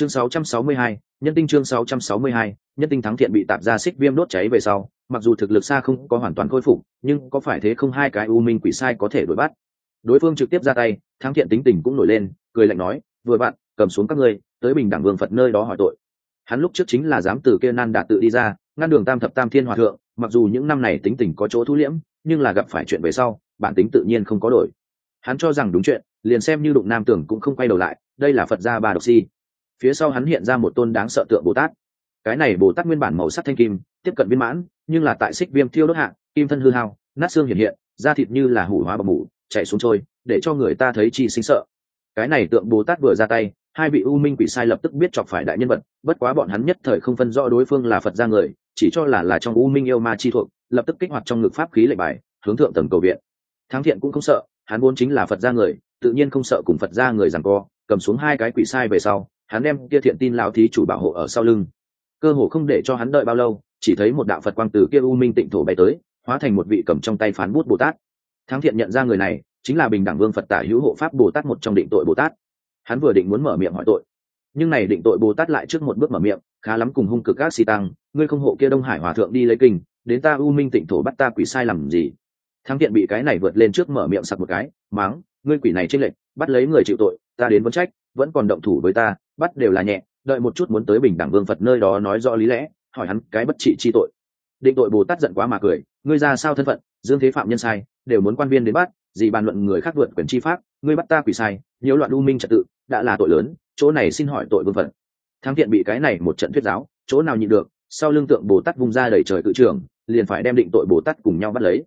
chương 662, nhân tinh chương 662, nhân tinh thắng thiện bị tạp ra xích viêm đốt cháy về sau mặc dù thực lực xa không có hoàn toàn khôi phục nhưng có phải thế không hai cái u minh quỷ sai có thể đuổi bắt? Đối phương trực tiếp ra tay thắng thiện tính tình cũng nổi lên cười lạnh nói vừa bạn cầm xuống các ngươi tới bình đẳng vương phật nơi đó hỏi tội. Hắn lúc trước chính là dám từ kia nan đạt tự đi ra ngăn đường tam thập tam thiên hòa thượng mặc dù những năm này tính tình có chỗ thu liễm nhưng là gặp phải chuyện về sau bản tính tự nhiên không có đổi. Hắn cho rằng đúng chuyện liền xem như đụng nam tưởng cũng không quay đầu lại đây là phật gia ba độc si phía sau hắn hiện ra một tôn đáng sợ tượng bồ tát. Cái này bồ tát nguyên bản màu sắc thanh kim, tiếp cận viên mãn, nhưng là tại xích viêm thiêu đốt hạng kim thân hư hao, nát xương hiện hiện, da thịt như là hủ hóa bầm mủ chạy xuống trôi, để cho người ta thấy chi sinh sợ. Cái này tượng bồ tát vừa ra tay, hai vị u minh quỷ sai lập tức biết chọc phải đại nhân vật, bất quá bọn hắn nhất thời không phân rõ đối phương là phật ra người, chỉ cho là là trong u minh yêu ma chi thuộc, lập tức kích hoạt trong ngực pháp khí lệnh bài, hướng thượng tầng cầu viện. Thắng thiện cũng không sợ, hắn vốn chính là phật ra người, tự nhiên không sợ cùng phật ra người rằng co, cầm xuống hai cái quỷ sai về sau hắn đem kia thiện tin lão thí chủ bảo hộ ở sau lưng. Cơ hồ không để cho hắn đợi bao lâu, chỉ thấy một đạo phật quang từ kia u minh tịnh thổ bay tới, hóa thành một vị cầm trong tay phán bút bồ tát. Thắng thiện nhận ra người này, chính là bình đẳng vương phật tả hữu hộ pháp bồ tát một trong định tội bồ tát. Hắn vừa định muốn mở miệng hỏi tội, nhưng này định tội bồ tát lại trước một bước mở miệng, khá lắm cùng hung cực các si tăng, ngươi không hộ kia đông hải hòa thượng đi lấy kinh, đến ta u minh tịnh thổ bắt ta quỷ sai làm gì? Thắng thiện bị cái này vượt lên trước mở miệng sặc một cái máng ngươi quỷ này trên lệnh bắt lấy người chịu tội, ta đến vấn trách, vẫn còn động thủ với ta bắt đều là nhẹ, đợi một chút muốn tới bình đẳng vương phật nơi đó nói rõ lý lẽ, hỏi hắn cái bất trị chi tội. Định tội bồ tát giận quá mà cười, ngươi ra sao thân phận, dương thế phạm nhân sai, đều muốn quan viên đến bắt, gì bàn luận người khác vượt quyền chi pháp, ngươi bắt ta quỷ sai, nhiễu loạn u minh trật tự, đã là tội lớn, chỗ này xin hỏi tội vương phật. Thắng thiện bị cái này một trận thuyết giáo, chỗ nào nhịn được, sau lưng tượng bồ tát vung ra đầy trời cự trường, liền phải đem định tội bồ tát cùng nhau bắt lấy.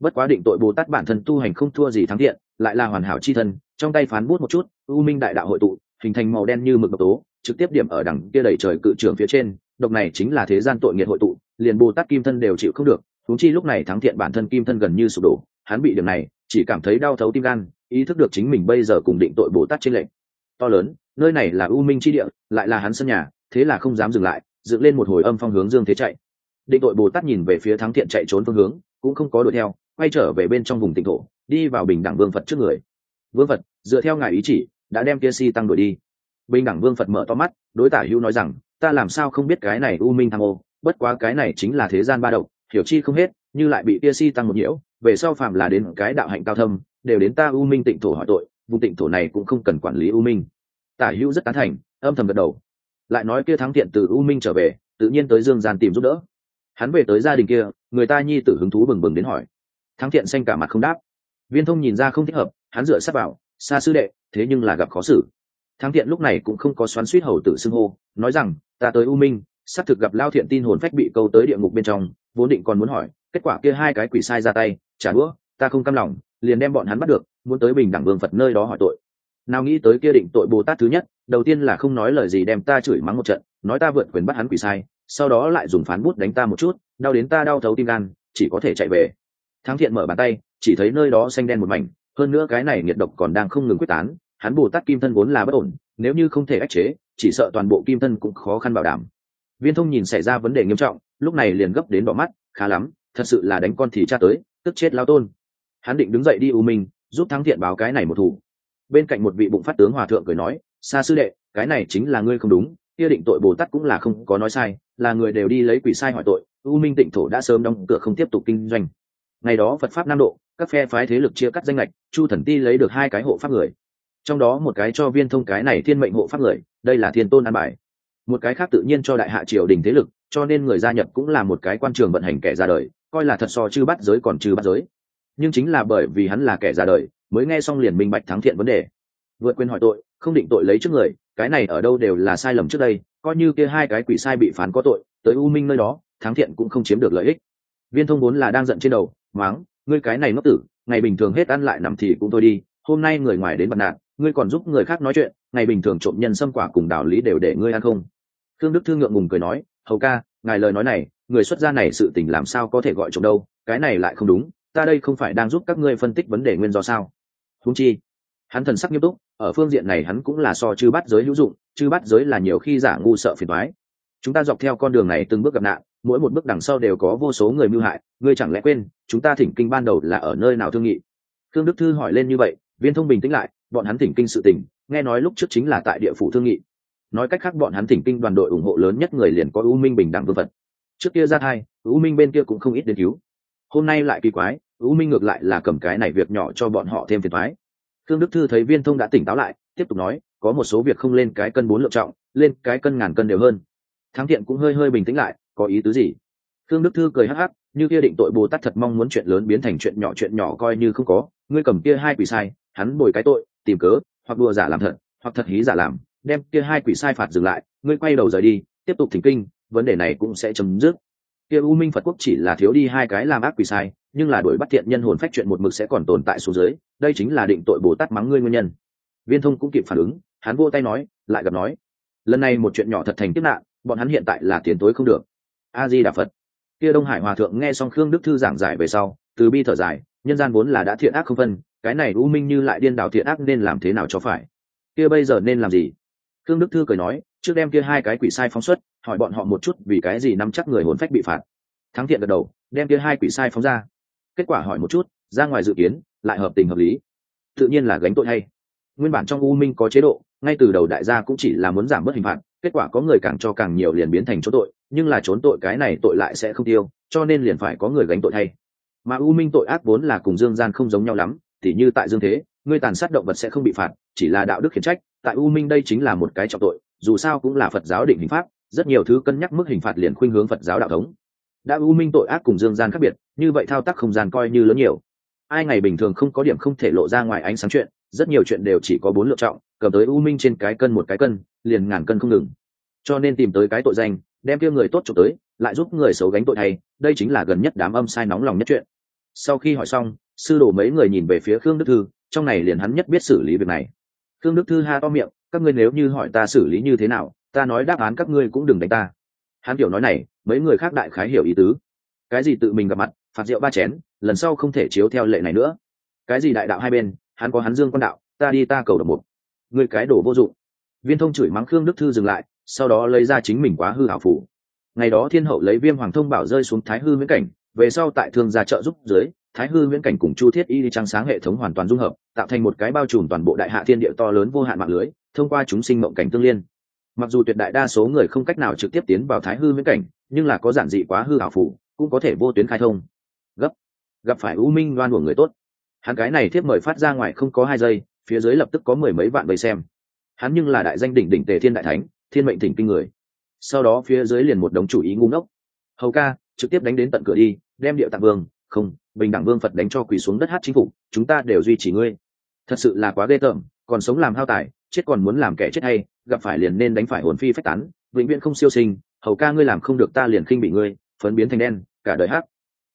Bất quá định tội bồ tát bản thân tu hành không thua gì thắng thiện, lại là hoàn hảo chi thân, trong tay phán bút một chút, u minh đại đạo hội tụ hình thành màu đen như mực độc tố, trực tiếp điểm ở đằng kia đẩy trời cự trường phía trên. Độc này chính là thế gian tội nghiệt hội tụ, liền bồ tát kim thân đều chịu không được. Thúng chi lúc này thắng thiện bản thân kim thân gần như sụp đổ, hắn bị điểm này, chỉ cảm thấy đau thấu tim gan, ý thức được chính mình bây giờ cùng định tội bồ tát trên lệnh. To lớn, nơi này là u minh chi địa, lại là hắn sân nhà, thế là không dám dừng lại, dựng lên một hồi âm phong hướng dương thế chạy. Định tội bồ tát nhìn về phía thắng thiện chạy trốn phương hướng, cũng không có đuổi theo, quay trở về bên trong vùng tịnh thổ, đi vào bình đẳng vương phật trước người. Vương phật, dựa theo ngài ý chỉ đã đem kia si tăng đuổi đi. Bình đẳng vương phật mở to mắt, đối tả hữu nói rằng, ta làm sao không biết cái này u minh tham ô? Bất quá cái này chính là thế gian ba động, hiểu chi không hết, như lại bị kia si tăng một nhiễu, về sau phạm là đến cái đạo hạnh cao thâm, đều đến ta u minh tịnh thổ hỏi tội, vùng tịnh thổ này cũng không cần quản lý u minh. Tả hữu rất tán thành, âm thầm gật đầu. Lại nói kia thắng thiện từ u minh trở về, tự nhiên tới dương gian tìm giúp đỡ. Hắn về tới gia đình kia, người ta nhi tử hứng thú bừng bừng đến hỏi. Thắng thiện xanh cả mặt không đáp. Viên thông nhìn ra không thích hợp, hắn dựa sát vào xa sư đệ thế nhưng là gặp khó xử. Thắng thiện lúc này cũng không có xoắn suýt hầu tử xưng hô, nói rằng, ta tới u minh, xác thực gặp lao thiện tin hồn phách bị câu tới địa ngục bên trong, vốn định còn muốn hỏi, kết quả kia hai cái quỷ sai ra tay trả đũa, ta không cam lòng, liền đem bọn hắn bắt được, muốn tới bình đẳng vương phật nơi đó hỏi tội. Nào nghĩ tới kia định tội bồ tát thứ nhất, đầu tiên là không nói lời gì đem ta chửi mắng một trận, nói ta vượt quyền bắt hắn quỷ sai, sau đó lại dùng phán bút đánh ta một chút, đau đến ta đau thấu tim gan, chỉ có thể chạy về. Thắng thiện mở bàn tay, chỉ thấy nơi đó xanh đen một mảnh hơn nữa cái này nhiệt độc còn đang không ngừng quyết tán, hắn bồ tát kim thân vốn là bất ổn, nếu như không thể ách chế, chỉ sợ toàn bộ kim thân cũng khó khăn bảo đảm. Viên thông nhìn xảy ra vấn đề nghiêm trọng, lúc này liền gấp đến đỏ mắt, khá lắm, thật sự là đánh con thì cha tới, tức chết lao tôn. Hắn định đứng dậy đi u minh, giúp thắng thiện báo cái này một thủ. Bên cạnh một vị bụng phát tướng hòa thượng cười nói xa sư đệ, cái này chính là ngươi không đúng, kia định tội bồ tát cũng là không có nói sai, là người đều đi lấy quỷ sai hỏi tội, u minh tịnh thổ đã sớm đóng cửa không tiếp tục kinh doanh ngày đó phật pháp nam độ, các phe phái thế lực chia cắt danh lệch chu thần ti lấy được hai cái hộ pháp người. Trong đó một cái cho viên thông cái này thiên mệnh hộ pháp người, đây là thiên tôn an bài. Một cái khác tự nhiên cho đại hạ triều đình thế lực, cho nên người gia nhập cũng là một cái quan trường vận hành kẻ ra đời, coi là thật so chư bắt giới còn chư bắt giới. Nhưng chính là bởi vì hắn là kẻ ra đời, mới nghe xong liền minh bạch thắng thiện vấn đề. Vượt quyền hỏi tội, không định tội lấy trước người, cái này ở đâu đều là sai lầm trước đây, coi như kia hai cái quỷ sai bị phán có tội, tới u minh nơi đó, thắng thiện cũng không chiếm được lợi ích. Viên thông vốn là đang giận trên đầu máng, ngươi cái này ngốc tử, ngày bình thường hết ăn lại nằm thì cũng thôi đi, hôm nay người ngoài đến bật nạn ngươi còn giúp người khác nói chuyện, ngày bình thường trộm nhân xâm quả cùng đạo lý đều để ngươi ăn không? Thương đức thương ngượng ngùng cười nói, hầu ca, ngài lời nói này, người xuất gia này sự tình làm sao có thể gọi trộm đâu, cái này lại không đúng, ta đây không phải đang giúp các ngươi phân tích vấn đề nguyên do sao? Húng chi, hắn thần sắc nghiêm túc, ở phương diện này hắn cũng là so chư bắt giới hữu dụng, chư bắt giới là nhiều khi giả ngu sợ phiền thoái chúng ta dọc theo con đường này từng bước gặp nạn mỗi một bước đằng sau đều có vô số người mưu hại, ngươi chẳng lẽ quên, chúng ta thỉnh kinh ban đầu là ở nơi nào thương nghị? Khương đức thư hỏi lên như vậy, viên thông bình tĩnh lại, bọn hắn thỉnh kinh sự tình, nghe nói lúc trước chính là tại địa phủ thương nghị. Nói cách khác bọn hắn thỉnh kinh đoàn đội ủng hộ lớn nhất người liền có u minh bình đẳng vương vật. trước kia ra thai, u minh bên kia cũng không ít đến cứu. Hôm nay lại kỳ quái, u minh ngược lại là cầm cái này việc nhỏ cho bọn họ thêm phiền thoái khương đức thư thấy viên thông đã tỉnh táo lại, tiếp tục nói, có một số việc không lên cái cân bốn lượng trọng, lên cái cân ngàn cân đều hơn. Thắng thiện cũng hơi hơi bình tĩnh lại có ý tứ gì? Thương đức thư cười hắc hắc, như kia định tội bồ tát thật mong muốn chuyện lớn biến thành chuyện nhỏ chuyện nhỏ coi như không có, ngươi cầm kia hai quỷ sai, hắn bồi cái tội, tìm cớ, hoặc đùa giả làm thật, hoặc thật hí giả làm, đem kia hai quỷ sai phạt dừng lại, ngươi quay đầu rời đi, tiếp tục thỉnh kinh, vấn đề này cũng sẽ chấm dứt. Kia u minh phật quốc chỉ là thiếu đi hai cái làm ác quỷ sai, nhưng là đuổi bắt thiện nhân hồn phách chuyện một mực sẽ còn tồn tại xuống dưới, đây chính là định tội bồ tát mắng ngươi nguyên nhân. Viên thông cũng kịp phản ứng, hắn vô tay nói, lại gặp nói, lần này một chuyện nhỏ thật thành tiếp nạn, bọn hắn hiện tại là tiến tối không được a di đà phật. Kia đông hải hòa thượng nghe xong khương đức thư giảng giải về sau, từ bi thở dài, nhân gian vốn là đã thiện ác không phân, cái này u minh như lại điên đảo thiện ác nên làm thế nào cho phải? Kia bây giờ nên làm gì? Khương đức thư cười nói, trước đem kia hai cái quỷ sai phóng xuất, hỏi bọn họ một chút vì cái gì nắm chắc người hồn phách bị phạt. Thắng thiện gật đầu, đem kia hai quỷ sai phóng ra. Kết quả hỏi một chút, ra ngoài dự kiến, lại hợp tình hợp lý. Tự nhiên là gánh tội hay. Nguyên bản trong u minh có chế độ, ngay từ đầu đại gia cũng chỉ là muốn giảm bớt hình phạt kết quả có người càng cho càng nhiều liền biến thành chỗ tội, nhưng là trốn tội cái này tội lại sẽ không tiêu, cho nên liền phải có người gánh tội thay. Mà u minh tội ác vốn là cùng dương gian không giống nhau lắm, tỉ như tại dương thế, người tàn sát động vật sẽ không bị phạt, chỉ là đạo đức khiển trách, tại u minh đây chính là một cái trọng tội, dù sao cũng là phật giáo định hình pháp, rất nhiều thứ cân nhắc mức hình phạt liền khuynh hướng phật giáo đạo thống. Đã u minh tội ác cùng dương gian khác biệt, như vậy thao tác không gian coi như lớn nhiều. Ai ngày bình thường không có điểm không thể lộ ra ngoài ánh sáng chuyện, rất nhiều chuyện đều chỉ có bốn lựa chọn, cầm tới u minh trên cái cân một cái cân liền ngàn cân không ngừng. Cho nên tìm tới cái tội danh, đem kia người tốt trộm tới, lại giúp người xấu gánh tội thay, đây chính là gần nhất đám âm sai nóng lòng nhất chuyện. Sau khi hỏi xong, sư đồ mấy người nhìn về phía khương đức thư, trong này liền hắn nhất biết xử lý việc này. Khương đức thư ha to miệng, các ngươi nếu như hỏi ta xử lý như thế nào, ta nói đáp án các ngươi cũng đừng đánh ta. Hắn kiểu nói này, mấy người khác đại khái hiểu ý tứ. Cái gì tự mình gặp mặt, phạt rượu ba chén, lần sau không thể chiếu theo lệ này nữa. Cái gì đại đạo hai bên, hắn có hắn dương quan đạo, ta đi ta cầu độc một. Người cái đổ vô dụng viên thông chửi mắng khương đức thư dừng lại, sau đó lấy ra chính mình quá hư hảo phủ ngày đó thiên hậu lấy viêm hoàng thông bảo rơi xuống thái hư viễn cảnh, về sau tại thương gia trợ giúp dưới, thái hư viễn cảnh cùng chu thiết y trang sáng hệ thống hoàn toàn dung hợp, tạo thành một cái bao trùm toàn bộ đại hạ thiên địa to lớn vô hạn mạng lưới, thông qua chúng sinh mộng cảnh tương liên. Mặc dù tuyệt đại đa số người không cách nào trực tiếp tiến vào thái hư viễn cảnh, nhưng là có giản dị quá hư hảo phủ cũng có thể vô tuyến khai thông. Gấp. Gặp phải u minh đoan của người tốt. Hắn cái này thiếp mời phát ra ngoài không có hai giây, phía dưới lập tức có mười mấy vạn bầy xem hắn nhưng là đại danh đỉnh đỉnh tề thiên đại thánh, thiên mệnh thỉnh kinh người. Sau đó phía dưới liền một đống chủ ý ngu ngốc. Hầu ca, trực tiếp đánh đến tận cửa đi, đem điệu tạng vương, không, bình đẳng vương phật đánh cho quỳ xuống đất hát chính phủ, chúng ta đều duy trì ngươi. Thật sự là quá ghê tởm, còn sống làm hao tài, chết còn muốn làm kẻ chết hay, gặp phải liền nên đánh phải hồn phi phách tán, vĩnh viễn không siêu sinh, hầu ca ngươi làm không được ta liền khinh bị ngươi, phấn biến thành đen, cả đời hát.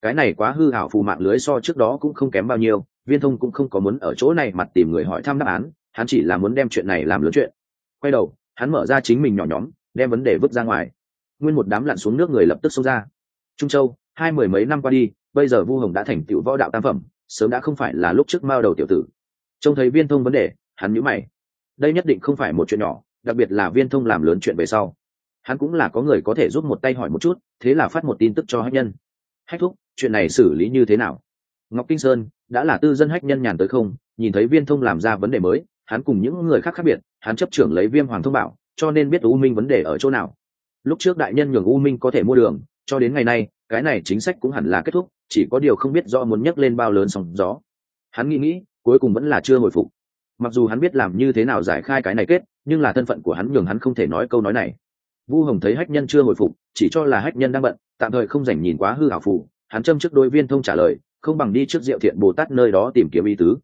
Cái này quá hư hảo phù mạng lưới so trước đó cũng không kém bao nhiêu, viên thông cũng không có muốn ở chỗ này mặt tìm người hỏi thăm đáp án hắn chỉ là muốn đem chuyện này làm lớn chuyện. Quay đầu, hắn mở ra chính mình nhỏ nhóm, đem vấn đề vứt ra ngoài. Nguyên một đám lặn xuống nước người lập tức xông ra. Trung châu, hai mười mấy năm qua đi, bây giờ vu hồng đã thành tựu võ đạo tam phẩm, sớm đã không phải là lúc trước mao đầu tiểu tử. Trông thấy viên thông vấn đề, hắn nhíu mày. Đây nhất định không phải một chuyện nhỏ, đặc biệt là viên thông làm lớn chuyện về sau. Hắn cũng là có người có thể giúp một tay hỏi một chút, thế là phát một tin tức cho hách nhân. Hách thúc, chuyện này xử lý như thế nào? Ngọc kinh sơn, đã là tư dân hách nhân nhàn tới không, nhìn thấy viên thông làm ra vấn đề mới hắn cùng những người khác khác biệt, hắn chấp trưởng lấy viêm hoàng thông bảo, cho nên biết u minh vấn đề ở chỗ nào. Lúc trước đại nhân nhường u minh có thể mua đường, cho đến ngày nay, cái này chính sách cũng hẳn là kết thúc, chỉ có điều không biết do muốn nhấc lên bao lớn sóng gió. Hắn nghĩ nghĩ, cuối cùng vẫn là chưa hồi phục. Mặc dù hắn biết làm như thế nào giải khai cái này kết, nhưng là thân phận của hắn nhường hắn không thể nói câu nói này. Vu hồng thấy hách nhân chưa hồi phục, chỉ cho là hách nhân đang bận, tạm thời không dành nhìn quá hư hảo phù. Hắn châm trước đôi viên thông trả lời, không bằng đi trước diệu thiện bồ tát nơi đó tìm kiếm ý tứ.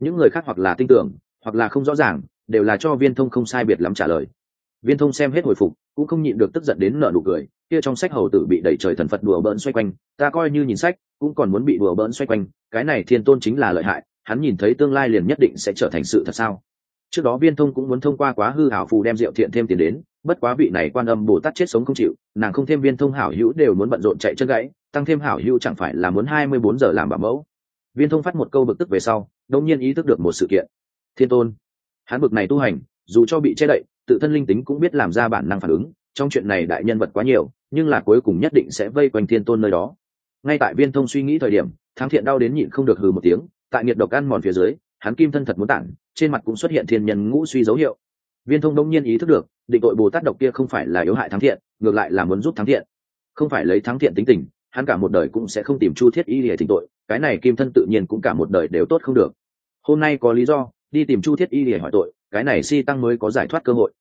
Những người khác hoặc là tin tưởng hoặc là không rõ ràng, đều là cho viên thông không sai biệt lắm trả lời. Viên thông xem hết hồi phục, cũng không nhịn được tức giận đến nợ nụ cười, kia trong sách hầu tử bị đẩy trời thần phật đùa bỡn xoay quanh, ta coi như nhìn sách, cũng còn muốn bị đùa bỡn xoay quanh, cái này thiên tôn chính là lợi hại, hắn nhìn thấy tương lai liền nhất định sẽ trở thành sự thật sao? Trước đó viên thông cũng muốn thông qua quá hư hảo phù đem rượu thiện thêm tiền đến, bất quá vị này quan âm bồ tát chết sống không chịu, nàng không thêm viên thông hảo hữu đều muốn bận rộn chạy chân gãy, tăng thêm hảo hữu chẳng phải là muốn hai mươi bốn giờ làm bảo mẫu. Viên thông phát một câu bực tức về sau đông nhiên ý thức được một sự kiện thiên tôn. Hắn bực này tu hành, dù cho bị che đậy, tự thân linh tính cũng biết làm ra bản năng phản ứng, trong chuyện này đại nhân vật quá nhiều, nhưng là cuối cùng nhất định sẽ vây quanh thiên tôn nơi đó. Ngay tại viên thông suy nghĩ thời điểm, thắng thiện đau đến nhịn không được hừ một tiếng, tại nhiệt độc ăn mòn phía dưới, hắn kim thân thật muốn tản, trên mặt cũng xuất hiện thiên nhân ngũ suy dấu hiệu. Viên thông đông nhiên ý thức được, định tội bồ tát độc kia không phải là yếu hại thắng thiện, ngược lại là muốn giúp thắng thiện. Không phải lấy thắng thiện tính tình, hắn cả một đời cũng sẽ không tìm chu thiết y để thỉnh tội, cái này kim thân tự nhiên cũng cả một đời đều tốt không được. Hôm nay có lý do đi tìm chu thiết y để hỏi tội, cái này si tăng mới có giải thoát cơ hội.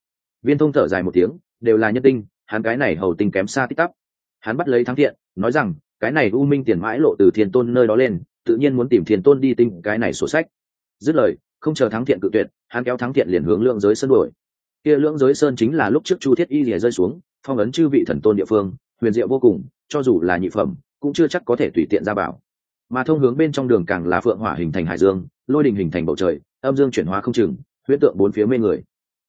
Viên thông thở dài một tiếng, đều là nhân tinh, hắn cái này hầu tình kém xa tích tắp hắn bắt lấy thắng thiện, nói rằng, cái này u minh tiền mãi lộ từ thiên tôn nơi đó lên, tự nhiên muốn tìm thiên tôn đi tinh cái này sổ sách. Dứt lời, không chờ thắng thiện cự tuyệt, hắn kéo thắng thiện liền hướng lượng giới sơn đuổi. Kia lưỡng giới sơn chính là lúc trước chu thiết y lìa rơi xuống, phong ấn chư vị thần tôn địa phương, huyền diệu vô cùng, cho dù là nhị phẩm, cũng chưa chắc có thể tùy tiện ra bảo mà thông hướng bên trong đường càng là phượng hỏa hình thành hải dương lôi đình hình thành bầu trời, âm dương chuyển hóa không chừng, huyễn tượng bốn phía mê người.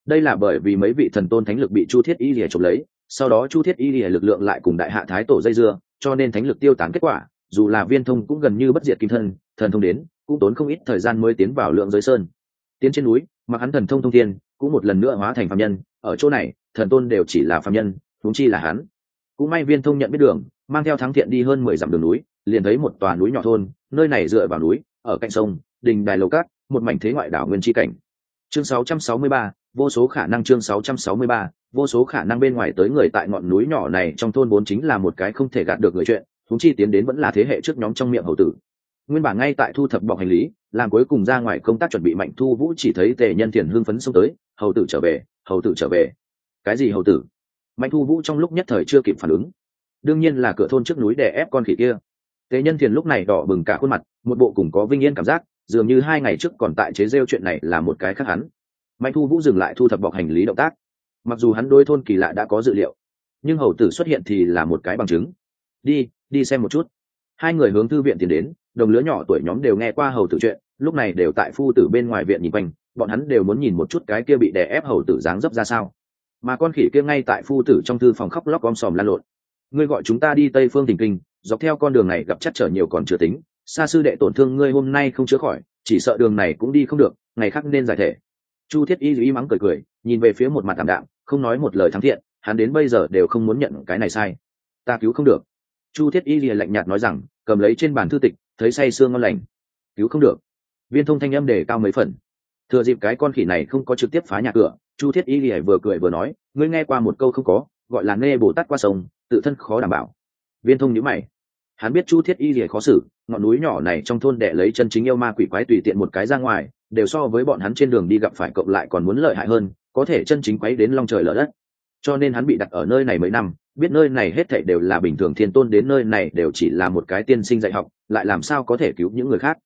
Đây là bởi vì mấy vị thần tôn thánh lực bị chu thiết y lìa trộm lấy, sau đó chu thiết y lìa lực lượng lại cùng đại hạ thái tổ dây dưa, cho nên thánh lực tiêu tán kết quả, dù là viên thông cũng gần như bất diệt kim thân, thần thông đến, cũng tốn không ít thời gian mới tiến vào lượng giới sơn. Tiến trên núi, mặc hắn thần thông thông thiên, cũng một lần nữa hóa thành phạm nhân, ở chỗ này, thần tôn đều chỉ là phạm nhân thúng chi là hắn. Cũng may viên thông nhận biết đường, mang theo thắng thiện đi hơn mười dặm đường núi, liền thấy một tòa núi nhỏ thôn, nơi này dựa vào núi, ở cạnh sông đình đài lầu cát một mảnh thế ngoại đảo nguyên tri cảnh. Chương 663, vô số khả năng chương 663, vô số khả năng bên ngoài tới người tại ngọn núi nhỏ này trong thôn vốn chính là một cái không thể gạt được người chuyện thúng chi tiến đến vẫn là thế hệ trước nhóm trong miệng hầu tử. Nguyên bản ngay tại thu thập bọc hành lý làm cuối cùng ra ngoài công tác chuẩn bị mạnh thu vũ chỉ thấy tề nhân thiền hưng phấn xông tới hầu tử trở về hầu tử trở về. Cái gì hầu tử? Mạnh thu vũ trong lúc nhất thời chưa kịp phản ứng. Đương nhiên là cửa thôn trước núi để ép con khỉ kia. Tề nhân thiền lúc này đỏ bừng cả khuôn mặt một bộ cùng có vinh yên cảm giác dường như hai ngày trước còn tại chế rêu chuyện này là một cái khác hắn. Mạnh thu vũ dừng lại thu thập bọc hành lý động tác. Mặc dù hắn đôi thôn kỳ lạ đã có dự liệu, nhưng hầu tử xuất hiện thì là một cái bằng chứng. Đi đi xem một chút. Hai người hướng thư viện tiến đến, đồng lứa nhỏ tuổi nhóm đều nghe qua hầu tử chuyện, lúc này đều tại phu tử bên ngoài viện nhìn quanh, bọn hắn đều muốn nhìn một chút cái kia bị đè ép hầu tử dáng dấp ra sao. Mà con khỉ kia ngay tại phu tử trong thư phòng khóc lóc om sòm lan lộn. Ngươi gọi chúng ta đi tây phương tình kinh, dọc theo con đường này gặp chắc trở nhiều còn chưa tính xa sư đệ tổn thương ngươi hôm nay không chữa khỏi, chỉ sợ đường này cũng đi không được, ngày khác nên giải thể. Chu thiết y y mắng cười cười, nhìn về phía một mặt tạm đạm, không nói một lời thắng thiện, hắn đến bây giờ đều không muốn nhận cái này sai. Ta cứu không được. Chu thiết y lìa lạnh nhạt nói rằng, cầm lấy trên bàn thư tịch, thấy say sương ngon lành. Cứu không được. Viên thông thanh âm để cao mấy phần. Thừa dịp cái con khỉ này không có trực tiếp phá nhà cửa, chu thiết y lìa vừa cười vừa nói, ngươi nghe qua một câu không có, gọi là nghe bồ tát qua sông, tự thân khó đảm bảo. Viên thông nhữ mày hắn biết chu thiết y lìa khó xử, ngọn núi nhỏ này trong thôn đệ lấy chân chính yêu ma quỷ quái tùy tiện một cái ra ngoài, đều so với bọn hắn trên đường đi gặp phải cộng lại còn muốn lợi hại hơn, có thể chân chính quấy đến long trời lở đất. Cho nên hắn bị đặt ở nơi này mấy năm, biết nơi này hết thảy đều là bình thường thiên tôn đến nơi này đều chỉ là một cái tiên sinh dạy học, lại làm sao có thể cứu những người khác.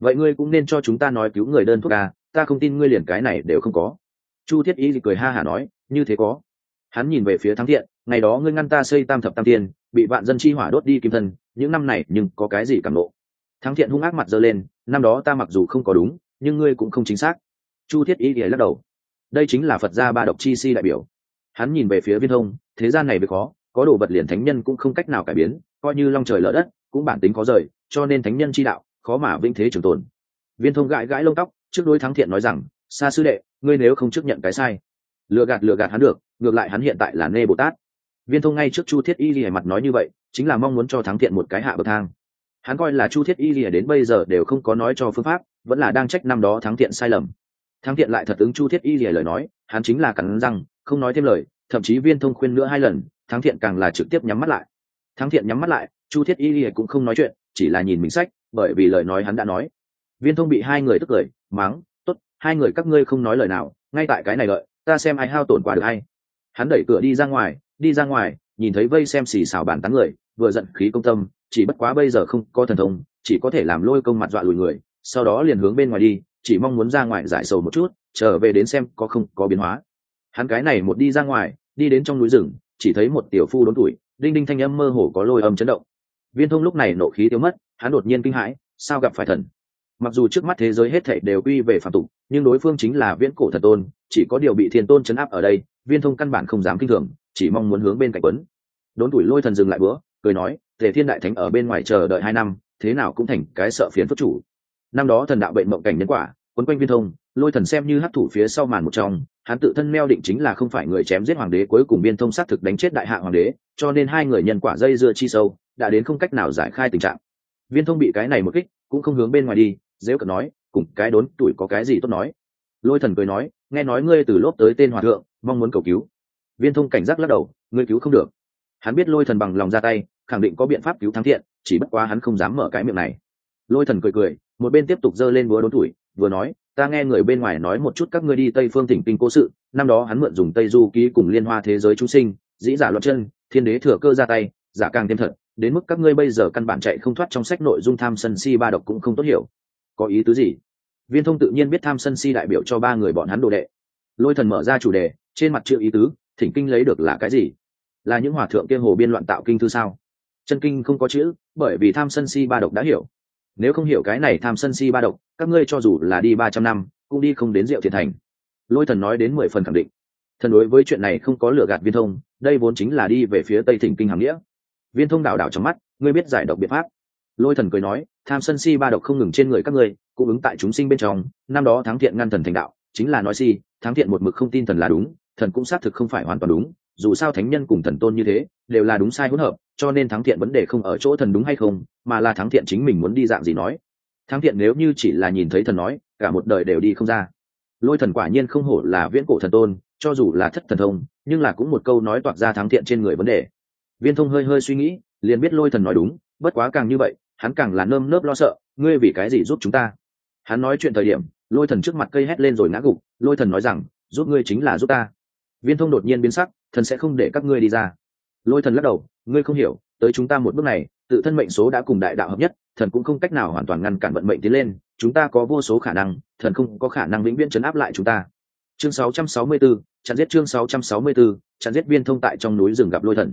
Vậy ngươi cũng nên cho chúng ta nói cứu người đơn thuốc à ta không tin ngươi liền cái này đều không có. Chu thiết ý thì cười ha hả nói, như thế có. Hắn nhìn về phía thắng thiện, ngày đó ngươi ngăn ta xây tam thập tam tiên bị vạn dân chi hỏa đốt đi kim thân những năm này nhưng có cái gì cảm nộ? Thắng thiện hung ác mặt giơ lên, năm đó ta mặc dù không có đúng, nhưng ngươi cũng không chính xác. Chu thiết ý thì lắc đầu. Đây chính là phật gia ba độc chi si đại biểu. Hắn nhìn về phía viên thông, thế gian này mới khó, có đồ vật liền thánh nhân cũng không cách nào cải biến, coi như long trời lở đất, cũng bản tính khó rời, cho nên thánh nhân chi đạo, khó mà vĩnh thế trường tồn. Viên thông gãi gãi lông tóc, trước đối thắng thiện nói rằng xa sư đệ, ngươi nếu không chấp nhận cái sai, lừa gạt lừa gạt hắn được, ngược lại hắn hiện tại là nê bồ tát. Viên thông ngay trước chu thiết y lìa mặt nói như vậy chính là mong muốn cho thắng thiện một cái hạ bậc thang. Hắn coi là chu thiết y lìa đến bây giờ đều không có nói cho phương pháp, vẫn là đang trách năm đó thắng thiện sai lầm. Thắng thiện lại thật ứng chu thiết y lìa lời nói, hắn chính là cắn răng, không nói thêm lời, thậm chí viên thông khuyên nữa hai lần, thắng thiện càng là trực tiếp nhắm mắt lại. Thắng thiện nhắm mắt lại, chu thiết y lìa cũng không nói chuyện, chỉ là nhìn mình sách, bởi vì lời nói hắn đã nói. Viên thông bị hai người tức cười mắng t ố t hai người các ngươi không nói lời nào, ngay tại cái này lợi ta xem ai hao tổn quả được hay. Hắn đẩy cửa đi ra ngoài, đi ra ngoài nhìn thấy vây xem xì xào bàn tán người, vừa giận khí công tâm, chỉ bất quá bây giờ không có thần thông, chỉ có thể làm lôi công mặt dọa lùi người, sau đó liền hướng bên ngoài đi, chỉ mong muốn ra ngoài giải sầu một chút, trở về đến xem có không có biến hóa. Hắn cái này một đi ra ngoài, đi đến trong núi rừng, chỉ thấy một tiểu phu đốn tuổi, đinh đinh thanh âm mơ hồ có lôi âm chấn động. Viên thông lúc này nộ khí tiêu mất, hắn đột nhiên kinh hãi, sao gặp phải thần? Mặc dù trước mắt thế giới hết thảy đều quy về phạm tục, nhưng đối phương chính là viễn cổ thần tôn, chỉ có điều bị thiên tôn chấn áp ở đây, viên thông căn bản không dám kinh thường chỉ mong muốn hướng bên cạnh quấn. Đốn tuổi lôi thần dừng lại bữa, cười nói, tề thiên đại thánh ở bên ngoài chờ đợi hai năm, thế nào cũng thành cái sợ phiến phất chủ. Năm đó thần đạo bệnh mộng cảnh nhân quả, quấn quanh viên thông, lôi thần xem như hấp thủ phía sau màn một trong, hắn tự thân meo định chính là không phải người chém giết hoàng đế cuối cùng viên thông xác thực đánh chết đại hạ hoàng đế, cho nên hai người nhân quả dây dưa chi sâu, đã đến không cách nào giải khai tình trạng. Viên thông bị cái này một kích, cũng không hướng bên ngoài đi, dễ cận nói, cùng cái đốn tuổi có cái gì tốt nói? Lôi thần cười nói, nghe nói ngươi từ lốp tới tên hòa thượng, mong muốn cầu cứu viên thông cảnh giác lắc đầu, ngươi cứu không được. Hắn biết lôi thần bằng lòng ra tay, khẳng định có biện pháp cứu thắng thiện, chỉ bất quá hắn không dám mở cái miệng này. Lôi thần cười cười, một bên tiếp tục giơ lên búa đốn tuổi, vừa nói, ta nghe người bên ngoài nói một chút các ngươi đi tây phương thỉnh kinh cố sự, năm đó hắn mượn dùng tây du ký cùng liên hoa thế giới chúng sinh, dĩ giả loạn chân, thiên đế thừa cơ ra tay, giả càng thêm thật, đến mức các ngươi bây giờ căn bản chạy không thoát trong sách nội dung tham sân si ba độc cũng không tốt hiểu. Có ý tứ gì? Viên thông tự nhiên biết tham sân si đại biểu cho ba người bọn hắn đồ đệ. Lôi thần mở ra chủ đề, trên mặt chưa ý tứ thỉnh kinh lấy được là cái gì? Là những hòa thượng kia hồ biên loạn tạo kinh thư sao? Chân kinh không có chữ, bởi vì tham sân si ba độc đã hiểu. Nếu không hiểu cái này tham sân si ba độc, các ngươi cho dù là đi ba trăm năm, cũng đi không đến rượu thiện thành. Lôi thần nói đến mười phần khẳng định. Thần đối với chuyện này không có lừa gạt viên thông, đây vốn chính là đi về phía tây thỉnh kinh hàm nghĩa. Viên thông đảo đảo trong mắt, ngươi biết giải độc biện pháp. Lôi thần cười nói, tham sân si ba độc không ngừng trên người các ngươi cung ứng tại chúng sinh bên trong, năm đó thắng thiện ngăn thần thành đạo, chính là nói si, thắng thiện một mực không tin thần là đúng thần cũng xác thực không phải hoàn toàn đúng, dù sao thánh nhân cùng thần tôn như thế, đều là đúng sai hỗn hợp, cho nên thắng thiện vấn đề không ở chỗ thần đúng hay không, mà là thắng thiện chính mình muốn đi dạng gì nói. Thắng thiện nếu như chỉ là nhìn thấy thần nói, cả một đời đều đi không ra. Lôi thần quả nhiên không hổ là viễn cổ thần tôn, cho dù là thất thần thông, nhưng là cũng một câu nói toạc ra thắng thiện trên người vấn đề. Viên thông hơi hơi suy nghĩ, liền biết lôi thần nói đúng, bất quá càng như vậy, hắn càng là nơm nớp lo sợ, ngươi vì cái gì giúp chúng ta? Hắn nói chuyện thời điểm, lôi thần trước mặt cây hét lên rồi ngã gục, lôi thần nói rằng, giúp ngươi chính là giúp ta viên thông đột nhiên biến sắc thần sẽ không để các ngươi đi ra. Lôi thần lắc đầu ngươi không hiểu tới chúng ta một bước này tự thân mệnh số đã cùng đại đạo hợp nhất thần cũng không cách nào hoàn toàn ngăn cản vận mệnh tiến lên chúng ta có vô số khả năng thần không có khả năng vĩnh viễn chấn áp lại chúng ta. Chương 664, chặn giết chương 664, chặn giết viên thông tại trong núi rừng gặp lôi thần.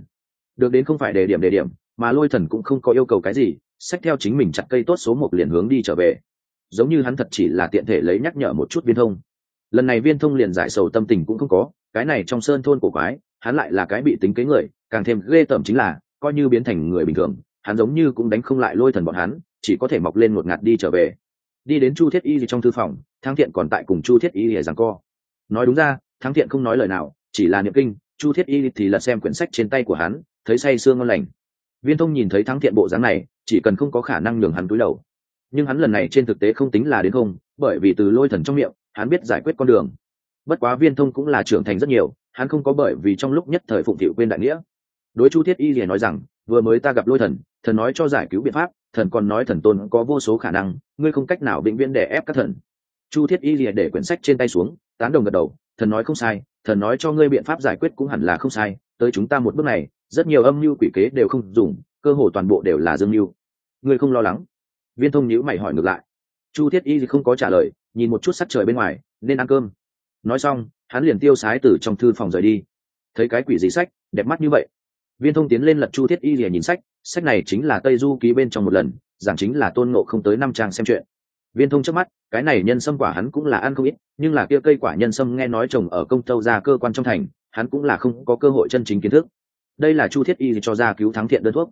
Được đến không phải đề điểm đề điểm mà lôi thần cũng không có yêu cầu cái gì xách theo chính mình chặt cây tốt số một liền hướng đi trở về. Giống như hắn thật chỉ là tiện thể lấy nhắc nhở một chút viên thông. Lần này viên thông liền giải sầu tâm tình cũng không có cái này trong sơn thôn cổ quái, hắn lại là cái bị tính kế người, càng thêm ghê tởm chính là, coi như biến thành người bình thường, hắn giống như cũng đánh không lại lôi thần bọn hắn, chỉ có thể mọc lên một ngạt đi trở về. Đi đến chu thiết y thì trong thư phòng, thang thiện còn tại cùng chu thiết y để rằng co. Nói đúng ra, thang thiện không nói lời nào, chỉ là niệm kinh, chu thiết y thì lật xem quyển sách trên tay của hắn, thấy say sương ngon lành. Viên thông nhìn thấy thắng thiện bộ dáng này, chỉ cần không có khả năng nhường hắn túi đầu. Nhưng hắn lần này trên thực tế không tính là đến không, bởi vì từ lôi thần trong miệng, hắn biết giải quyết con đường bất quá viên thông cũng là trưởng thành rất nhiều, hắn không có bởi vì trong lúc nhất thời phụng thiệu quên đại nghĩa. Đối chu thiết y liền nói rằng, vừa mới ta gặp lôi thần thần nói cho giải cứu biện pháp, thần còn nói thần tôn có vô số khả năng, ngươi không cách nào bệnh viễn để ép các thần. Chu thiết y lìa để quyển sách trên tay xuống, tán đồng gật đầu, thần nói không sai, thần nói cho ngươi biện pháp giải quyết cũng hẳn là không sai, tới chúng ta một bước này, rất nhiều âm mưu quỷ kế đều không dùng, cơ hồ toàn bộ đều là dương mưu. Ngươi không lo lắng? Viên thông nhữ mày hỏi ngược lại. Chu thiết y không có trả lời, nhìn một chút sắc trời bên ngoài, nên ăn cơm nói xong, hắn liền tiêu sái từ trong thư phòng rời đi. Thấy cái quỷ gì sách, đẹp mắt như vậy. Viên thông tiến lên lật chu thiết y lìa nhìn sách sách này chính là tây du ký bên trong một lần, giảng chính là tôn ngộ không tới năm trang xem chuyện. Viên thông trước mắt, cái này nhân sâm quả hắn cũng là ăn không ít, nhưng là kia cây quả nhân sâm nghe nói trồng ở công tâu ra cơ quan trong thành, hắn cũng là không có cơ hội chân chính kiến thức. Đây là chu thiết y cho ra cứu thắng thiện đơn thuốc.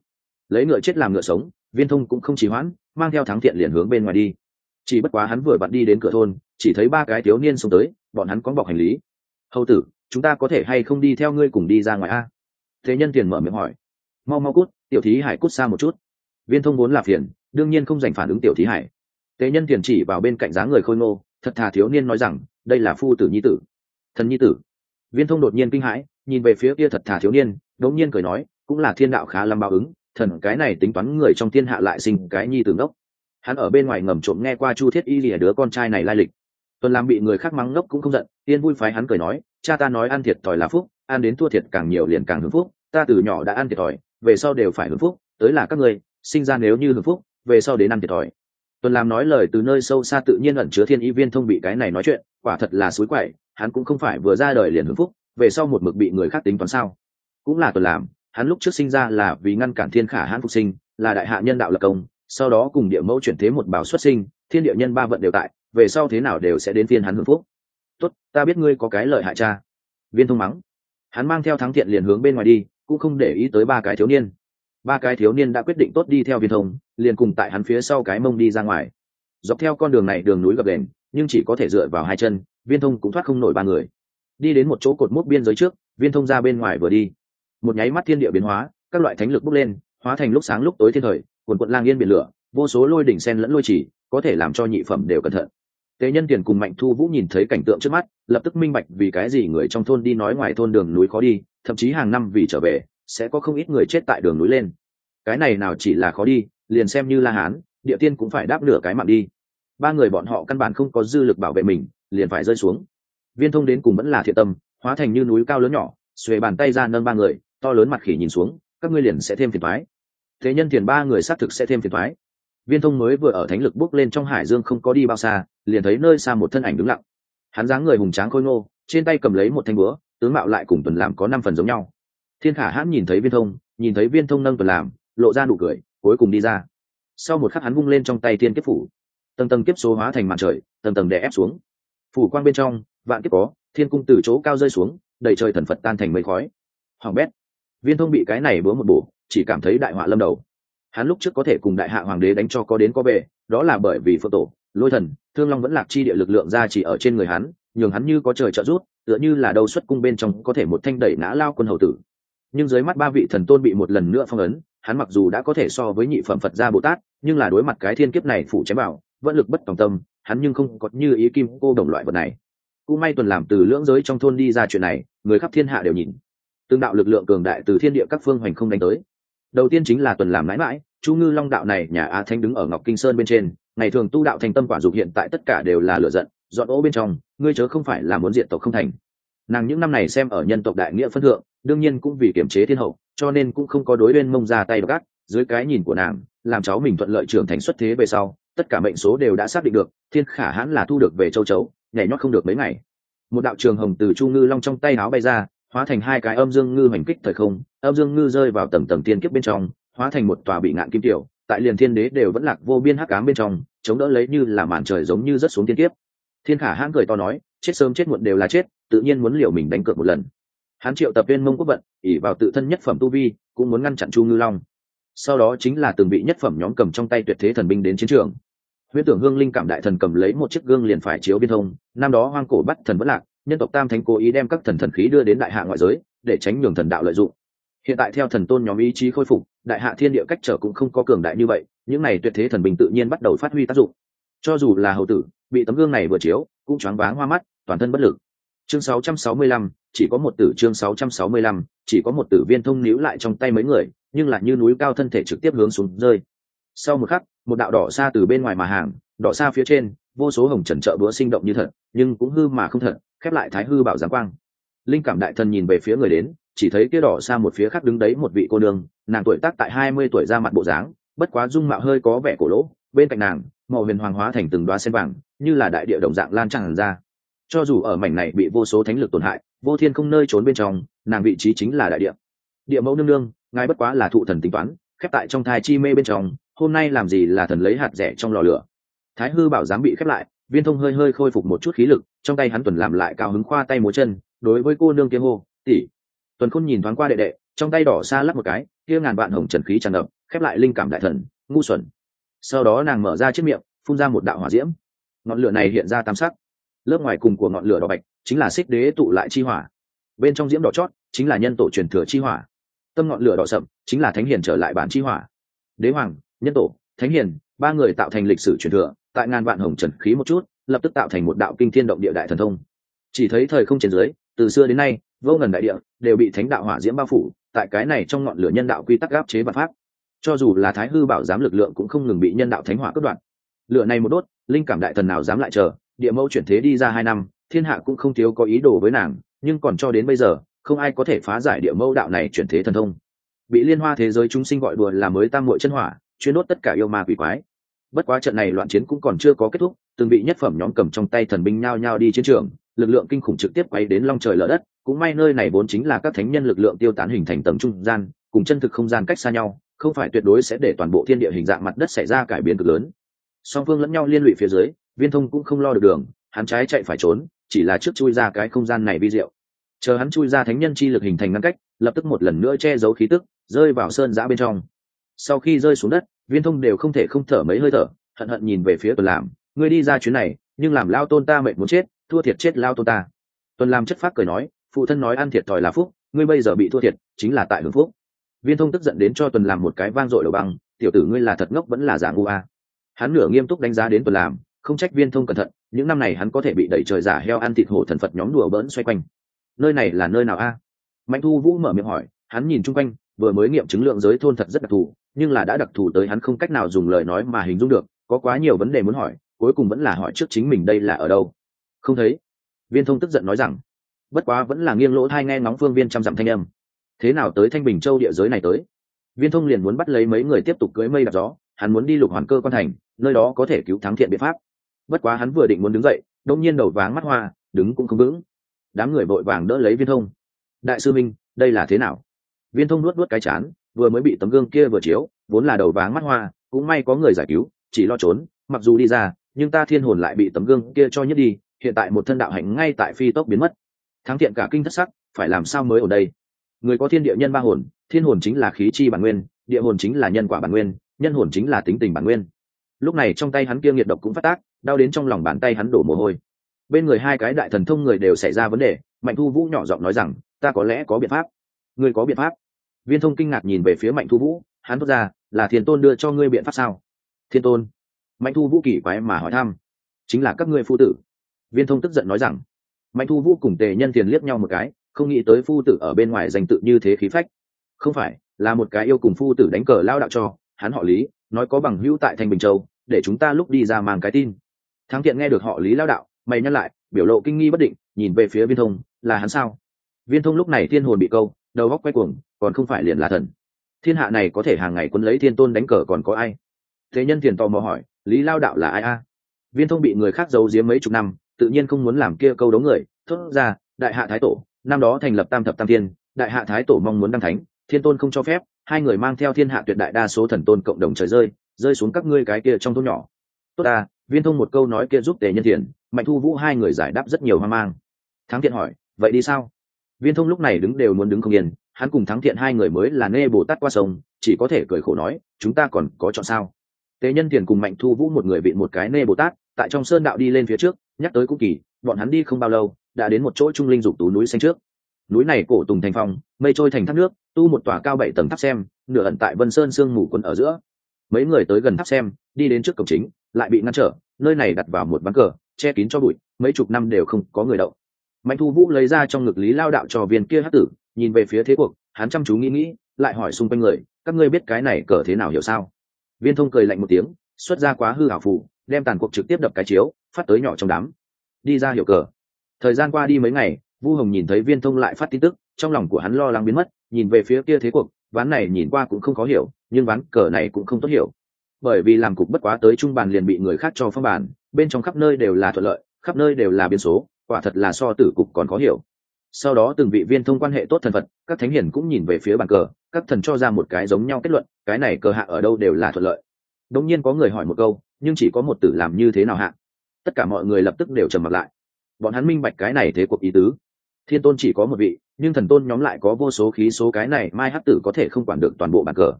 Lấy ngựa chết làm ngựa sống, viên thông cũng không chỉ hoãn, mang theo thắng thiện liền hướng bên ngoài đi chỉ bất quá hắn vừa vặn đi đến cửa thôn, chỉ thấy ba cái thiếu niên xông tới, bọn hắn có bọc hành lý. Hầu tử, chúng ta có thể hay không đi theo ngươi cùng đi ra ngoài a? Thế nhân tiền mở miệng hỏi. Mau mau cút, tiểu thí hải cút xa một chút. Viên thông vốn là phiền, đương nhiên không dành phản ứng tiểu thí hải. Tế nhân tiền chỉ vào bên cạnh dáng người khôi ngô, thật thà thiếu niên nói rằng, đây là phu tử nhi tử. Thần nhi tử? Viên thông đột nhiên kinh hãi, nhìn về phía kia thật thà thiếu niên đống nhiên cười nói, cũng là thiên đạo khá lắm báo ứng, thần cái này tính toán người trong thiên hạ lại sinh cái nhi tử ngốc hắn ở bên ngoài ngầm trộm nghe qua chu thiết y lìa đứa con trai này lai lịch. Tuần làm bị người khác mắng ngốc cũng không giận, tiên vui phái hắn cười nói, cha ta nói ăn thiệt thòi là phúc, ăn đến thua thiệt càng nhiều liền càng hưởng phúc, ta từ nhỏ đã ăn thiệt thòi, về sau đều phải hưởng phúc, tới là các người sinh ra nếu như hưởng phúc, về sau đến ăn thiệt thòi. Tuần làm nói lời từ nơi sâu xa tự nhiên ẩn chứa thiên y viên thông bị cái này nói chuyện, quả thật là suối quậy, hắn cũng không phải vừa ra đời liền hưởng phúc, về sau một mực bị người khác tính toán sao. Cũng là tuần làm hắn lúc trước sinh ra là vì ngăn cản thiên khả hãn phục sinh, là đại hạ nhân đạo lập công sau đó cùng địa mẫu chuyển thế một bảo xuất sinh, thiên địa nhân ba vận đều tại, về sau thế nào đều sẽ đến phiên hắn hưởng phúc. Tốt, ta biết ngươi có cái lợi hại cha. Viên thông mắng. Hắn mang theo thắng thiện liền hướng bên ngoài đi, cũng không để ý tới ba cái thiếu niên. Ba cái thiếu niên đã quyết định tốt đi theo viên thông, liền cùng tại hắn phía sau cái mông đi ra ngoài. Dọc theo con đường này đường núi gập đền, nhưng chỉ có thể dựa vào hai chân, viên thông cũng thoát không nổi ba người. Đi đến một chỗ cột mốc biên giới trước, viên thông ra bên ngoài vừa đi. Một nháy mắt thiên địa biến hóa, các loại thánh lực bốc lên, hóa thành lúc sáng lúc tối thiên thời quần quận lang yên biển lửa, vô số lôi đỉnh sen lẫn lôi chỉ, có thể làm cho nhị phẩm đều cẩn thận. Tế nhân tiền cùng mạnh thu vũ nhìn thấy cảnh tượng trước mắt, lập tức minh bạch vì cái gì người trong thôn đi nói ngoài thôn đường núi khó đi, thậm chí hàng năm vì trở về, sẽ có không ít người chết tại đường núi lên. Cái này nào chỉ là khó đi, liền xem như la hán, địa tiên cũng phải đáp nửa cái mạng đi. Ba người bọn họ căn bản không có dư lực bảo vệ mình, liền phải rơi xuống. Viên thông đến cùng vẫn là thiện tâm, hóa thành như núi cao lớn nhỏ, xuề bàn tay ra nâng ba người, to lớn mặt khỉ nhìn xuống, các ngươi liền sẽ thêm phiền thoái thế nhân tiền ba người xác thực sẽ thêm phiền thoái. Viên thông mới vừa ở thánh lực bước lên trong hải dương không có đi bao xa, liền thấy nơi xa một thân ảnh đứng lặng. Hắn dáng người hùng tráng khôi ngô, trên tay cầm lấy một thanh búa, tướng mạo lại cùng tuần làm có năm phần giống nhau. Thiên khả hãn nhìn thấy viên thông, nhìn thấy viên thông nâng tuần làm, lộ ra nụ cười, cuối cùng đi ra. Sau một khắc hắn vung lên trong tay thiên kiếp phủ. Tầng tầng kiếp số hóa thành màn trời, tầng tầng đè ép xuống. Phủ quang bên trong, vạn kiếp có, thiên cung từ chỗ cao rơi xuống, đầy trời thần phật tan thành mây khói. Hoàng bét. Viên thông bị cái này búa một bổ chỉ cảm thấy đại họa lâm đầu. Hắn lúc trước có thể cùng đại hạ hoàng đế đánh cho có đến có về, đó là bởi vì phượng tổ, lôi thần, thương long vẫn lạc chi địa lực lượng ra chỉ ở trên người hắn, nhường hắn như có trời trợ rút tựa như là đầu xuất cung bên trong có thể một thanh đẩy ngã lao quân hầu tử. Nhưng dưới mắt ba vị thần tôn bị một lần nữa phong ấn, hắn mặc dù đã có thể so với nhị phẩm phật gia bồ tát, nhưng là đối mặt cái thiên kiếp này phủ chém bảo, vẫn lực bất tòng tâm, hắn nhưng không có như ý kim cô đồng loại vật này. Cũng may tuần làm từ lưỡng giới trong thôn đi ra chuyện này, người khắp thiên hạ đều nhìn. Tương đạo lực lượng cường đại từ thiên địa các phương hoành không đánh tới đầu tiên chính là tuần làm mãi mãi, chu ngư long đạo này nhà a thanh đứng ở ngọc kinh sơn bên trên, ngày thường tu đạo thành tâm quả dục hiện tại tất cả đều là lựa giận, dọn ô bên trong, ngươi chớ không phải là muốn diện tộc không thành. Nàng những năm này xem ở nhân tộc đại nghĩa phân thượng, đương nhiên cũng vì kiểm chế thiên hậu, cho nên cũng không có đối bên mông ra tay gắt, dưới cái nhìn của nàng, làm cháu mình thuận lợi trưởng thành xuất thế về sau, tất cả mệnh số đều đã xác định được, thiên khả hãn là thu được về châu chấu, nhảy nhót không được mấy ngày. Một đạo trường hồng từ chu ngư long trong tay áo bay ra hóa thành hai cái âm dương ngư hoành kích thời không, âm dương ngư rơi vào tầng tầng tiên kiếp bên trong, hóa thành một tòa bị ngạn kim tiểu, tại liền thiên đế đều vẫn lạc vô biên hắc ám bên trong, chống đỡ lấy như là màn trời giống như rất xuống tiên kiếp. Thiên khả hãn cười to nói, chết sớm chết muộn đều là chết, tự nhiên muốn liều mình đánh cược một lần. Hắn triệu tập viên mông quốc vận ỉ vào tự thân nhất phẩm tu vi, cũng muốn ngăn chặn chu ngư long. Sau đó chính là từng vị nhất phẩm nhóm cầm trong tay tuyệt thế thần binh đến chiến trường. Huyễn tưởng hương linh cảm đại thần cầm lấy một chiếc gương liền phải chiếu biên thông, năm đó hoang cổ bắt thần vẫn lạc nhân tộc tam thánh cố ý đem các thần thần khí đưa đến đại hạ ngoại giới để tránh nhường thần đạo lợi dụng. Hiện tại theo thần tôn nhóm ý chí khôi phục đại hạ thiên địa cách trở cũng không có cường đại như vậy những này tuyệt thế thần bình tự nhiên bắt đầu phát huy tác dụng. Cho dù là hầu tử bị tấm gương này vừa chiếu cũng choáng váng hoa mắt toàn thân bất lực. Chương 665, chỉ có một tử chương 665, chỉ có một tử viên thông níu lại trong tay mấy người nhưng lại như núi cao thân thể trực tiếp hướng xuống rơi. Sau một khắc một đạo đỏ xa từ bên ngoài mà hàng đỏ xa phía trên vô số hồng trần trợ búa sinh động như thật, nhưng cũng hư mà không thật, khép lại thái hư bảo giáng quang. Linh cảm đại thần nhìn về phía người đến, chỉ thấy kia đỏ xa một phía khác đứng đấy một vị cô nương, nàng tuổi tác tại hai mươi tuổi ra mặt bộ dáng, bất quá dung mạo hơi có vẻ cổ lỗ, bên cạnh nàng, màu huyền hoàng hóa thành từng đoá sen vàng, như là đại địa đồng dạng lan tràn ra. Cho dù ở mảnh này bị vô số thánh lực tổn hại, vô thiên không nơi trốn bên trong, nàng vị trí chính là đại địa. Địa mẫu nương nương, ngài bất quá là thụ thần tính toán, khép tại trong thai chi mê bên trong, hôm nay làm gì là thần lấy hạt rẻ trong lò lửa thái hư bảo giám bị khép lại, viên thông hơi hơi khôi phục một chút khí lực, trong tay hắn tuần làm lại cao hứng khoa tay múa chân, đối với cô nương kia hô, tỷ. Tuần khôn nhìn thoáng qua đệ đệ, trong tay đỏ xa lắc một cái, kia ngàn vạn hồng trần khí tràn ngập, khép lại linh cảm đại thần, ngu xuẩn. Sau đó nàng mở ra chiếc miệng, phun ra một đạo hỏa diễm. Ngọn lửa này hiện ra tam sắc. Lớp ngoài cùng của ngọn lửa đỏ bạch, chính là xích đế tụ lại chi hỏa. Bên trong diễm đỏ chót, chính là nhân tổ truyền thừa chi hỏa. Tâm ngọn lửa đỏ sậm, chính là thánh hiền trở lại bản chi hỏa. Đế hoàng, nhân tổ, thánh hiền, ba người tạo thành lịch sử truyền thừa tại ngàn vạn hồng trần khí một chút, lập tức tạo thành một đạo kinh thiên động địa đại thần thông. Chỉ thấy thời không trên dưới, từ xưa đến nay, vô ngần đại địa đều bị thánh đạo hỏa diễm bao phủ, tại cái này trong ngọn lửa nhân đạo quy tắc gáp chế và pháp. Cho dù là thái hư bảo giám lực lượng cũng không ngừng bị nhân đạo thánh hỏa cướp đoạn lửa này một đốt, linh cảm đại thần nào dám lại chờ, địa mẫu chuyển thế đi ra hai năm, thiên hạ cũng không thiếu có ý đồ với nàng, nhưng còn cho đến bây giờ, không ai có thể phá giải địa mẫu đạo này chuyển thế thần thông. Bị liên hoa thế giới chúng sinh gọi đùa là mới tam muội chân hỏa, chuyên đốt tất cả yêu ma quỷ quái bất quá trận này loạn chiến cũng còn chưa có kết thúc, từng bị nhất phẩm nhóm cầm trong tay thần binh nhao nhao đi chiến trường, lực lượng kinh khủng trực tiếp quay đến long trời lở đất, cũng may nơi này vốn chính là các thánh nhân lực lượng tiêu tán hình thành tầng trung gian, cùng chân thực không gian cách xa nhau, không phải tuyệt đối sẽ để toàn bộ thiên địa hình dạng mặt đất xảy ra cải biến cực lớn. Song phương lẫn nhau liên lụy phía dưới, viên thông cũng không lo được đường, hắn trái chạy phải trốn, chỉ là trước chui ra cái không gian này vi diệu. Chờ hắn chui ra thánh nhân chi lực hình thành ngăn cách, lập tức một lần nữa che giấu khí tức, rơi vào sơn giã bên trong. Sau khi rơi xuống đất viên thông đều không thể không thở mấy hơi thở, hận hận nhìn về phía tuần làm ngươi đi ra chuyến này, nhưng làm lao tôn ta mệnh muốn chết, thua thiệt chết lao tôn ta. Tuần làm chất phát cười nói, phụ thân nói ăn thiệt thòi là phúc, ngươi bây giờ bị thua thiệt, chính là tại hưởng phúc. Viên thông tức giận đến cho tuần làm một cái vang dội đầu băng, tiểu tử ngươi là thật ngốc vẫn là giả ngu a. Hắn nửa nghiêm túc đánh giá đến tuần làm không trách viên thông cẩn thận, những năm này hắn có thể bị đẩy trời giả heo ăn thịt hổ thần phật nhóm đùa bỡn xoay quanh. Nơi này là nơi nào a? Mạnh thu vũ mở miệng hỏi, hắn nhìn chung quanh, vừa mới nghiệm chứng lượng giới thôn thật rất đặc thù nhưng là đã đặc thù tới hắn không cách nào dùng lời nói mà hình dung được, có quá nhiều vấn đề muốn hỏi, cuối cùng vẫn là hỏi trước chính mình đây là ở đâu. Không thấy. Viên thông tức giận nói rằng, bất quá vẫn là nghiêng lỗ thai nghe ngóng phương viên trăm dặm thanh âm. Thế nào tới thanh bình châu địa giới này tới? Viên thông liền muốn bắt lấy mấy người tiếp tục cưới mây đạp gió, hắn muốn đi lục hoàn cơ quan thành, nơi đó có thể cứu thắng thiện biện pháp. Bất quá hắn vừa định muốn đứng dậy đông nhiên đầu váng mắt hoa, đứng cũng không vững. Đám người vội vàng đỡ lấy viên thông. Đại sư minh, đây là thế nào? Viên thông nuốt nuốt cái chán vừa mới bị tấm gương kia vừa chiếu, vốn là đầu váng mắt hoa, cũng may có người giải cứu, chỉ lo trốn, mặc dù đi ra, nhưng ta thiên hồn lại bị tấm gương kia cho nhất đi, hiện tại một thân đạo hạnh ngay tại phi tốc biến mất. Thắng thiện cả kinh thất sắc, phải làm sao mới ở đây? Người có thiên địa nhân ba hồn, thiên hồn chính là khí chi bản nguyên, địa hồn chính là nhân quả bản nguyên, nhân hồn chính là tính tình bản nguyên. Lúc này trong tay hắn kia nghiệt độc cũng phát tác, đau đến trong lòng bàn tay hắn đổ mồ hôi. Bên người hai cái đại thần thông người đều xảy ra vấn đề, mạnh thu vũ nhỏ giọng nói rằng, ta có lẽ có biện pháp. Ngươi có biện pháp? Viên thông kinh ngạc nhìn về phía mạnh thu vũ, hắn thốt ra, là thiên tôn đưa cho ngươi biện pháp sao? Thiên tôn? Mạnh thu vũ kỳ quái mà hỏi thăm. Chính là các ngươi phu tử. Viên thông tức giận nói rằng. Mạnh thu vũ cùng tề nhân tiền liếc nhau một cái, không nghĩ tới phu tử ở bên ngoài danh tự như thế khí phách. Không phải, là một cái yêu cùng phu tử đánh cờ lao đạo cho, hắn họ lý, nói có bằng hữu tại thanh bình châu, để chúng ta lúc đi ra mang cái tin. Thắng thiện nghe được họ lý lao đạo, mày nhắc lại, biểu lộ kinh nghi bất định, nhìn về phía viên thông, là hắn sao? Viên thông lúc này thiên hồn bị câu, đầu góc quay cuồng còn không phải liền là thần. Thiên hạ này có thể hàng ngày quân lấy thiên tôn đánh cờ còn có ai? Thế nhân thiền tò mò hỏi, lý lao đạo là ai a? Viên thông bị người khác giấu giếm mấy chục năm, tự nhiên không muốn làm kia câu đấu người. Thốt ra, đại hạ thái tổ, năm đó thành lập tam thập tam thiên, đại hạ thái tổ mong muốn đăng thánh, thiên tôn không cho phép, hai người mang theo thiên hạ tuyệt đại đa số thần tôn cộng đồng trời rơi rơi xuống các ngươi cái kia trong thôn nhỏ. Tốt ta, viên thông một câu nói kia giúp tề nhân thiện mạnh thu vũ hai người giải đáp rất nhiều hoang mang. Thắng thiện hỏi, vậy đi sao? Viên thông lúc này đứng đều muốn đứng không yên hắn cùng thắng thiện hai người mới là nê bồ tát qua sông, chỉ có thể cười khổ nói, chúng ta còn có chọn sao? Tế nhân thiền cùng mạnh thu vũ một người bị một cái nê bồ tát, tại trong sơn đạo đi lên phía trước, nhắc tới cũng kỳ, bọn hắn đi không bao lâu, đã đến một chỗ trung linh dục tú núi xanh trước. Núi này cổ tùng thành phong, mây trôi thành thác nước, tu một tòa cao bảy tầng tháp xem, nửa ẩn tại vân sơn sương mù quân ở giữa. Mấy người tới gần tháp xem, đi đến trước cổng chính, lại bị ngăn trở, nơi này đặt vào một ván cờ, che kín cho bụi, mấy chục năm đều không có người đậu mạnh thu vũ lấy ra trong ngực lý lao đạo cho viên kia hát tử, nhìn về phía thế cuộc, hắn chăm chú nghĩ nghĩ, lại hỏi xung quanh người, các ngươi biết cái này cờ thế nào hiểu sao? Viên thông cười lạnh một tiếng, xuất ra quá hư hảo phụ đem tàn cuộc trực tiếp đập cái chiếu, phát tới nhỏ trong đám. Đi ra hiểu cờ. Thời gian qua đi mấy ngày, vu hồng nhìn thấy viên thông lại phát tin tức, trong lòng của hắn lo lắng biến mất, nhìn về phía kia thế cuộc, ván này nhìn qua cũng không khó hiểu, nhưng ván cờ này cũng không tốt hiểu. Bởi vì làm cục bất quá tới trung bàn liền bị người khác cho phong bàn, bên trong khắp nơi đều là thuận lợi, khắp nơi đều là biến số quả thật là so tử cục còn khó hiểu. Sau đó từng vị viên thông quan hệ tốt thần vật các thánh hiển cũng nhìn về phía bàn cờ các thần cho ra một cái giống nhau kết luận cái này cờ hạ ở đâu đều là thuận lợi. Đống nhiên có người hỏi một câu nhưng chỉ có một tử làm như thế nào hạ? Tất cả mọi người lập tức đều trầm mặt lại. Bọn hắn minh bạch cái này thế cuộc ý tứ. Thiên tôn chỉ có một vị nhưng thần tôn nhóm lại có vô số khí số cái này mai hắc tử có thể không quản được toàn bộ bàn cờ.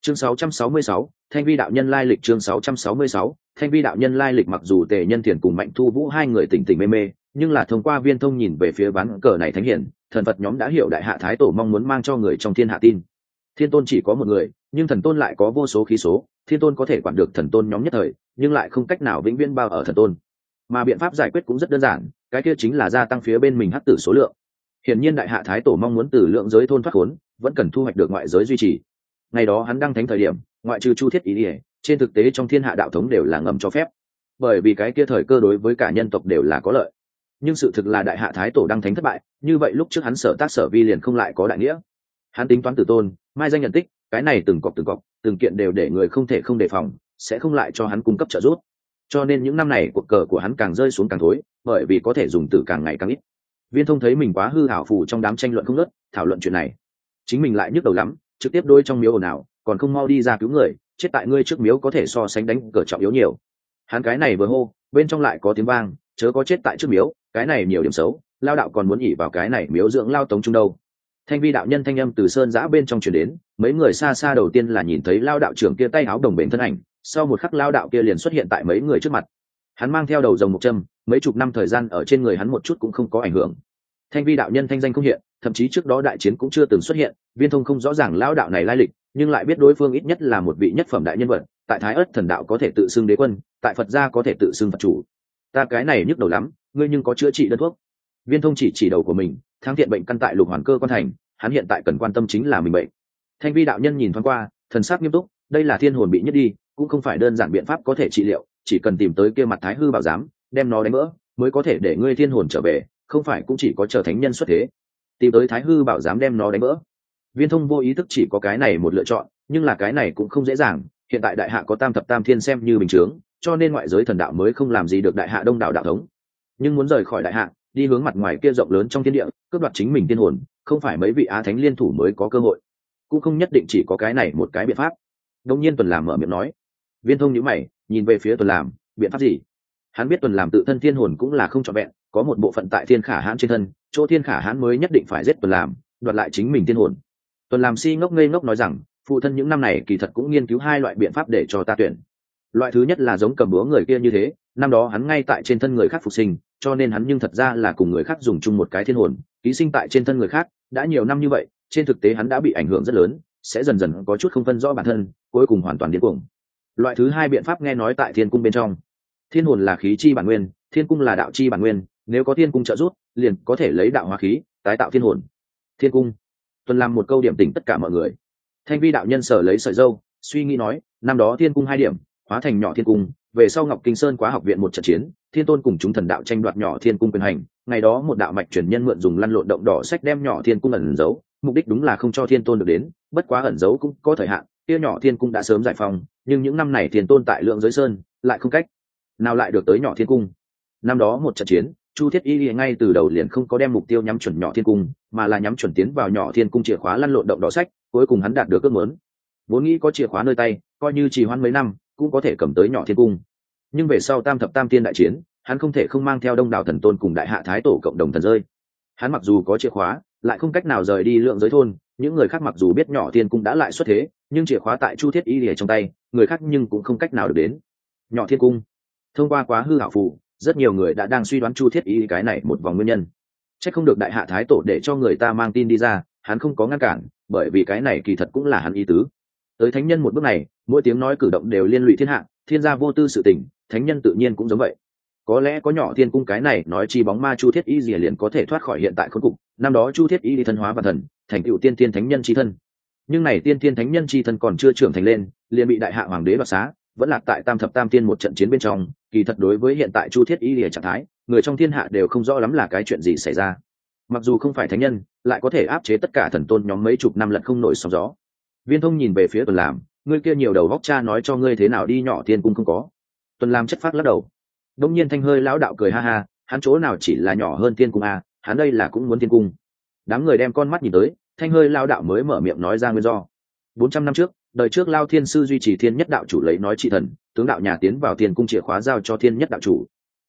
Chương 666, thanh vi đạo nhân lai lịch chương 666, thanh vi đạo nhân lai lịch mặc dù tề nhân thiền cùng mạnh thu vũ hai người tỉnh tỉnh mê mê nhưng là thông qua viên thông nhìn về phía bán cờ này thánh hiển, thần phật nhóm đã hiểu đại hạ thái tổ mong muốn mang cho người trong thiên hạ tin. Thiên tôn chỉ có một người, nhưng thần tôn lại có vô số khí số, thiên tôn có thể quản được thần tôn nhóm nhất thời, nhưng lại không cách nào vĩnh viễn bao ở thần tôn. Mà biện pháp giải quyết cũng rất đơn giản, cái kia chính là gia tăng phía bên mình hắc tử số lượng. Hiển nhiên đại hạ thái tổ mong muốn từ lượng giới thôn thoát khốn, vẫn cần thu hoạch được ngoại giới duy trì. Ngày đó hắn đăng thánh thời điểm, ngoại trừ chu thiết ý ỉa trên thực tế trong thiên hạ đạo thống đều là ngầm cho phép. Bởi vì cái kia thời cơ đối với cả nhân tộc đều là có lợi nhưng sự thực là đại hạ thái tổ đăng thánh thất bại, như vậy lúc trước hắn sở tác sở vi liền không lại có đại nghĩa. Hắn tính toán tử tôn, mai danh nhận tích, cái này từng cọc từng cọc, từng kiện đều để người không thể không đề phòng, sẽ không lại cho hắn cung cấp trợ giúp. Cho nên những năm này cuộc cờ của hắn càng rơi xuống càng thối, bởi vì có thể dùng từ càng ngày càng ít. Viên thông thấy mình quá hư hảo phù trong đám tranh luận không nớt thảo luận chuyện này. Chính mình lại nhức đầu lắm, trực tiếp đôi trong miếu ồn ào, còn không mau đi ra cứu người, chết tại ngươi trước miếu có thể so sánh đánh cờ trọng yếu nhiều. Hắn cái này vừa hô, bên trong lại có tiếng vang chớ có chết tại trước miếu, cái này nhiều điểm xấu, lao đạo còn muốn nhỉ vào cái này miếu dưỡng lao tống trung đâu. Thanh vi đạo nhân thanh âm từ sơn giã bên trong chuyển đến, mấy người xa xa đầu tiên là nhìn thấy lao đạo trưởng kia tay áo đồng bền thân ảnh, sau một khắc lao đạo kia liền xuất hiện tại mấy người trước mặt. Hắn mang theo đầu dòng một châm, mấy chục năm thời gian ở trên người hắn một chút cũng không có ảnh hưởng. Thanh vi đạo nhân thanh danh không hiện, thậm chí trước đó đại chiến cũng chưa từng xuất hiện, viên thông không rõ ràng lao đạo này lai lịch, nhưng lại biết đối phương ít nhất là một vị nhất phẩm đại nhân vật, tại thái ất thần đạo có thể tự xưng đế quân, tại phật gia có thể tự xưng phật chủ ta cái này nhức đầu lắm, ngươi nhưng có chữa trị đơn thuốc. Viên thông chỉ chỉ đầu của mình, thang thiện bệnh căn tại lục hoàn cơ quan thành, hắn hiện tại cần quan tâm chính là mình bệnh. Thanh vi đạo nhân nhìn thoáng qua, thần sắc nghiêm túc, đây là thiên hồn bị nhất đi, cũng không phải đơn giản biện pháp có thể trị liệu, chỉ cần tìm tới kia mặt thái hư bảo giám, đem nó đánh vỡ, mới có thể để ngươi thiên hồn trở về, không phải cũng chỉ có chờ thánh nhân xuất thế. Tìm tới thái hư bảo giám đem nó đánh vỡ. Viên thông vô ý thức chỉ có cái này một lựa chọn, nhưng là cái này cũng không dễ dàng, hiện tại đại hạ có tam thập tam thiên xem như bình chướng cho nên ngoại giới thần đạo mới không làm gì được đại hạ đông đảo đạo thống. Nhưng muốn rời khỏi đại hạ, đi hướng mặt ngoài kia rộng lớn trong thiên địa, cướp đoạt chính mình tiên hồn, không phải mấy vị á thánh liên thủ mới có cơ hội. Cũng không nhất định chỉ có cái này một cái biện pháp. Đông nhiên tuần làm mở miệng nói. Viên thông nhữ mày, nhìn về phía tuần làm, biện pháp gì? Hắn biết tuần làm tự thân thiên hồn cũng là không trọn vẹn, có một bộ phận tại thiên khả hãn trên thân, chỗ thiên khả hãn mới nhất định phải giết tuần làm, đoạt lại chính mình thiên hồn. Tuần làm si ngốc ngây ngốc nói rằng, phụ thân những năm này kỳ thật cũng nghiên cứu hai loại biện pháp để cho ta tuyển loại thứ nhất là giống cầm búa người kia như thế, năm đó hắn ngay tại trên thân người khác phục sinh, cho nên hắn nhưng thật ra là cùng người khác dùng chung một cái thiên hồn, ký sinh tại trên thân người khác, đã nhiều năm như vậy, trên thực tế hắn đã bị ảnh hưởng rất lớn, sẽ dần dần có chút không phân rõ bản thân, cuối cùng hoàn toàn điên cuồng. Loại thứ hai biện pháp nghe nói tại thiên cung bên trong. Thiên hồn là khí chi bản nguyên, thiên cung là đạo chi bản nguyên, nếu có thiên cung trợ giúp, liền có thể lấy đạo hóa khí, tái tạo thiên hồn. Thiên cung. Tuần làm một câu điểm tỉnh tất cả mọi người. Thanh vi đạo nhân sở lấy sợi dâu, suy nghĩ nói, năm đó thiên cung hai điểm hóa thành nhỏ thiên cung, về sau ngọc kinh sơn quá học viện một trận chiến, thiên tôn cùng chúng thần đạo tranh đoạt nhỏ thiên cung quyền hành, ngày đó một đạo mạch truyền nhân mượn dùng lăn lộn động đỏ sách đem nhỏ thiên cung ẩn giấu, mục đích đúng là không cho thiên tôn được đến, bất quá ẩn giấu cũng có thời hạn, kia nhỏ thiên cung đã sớm giải phóng, nhưng những năm này thiên tôn tại lượng giới sơn, lại không cách nào lại được tới nhỏ thiên cung. Năm đó một trận chiến, chu thiết y ngay từ đầu liền không có đem mục tiêu nhắm chuẩn nhỏ thiên cung, mà là nhắm chuẩn tiến vào nhỏ thiên cung chìa khóa lăn lộn động đỏ sách, cuối cùng hắn đạt được ước muốn. Vốn nghĩ có chìa khóa nơi tay, coi như trì hoãn mấy năm cũng có thể cầm tới nhỏ thiên cung. Nhưng về sau tam thập tam tiên đại chiến, hắn không thể không mang theo đông đảo thần tôn cùng đại hạ thái tổ cộng đồng thần rơi. Hắn mặc dù có chìa khóa, lại không cách nào rời đi lượng giới thôn, những người khác mặc dù biết nhỏ thiên cung đã lại xuất thế, nhưng chìa khóa tại chu thiết y lìa trong tay, người khác nhưng cũng không cách nào được đến. Nhỏ thiên cung, thông qua quá hư hảo phụ rất nhiều người đã đang suy đoán chu thiết y cái này một vòng nguyên nhân. C h ắ c không được đại hạ thái tổ để cho người ta mang tin đi ra, hắn không có ngăn cản, bởi vì cái này kỳ thật cũng là hắn ý tứ. Tới thánh nhân một bước này mỗi tiếng nói cử động đều liên lụy thiên hạ, thiên gia vô tư sự tình, thánh nhân tự nhiên cũng giống vậy. Có lẽ có nhỏ thiên cung cái này nói chi bóng ma chu thiết y rìa liền có thể thoát khỏi hiện tại khốn cục, năm đó chu thiết y đi thân hóa và thần, thành cựu tiên tiên thánh nhân chi thân. Nhưng này tiên tiên thánh nhân chi thân còn chưa trưởng thành lên, liền bị đại hạ hoàng đế đoạt xá, vẫn lạc tại tam thập tam tiên một trận chiến bên trong, kỳ thật đối với hiện tại chu thiết y rìa trạng thái, người trong thiên hạ đều không rõ lắm là cái chuyện gì xảy ra. Mặc dù không phải thánh nhân, lại có thể áp chế tất cả thần tôn nhóm mấy chục năm lận không nổi sóng gió. Viên thông nhìn về phía tuần làm ngươi kia nhiều đầu vóc cha nói cho ngươi thế nào đi nhỏ tiên cung không có. Tuần làm chất phát lắc đầu. Đông nhiên thanh hơi lão đạo cười ha ha hắn chỗ nào chỉ là nhỏ hơn tiên cung à, hắn đây là cũng muốn tiên cung. Đám người đem con mắt nhìn tới thanh hơi lao đạo mới mở miệng nói ra nguyên do. Bốn trăm năm trước đời trước lao thiên sư duy trì thiên nhất đạo chủ lấy nói trị thần tướng đạo nhà tiến vào thiên cung chìa khóa giao cho thiên nhất đạo chủ.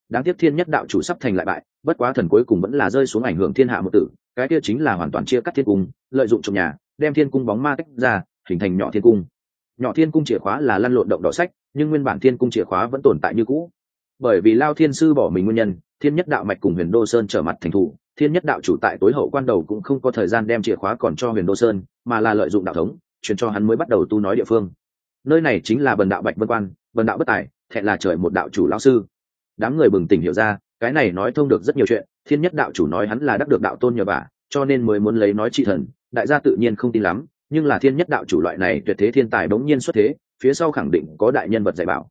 Đáng tiếc thiên nhất đạo chủ sắp thành lại bại bất quá thần cuối cùng vẫn là rơi xuống ảnh hưởng thiên hạ một tử cái kia chính là hoàn toàn chia cắt thiên cung lợi dụng trong nhà đem thiên cung bóng ma tách ra hình thành nhỏ thiên cung nhỏ thiên cung chìa khóa là lăn lộn động đỏ sách, nhưng nguyên bản thiên cung chìa khóa vẫn tồn tại như cũ. Bởi vì lao thiên sư bỏ mình nguyên nhân, thiên nhất đạo mạch cùng huyền đô sơn trở mặt thành thủ. Thiên nhất đạo chủ tại tối hậu quan đầu cũng không có thời gian đem chìa khóa còn cho huyền đô sơn, mà là lợi dụng đạo thống truyền cho hắn mới bắt đầu tu nói địa phương. Nơi này chính là bần đạo bạch vân quan, bần đạo bất tài, thẹn là trời một đạo chủ lao sư. Đám người bừng tỉnh hiểu ra, cái này nói thông được rất nhiều chuyện, thiên nhất đạo chủ nói hắn là đắc được đạo tôn nhờ bà, cho nên mới muốn lấy nói trị thần, đại gia tự nhiên không tin lắm nhưng là thiên nhất đạo chủ loại này tuyệt thế thiên tài bỗng nhiên xuất thế phía sau khẳng định có đại nhân vật dạy bảo.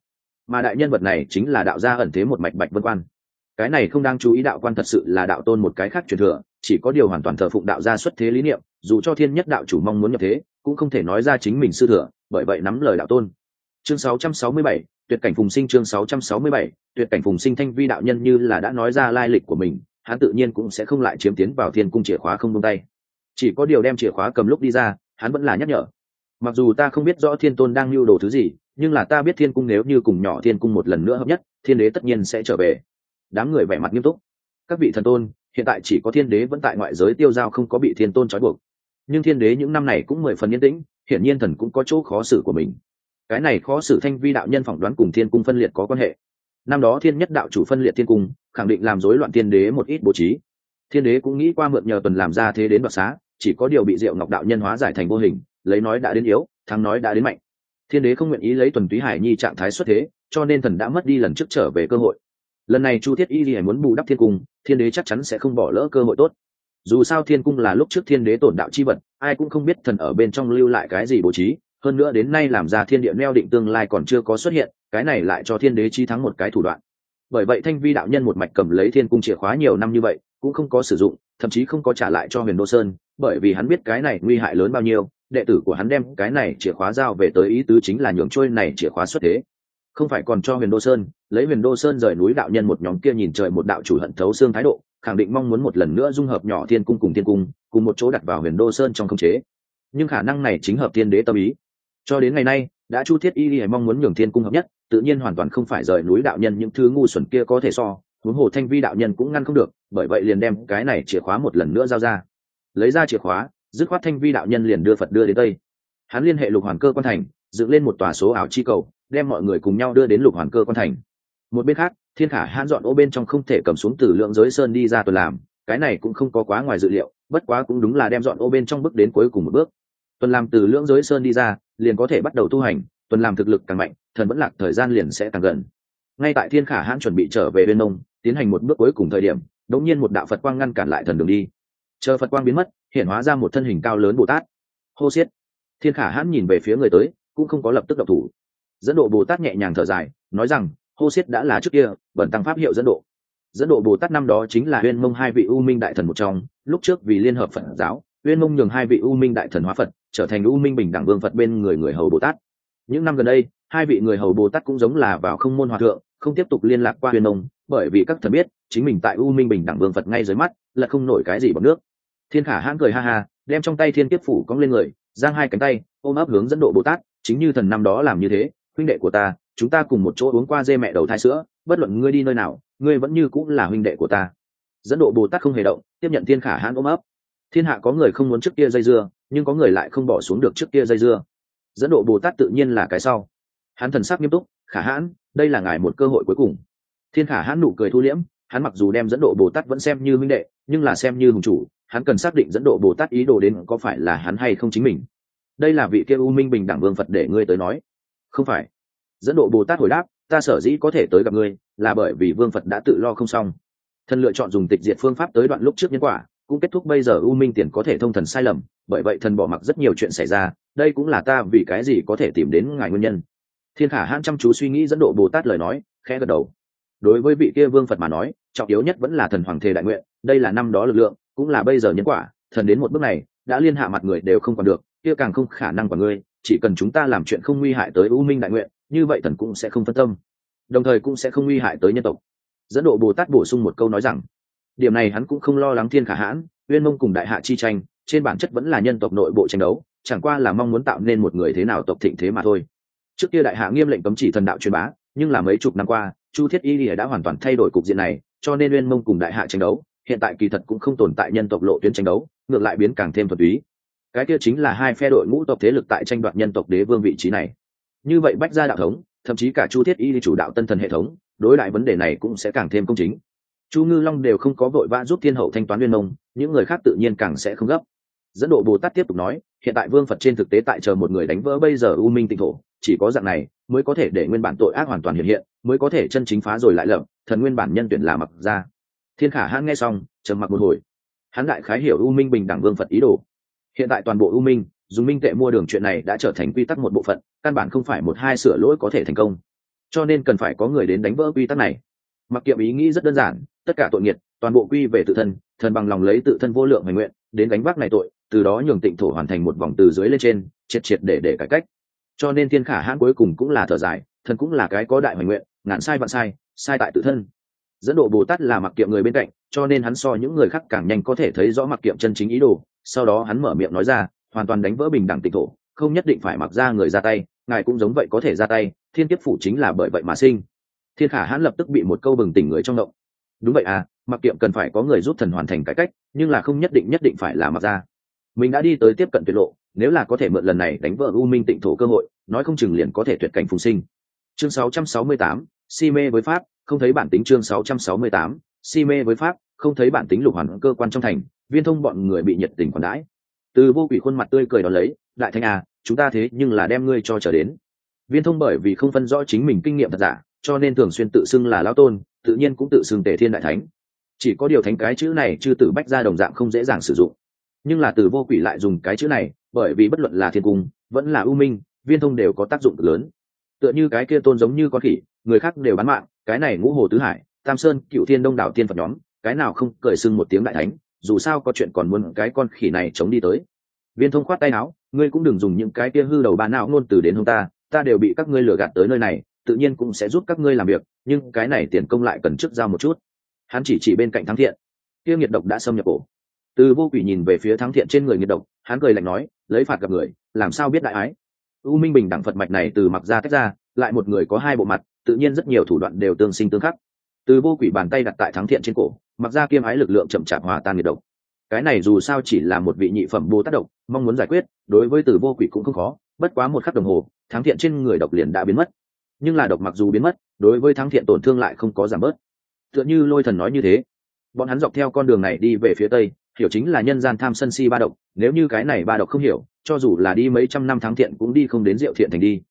Mà đại nhân vật này chính là đạo gia ẩn thế một mạch bạch vân quan. Cái này không đang chú ý đạo quan thật sự là đạo tôn một cái khác truyền thừa chỉ có điều hoàn toàn thờ phụng đạo gia xuất thế lý niệm dù cho thiên nhất đạo chủ mong muốn nhập thế cũng không thể nói ra chính mình sư thừa bởi vậy nắm lời đạo tôn. Chương 667, tuyệt cảnh phùng sinh chương 667, tuyệt cảnh phùng sinh thanh vi đạo nhân như là đã nói ra lai lịch của mình hắn tự nhiên cũng sẽ không lại chiếm tiến vào thiên cung chìa khóa không buông tay. Chỉ có điều đem chìa khóa cầm lúc đi ra hắn vẫn là nhắc nhở. Mặc dù ta không biết rõ thiên tôn đang lưu đồ thứ gì, nhưng là ta biết thiên cung nếu như cùng nhỏ thiên cung một lần nữa hợp nhất, thiên đế tất nhiên sẽ trở về. Đám người vẻ mặt nghiêm túc. Các vị thần tôn, hiện tại chỉ có thiên đế vẫn tại ngoại giới tiêu giao không có bị thiên tôn trói buộc. Nhưng thiên đế những năm này cũng mười phần yên tĩnh, hiển nhiên thần cũng có chỗ khó xử của mình. Cái này khó xử thanh vi đạo nhân phỏng đoán cùng thiên cung phân liệt có quan hệ. Năm đó thiên nhất đạo chủ phân liệt thiên cung, khẳng định làm rối loạn thiên đế một ít bố trí. Thiên đế cũng nghĩ qua mượn nhờ tuần làm ra thế đến đoạt xá chỉ có điều bị diệu ngọc đạo nhân hóa giải thành vô hình, lấy nói đã đến yếu, thắng nói đã đến mạnh. Thiên đế không nguyện ý lấy tuần túy hải nhi trạng thái xuất thế, cho nên thần đã mất đi lần trước trở về cơ hội. Lần này chu thiết y lìa muốn bù đắp thiên cung, thiên đế chắc chắn sẽ không bỏ lỡ cơ hội tốt. Dù sao thiên cung là lúc trước thiên đế tổn đạo chi vật, ai cũng không biết thần ở bên trong lưu lại cái gì bố trí. Hơn nữa đến nay làm ra thiên địa neo định tương lai còn chưa có xuất hiện, cái này lại cho thiên đế chi thắng một cái thủ đoạn. Bởi vậy thanh vi đạo nhân một mạch cầm lấy thiên cung chìa khóa nhiều năm như vậy, cũng không có sử dụng, thậm chí không có trả lại cho huyền đô sơn bởi vì hắn biết cái này nguy hại lớn bao nhiêu, đệ tử của hắn đem cái này chìa khóa giao về tới ý tứ chính là nhường trôi này chìa khóa xuất thế. Không phải còn cho huyền đô sơn, lấy huyền đô sơn rời núi đạo nhân một nhóm kia nhìn trời một đạo chủ hận thấu xương thái độ, khẳng định mong muốn một lần nữa dung hợp nhỏ thiên cung cùng thiên cung, cùng một chỗ đặt vào huyền đô sơn trong khống chế. Nhưng khả năng này chính hợp thiên đế tâm ý. Cho đến ngày nay, đã chu thiết y y mong muốn nhường thiên cung hợp nhất, tự nhiên hoàn toàn không phải rời núi đạo nhân những thứ ngu xuẩn kia có thể so, huống hồ thanh vi đạo nhân cũng ngăn không được, bởi vậy liền đem cái này chìa khóa một lần nữa giao ra lấy ra chìa khóa, dứt khoát thanh vi đạo nhân liền đưa phật đưa đến tây. Hắn liên hệ lục hoàn cơ quan thành, dựng lên một tòa số ảo chi cầu, đem mọi người cùng nhau đưa đến lục hoàn cơ quan thành. Một bên khác, thiên khả hãn dọn ô bên trong không thể cầm xuống từ lượng giới sơn đi ra tuần làm, cái này cũng không có quá ngoài dự liệu, bất quá cũng đúng là đem dọn ô bên trong bước đến cuối cùng một bước. Tuần làm từ lưỡng giới sơn đi ra, liền có thể bắt đầu tu hành, tuần làm thực lực càng mạnh, thần vẫn lạc, thời gian liền sẽ càng gần. Ngay tại thiên khả hãn chuẩn bị trở về bên nông, tiến hành một bước cuối cùng thời điểm đống nhiên một đạo phật quang ngăn cản lại thần đường đi chờ phật quang biến mất, hiện hóa ra một thân hình cao lớn bồ tát. Hô xiết. Thiên khả hãn nhìn về phía người tới, cũng không có lập tức độc thủ. Dẫn độ bồ tát nhẹ nhàng thở dài, nói rằng, hô xiết đã là trước kia, bẩn tăng pháp hiệu dẫn độ. Dẫn độ bồ tát năm đó chính là uyên mông hai vị u minh đại thần một trong, lúc trước vì liên hợp phật giáo, uyên mông nhường hai vị u minh đại thần hóa phật, trở thành u minh bình đẳng vương phật bên người người hầu bồ tát. Những năm gần đây, hai vị người hầu bồ tát cũng giống là vào không môn hòa thượng, không tiếp tục liên lạc qua uyên mông, bởi vì các thần biết, chính mình tại u minh bình đẳng vương phật ngay dưới mắt, là không nổi cái gì bằng nước thiên khả hãn cười ha ha, đem trong tay thiên kiếp phủ cong lên người, giang hai cánh tay, ôm ấp hướng dẫn độ bồ tát, chính như thần năm đó làm như thế, huynh đệ của ta, chúng ta cùng một chỗ uống qua dê mẹ đầu thai sữa, bất luận ngươi đi nơi nào, ngươi vẫn như cũng là huynh đệ của ta. Dẫn độ bồ tát không hề động, tiếp nhận thiên khả hãn ôm ấp. Thiên hạ có người không muốn trước kia dây dưa, nhưng có người lại không bỏ xuống được trước kia dây dưa. Dẫn độ bồ tát tự nhiên là cái sau. Hắn thần sắc nghiêm túc, khả hãn, đây là ngài một cơ hội cuối cùng. Thiên khả hãn nụ cười thu liễm, hắn mặc dù đem dẫn độ bồ tát vẫn xem như huynh đệ nhưng là xem như hùng chủ, hắn cần xác định dẫn độ bồ tát ý đồ đến có phải là hắn hay không chính mình. Đây là vị kia u minh bình đẳng vương phật để ngươi tới nói. Không phải. Dẫn độ bồ tát hồi đáp, ta sở dĩ có thể tới gặp ngươi, là bởi vì vương phật đã tự lo không xong. Thần lựa chọn dùng tịch diệt phương pháp tới đoạn lúc trước nhân quả, cũng kết thúc bây giờ u minh tiền có thể thông thần sai lầm, bởi vậy thần bỏ mặc rất nhiều chuyện xảy ra, đây cũng là ta vì cái gì có thể tìm đến ngài nguyên nhân. Thiên khả hãn chăm chú suy nghĩ dẫn độ bồ tát lời nói, khẽ gật đầu. Đối với vị kia vương phật mà nói, trọng yếu nhất vẫn là thần hoàng thề đại nguyện đây là năm đó lực lượng, cũng là bây giờ nhân quả, thần đến một bước này, đã liên hạ mặt người đều không còn được, kia càng không khả năng của ngươi, chỉ cần chúng ta làm chuyện không nguy hại tới u minh đại nguyện, như vậy thần cũng sẽ không phân tâm, đồng thời cũng sẽ không nguy hại tới nhân tộc. Dẫn độ bồ tát bổ sung một câu nói rằng, điểm này hắn cũng không lo lắng thiên khả hãn, uyên mông cùng đại hạ chi tranh, trên bản chất vẫn là nhân tộc nội bộ tranh đấu, chẳng qua là mong muốn tạo nên một người thế nào tộc thịnh thế mà thôi. Trước kia đại hạ nghiêm lệnh cấm chỉ thần đạo truyền bá, nhưng là mấy chục năm qua, chu thiết y lìa đã hoàn toàn thay đổi cục diện này, cho nên uyên mông cùng đại hạ tranh đấu hiện tại kỳ thật cũng không tồn tại nhân tộc lộ tuyến tranh đấu, ngược lại biến càng thêm thuật túy. Cái kia chính là hai phe đội ngũ tộc thế lực tại tranh đoạt nhân tộc đế vương vị trí này. Như vậy bách gia đạo thống, thậm chí cả chu thiết y chủ đạo tân thần hệ thống, đối lại vấn đề này cũng sẽ càng thêm công chính. Chu ngư long đều không có vội vã giúp thiên hậu thanh toán liên mông những người khác tự nhiên càng sẽ không gấp. Dẫn độ bồ tát tiếp tục nói, hiện tại vương phật trên thực tế tại chờ một người đánh vỡ bây giờ u minh tịnh thổ, chỉ có dạng này mới có thể để nguyên bản tội ác hoàn toàn hiện hiện, mới có thể chân chính phá rồi lại lợm thần nguyên bản nhân tuyển là mặc ra thiên khả hãn nghe xong, trầm mặc một hồi. Hắn đại khái hiểu u minh bình đẳng vương phật ý đồ. Hiện tại toàn bộ u minh, dùng minh tệ mua đường chuyện này đã trở thành quy tắc một bộ phận, căn bản không phải một hai sửa lỗi có thể thành công. Cho nên cần phải có người đến đánh vỡ quy tắc này. Mặc kiệm ý nghĩ rất đơn giản, tất cả tội nghiệt toàn bộ quy về tự thân, thần bằng lòng lấy tự thân vô lượng hoành nguyện, đến đánh vác này tội, từ đó nhường tịnh thổ hoàn thành một vòng từ dưới lên trên, triệt triệt để để cải cách. Cho nên thiên khả hãn cuối cùng cũng là thở dài, thần cũng là cái có đại hoành nguyện ngạn sai vạn sai sai tại tự thân dẫn độ bồ tát là mặc kiệm người bên cạnh cho nên hắn so những người khác càng nhanh có thể thấy rõ mặc kiệm chân chính ý đồ. Sau đó hắn mở miệng nói ra hoàn toàn đánh vỡ bình đẳng tịnh thổ không nhất định phải mặc ra người ra tay ngài cũng giống vậy có thể ra tay thiên kiếp phủ chính là bởi vậy mà sinh. Thiên khả hãn lập tức bị một câu bừng tỉnh người trong động. Đúng vậy à mặc kiệm cần phải có người giúp thần hoàn thành cải cách nhưng là không nhất định nhất định phải là mặc ra. Mình đã đi tới tiếp cận tuyệt lộ nếu là có thể mượn lần này đánh vỡ u minh tịnh thổ cơ hội nói không chừng liền có thể tuyệt cảnh phùng sinh. Chương 668, si mê với pháp không thấy bản tính chương 668, si mê với pháp không thấy bản tính lục hoàn cơ quan trong thành viên thông bọn người bị nhiệt tình quản đãi. Từ vô quỷ khuôn mặt tươi cười đó lấy đại thanh à chúng ta thế nhưng là đem ngươi cho trở đến. Viên thông bởi vì không phân rõ chính mình kinh nghiệm thật giả cho nên thường xuyên tự xưng là lão tôn tự nhiên cũng tự xưng tề thiên đại thánh. Chỉ có điều thánh cái chữ này chư tử bách ra đồng dạng không dễ dàng sử dụng. Nhưng là từ vô quỷ lại dùng cái chữ này bởi vì bất luận là thiên cung vẫn là ưu minh viên thông đều có tác dụng lớn. Tựa như cái kia tôn giống như con khỉ người khác đều bán mạng, cái này ngũ hồ tứ hải, tam sơn cựu thiên, đông đảo tiên phật nhóm, cái nào không cười sưng một tiếng đại thánh, dù sao có chuyện còn muốn cái con khỉ này chống đi tới. Viên thông khoát tay áo, ngươi cũng đừng dùng những cái kia hư đầu ba não ngôn từ đến hông ta ta đều bị các ngươi lừa gạt tới nơi này, tự nhiên cũng sẽ giúp các ngươi làm việc, nhưng cái này tiền công lại cần trước giao một chút. Hắn chỉ chỉ bên cạnh thắng thiện. Kia nhiệt độc đã xâm nhập cổ. Từ vô quỷ nhìn về phía thắng thiện trên người nhiệt độc, hắn cười lạnh nói, lấy phạt gặp người, làm sao biết đại ái? U minh bình đẳng phật mạch này từ mặc ra tách ra, lại một người có hai bộ mặt tự nhiên rất nhiều thủ đoạn đều tương sinh tương khắc. Từ vô quỷ bàn tay đặt tại thắng thiện trên cổ, mặc ra kiêm ái lực lượng chậm chạp hòa tan nhiệt độc. Cái này dù sao chỉ là một vị nhị phẩm bồ tác độc, mong muốn giải quyết, đối với từ vô quỷ cũng không khó, bất quá một khắc đồng hồ, thắng thiện trên người độc liền đã biến mất. Nhưng là độc mặc dù biến mất, đối với thắng thiện tổn thương lại không có giảm bớt. Tựa như lôi thần nói như thế, bọn hắn dọc theo con đường này đi về phía tây, hiểu chính là nhân gian tham sân si ba độc, nếu như cái này ba độc không hiểu, cho dù là đi mấy trăm năm thắng thiện cũng đi không đến diệu thiện thành đi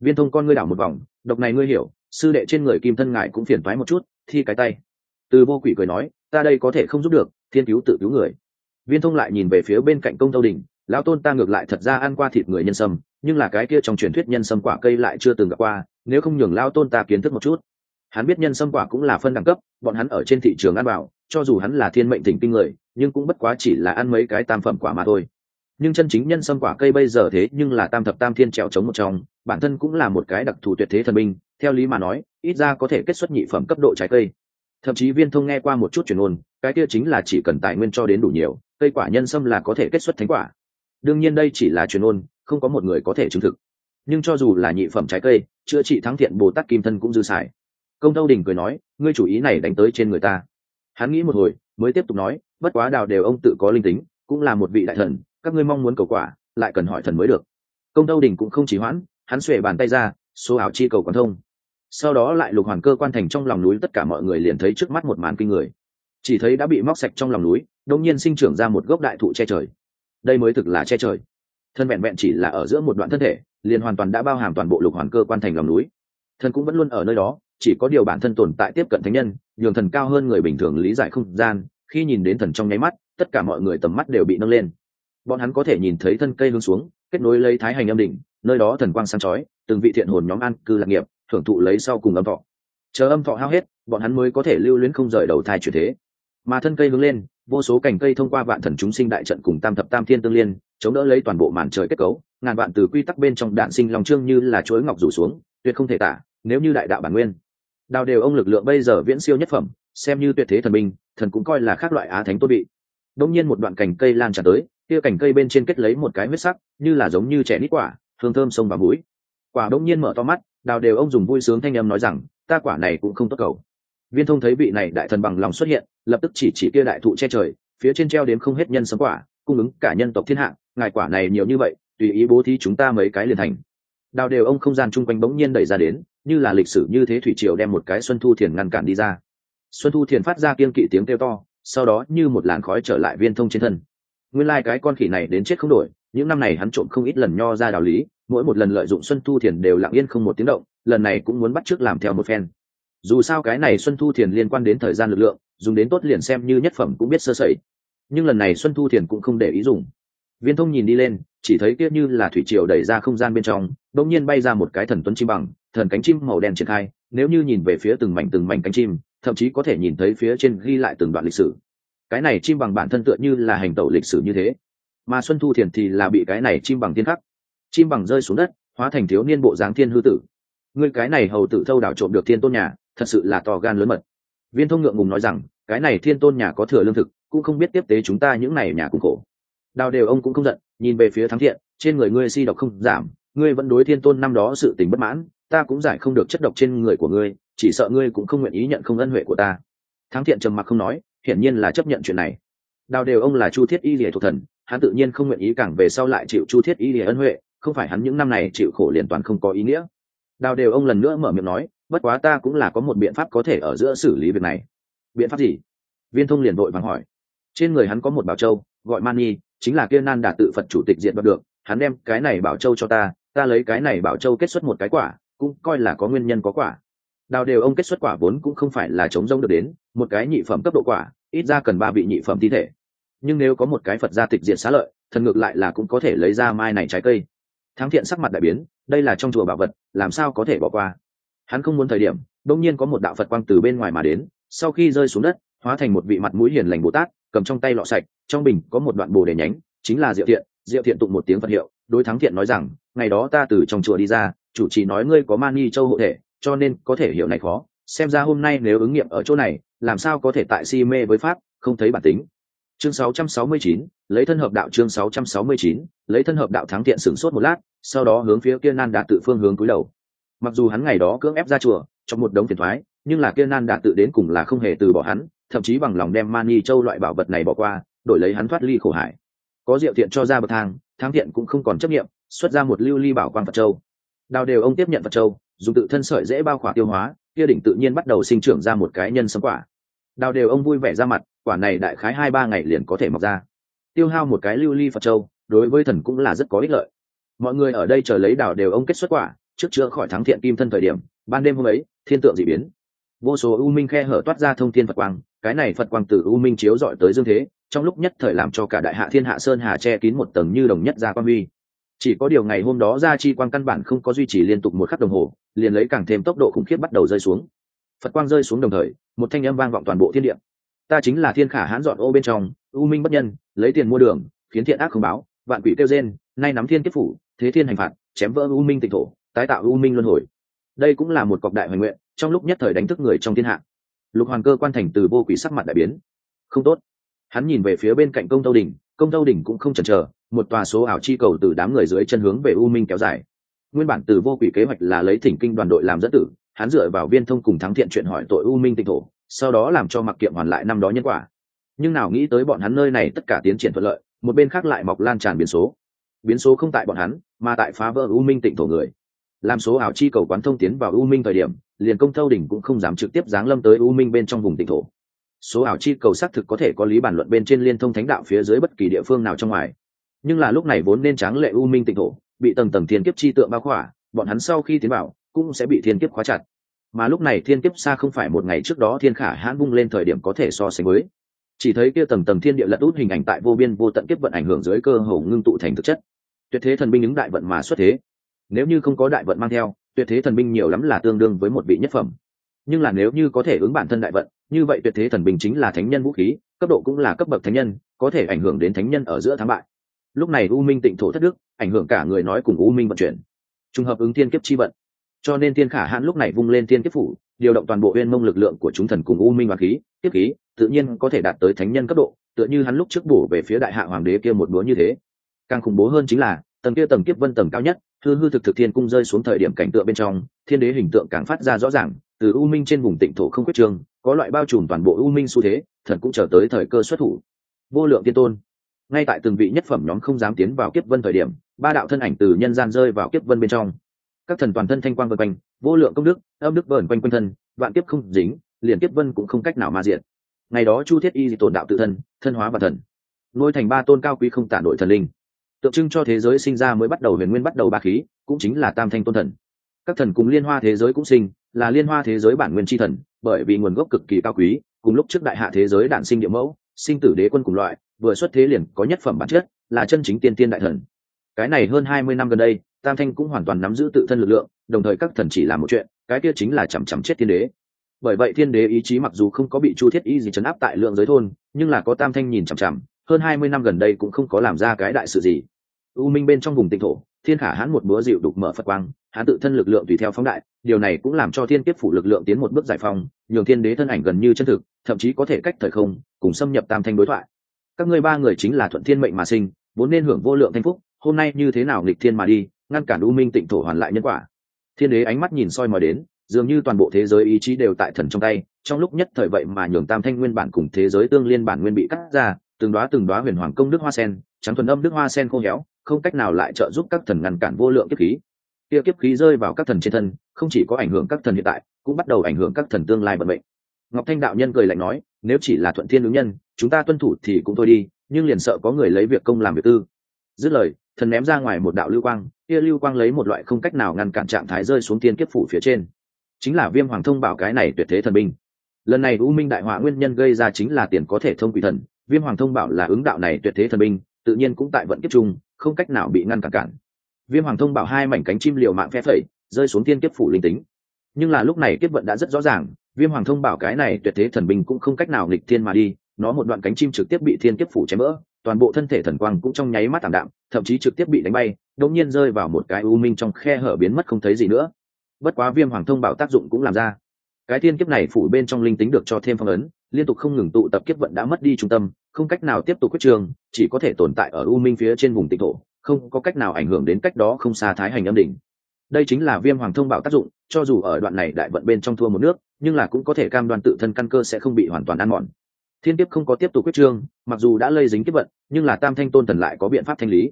viên thông con ngươi đảo một vòng, độc này ngươi hiểu, sư đệ trên người kim thân ngại cũng phiền thoái một chút, thi cái tay. Từ vô quỷ cười nói, ta đây có thể không giúp được, thiên cứu tự cứu người. Viên thông lại nhìn về phía bên cạnh công tâu đình lão tôn ta ngược lại thật ra ăn qua thịt người nhân sâm, nhưng là cái kia trong truyền thuyết nhân sâm quả cây lại chưa từng gặp qua, nếu không nhường lao tôn ta kiến thức một chút. Hắn biết nhân sâm quả cũng là phân đẳng cấp, bọn hắn ở trên thị trường ăn bảo cho dù hắn là thiên mệnh thỉnh kinh người, nhưng cũng bất quá chỉ là ăn mấy cái tam phẩm quả mà thôi. Nhưng chân chính nhân sâm quả cây bây giờ thế nhưng là tam thập tam thiên trèo chống một trong bản thân cũng là một cái đặc thù tuyệt thế thần binh, theo lý mà nói, ít ra có thể kết xuất nhị phẩm cấp độ trái cây. Thậm chí viên thông nghe qua một chút truyền ôn cái kia chính là chỉ cần tài nguyên cho đến đủ nhiều, cây quả nhân sâm là có thể kết xuất thánh quả. Đương nhiên đây chỉ là truyền ôn không có một người có thể chứng thực. Nhưng cho dù là nhị phẩm trái cây, chữa trị thắng thiện bồ tát kim thân cũng dư xài. Công tâu đình cười nói, ngươi chủ ý này đánh tới trên người ta. Hắn nghĩ một hồi, mới tiếp tục nói, bất quá đào đều ông tự có linh tính, cũng là một vị đại thần, các ngươi mong muốn cầu quả, lại cần hỏi thần mới được. Công tâu đình cũng không chỉ hoãn hắn xuề bàn tay ra, số ảo chi cầu quán thông. Sau đó lại lục hoàn cơ quan thành trong lòng núi tất cả mọi người liền thấy trước mắt một màn kinh người. Chỉ thấy đã bị móc sạch trong lòng núi đông nhiên sinh trưởng ra một gốc đại thụ che trời. Đây mới thực là che trời. Thân vẹn vẹn chỉ là ở giữa một đoạn thân thể, liền hoàn toàn đã bao hàm toàn bộ lục hoàn cơ quan thành lòng núi. Thần cũng vẫn luôn ở nơi đó, chỉ có điều bản thân tồn tại tiếp cận thánh nhân, nhường thần cao hơn người bình thường lý giải không gian, khi nhìn đến thần trong nháy mắt, tất cả mọi người tầm mắt đều bị nâng lên. Bọn hắn có thể nhìn thấy thân cây hướng xuống, kết nối lấy thái hành âm đỉnh nơi đó thần quang sáng chói từng vị thiện hồn nhóm an cư lạc nghiệp thưởng thụ lấy sau cùng âm thọ. Chờ âm thọ hao hết bọn hắn mới có thể lưu luyến không rời đầu thai chuyển thế. Mà thân cây hướng lên vô số cành cây thông qua vạn thần chúng sinh đại trận cùng tam thập tam thiên tương liên chống đỡ lấy toàn bộ màn trời kết cấu ngàn vạn từ quy tắc bên trong đạn sinh lòng trương như là chuối ngọc rủ xuống tuyệt không thể tả nếu như đại đạo bản nguyên. Đào đều ông lực lượng bây giờ viễn siêu nhất phẩm xem như tuyệt thế thần minh, thần cũng coi là khác loại á thánh tốt bị đông nhiên một đoạn cành cây lan tràn tới kia cành cây bên trên kết lấy một cái huyết sắc như là giống như trẻ nít quả hương thơm sông vào mũi quả đông nhiên mở to mắt, đào đều ông dùng vui sướng thanh âm nói rằng, ta quả này cũng không tốt cầu. Viên thông thấy vị này đại thần bằng lòng xuất hiện, lập tức chỉ chỉ kia đại thụ che trời, phía trên treo đến không hết nhân sấm quả, cung ứng cả nhân tộc thiên hạ, ngài quả này nhiều như vậy, tùy ý bố thí chúng ta mấy cái liền thành. Đào đều ông không gian chung quanh bỗng nhiên đẩy ra đến, như là lịch sử như thế thủy triều đem một cái xuân thu thiền ngăn cản đi ra. Xuân thu thiền phát ra kiên kỵ tiếng kêu to, sau đó như một làn khói trở lại viên thông trên thân. Nguyên lai、like、cái con khỉ này đến chết không đổi những năm này hắn trộm không ít lần nho ra đạo lý, mỗi một lần lợi dụng xuân thu thiền đều lặng yên không một tiếng động, lần này cũng muốn bắt t r ư ớ c làm theo một phen. Dù sao cái này xuân thu thiền liên quan đến thời gian lực lượng, dùng đến tốt liền xem như nhất phẩm cũng biết sơ sẩy. Nhưng lần này xuân thu thiền cũng không để ý dùng. Viên thông nhìn đi lên, chỉ thấy kia như là thủy triều đẩy ra không gian bên trong đ ỗ n g nhiên bay ra một cái thần tuấn chim bằng, thần cánh chim màu đen triển khai, nếu như nhìn về phía từng mảnh từng mảnh cánh chim, thậm chí có thể nhìn thấy phía trên ghi lại từng đoạn lịch sử. Cái này chim bằng bản thân tựa như là hành tẩu lịch sử như thế mà xuân thu thiền thì là bị cái này chim bằng tiên khắc. Chim bằng rơi xuống đất, hóa thành thiếu niên bộ dáng thiên hư tử. Ngươi cái này hầu tử thâu đảo trộm được thiên tôn nhà, thật sự là to gan lớn mật. Viên thông ngượng ngùng nói rằng, cái này thiên tôn nhà có thừa lương thực, cũng không biết tiếp tế chúng ta những này nhà cùng khổ. Đào đều ông cũng không giận, nhìn về phía thắng thiện, trên người ngươi si độc không giảm, ngươi vẫn đối thiên tôn năm đó sự tình bất mãn, ta cũng giải không được chất độc trên người của ngươi, chỉ sợ ngươi cũng không nguyện ý nhận không ân huệ của ta. Thắng thiện trầm mặc không nói, hiển nhiên là chấp nhận chuyện này. Đào đều ông là chu thiết y lìa thuộc thần hắn tự nhiên không nguyện ý càng về sau lại chịu chu thiết y lìa ân huệ, không phải hắn những năm này chịu khổ liền toàn không có ý nghĩa. Đào đều ông lần nữa mở miệng nói, bất quá ta cũng là có một biện pháp có thể ở giữa xử lý việc này. Biện pháp gì? Viên thông liền vội vàng hỏi. Trên người hắn có một bảo châu, gọi mani chính là kia nan đạt tự phật chủ tịch diện đoạt được. Hắn đem cái này bảo châu cho ta ta lấy cái này bảo châu kết xuất một cái quả, cũng coi là có nguyên nhân có quả. Đào đều ông kết xuất quả vốn cũng không phải là chống rông được đến, một cái nhị phẩm cấp độ quả, ít ra cần ba vị nhị phẩm thi thể nhưng nếu có một cái phật gia tịch diệt xá lợi, thần ngược lại là cũng có thể lấy ra mai này trái cây. Thắng thiện sắc mặt đại biến, đây là trong chùa bảo vật, làm sao có thể bỏ qua? Hắn không muốn thời điểm đông nhiên có một đạo phật quang từ bên ngoài mà đến, sau khi rơi xuống đất, hóa thành một vị mặt mũi hiền lành bồ tát, cầm trong tay lọ sạch, trong bình có một đoạn bồ đề nhánh, chính là diệu thiện. Diệu thiện tụng một tiếng phật hiệu, đối thắng thiện nói rằng, ngày đó ta từ trong chùa đi ra, chủ trì nói ngươi có mani châu hộ thể, cho nên có thể hiểu này khó. Xem ra hôm nay nếu ứng nghiệm ở chỗ này, làm sao có thể tại si mê với pháp, không thấy bản tính chương 669, lấy thân hợp đạo chương 669, lấy thân hợp đạo thắng thiện sửng sốt một lát sau đó hướng phía kia nan đạt tự phương hướng cúi đầu. Mặc dù hắn ngày đó cưỡng ép ra chùa trong một đống phiền thoái nhưng là kia nan đạt tự đến cùng là không hề từ bỏ hắn thậm chí bằng lòng đem mani châu loại bảo vật này bỏ qua đổi lấy hắn thoát ly khổ hải có diệu thiện cho ra bậc thang thắng thiện cũng không còn chấp nghiệm xuất ra một lưu ly bảo quang phật châu. Đào đều ông tiếp nhận phật châu dùng tự thân sợi dễ bao khỏa tiêu hóa kia đỉnh tự nhiên bắt đầu sinh trưởng ra một cái nhân sấm quả. Đào đều ông vui vẻ ra mặt quả này đại khái hai ba ngày liền có thể mọc ra. Tiêu hao một cái lưu ly phật châu, đối với thần cũng là rất có ích lợi. Mọi người ở đây chờ lấy đào đều ông kết xuất quả, trước chữa khỏi thắng thiện kim thân thời điểm, ban đêm hôm ấy, thiên tượng dị biến. Vô số u minh khe hở toát ra thông thiên phật quang, cái này phật quang từ u minh chiếu dọi tới dương thế, trong lúc nhất thời làm cho cả đại hạ thiên hạ sơn hà che kín một tầng như đồng nhất ra quan huy. Chỉ có điều ngày hôm đó ra chi quang căn bản không có duy trì liên tục một khắc đồng hồ, liền lấy càng thêm tốc độ khủng khiếp bắt đầu rơi xuống. Phật quang rơi xuống đồng thời, một thanh âm vang vọng toàn bộ thiên địa ta chính là thiên khả hãn dọn ô bên trong, u minh bất nhân, lấy tiền mua đường, khiến thiện ác không báo, vạn quỷ kêu rên, nay nắm thiên kiếp phủ, thế thiên hành phạt, chém vỡ u minh tịnh thổ, tái tạo u minh luân hồi. Đây cũng là một cọc đại hoành nguyện, trong lúc nhất thời đánh thức người trong thiên hạ. Lục hoàn cơ quan thành từ vô quỷ sắc mặt đại biến. Không tốt. Hắn nhìn về phía bên cạnh công tâu đình, công tâu đình cũng không chần chờ, một tòa số ảo chi cầu từ đám người dưới chân hướng về u minh kéo dài. Nguyên bản từ vô quỷ kế hoạch là lấy thỉnh kinh đoàn đội làm dẫn tử, hắn dựa vào viên thông cùng thắng thiện chuyện hỏi tội u minh tịnh thổ sau đó làm cho mặc kiệm hoàn lại năm đó nhân quả. Nhưng nào nghĩ tới bọn hắn nơi này tất cả tiến triển thuận lợi, một bên khác lại mọc lan tràn biến số. Biến số không tại bọn hắn, mà tại phá vỡ u minh tịnh thổ người. Làm số ảo chi cầu quán thông tiến vào u minh thời điểm, liền công thâu đỉnh cũng không dám trực tiếp giáng lâm tới u minh bên trong vùng tịnh thổ. Số ảo chi cầu xác thực có thể có lý bản luận bên trên liên thông thánh đạo phía dưới bất kỳ địa phương nào trong ngoài. Nhưng là lúc này vốn nên tráng lệ u minh tịnh thổ, bị tầng tầng thiên kiếp chi tượng bao khỏa, bọn hắn sau khi tiến vào, cũng sẽ bị thiên kiếp khóa chặt mà lúc này thiên kiếp xa không phải một ngày trước đó thiên khả hãn bung lên thời điểm có thể so sánh với. Chỉ thấy kia tầng tầng thiên địa lật út hình ảnh tại vô biên vô tận kiếp vận ảnh hưởng dưới cơ hồ ngưng tụ thành thực chất. Tuyệt thế thần binh ứng đại vận mà xuất thế. Nếu như không có đại vận mang theo, tuyệt thế thần binh nhiều lắm là tương đương với một vị nhất phẩm. Nhưng là nếu như có thể ứng bản thân đại vận, như vậy tuyệt thế thần binh chính là thánh nhân vũ khí, cấp độ cũng là cấp bậc thánh nhân, có thể ảnh hưởng đến thánh nhân ở giữa thắng bại. Lúc này u minh tịnh thổ thất đức, ảnh hưởng cả người nói cùng u minh vận chuyển. Trùng hợp ứng thiên kiếp chi vận cho nên thiên khả hãn lúc này vung lên thiên kiếp phủ, điều động toàn bộ uyên mông lực lượng của chúng thần cùng u minh và khí tiếp khí, tự nhiên có thể đạt tới thánh nhân cấp độ, tựa như hắn lúc trước bổ về phía đại hạ hoàng đế kia một búa như thế. Càng khủng bố hơn chính là, tầng kia tầng kiếp vân tầng cao nhất, hư hư thực thực thiên cung rơi xuống thời điểm cảnh tượng bên trong, thiên đế hình tượng càng phát ra rõ ràng, từ u minh trên vùng tịnh thổ không quyết trương có loại bao trùm toàn bộ u minh xu thế thần cũng chờ tới thời cơ xuất thủ. Vô lượng tiên tôn. Ngay tại từng vị nhất phẩm nhóm không dám tiến vào kiếp vân thời điểm, ba đạo thân ảnh từ nhân gian rơi vào kiếp vân bên trong các thần toàn thân thanh quang vân quanh, vô lượng công đức, âm đức vờn quanh quanh thân, vạn kiếp không dính, liền kiếp vân cũng không cách nào ma diện ngày đó chu thiết y tồn đạo tự thân thân hóa và thần. Nuôi thành ba tôn cao quý không tả nội thần linh. Tượng trưng cho thế giới sinh ra mới bắt đầu huyền nguyên bắt đầu ba khí, cũng chính là tam thanh tôn thần. Các thần cùng liên hoa thế giới cũng sinh, là liên hoa thế giới bản nguyên tri thần, bởi vì nguồn gốc cực kỳ cao quý, cùng lúc trước đại hạ thế giới đản sinh địa mẫu, sinh tử đế quân cùng loại, vừa xuất thế liền có nhất phẩm bản chất, là chân chính tiên tiên đại thần. Cái này hơn hai mươi năm gần đây tam thanh cũng hoàn toàn nắm giữ tự thân lực lượng đồng thời các thần chỉ làm một chuyện cái kia chính là chằm chằm chết thiên đế. Bởi vậy thiên đế ý chí mặc dù không có bị chu thiết y gì chấn áp tại lượng giới thôn nhưng là có tam thanh nhìn chằm chằm hơn hai mươi năm gần đây cũng không có làm ra cái đại sự gì. U minh bên trong vùng tịnh thổ thiên khả hãn một búa dịu đục mở phật quang hãn tự thân lực lượng tùy theo phóng đại điều này cũng làm cho thiên kiếp phủ lực lượng tiến một bước giải phóng, nhường thiên đế thân ảnh gần như chân thực thậm chí có thể cách thời không cùng xâm nhập tam thanh đối thoại. Các ngươi ba người chính là thuận thiên mệnh mà sinh vốn nên hưởng vô lượng thanh phúc hôm nay như thế nào nghịch thiên mà đi ngăn cản u minh tịnh thổ hoàn lại nhân quả. Thiên đế ánh mắt nhìn soi mòi đến, dường như toàn bộ thế giới ý chí đều tại thần trong tay, trong lúc nhất thời vậy mà nhường tam thanh nguyên bản cùng thế giới tương liên bản nguyên bị cắt ra, từng đoá từng đoá huyền hoàng công đức hoa sen, trắng thuần âm đức hoa sen khô héo, không cách nào lại trợ giúp các thần ngăn cản vô lượng kiếp khí. Kia kiếp khí rơi vào các thần trên thân, không chỉ có ảnh hưởng các thần hiện tại, cũng bắt đầu ảnh hưởng các thần tương lai vận mệnh. Ngọc thanh đạo nhân cười lạnh nói, nếu chỉ là thuận thiên ứng nhân, chúng ta tuân thủ thì cũng thôi đi, nhưng liền sợ có người lấy việc công làm việc tư. Dứt lời thần ném ra ngoài một đạo lưu quang, kia lưu quang lấy một loại không cách nào ngăn cản trạng thái rơi xuống tiên kiếp phủ phía trên. Chính là viêm hoàng thông bảo cái này tuyệt thế thần binh. Lần này u minh đại họa nguyên nhân gây ra chính là tiền có thể thông quỷ thần, viêm hoàng thông bảo là ứng đạo này tuyệt thế thần binh, tự nhiên cũng tại vận kiếp chung, không cách nào bị ngăn cản cản. Viêm hoàng thông bảo hai mảnh cánh chim liều mạng phe phẩy, rơi xuống tiên kiếp phủ linh tính. Nhưng là lúc này kiếp vận đã rất rõ ràng, viêm hoàng thông bảo cái này tuyệt thế thần binh cũng không cách nào nghịch thiên mà đi, nó một đoạn cánh chim trực tiếp bị thiên kiếp phủ chém vỡ toàn bộ thân thể thần quang cũng trong nháy mắt tảm đạm, thậm chí trực tiếp bị đánh bay, đột nhiên rơi vào một cái u minh trong khe hở biến mất không thấy gì nữa. Bất quá viêm hoàng thông bảo tác dụng cũng làm ra. Cái thiên kiếp này phủ bên trong linh tính được cho thêm phong ấn, liên tục không ngừng tụ tập kiếp vận đã mất đi trung tâm, không cách nào tiếp tục quyết trường, chỉ có thể tồn tại ở u minh phía trên vùng tịnh thổ, không có cách nào ảnh hưởng đến cách đó không xa thái hành âm đỉnh. Đây chính là viêm hoàng thông bảo tác dụng, cho dù ở đoạn này đại vận bên trong thua một nước, nhưng là cũng có thể cam đoan tự thân căn cơ sẽ không bị hoàn toàn ăn mòn thiên kiếp không có tiếp tục quyết trương, mặc dù đã lây dính kiếp vận, nhưng là tam thanh tôn thần lại có biện pháp thanh lý.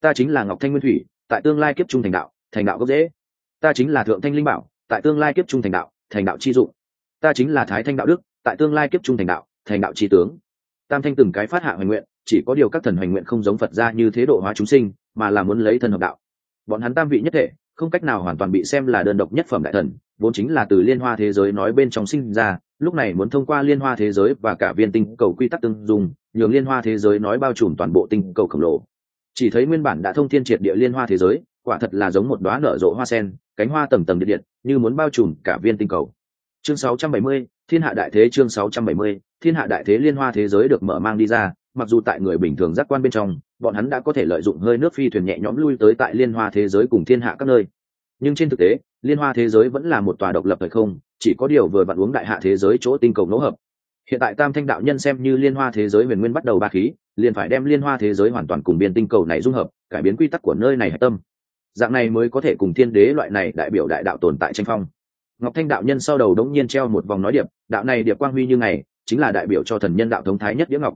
Ta chính là ngọc thanh nguyên thủy, tại tương lai kiếp trung thành đạo thành đạo gốc dễ ta chính là thượng thanh linh bảo, tại tương lai kiếp trung thành đạo thành đạo chi dụng. Ta chính là thái thanh đạo đức, tại tương lai kiếp trung thành đạo thành đạo chi tướng. Tam thanh từng cái phát hạ hoành nguyện, chỉ có điều các thần hoành nguyện không giống phật ra như thế độ hóa chúng sinh, mà là muốn lấy thần hợp đạo. Bọn hắn tam vị nhất thể, không cách nào hoàn toàn bị xem là đơn độc nhất phẩm đại thần, vốn chính là từ liên hoa thế giới nói bên trong sinh ra lúc này muốn thông qua liên hoa thế giới và cả viên tinh cầu quy tắc tương dùng nhường liên hoa thế giới nói bao trùm toàn bộ tinh cầu khổng lồ. Chỉ thấy nguyên bản đã thông thiên triệt địa liên hoa thế giới quả thật là giống một đoá nở rộ hoa sen cánh hoa tầng tầng điện điện như muốn bao trùm cả viên tinh cầu. Chương 670, thiên hạ đại thế chương 670, thiên hạ đại thế liên hoa thế giới được mở mang đi ra mặc dù tại người bình thường giác quan bên trong bọn hắn đã có thể lợi dụng hơi nước phi thuyền nhẹ nhõm lui tới tại liên hoa thế giới cùng thiên hạ các nơi nhưng trên thực tế, liên hoa thế giới vẫn là một tòa độc lập thời không, chỉ có điều vừa vặn uống đại hạ thế giới chỗ tinh cầu nỗ hợp. Hiện tại tam thanh đạo nhân xem như liên hoa thế giới huyền nguyên bắt đầu ba khí, liền phải đem liên hoa thế giới hoàn toàn cùng biên tinh cầu này dung hợp, cải biến quy tắc của nơi này hạch tâm. Dạng này mới có thể cùng thiên đế loại này đại biểu đại đạo tồn tại tranh phong. Ngọc thanh đạo nhân sau đầu đống nhiên treo một vòng nói điệp, đạo này điệp quang huy như ngày, chính là đại biểu cho thần nhân đạo thống thái nhất đĩa ngọc.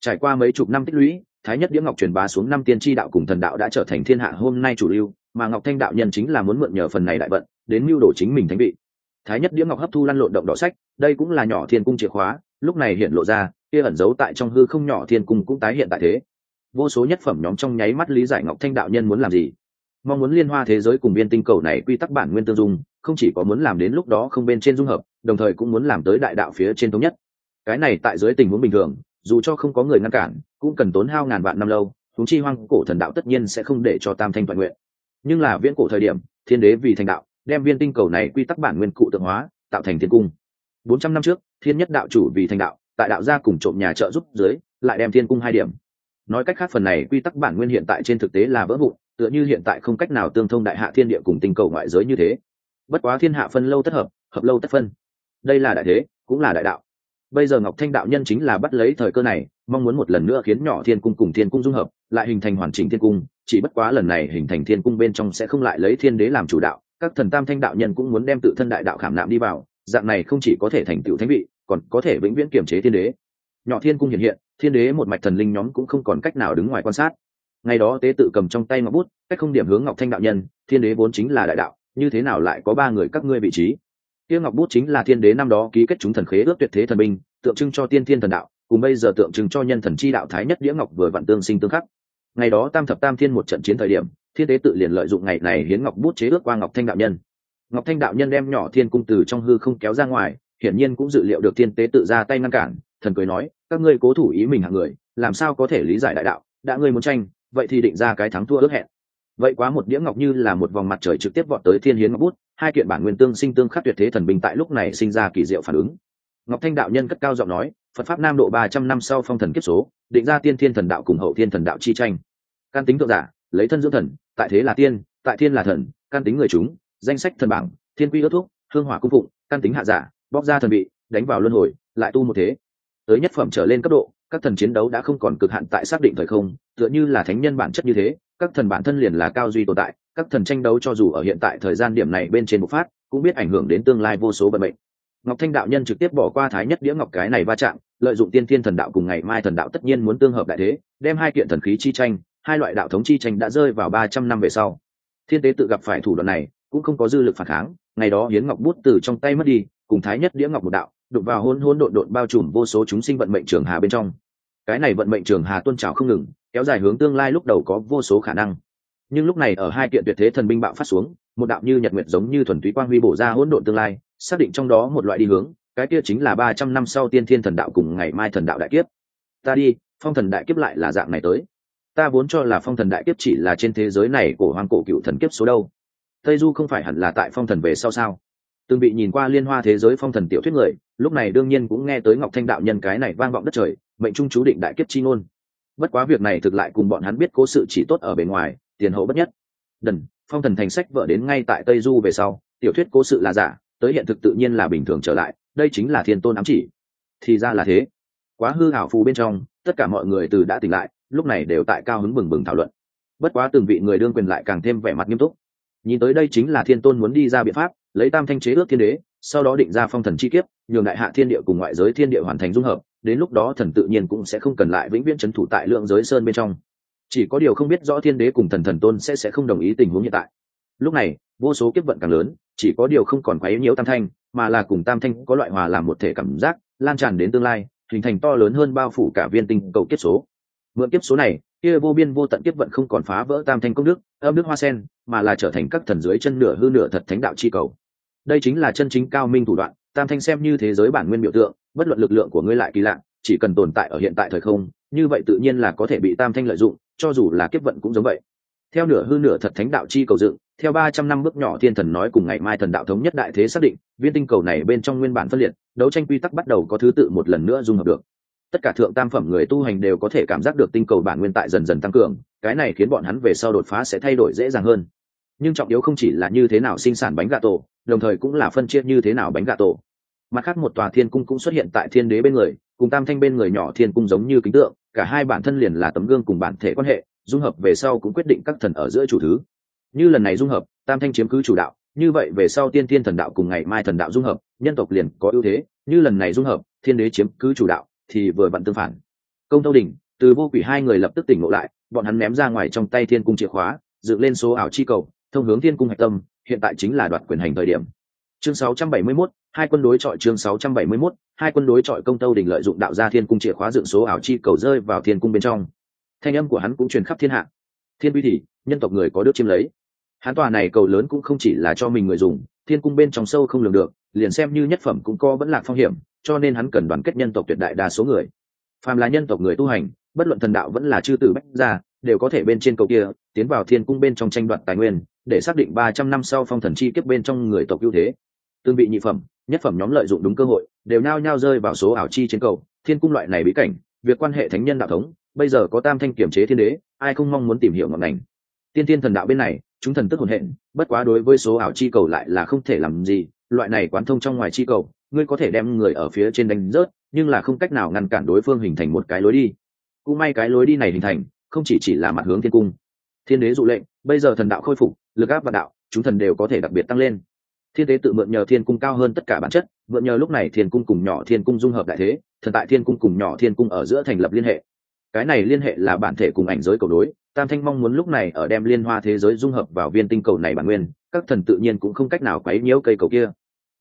Trải qua mấy chục năm tích lũy thái nhất đĩa ngọc truyền bá xuống năm tiên tri đạo cùng thần đạo đã trở thành thiên hạ hôm nay chủ lưu, mà ngọc thanh đạo nhân chính là muốn mượn nhờ phần này đại vận, đến mưu đồ chính mình thánh vị. Thái nhất đĩa ngọc hấp thu lăn lộn động đỏ sách, đây cũng là nhỏ thiên cung chìa khóa, lúc này hiện lộ ra, kia ẩn giấu tại trong hư không nhỏ thiên cung cũng tái hiện tại thế. Vô số nhất phẩm nhóm trong nháy mắt lý giải ngọc thanh đạo nhân muốn làm gì. Mong muốn liên hoa thế giới cùng biên tinh cầu này quy tắc bản nguyên tương dung, không chỉ có muốn làm đến lúc đó không bên trên dung hợp, đồng thời cũng muốn làm tới đại đạo phía trên thống nhất. Cái này tại dưới tình huống bình thường dù cho không có người ngăn cản, cũng cần tốn hao ngàn vạn năm lâu thúng chi hoang cổ thần đạo tất nhiên sẽ không để cho tam thanh toàn nguyện. Nhưng là viễn cổ thời điểm, thiên đế vì thành đạo, đem viên tinh cầu này quy tắc bản nguyên cụ tượng hóa, tạo thành thiên cung. Bốn trăm năm trước, thiên nhất đạo chủ vì thành đạo, tại đạo gia cùng trộm nhà trợ giúp dưới, lại đem thiên cung hai điểm. Nói cách khác phần này quy tắc bản nguyên hiện tại trên thực tế là vỡ vụn, tựa như hiện tại không cách nào tương thông đại hạ thiên địa cùng tinh cầu ngoại giới như thế. Bất quá thiên hạ phân lâu tất hợp hợp lâu tất phân. Đây là đại thế, cũng là đại đạo bây giờ ngọc thanh đạo nhân chính là bắt lấy thời cơ này, mong muốn một lần nữa khiến nhỏ thiên cung cùng thiên cung dung hợp, lại hình thành hoàn chỉnh thiên cung, chỉ bất quá lần này hình thành thiên cung bên trong sẽ không lại lấy thiên đế làm chủ đạo, các thần tam thanh đạo nhân cũng muốn đem tự thân đại đạo khảm nạm đi vào, dạng này không chỉ có thể thành tựu thánh vị, còn có thể vĩnh viễn kiểm chế thiên đế. Nhỏ thiên cung hiện hiện, thiên đế một mạch thần linh nhóm cũng không còn cách nào đứng ngoài quan sát. Ngày đó tế tự cầm trong tay ngọc bút, cách không điểm hướng ngọc thanh đạo nhân, thiên đế vốn chính là đại đạo, như thế nào lại có ba người các ngươi vị trí? Tiêu ngọc bút chính là thiên đế năm đó ký kết chúng thần khế ước tuyệt thế thần binh, tượng trưng cho tiên thiên thần đạo, cùng bây giờ tượng trưng cho nhân thần chi đạo thái nhất đĩa ngọc vừa vặn tương sinh tương khắc. Ngày đó tam thập tam thiên một trận chiến thời điểm, thiên tế tự liền lợi dụng ngày này hiến ngọc bút chế ước qua ngọc thanh đạo nhân. Ngọc thanh đạo nhân đem nhỏ thiên cung từ trong hư không kéo ra ngoài, hiển nhiên cũng dự liệu được thiên tế tự ra tay ngăn cản, thần cười nói, các ngươi cố thủ ý mình hạng người, làm sao có thể lý giải đại đạo? Đã ngươi muốn tranh, vậy thì định ra cái thắng thua ước hẹn vậy quá một đĩa ngọc như là một vòng mặt trời trực tiếp vọt tới thiên hiến ngọc bút, hai kiện bản nguyên tương sinh tương khắc tuyệt thế thần binh tại lúc này sinh ra kỳ diệu phản ứng. Ngọc thanh đạo nhân cất cao giọng nói, phật pháp nam độ ba trăm năm sau phong thần kiếp số, định ra tiên thiên thần đạo cùng hậu thiên thần đạo chi tranh. Can tính thượng giả, lấy thân dưỡng thần, tại thế là tiên, tại thiên là thần, can tính người chúng, danh sách thần bảng, thiên quy ước thuốc hương hỏa cung phụng, can tính hạ giả, bóc ra thần vị, đánh vào luân hồi, lại tu một thế. Tới nhất phẩm trở lên cấp độ, các thần chiến đấu đã không còn cực hạn tại xác định thời không, tựa như là thánh nhân bản chất như thế các thần bản thân liền là cao duy tồn tại, các thần tranh đấu cho dù ở hiện tại thời gian điểm này bên trên bộc phát, cũng biết ảnh hưởng đến tương lai vô số vận mệnh. Ngọc thanh đạo nhân trực tiếp bỏ qua thái nhất đĩa ngọc cái này va chạm, lợi dụng tiên thiên thần đạo cùng ngày mai thần đạo tất nhiên muốn tương hợp đại thế, đem hai kiện thần khí chi tranh, hai loại đạo thống chi tranh đã rơi vào ba trăm năm về sau. Thiên tế tự gặp phải thủ đoạn này, cũng không có dư lực phản kháng, ngày đó hiến ngọc bút từ trong tay mất đi, cùng thái nhất đĩa ngọc một đạo, đụng vào hôn hôn độn độn bao trùm vô số chúng sinh vận mệnh trường hà bên trong cái này vận mệnh trường hà tuân trào không ngừng, kéo dài hướng tương lai lúc đầu có vô số khả năng. Nhưng lúc này ở hai kiện tuyệt thế thần binh bạo phát xuống, một đạo như nhật nguyệt giống như thuần túy quang huy bổ ra hỗn độn tương lai, xác định trong đó một loại đi hướng, cái kia chính là ba trăm năm sau tiên thiên thần đạo cùng ngày mai thần đạo đại kiếp. Ta đi, phong thần đại kiếp lại là dạng này tới. Ta vốn cho là phong thần đại kiếp chỉ là trên thế giới này của hoàng cổ cựu thần kiếp số đâu. Tây du không phải hẳn là tại phong thần về sau sao? Từng bị nhìn qua liên hoa thế giới phong thần tiểu thuyết người, lúc này đương nhiên cũng nghe tới ngọc thanh đạo nhân cái này vang vọng đất trời, mệnh trung chú định đại kiếp chi ngôn. Bất quá việc này thực lại cùng bọn hắn biết cố sự chỉ tốt ở bề ngoài, tiền hậu bất nhất. Đần, phong thần thành sách vợ đến ngay tại tây du về sau, tiểu thuyết cố sự là giả, tới hiện thực tự nhiên là bình thường trở lại, đây chính là thiên tôn ám chỉ. Thì ra là thế. Quá hư hảo phù bên trong, tất cả mọi người từ đã tỉnh lại, lúc này đều tại cao hứng bừng bừng thảo luận. Bất quá từng vị người đương quyền lại càng thêm vẻ mặt nghiêm túc. Nhìn tới đây chính là thiên tôn muốn đi ra biện pháp lấy tam thanh chế ước thiên đế, sau đó định ra phong thần chi kiếp, nhường đại hạ thiên địa cùng ngoại giới thiên địa hoàn thành dung hợp, đến lúc đó thần tự nhiên cũng sẽ không cần lại vĩnh viễn c thủ tại lượng giới sơn bên trong. Chỉ có điều không biết rõ thiên đế cùng thần thần tôn sẽ sẽ không đồng ý tình huống hiện tại. Lúc này, vô số kiếp vận càng lớn, chỉ có điều không còn quá yếu nhiễu tam thanh, mà là cùng tam thanh có loại hòa làm một thể cảm giác, lan tràn đến tương lai, hình thành to lớn hơn bao phủ cả viên tinh cầu kiếp số. Mượn kiếp số này, kia vô biên vô tận kiếp vận không còn phá vỡ tam thanh công đức, âm đức hoa sen, mà là trở thành các thần dưới chân nửa hư nửa thật thánh đạo chi cầu đây chính là chân chính cao minh thủ đoạn, tam thanh xem như thế giới bản nguyên biểu tượng, bất luận lực lượng của ngươi lại kỳ lạ, chỉ cần tồn tại ở hiện tại thời không, như vậy tự nhiên là có thể bị tam thanh lợi dụng, cho dù là kiếp vận cũng giống vậy. Theo nửa hư nửa thật thánh đạo chi cầu dựng, theo ba trăm năm bước nhỏ thiên thần nói cùng ngày mai thần đạo thống nhất đại thế xác định, viên tinh cầu này bên trong nguyên bản phân liệt, đấu tranh quy tắc bắt đầu có thứ tự một lần nữa dung hợp được. Tất cả thượng tam phẩm người tu hành đều có thể cảm giác được tinh cầu bản nguyên tại dần dần tăng cường, cái này khiến bọn hắn về sau đột phá sẽ thay đổi dễ dàng hơn nhưng trọng yếu không chỉ là như thế nào sinh sản bánh gà tổ, đồng thời cũng là phân chia như thế nào bánh gà tổ. Mặt khác một tòa thiên cung cũng xuất hiện tại thiên đế bên người, cùng tam thanh bên người nhỏ thiên cung giống như kính tượng, cả hai bản thân liền là tấm gương cùng bản thể quan hệ, dung hợp về sau cũng quyết định các thần ở giữa chủ thứ. Như lần này dung hợp, tam thanh chiếm cứ chủ đạo, như vậy về sau tiên tiên thần đạo cùng ngày mai thần đạo dung hợp, nhân tộc liền có ưu thế, như lần này dung hợp, thiên đế chiếm cứ chủ đạo, thì vừa vặn tương phản. Công tâu đỉnh từ vô quỷ hai người lập tức tỉnh ngộ lại, bọn hắn ném ra ngoài trong tay thiên cung chìa khóa, dựng lên số ảo chi cầu thông hướng thiên cung hạch tâm hiện tại chính là đoạt quyền hành thời điểm. Chương 671, hai quân đối chọi chương 671, hai quân đối chọi công tâu đỉnh lợi dụng đạo gia thiên cung chìa khóa dựng số ảo chi cầu rơi vào thiên cung bên trong. Thanh âm của hắn cũng truyền khắp thiên hạ. Thiên uy thì nhân tộc người có đức chiếm lấy. Hắn tòa này cầu lớn cũng không chỉ là cho mình người dùng thiên cung bên trong sâu không lường được liền xem như nhất phẩm cũng co vẫn là phong hiểm cho nên hắn cần đoàn kết nhân tộc tuyệt đại đa số người. Phàm là nhân tộc người tu hành bất luận thần đạo vẫn là chư tử bách gia đều có thể bên trên cầu kia, tiến vào thiên cung bên trong tranh đoạt tài nguyên, để xác định ba trăm năm sau phong thần chi kiếp bên trong người tộc ưu thế. Tương vị nhị phẩm, nhất phẩm nhóm lợi dụng đúng cơ hội, đều nao nhao rơi vào số ảo chi trên cầu. Thiên cung loại này bí cảnh, việc quan hệ thánh nhân đạo thống, bây giờ có tam thanh kiểm chế thiên đế, ai không mong muốn tìm hiểu ngọn ngành. Tiên tiên thần đạo bên này, chúng thần tức hồn hện, bất quá đối với số ảo chi cầu lại là không thể làm gì. Loại này quán thông trong ngoài chi cầu, ngươi có thể đem người ở phía trên đánh rớt, nhưng là không cách nào ngăn cản đối phương hình thành một cái lối đi. Cũng may cái lối đi này hình thành không chỉ chỉ là mặt hướng thiên cung. Thiên đế dụ lệnh, bây giờ thần đạo khôi phục, lực áp và đạo, chúng thần đều có thể đặc biệt tăng lên. Thiên đế tự mượn nhờ thiên cung cao hơn tất cả bản chất, mượn nhờ lúc này thiên cung cùng nhỏ thiên cung dung hợp đại thế, thần tại thiên cung cùng nhỏ thiên cung ở giữa thành lập liên hệ. Cái này liên hệ là bản thể cùng ảnh giới cầu đối, tam thanh mong muốn lúc này ở đem liên hoa thế giới dung hợp vào viên tinh cầu này bản nguyên, các thần tự nhiên cũng không cách nào quấy nhiễu cây cầu kia.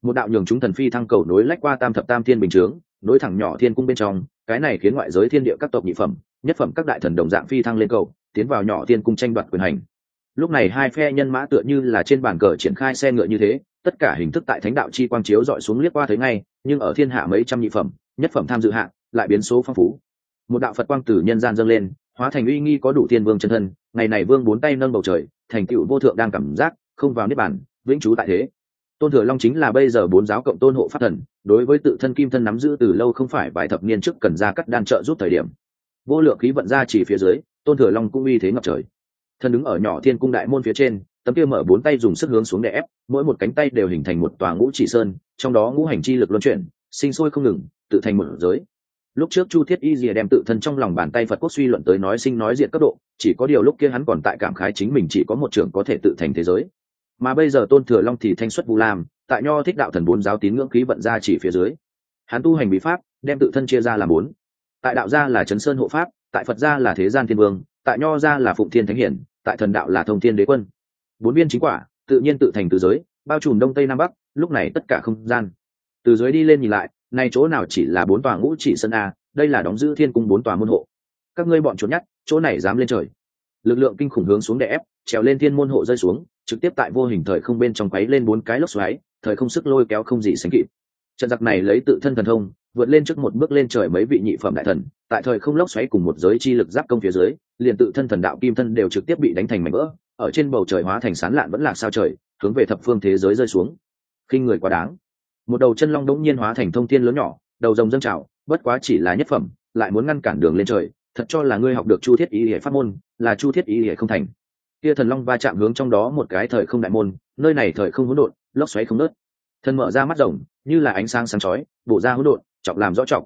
Một đạo nhường chúng thần phi thăng cầu nối lách qua tam thập tam thiên bình chướng, nối thẳng nhỏ thiên cung bên trong, cái này khiến ngoại giới thiên địa các tộc nhị phẩm nhất phẩm các đại thần đồng dạng phi thăng lên cầu, tiến vào nhỏ tiên cung tranh đoạt quyền hành. Lúc này hai phe nhân mã tựa như là trên bàn cờ triển khai xe ngựa như thế, tất cả hình thức tại thánh đạo chi quang chiếu dọi xuống liếc qua thấy ngay, nhưng ở thiên hạ mấy trăm nhị phẩm, nhất phẩm tham dự hạng lại biến số phong phú. Một đạo phật quang từ nhân gian dâng lên, hóa thành uy nghi có đủ thiên vương chân thân, ngày này vương bốn tay nâng bầu trời, thành tựu vô thượng đang cảm giác, không vào niết bản vĩnh trú tại thế. Tôn thừa long chính là bây giờ bốn giáo cộng tôn hộ pháp thần, đối với tự thân kim thân nắm giữ từ lâu không phải vài thập niên trước cần ra cắt đan trợ giúp thời điểm vô lượng khí vận ra chỉ phía dưới, tôn thừa long cũng uy thế ngập trời. Thân đứng ở nhỏ thiên cung đại môn phía trên, tấm kia mở bốn tay dùng sức hướng xuống để ép, mỗi một cánh tay đều hình thành một tòa ngũ chỉ sơn, trong đó ngũ hành chi lực luân chuyển, sinh sôi không ngừng, tự thành một giới. Lúc trước chu thiết y rìa đem tự thân trong lòng bàn tay phật quốc suy luận tới nói sinh nói diện cấp độ, chỉ có điều lúc kia hắn còn tại cảm khái chính mình chỉ có một trường có thể tự thành thế giới. Mà bây giờ tôn thừa long thì thanh xuất vu lam, tại nho thích đạo thần bốn giáo tín ngưỡng khí vận ra chỉ phía dưới. Hắn tu hành bí pháp, đem tự thân chia ra làm bốn tại đạo gia là trấn sơn hộ pháp, tại phật gia là thế gian thiên vương, tại nho gia là phụng thiên thánh hiển, tại thần đạo là thông thiên đế quân. Bốn viên chính quả, tự nhiên tự thành từ giới, bao trùm đông tây nam bắc, lúc này tất cả không gian. Từ dưới đi lên nhìn lại, nay chỗ nào chỉ là bốn tòa ngũ chỉ sân a, đây là đóng giữ thiên cung bốn tòa môn hộ. Các ngươi bọn trốn nhát, chỗ này dám lên trời. Lực lượng kinh khủng hướng xuống đè ép, trèo lên thiên môn hộ rơi xuống, trực tiếp tại vô hình thời không bên trong quấy lên bốn cái lốc xoáy, thời không sức lôi kéo không gì sánh kịp trận giặc này lấy tự thân thần thông, vượt lên trước một bước lên trời mấy vị nhị phẩm đại thần, tại thời không lốc xoáy cùng một giới chi lực giáp công phía dưới, liền tự thân thần đạo kim thân đều trực tiếp bị đánh thành mảnh vỡ, ở trên bầu trời hóa thành sán lạn vẫn là sao trời, hướng về thập phương thế giới rơi xuống. Khinh người quá đáng. Một đầu chân long đống nhiên hóa thành thông thiên lớn nhỏ, đầu rồng dâng trào, bất quá chỉ là nhất phẩm, lại muốn ngăn cản đường lên trời, thật cho là ngươi học được chu thiết ý hệ pháp môn, là chu thiết ý hệ không thành. Kia thần long va chạm hướng trong đó một cái thời không đại môn, nơi này thời không hỗn độn, lốc xoáy không nớt thân mở ra mắt rồng như là ánh sáng sáng chói, bổ ra hỗn độn trọng làm rõ trọng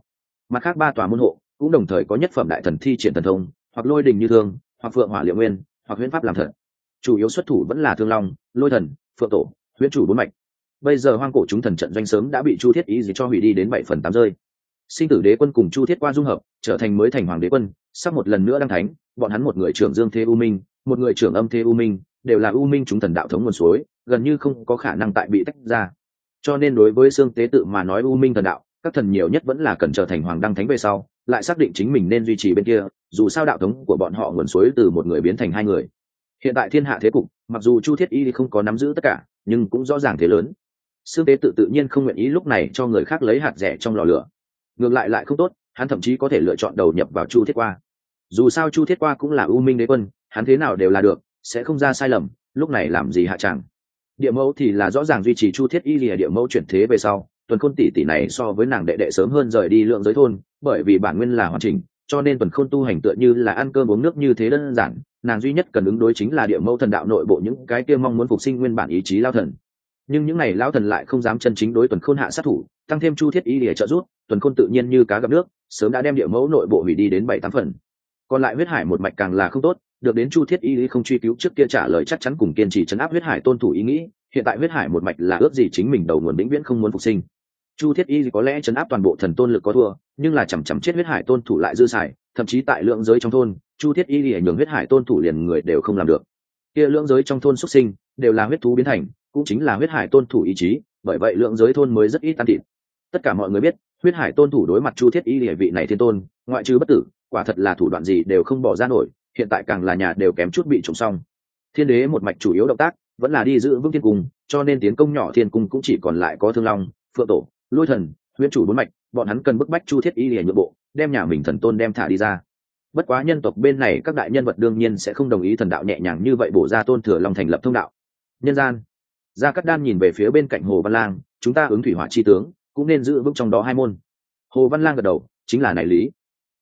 mặt khác ba tòa môn hộ cũng đồng thời có nhất phẩm đại thần thi triển thần thông, hoặc lôi đình như thương, hoặc phượng hỏa liệu nguyên, hoặc huyễn pháp làm thật. Chủ yếu xuất thủ vẫn là thương long, lôi thần, phượng tổ, huyễn chủ bốn mạch. Bây giờ hoang cổ chúng thần trận doanh sớm đã bị chu thiết ý gì cho hủy đi đến bảy phần tám rơi. Sinh tử đế quân cùng chu thiết qua dung hợp, trở thành mới thành hoàng đế quân, sắp một lần nữa đăng thánh, bọn hắn một người trưởng dương thế u minh, một người trưởng âm thế u minh, đều là u minh chúng thần đạo thống nguồn suối, gần như không có khả năng tại bị tách ra cho nên đối với xương tế tự mà nói u minh thần đạo, các thần nhiều nhất vẫn là cần trở thành hoàng đăng thánh về sau, lại xác định chính mình nên duy trì bên kia, dù sao đạo thống của bọn họ nguồn suối từ một người biến thành hai người. Hiện tại thiên hạ thế cục, mặc dù chu thiết y không có nắm giữ tất cả, nhưng cũng rõ ràng thế lớn. Xương tế tự tự nhiên không nguyện ý lúc này cho người khác lấy hạt rẻ trong lò lửa. Ngược lại lại không tốt, hắn thậm chí có thể lựa chọn đầu nhập vào chu thiết qua. Dù sao chu thiết qua cũng là ưu minh đế quân, hắn thế nào đều là được, sẽ không ra sai lầm, lúc này làm gì hạ chẳng địa mẫu thì là rõ ràng duy trì chu thiết y lìa địa mẫu chuyển thế về sau, tuần khôn tỷ tỷ này so với nàng đệ đệ sớm hơn rời đi lượng giới thôn, bởi vì bản nguyên là hoàn chỉnh, cho nên tuần khôn tu hành tựa như là ăn cơm uống nước như thế đơn giản, nàng duy nhất cần ứng đối chính là địa mẫu thần đạo nội bộ những cái kia mong muốn phục sinh nguyên bản ý chí lao thần. Nhưng những này lao thần lại không dám chân chính đối tuần khôn hạ sát thủ, tăng thêm chu thiết y lìa trợ giúp, tuần khôn tự nhiên như cá gặp nước, sớm đã đem địa mẫu nội bộ hủy đi đến bảy tám phần. Còn lại huyết hải một mạch càng là không tốt được đến chu thiết y không truy cứu trước kia trả lời chắc chắn cùng kiên trì chấn áp huyết hải tôn thủ ý nghĩ, hiện tại huyết hải một mạch là ước gì chính mình đầu nguồn vĩnh viễn không muốn phục sinh. Chu thiết y có lẽ chấn áp toàn bộ thần tôn lực có thua, nhưng là chằm chằm chết huyết hải tôn thủ lại dư xài, thậm chí tại lượng giới trong thôn, chu thiết y ảnh hưởng huyết hải tôn thủ liền người đều không làm được. Kia lượng giới trong thôn xuất sinh, đều là huyết thú biến thành, cũng chính là huyết hải tôn thủ ý chí, bởi vậy lượng giới thôn mới rất ít tan thịt. Tất cả mọi người biết, huyết hải tôn thủ đối mặt chu thiết y địa vị này thiên tôn, ngoại trừ bất tử, quả thật là thủ đoạn gì đều không bỏ ra nổi hiện tại càng là nhà đều kém chút bị trùng xong. Thiên đế một mạch chủ yếu động tác vẫn là đi giữ vững thiên cung, cho nên tiến công nhỏ thiên cung cũng chỉ còn lại có thương long, phượng tổ, lôi thần, huyễn chủ bốn mạch, bọn hắn cần bức bách chu thiết y để nhượng bộ, đem nhà mình thần tôn đem thả đi ra. Bất quá nhân tộc bên này các đại nhân vật đương nhiên sẽ không đồng ý thần đạo nhẹ nhàng như vậy bổ ra tôn thừa long thành lập thông đạo. Nhân gian, gia cát đan nhìn về phía bên cạnh hồ văn lang, chúng ta ứng thủy hỏa chi tướng, cũng nên giữ vững trong đó hai môn. Hồ văn lang gật đầu, chính là này lý.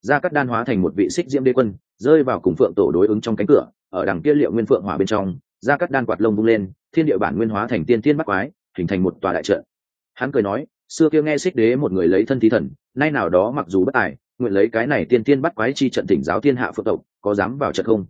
Gia cát đan hóa thành một vị xích diễm đế quân rơi vào cùng phượng tổ đối ứng trong cánh cửa ở đằng kia liệu nguyên phượng hỏa bên trong gia cát đan quạt lông bung lên thiên địa bản nguyên hóa thành tiên thiên bắc quái hình thành một tòa đại trận. Hắn cười nói xưa kia nghe xích đế một người lấy thân thí thần nay nào đó mặc dù bất tài nguyện lấy cái này tiên tiên bắt quái chi trận tỉnh giáo thiên hạ phượng tộc có dám vào trận không?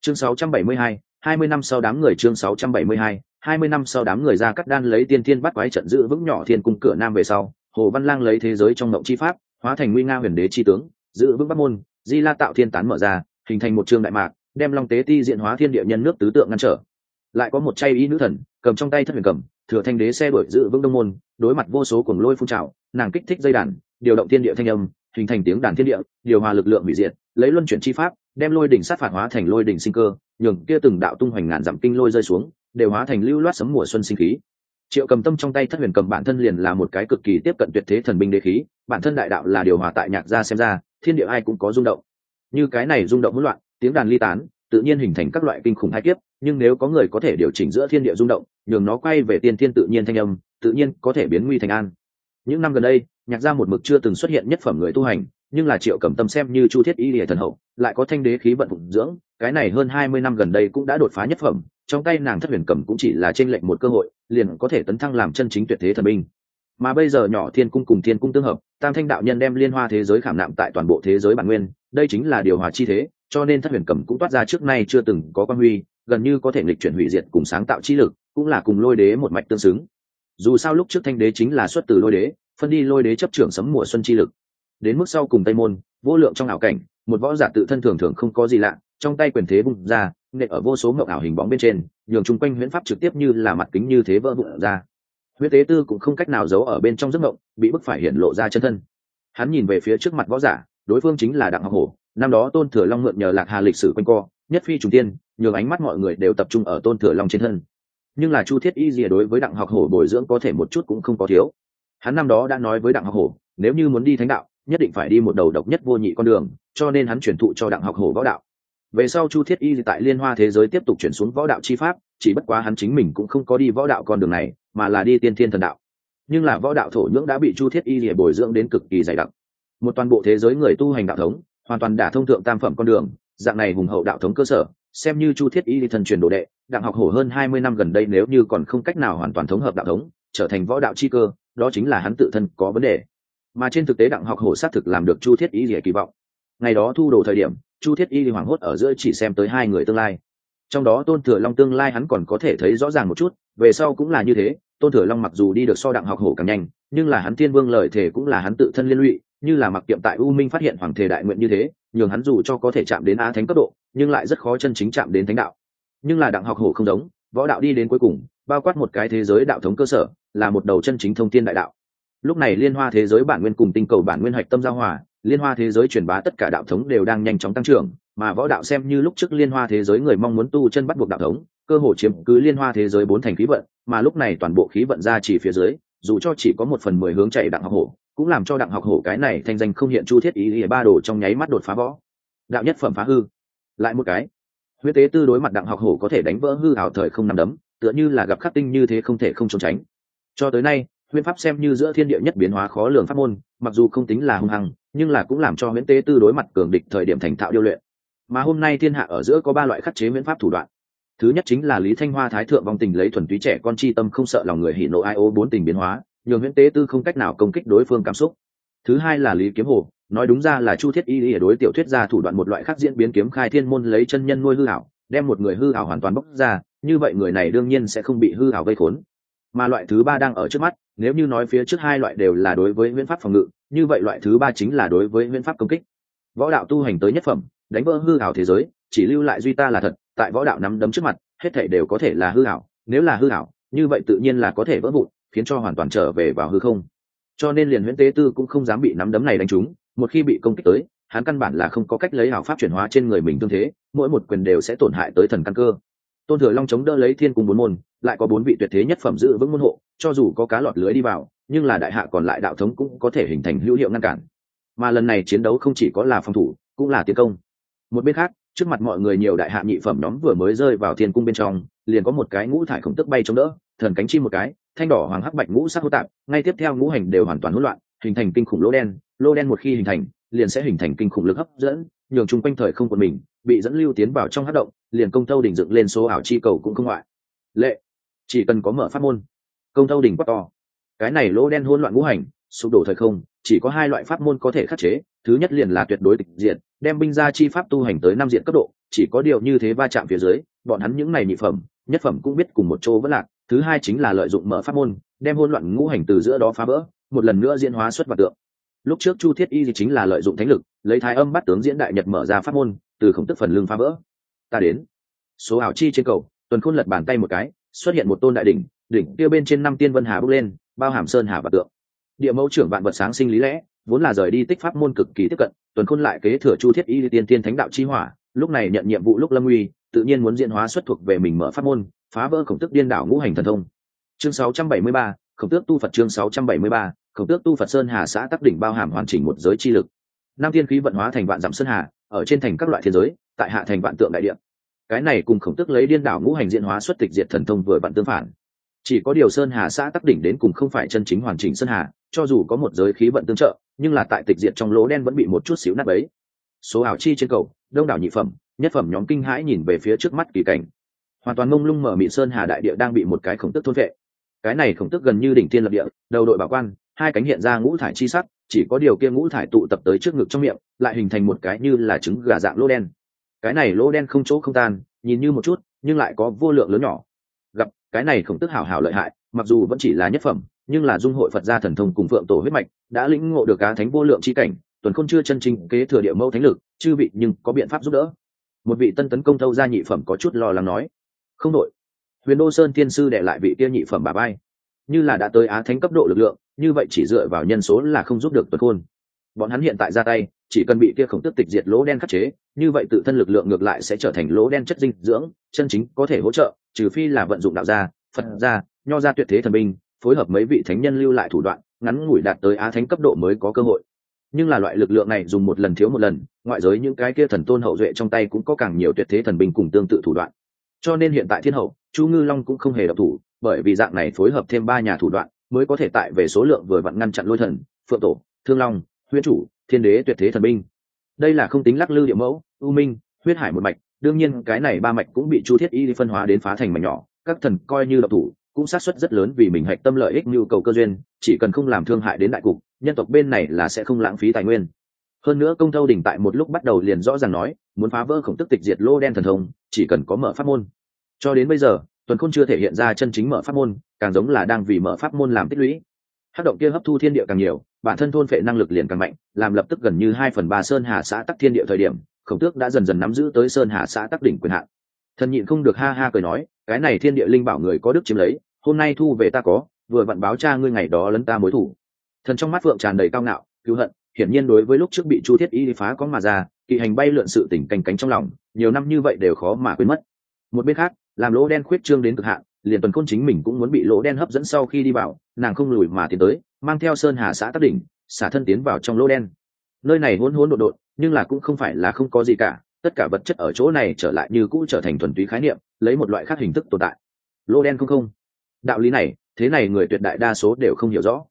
Chương 672, 20 năm sau đám người chương 672, 20 năm sau đám người ra cắt đan lấy tiên tiên bắt quái trận giữ vững nhỏ thiên cung cửa nam về sau hồ văn lang lấy thế giới trong ngộng chi pháp hóa thành nguy nga huyền đế chi tướng giữ vững bắc môn di la tạo thiên tán mở ra hình thành một trường đại mạc, đem long tế ti diện hóa thiên địa nhân nước tứ tượng ngăn trở. Lại có một chay ý nữ thần, cầm trong tay thất huyền cầm, thừa thanh đế xe đuổi giữ vững đông môn, đối mặt vô số cuồng lôi phun trào, nàng kích thích dây đàn, điều động thiên địa thanh âm, hình thành tiếng đàn thiên địa, điều hòa lực lượng hủy diệt, lấy luân chuyển chi pháp, đem lôi đỉnh sát phạt hóa thành lôi đỉnh sinh cơ, nhường kia từng đạo tung hoành ngàn dặm kinh lôi rơi xuống, đều hóa thành lưu loát sấm mùa xuân sinh khí. Triệu cầm tâm trong tay thất huyền cầm bản thân liền là một cái cực kỳ tiếp cận tuyệt thế thần binh đế khí, bản thân đại đạo là điều hòa tại nhạc gia xem ra, thiên địa ai cũng có rung động như cái này rung động hỗn loạn, tiếng đàn ly tán, tự nhiên hình thành các loại kinh khủng hai kiếp, nhưng nếu có người có thể điều chỉnh giữa thiên địa rung động, nhường nó quay về tiên thiên tự nhiên thanh âm, tự nhiên có thể biến nguy thành an. Những năm gần đây, nhạc gia một mực chưa từng xuất hiện nhất phẩm người tu hành, nhưng là triệu cẩm tâm xem như chu thiết y lìa thần hậu, lại có thanh đế khí vận phụng dưỡng, cái này hơn hai mươi năm gần đây cũng đã đột phá nhất phẩm, trong tay nàng thất huyền cầm cũng chỉ là trên lệnh một cơ hội, liền có thể tấn thăng làm chân chính tuyệt thế thần binh. Mà bây giờ nhỏ thiên cung cùng thiên cung tương hợp, tam thanh đạo nhân đem liên hoa thế giới khảm nạm tại toàn bộ thế giới bản nguyên đây chính là điều hòa chi thế, cho nên thất huyền cầm cũng toát ra trước nay chưa từng có quan huy, gần như có thể lịch chuyển hủy diệt cùng sáng tạo chi lực, cũng là cùng lôi đế một mạch tương xứng. Dù sao lúc trước thanh đế chính là xuất từ lôi đế, phân đi lôi đế chấp trưởng sấm mùa xuân chi lực. Đến mức sau cùng tây môn, vô lượng trong ảo cảnh, một võ giả tự thân thường thường không có gì lạ, trong tay quyền thế bung ra nệ ở vô số ngọc ảo hình bóng bên trên, nhường chung quanh huyễn pháp trực tiếp như là mặt kính như thế vỡ vụn ra. Huyễn tế tư cũng không cách nào giấu ở bên trong giấc mộng, bị bức phải hiện lộ ra chân thân. Hắn nhìn về phía trước mặt võ giả đối phương chính là đặng ngọc hổ, năm đó tôn thừa long mượn nhờ lạc hà lịch sử quanh co, nhất phi trùng tiên, nhường ánh mắt mọi người đều tập trung ở tôn thừa long trên thân. Nhưng là chu thiết y rìa đối với đặng học hổ bồi dưỡng có thể một chút cũng không có thiếu. Hắn năm đó đã nói với đặng học hổ, nếu như muốn đi thánh đạo, nhất định phải đi một đầu độc nhất vô nhị con đường, cho nên hắn chuyển thụ cho đặng học hổ võ đạo. Về sau chu thiết y tại liên hoa thế giới tiếp tục chuyển xuống võ đạo chi pháp, chỉ bất quá hắn chính mình cũng không có đi võ đạo con đường này, mà là đi tiên thiên thần đạo. Nhưng là võ đạo thổ nhưỡng đã bị chu thiết y lìa bồi dưỡng đến cực kỳ dày đặc một toàn bộ thế giới người tu hành đạo thống, hoàn toàn đả thông thượng tam phẩm con đường, dạng này hùng hậu đạo thống cơ sở, xem như chu thiết y thần truyền đồ đệ, đặng học hổ hơn hai mươi năm gần đây nếu như còn không cách nào hoàn toàn thống hợp đạo thống, trở thành võ đạo chi cơ, đó chính là hắn tự thân có vấn đề. Mà trên thực tế đặng học hổ xác thực làm được chu thiết y lìa kỳ vọng. Ngày đó thu đồ thời điểm, chu thiết y hoảng hốt ở giữa chỉ xem tới hai người tương lai. Trong đó tôn thừa long tương lai hắn còn có thể thấy rõ ràng một chút, về sau cũng là như thế, tôn thừa long mặc dù đi được so đặng học hổ càng nhanh, nhưng là hắn thiên vương lời thể cũng là hắn tự thân liên lụy như là mặc kiệm tại u minh phát hiện hoàng thể đại nguyện như thế, nhường hắn dù cho có thể chạm đến a thánh cấp độ, nhưng lại rất khó chân chính chạm đến thánh đạo. Nhưng là đặng học hổ không giống, võ đạo đi đến cuối cùng, bao quát một cái thế giới đạo thống cơ sở, là một đầu chân chính thông thiên đại đạo. Lúc này liên hoa thế giới bản nguyên cùng tinh cầu bản nguyên hạch tâm giao hòa, liên hoa thế giới truyền bá tất cả đạo thống đều đang nhanh chóng tăng trưởng, mà võ đạo xem như lúc trước liên hoa thế giới người mong muốn tu chân bắt buộc đạo thống, cơ hội chiếm cứ liên hoa thế giới bốn thành khí vận, mà lúc này toàn bộ khí vận ra chỉ phía dưới, dù cho chỉ có một phần mười hướng chạy đặng học hổ cũng làm cho đặng học hổ cái này thanh danh không hiện chu thiết ý ý ba đồ trong nháy mắt đột phá võ. Đạo nhất phẩm phá hư. Lại một cái. Huyết tế tư đối mặt đặng học hổ có thể đánh vỡ hư hảo thời không nằm đấm, tựa như là gặp khắc tinh như thế không thể không trốn tránh. Cho tới nay huyễn pháp xem như giữa thiên địa nhất biến hóa khó lường pháp môn, mặc dù không tính là hung hăng, nhưng là cũng làm cho huyễn tế tư đối mặt cường địch thời điểm thành thạo điêu luyện. Mà hôm nay thiên hạ ở giữa có ba loại khắc chế huyễn pháp thủ đoạn. Thứ nhất chính là lý thanh hoa thái thượng vong tình lấy thuần túy trẻ con chi tâm không sợ lòng người hỉ nộ ai ô bốn tình biến hóa nhường huyễn tế tư không cách nào công kích đối phương cảm xúc. Thứ hai là lý kiếm hồ, nói đúng ra là chu thiết y lý đối tiểu thuyết ra thủ đoạn một loại khác diễn biến kiếm khai thiên môn lấy chân nhân nuôi hư hảo đem một người hư hảo hoàn toàn bốc ra, như vậy người này đương nhiên sẽ không bị hư hảo gây khốn. Mà loại thứ ba đang ở trước mắt, nếu như nói phía trước hai loại đều là đối với huyễn pháp phòng ngự, như vậy loại thứ ba chính là đối với huyễn pháp công kích. Võ đạo tu hành tới nhất phẩm, đánh vỡ hư hảo thế giới, chỉ lưu lại duy ta là thật, tại võ đạo nắm đấm trước mặt, hết thể đều có thể là hư hảo nếu là hư hảo như vậy tự nhiên là có thể vỡ vụn khiến cho hoàn toàn trở về vào hư không. Cho nên liền huyễn tế tư cũng không dám bị nắm đấm này đánh trúng, một khi bị công kích tới, hắn căn bản là không có cách lấy hảo pháp chuyển hóa trên người mình tương thế, mỗi một quyền đều sẽ tổn hại tới thần căn cơ. Tôn thừa long chống đỡ lấy thiên cung bốn môn, lại có bốn vị tuyệt thế nhất phẩm giữ vững môn hộ, cho dù có cá lọt lưới đi vào, nhưng là đại hạ còn lại đạo thống cũng có thể hình thành hữu hiệu ngăn cản. Mà lần này chiến đấu không chỉ có là phòng thủ, cũng là tiến công. Một bên khác, trước mặt mọi người nhiều đại hạ nhị phẩm nhóm vừa mới rơi vào thiên cung bên trong, liền có một cái ngũ thải khổng tức bay chống đỡ, thần cánh chim một cái thanh đỏ hoàng hắc bạch ngũ sắc hô tạp, ngay tiếp theo ngũ hành đều hoàn toàn hỗn loạn, hình thành kinh khủng lỗ đen Lỗ đen một khi hình thành, liền sẽ hình thành kinh khủng lực hấp dẫn, nhường chung quanh thời không của mình bị dẫn lưu tiến vào trong hát động, liền công thâu đỉnh dựng lên số ảo chi cầu cũng không ngoại. Lệ, chỉ cần có mở pháp môn, công thâu đỉnh quá to. Cái này lỗ đen hỗn loạn ngũ hành, sụp đổ thời không, chỉ có hai loại pháp môn có thể khắc chế, thứ nhất liền là tuyệt đối tịch diện đem binh ra chi pháp tu hành tới năm diện cấp độ, chỉ có điều như thế va chạm phía dưới, bọn hắn những này nhị phẩm, nhất phẩm cũng biết cùng một chỗ vẫn lạc thứ hai chính là lợi dụng mở pháp môn, đem hỗn loạn ngũ hành từ giữa đó phá vỡ, một lần nữa diễn hóa xuất vật tượng. Lúc trước chu thiết y thì chính là lợi dụng thánh lực, lấy thái âm bắt tướng diễn đại nhật mở ra pháp môn, từ khổng tức phần lưng phá vỡ. Ta đến. Số ảo chi trên cầu, tuần khôn lật bàn tay một cái, xuất hiện một tôn đại đỉnh đỉnh kia bên trên năm tiên vân hà bước lên, bao hàm sơn hà và tượng. Địa mẫu trưởng vạn vật sáng sinh lý lẽ, vốn là rời đi tích pháp môn cực kỳ tiếp cận, tuần khôn lại kế thừa chu thiết y tiên tiên thánh đạo chi hỏa, lúc này nhận nhiệm vụ lúc lâm uy tự nhiên muốn diễn hóa xuất thuộc về mình mở pháp môn phá vỡ khổng tức điên đảo ngũ hành thần thông. Chương 673, khổng tước tu phật chương 673, khổng tước tu phật sơn hà xã tắc đỉnh bao hàm hoàn chỉnh một giới chi lực. Nam thiên khí vận hóa thành vạn dặm sơn hà ở trên thành các loại thiên giới tại hạ thành vạn tượng đại địa. Cái này cùng khổng tước lấy điên đảo ngũ hành diễn hóa xuất tịch diệt thần thông vừa bạn tương phản. Chỉ có điều sơn hà xã tắc đỉnh đến cùng không phải chân chính hoàn chỉnh sơn hà cho dù có một giới khí vận tương trợ nhưng là tại tịch diệt trong lỗ đen vẫn bị một chút xíu nát ấy số ảo chi trên cầu đông đảo nhị phẩm nhất phẩm nhóm kinh hãi nhìn về phía trước mắt kỳ cảnh. Hoàn toàn mông lung mở mị sơn hà đại địa đang bị một cái khổng tức thôn vệ. Cái này khổng tức gần như đỉnh thiên lập địa, đầu đội bảo quan, hai cánh hiện ra ngũ thải chi sắc, chỉ có điều kia ngũ thải tụ tập tới trước ngực trong miệng, lại hình thành một cái như là trứng gà dạng lỗ đen. Cái này lỗ đen không chỗ không tan, nhìn như một chút, nhưng lại có vô lượng lớn nhỏ. Gặp, cái này khổng tức hảo hảo lợi hại, mặc dù vẫn chỉ là nhất phẩm, nhưng là dung hội phật gia thần thông cùng phượng tổ huyết mạch, đã lĩnh ngộ được cá thánh vô lượng chi cảnh, tuần khôn chưa chân trình kế thừa địa mẫu thánh lực, chư vị nhưng có biện pháp giúp đỡ một vị tân tấn công thâu gia nhị phẩm có chút lo lắng nói, không đội huyền đô sơn thiên sư để lại vị kia nhị phẩm bà bay như là đã tới á thánh cấp độ lực lượng, như vậy chỉ dựa vào nhân số là không giúp được tuần khôn. Bọn hắn hiện tại ra tay, chỉ cần bị kia khổng tức tịch diệt lỗ đen khắc chế, như vậy tự thân lực lượng ngược lại sẽ trở thành lỗ đen chất dinh dưỡng, chân chính có thể hỗ trợ, trừ phi là vận dụng đạo gia, phật gia, nho gia tuyệt thế thần binh, phối hợp mấy vị thánh nhân lưu lại thủ đoạn, ngắn ngủi đạt tới á thánh cấp độ mới có cơ hội nhưng là loại lực lượng này dùng một lần thiếu một lần, ngoại giới những cái kia thần tôn hậu duệ trong tay cũng có càng nhiều tuyệt thế thần binh cùng tương tự thủ đoạn. Cho nên hiện tại thiên hậu, chu ngư long cũng không hề độc thủ, bởi vì dạng này phối hợp thêm ba nhà thủ đoạn, mới có thể tại về số lượng vừa vặn ngăn chặn lôi thần, phượng tổ, thương long, huyễn chủ, thiên đế tuyệt thế thần binh. Đây là không tính lắc lư địa mẫu u minh, huyết hải một mạch, đương nhiên cái này ba mạch cũng bị chu thiết y phân hóa đến phá thành mạch nhỏ, các thần coi như độc thủ, cũng sát suất rất lớn vì mình hạch tâm lợi ích nhu cầu cơ duyên, chỉ cần không làm thương hại đến đại cục nhân tộc bên này là sẽ không lãng phí tài nguyên. Hơn nữa công thâu đỉnh tại một lúc bắt đầu liền rõ ràng nói, muốn phá vỡ khổng tức tịch diệt lô đen thần thông, chỉ cần có mở pháp môn. Cho đến bây giờ, tuần khôn chưa thể hiện ra chân chính mở pháp môn, càng giống là đang vì mở pháp môn làm tích lũy. Hát động kia hấp thu thiên địa càng nhiều, bản thân thôn phệ năng lực liền càng mạnh, làm lập tức gần như hai phần ba sơn hà xã tắc thiên địa thời điểm, khổng tước đã dần dần nắm giữ tới sơn hà xã tắc đỉnh quyền hạn. Thần nhịn không được ha ha cười nói, cái này thiên địa linh bảo người có đức chiếm lấy, hôm nay thu về ta có, vừa vặn báo cha ngươi ngày đó lấn ta mối thủ thần trong mắt phượng tràn đầy cao ngạo, cứu hận, hiển nhiên đối với lúc trước bị chu thiết y phá có mà ra kỵ hành bay lượn sự tỉnh cành cánh trong lòng, nhiều năm như vậy đều khó mà quên mất. Một bên khác, làm lỗ đen khuyết trương đến cực hạn, liền tuần khôn chính mình cũng muốn bị lỗ đen hấp dẫn sau khi đi vào, nàng không lùi mà tiến tới, mang theo sơn hà xã tắc đỉnh, xả thân tiến vào trong lỗ đen. Nơi này hỗn hỗn độn độn, nhưng là cũng không phải là không có gì cả, tất cả vật chất ở chỗ này trở lại như cũ trở thành thuần túy khái niệm, lấy một loại khác hình thức tồn tại. Lỗ đen không không. Đạo lý này, thế này người tuyệt đại đa số đều không hiểu rõ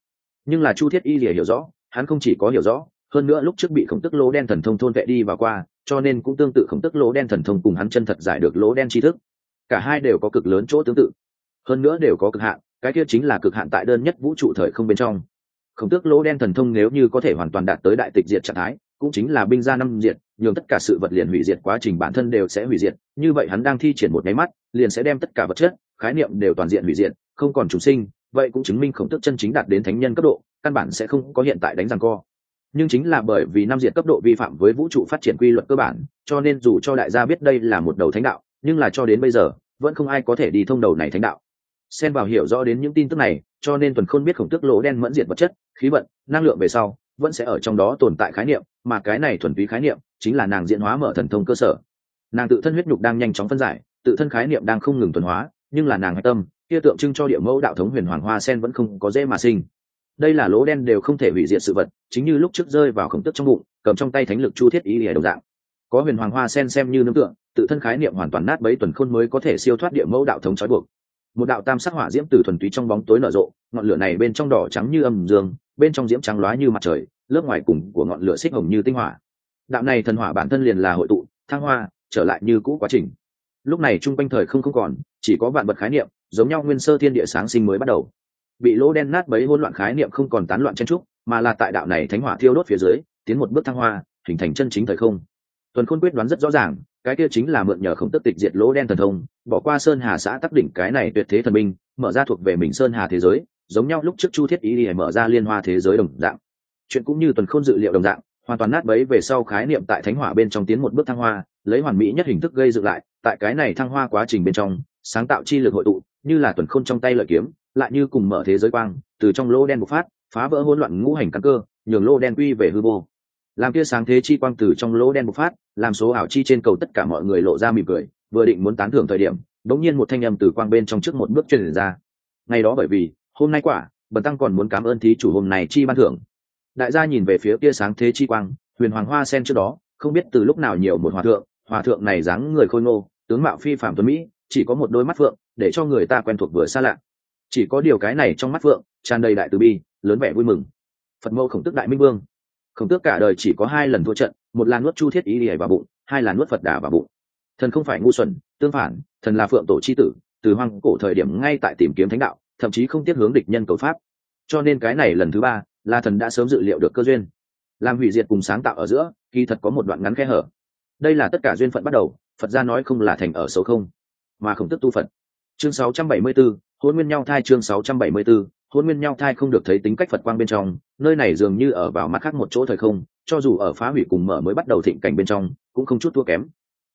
nhưng là chu thiết y lìa hiểu rõ, hắn không chỉ có hiểu rõ, hơn nữa lúc trước bị khổng tức lỗ đen thần thông thôn vệ đi và qua, cho nên cũng tương tự khổng tức lỗ đen thần thông cùng hắn chân thật giải được lỗ đen tri thức. Cả hai đều có cực lớn chỗ tương tự. Hơn nữa đều có cực hạn, cái kia chính là cực hạn tại đơn nhất vũ trụ thời không bên trong. Khổng tước lỗ đen thần thông nếu như có thể hoàn toàn đạt tới đại tịch diệt trạng thái, cũng chính là binh gia năm diệt, nhường tất cả sự vật liền hủy diệt quá trình bản thân đều sẽ hủy diệt, như vậy hắn đang thi triển một máy mắt, liền sẽ đem tất cả vật chất, khái niệm đều toàn diện hủy diệt, không còn chủ sinh vậy cũng chứng minh khổng tức chân chính đạt đến thánh nhân cấp độ, căn bản sẽ không có hiện tại đánh rằng co. Nhưng chính là bởi vì năm diện cấp độ vi phạm với vũ trụ phát triển quy luật cơ bản, cho nên dù cho đại gia biết đây là một đầu thánh đạo, nhưng là cho đến bây giờ, vẫn không ai có thể đi thông đầu này thánh đạo. Xen vào hiểu rõ đến những tin tức này, cho nên tuần khôn biết khổng tức lỗ đen mẫn diệt vật chất, khí vận, năng lượng về sau, vẫn sẽ ở trong đó tồn tại khái niệm, mà cái này thuần túy khái niệm chính là nàng diễn hóa mở thần thông cơ sở. Nàng tự thân huyết nhục đang nhanh chóng phân giải, tự thân khái niệm đang không ngừng tuần hóa, nhưng là nàng hạch tâm kia tượng trưng cho địa mẫu đạo thống huyền hoàng hoa sen vẫn không có dễ mà sinh. Đây là lỗ đen đều không thể hủy diệt sự vật, chính như lúc trước rơi vào khổng tức trong bụng, cầm trong tay thánh lực chu thiết ý ỉa đồng dạng. Có huyền hoàng hoa sen xem như nương tượng tự thân khái niệm hoàn toàn nát bấy tuần khôn mới có thể siêu thoát địa mẫu đạo thống trói buộc. Một đạo tam sắc hỏa diễm từ thuần túy trong bóng tối nở rộ, ngọn lửa này bên trong đỏ trắng như âm dương, bên trong diễm trắng loá như mặt trời, lớp ngoài cùng của ngọn lửa xích hồng như tinh hỏa. Đạo này thần hỏa bản thân liền là hội tụ, thăng hoa, trở lại như cũ quá trình. Lúc này trung quanh thời không không còn, chỉ có vạn vật khái niệm giống nhau nguyên sơ thiên địa sáng sinh mới bắt đầu. Bị lỗ đen nát bấy hỗn loạn khái niệm không còn tán loạn chen trúc, mà là tại đạo này thánh hỏa thiêu đốt phía dưới, tiến một bước thăng hoa, hình thành chân chính thời không. Tuần khôn quyết đoán rất rõ ràng, cái kia chính là mượn nhờ khổng tức tịch diệt lỗ đen thần thông, bỏ qua sơn hà xã tắc đỉnh cái này tuyệt thế thần minh, mở ra thuộc về mình sơn hà thế giới, giống nhau lúc trước chu thiết ý đi mở ra liên hoa thế giới đồng dạng. Chuyện cũng như tuần khôn dự liệu đồng dạng, hoàn toàn nát bấy về sau khái niệm tại thánh hỏa bên trong tiến một bước thăng hoa, lấy hoàn mỹ nhất hình thức gây dựng lại, tại cái này thăng hoa quá trình bên trong, sáng tạo chi lực hội tụ như là tuần khôn trong tay lợi kiếm, lại như cùng mở thế giới quang, từ trong lỗ đen bộc phát, phá vỡ hỗn loạn ngũ hành căn cơ, nhường lỗ đen quy về hư vô. Làm kia sáng thế chi quang từ trong lỗ đen bộc phát, làm số ảo chi trên cầu tất cả mọi người lộ ra mỉm cười, vừa định muốn tán thưởng thời điểm, đống nhiên một thanh âm từ quang bên trong trước một bước truyền ra. Ngày đó bởi vì, hôm nay quả, bần tăng còn muốn cảm ơn thí chủ hôm này chi ban thưởng. Đại gia nhìn về phía kia sáng thế chi quang, huyền hoàng hoa sen trước đó, không biết từ lúc nào nhiều một hòa thượng hòa thượng này dáng người khôi ngô, tướng mạo phi phạm tuấn mỹ, chỉ có một đôi mắt phượng để cho người ta quen thuộc vừa xa lạ. Chỉ có điều cái này trong mắt phượng, tràn đầy đại từ bi, lớn vẻ vui mừng. Phật mẫu khổng tức đại minh vương. Khổng tước cả đời chỉ có hai lần thua trận, một là nuốt chu thiết ý ỉa vào bụng, hai là nuốt phật đà vào bụng. Thần không phải ngu xuẩn, tương phản, thần là phượng tổ c h i tử, từ hoang cổ thời điểm ngay tại tìm kiếm thánh đạo, thậm chí không tiếc hướng địch nhân cầu pháp. Cho nên cái này lần thứ ba, là thần đã sớm dự liệu được cơ duyên. Làm hủy diệt cùng sáng tạo ở giữa, kỳ thật có một đoạn ngắn khe hở. Đây là tất cả duyên phận bắt đầu, phật gia nói không là thành ở xấu không, mà không tức tu phật chương 674, hôn nguyên nhau thai chương 674, hôn nguyên nhau thai không được thấy tính cách phật quang bên trong nơi này dường như ở vào mặt khác một chỗ thời không cho dù ở phá hủy cùng mở mới bắt đầu thịnh cảnh bên trong cũng không chút thua kém.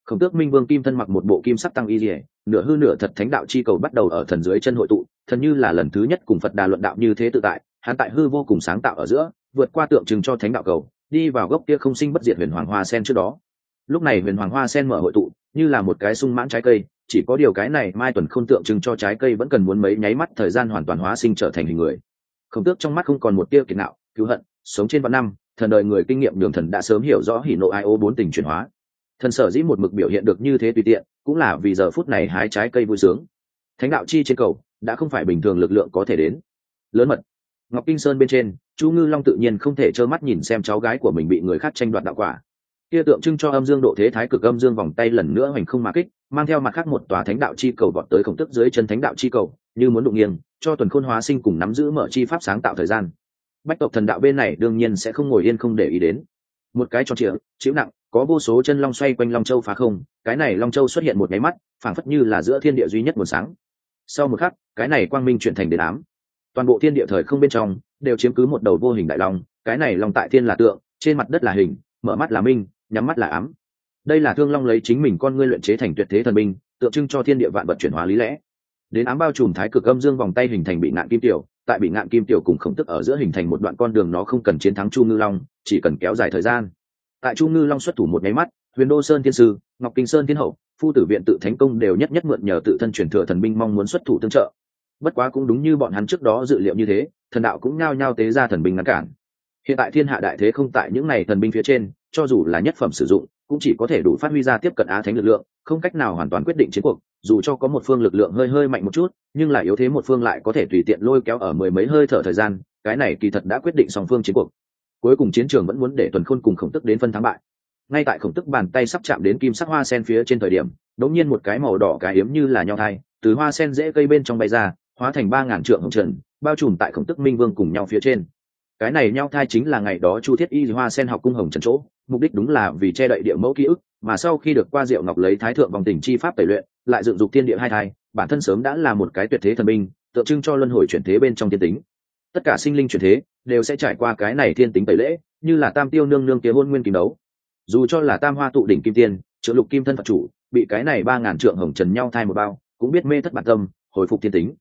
Khổng tước minh vương kim thân mặc một bộ kim sắc tăng y dỉa nửa hư nửa thật thánh đạo chi cầu bắt đầu ở thần dưới chân hội tụ thần như là lần thứ nhất cùng phật đà luận đạo như thế tự tại hắn tại hư vô cùng sáng tạo ở giữa vượt qua tượng trưng cho thánh đạo cầu đi vào gốc kia không sinh bất diệt huyền hoàng hoa sen trước đó. Lúc này huyền hoàng hoa sen mở hội tụ như là một cái sung mãn trái cây chỉ có điều cái này mai tuần không tượng trưng cho trái cây vẫn cần muốn mấy nháy mắt thời gian hoàn toàn hóa sinh trở thành hình người. Khổng tước trong mắt không còn một tia kiệt nạo, cứu hận, sống trên vạn năm, thần đời người kinh nghiệm đường thần đã sớm hiểu rõ hỉ nộ ai ô bốn tình chuyển hóa. Thần sở dĩ một mực biểu hiện được như thế tùy tiện, cũng là vì giờ phút này hái trái cây vui sướng. Thánh đạo chi trên cầu, đã không phải bình thường lực lượng có thể đến. Lớn mật. Ngọc kinh sơn bên trên, chu ngư long tự nhiên không thể trơ mắt nhìn xem cháu gái của mình bị người khác tranh đoạt đạo quả kia tượng trưng cho âm dương độ thế thái cực âm dương vòng tay lần nữa hoành không mà kích, mang theo mặt khác một tòa thánh đạo chi cầu vọt tới khổng tức dưới chân thánh đạo chi cầu, như muốn đụng nghiêng, cho tuần khôn hóa sinh cùng nắm giữ mở chi pháp sáng tạo thời gian. Bách tộc thần đạo bên này đương nhiên sẽ không ngồi yên không để ý đến. Một cái tròn chĩa chịu nặng, có vô số chân long xoay quanh long châu phá không, cái này long châu xuất hiện một nháy mắt, phảng phất như là giữa thiên địa duy nhất nguồn sáng. Sau một khắc, cái này quang minh chuyển thành đền ám. Toàn bộ thiên địa thời không bên trong, đều chiếm cứ một đầu vô hình đại long, cái này long tại thiên là tượng, trên mặt đất là hình, mở mắt là minh nhắm mắt là ám. Đây là thương long lấy chính mình con ngươi luyện chế thành tuyệt thế thần binh, tượng trưng cho thiên địa vạn vật chuyển hóa lý lẽ. Đến ám bao trùm thái cực âm dương vòng tay hình thành bị ngạn kim tiểu, tại bị ngạn kim tiểu cùng khổng tức ở giữa hình thành một đoạn con đường nó không cần chiến thắng chu ngư long, chỉ cần kéo dài thời gian. Tại chu ngư long xuất thủ một nháy mắt, huyền đô sơn thiên sư, ngọc kinh sơn thiên hậu, phu tử viện tự thánh công đều nhất nhất mượn nhờ tự thân truyền thừa thần binh mong muốn xuất thủ tương trợ. Bất quá cũng đúng như bọn hắn trước đó dự liệu như thế, thần đạo cũng nhao nhao tế ra thần binh ngăn cản hiện tại thiên hạ đại thế không tại những này thần binh phía trên, cho dù là nhất phẩm sử dụng, cũng chỉ có thể đủ phát huy ra tiếp cận á thánh lực lượng, không cách nào hoàn toàn quyết định chiến cuộc, dù cho có một phương lực lượng hơi hơi mạnh một chút, nhưng lại yếu thế một phương lại có thể tùy tiện lôi kéo ở mười mấy hơi thở thời gian, cái này kỳ thật đã quyết định song phương chiến cuộc. Cuối cùng chiến trường vẫn muốn để tuần khôn cùng khổng tức đến phân thắng bại. Ngay tại khổng tức bàn tay sắp chạm đến kim sắc hoa sen phía trên thời điểm đống nhiên một cái màu đỏ cái yếm như là nhau thai, từ hoa sen dễ cây bên trong bay ra, hóa thành ba ngàn trượng hồng trần, bao trùm tại khổng tức minh vương cùng nhau phía trên cái này nhau thai chính là ngày đó chu thiết y hoa sen học cung hồng trần chỗ, mục đích đúng là vì che đậy địa mẫu ký ức, mà sau khi được qua diệu ngọc lấy thái thượng vòng tình chi pháp tẩy luyện, lại dựng dục thiên địa hai thai, bản thân sớm đã là một cái tuyệt thế thần minh tượng trưng cho luân hồi chuyển thế bên trong thiên tính. Tất cả sinh linh chuyển thế đều sẽ trải qua cái này thiên tính tẩy lễ, như là tam tiêu nương nương kế hôn nguyên kim đấu. Dù cho là tam hoa tụ đỉnh kim tiên trợ lục kim thân phật chủ, bị cái này ba ngàn trượng hồng trần nhau thai một bao, cũng biết mê thất bản tâm, hồi phục thiên tính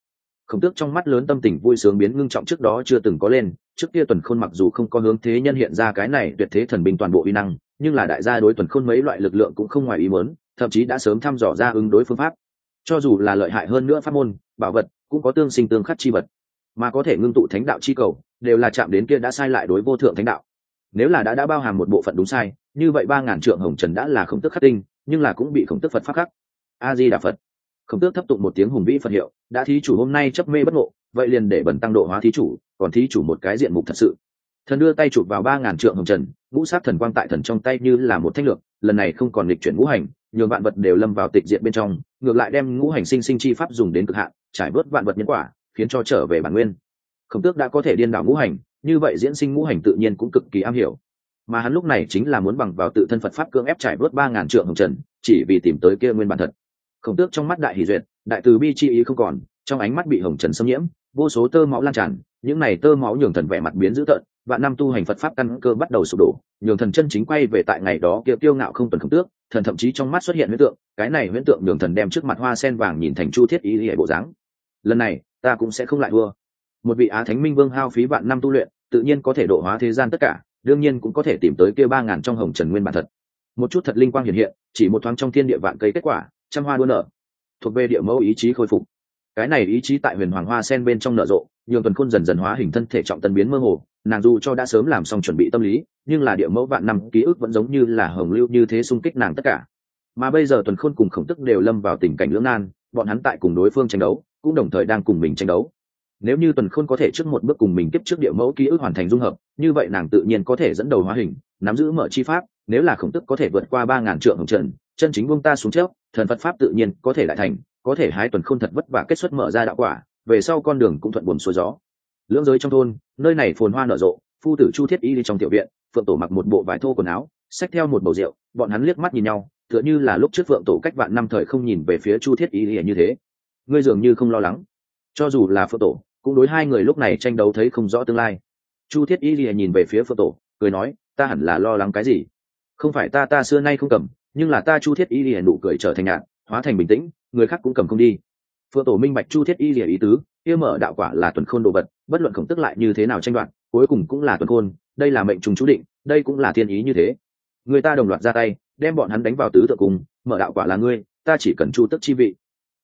khổng tước trong mắt lớn tâm tình vui sướng biến ngưng trọng trước đó chưa từng có lên, trước kia tuần khôn mặc dù không có hướng thế nhân hiện ra cái này tuyệt thế thần binh toàn bộ uy năng, nhưng là đại gia đối tuần khôn mấy loại lực lượng cũng không ngoài ý muốn, thậm chí đã sớm thăm dò ra ứng đối phương pháp. Cho dù là lợi hại hơn nữa pháp môn, bảo vật, cũng có tương sinh tương khắc chi vật. Mà có thể ngưng tụ thánh đạo chi cầu, đều là chạm đến kia đã sai lại đối vô thượng thánh đạo. Nếu là đã đã bao hàm một bộ phận đúng sai, như vậy ba ngàn trượng hồng trần đã là khổng tức khắc tinh, nhưng là cũng bị khổng tức phật pháp khắc. A di đà phật khổng tước thấp tụng một tiếng hùng vĩ phật hiệu, đã thí chủ hôm nay chấp mê bất ngộ, vậy liền để bẩn tăng độ hóa thí chủ, còn thí chủ một cái diện mục thật sự. Thần đưa tay chụp vào ba ngàn trượng hồng trần, ngũ sát thần quang tại thần trong tay như là một thanh lược, lần này không còn lịch chuyển ngũ hành, nhường vạn vật đều lâm vào tịch diện bên trong, ngược lại đem ngũ hành sinh sinh chi pháp dùng đến cực hạn, trải bớt vạn vật nhân quả, khiến cho trở về bản nguyên. Khổng tước đã có thể điên đảo ngũ hành, như vậy diễn sinh ngũ hành tự nhiên cũng cực kỳ am hiểu. Mà hắn lúc này chính là muốn bằng vào tự thân phật pháp cưỡng ép trải bớt ba ngàn trượng hồng trần, chỉ vì tìm tới kia nguyên bản thật khổng tước trong mắt đại hỷ duyệt, đại từ bi chi ý không còn, trong ánh mắt bị hồng trần xâm nhiễm, vô số tơ máu lan tràn, những này tơ máu nhường thần vẻ mặt biến dữ tợn và năm tu hành phật pháp căn cơ bắt đầu sụp đổ, nhường thần chân chính quay về tại ngày đó kia tiêu ngạo không tuần khổng tước, thần thậm chí trong mắt xuất hiện huyễn tượng, cái này huyễn tượng nhường thần đem trước mặt hoa sen vàng nhìn thành chu thiết ý hệ bộ dáng. Lần này, ta cũng sẽ không lại thua. Một vị á thánh minh vương hao phí vạn năm tu luyện, tự nhiên có thể độ hóa thế gian tất cả, đương nhiên cũng có thể tìm tới kia ba ngàn trong hồng trần nguyên bản thật. Một chút thật linh quang hiện hiện, chỉ một thoáng trong thiên địa vạn cây kết quả trăm hoa đua nở. Thuộc về địa mẫu ý chí khôi phục. Cái này ý chí tại huyền hoàng hoa sen bên trong nở rộ, nhường tuần khôn dần dần hóa hình thân thể trọng tân biến mơ hồ, nàng dù cho đã sớm làm xong chuẩn bị tâm lý, nhưng là địa mẫu vạn năm ký ức vẫn giống như là hồng lưu như thế xung kích nàng tất cả. Mà bây giờ tuần khôn cùng khổng tức đều lâm vào tình cảnh lưỡng nan, bọn hắn tại cùng đối phương tranh đấu, cũng đồng thời đang cùng mình tranh đấu. Nếu như tuần khôn có thể trước một bước cùng mình tiếp trước địa mẫu ký ức hoàn thành dung hợp, như vậy nàng tự nhiên có thể dẫn đầu hóa hình, nắm giữ mở chi pháp, nếu là khổng tức có thể vượt qua ba ngàn trượng hồng trần, chân chính buông ta xuống trước thần phật pháp tự nhiên có thể lại thành, có thể hai tuần không thật vất vả kết xuất mở ra đạo quả, về sau con đường cũng thuận buồm xuôi gió. Lưỡng giới trong thôn, nơi này phồn hoa nở rộ, phu tử chu thiết y đi trong tiểu viện, phượng tổ mặc một bộ vải thô quần áo, xách theo một bầu rượu, bọn hắn liếc mắt nhìn nhau, tựa như là lúc trước phượng tổ cách vạn năm thời không nhìn về phía chu thiết y như thế. Ngươi dường như không lo lắng. Cho dù là phượng tổ, cũng đối hai người lúc này tranh đấu thấy không rõ tương lai. Chu thiết y lìa nhìn về phía phượng tổ, cười nói, ta hẳn là lo lắng cái gì? Không phải ta ta xưa nay không cầm nhưng là ta chu thiết y lìa nụ cười trở thành nhạt hóa thành bình tĩnh người khác cũng cầm không đi. Phượng tổ minh bạch chu thiết y lìa ý tứ kia mở đạo quả là tuần khôn đồ vật bất luận khổng tức lại như thế nào tranh đoạt cuối cùng cũng là tuần khôn đây là mệnh trùng chú định đây cũng là thiên ý như thế. Người ta đồng loạt ra tay đem bọn hắn đánh vào tứ tự cùng mở đạo quả là ngươi ta chỉ cần chu tức chi vị.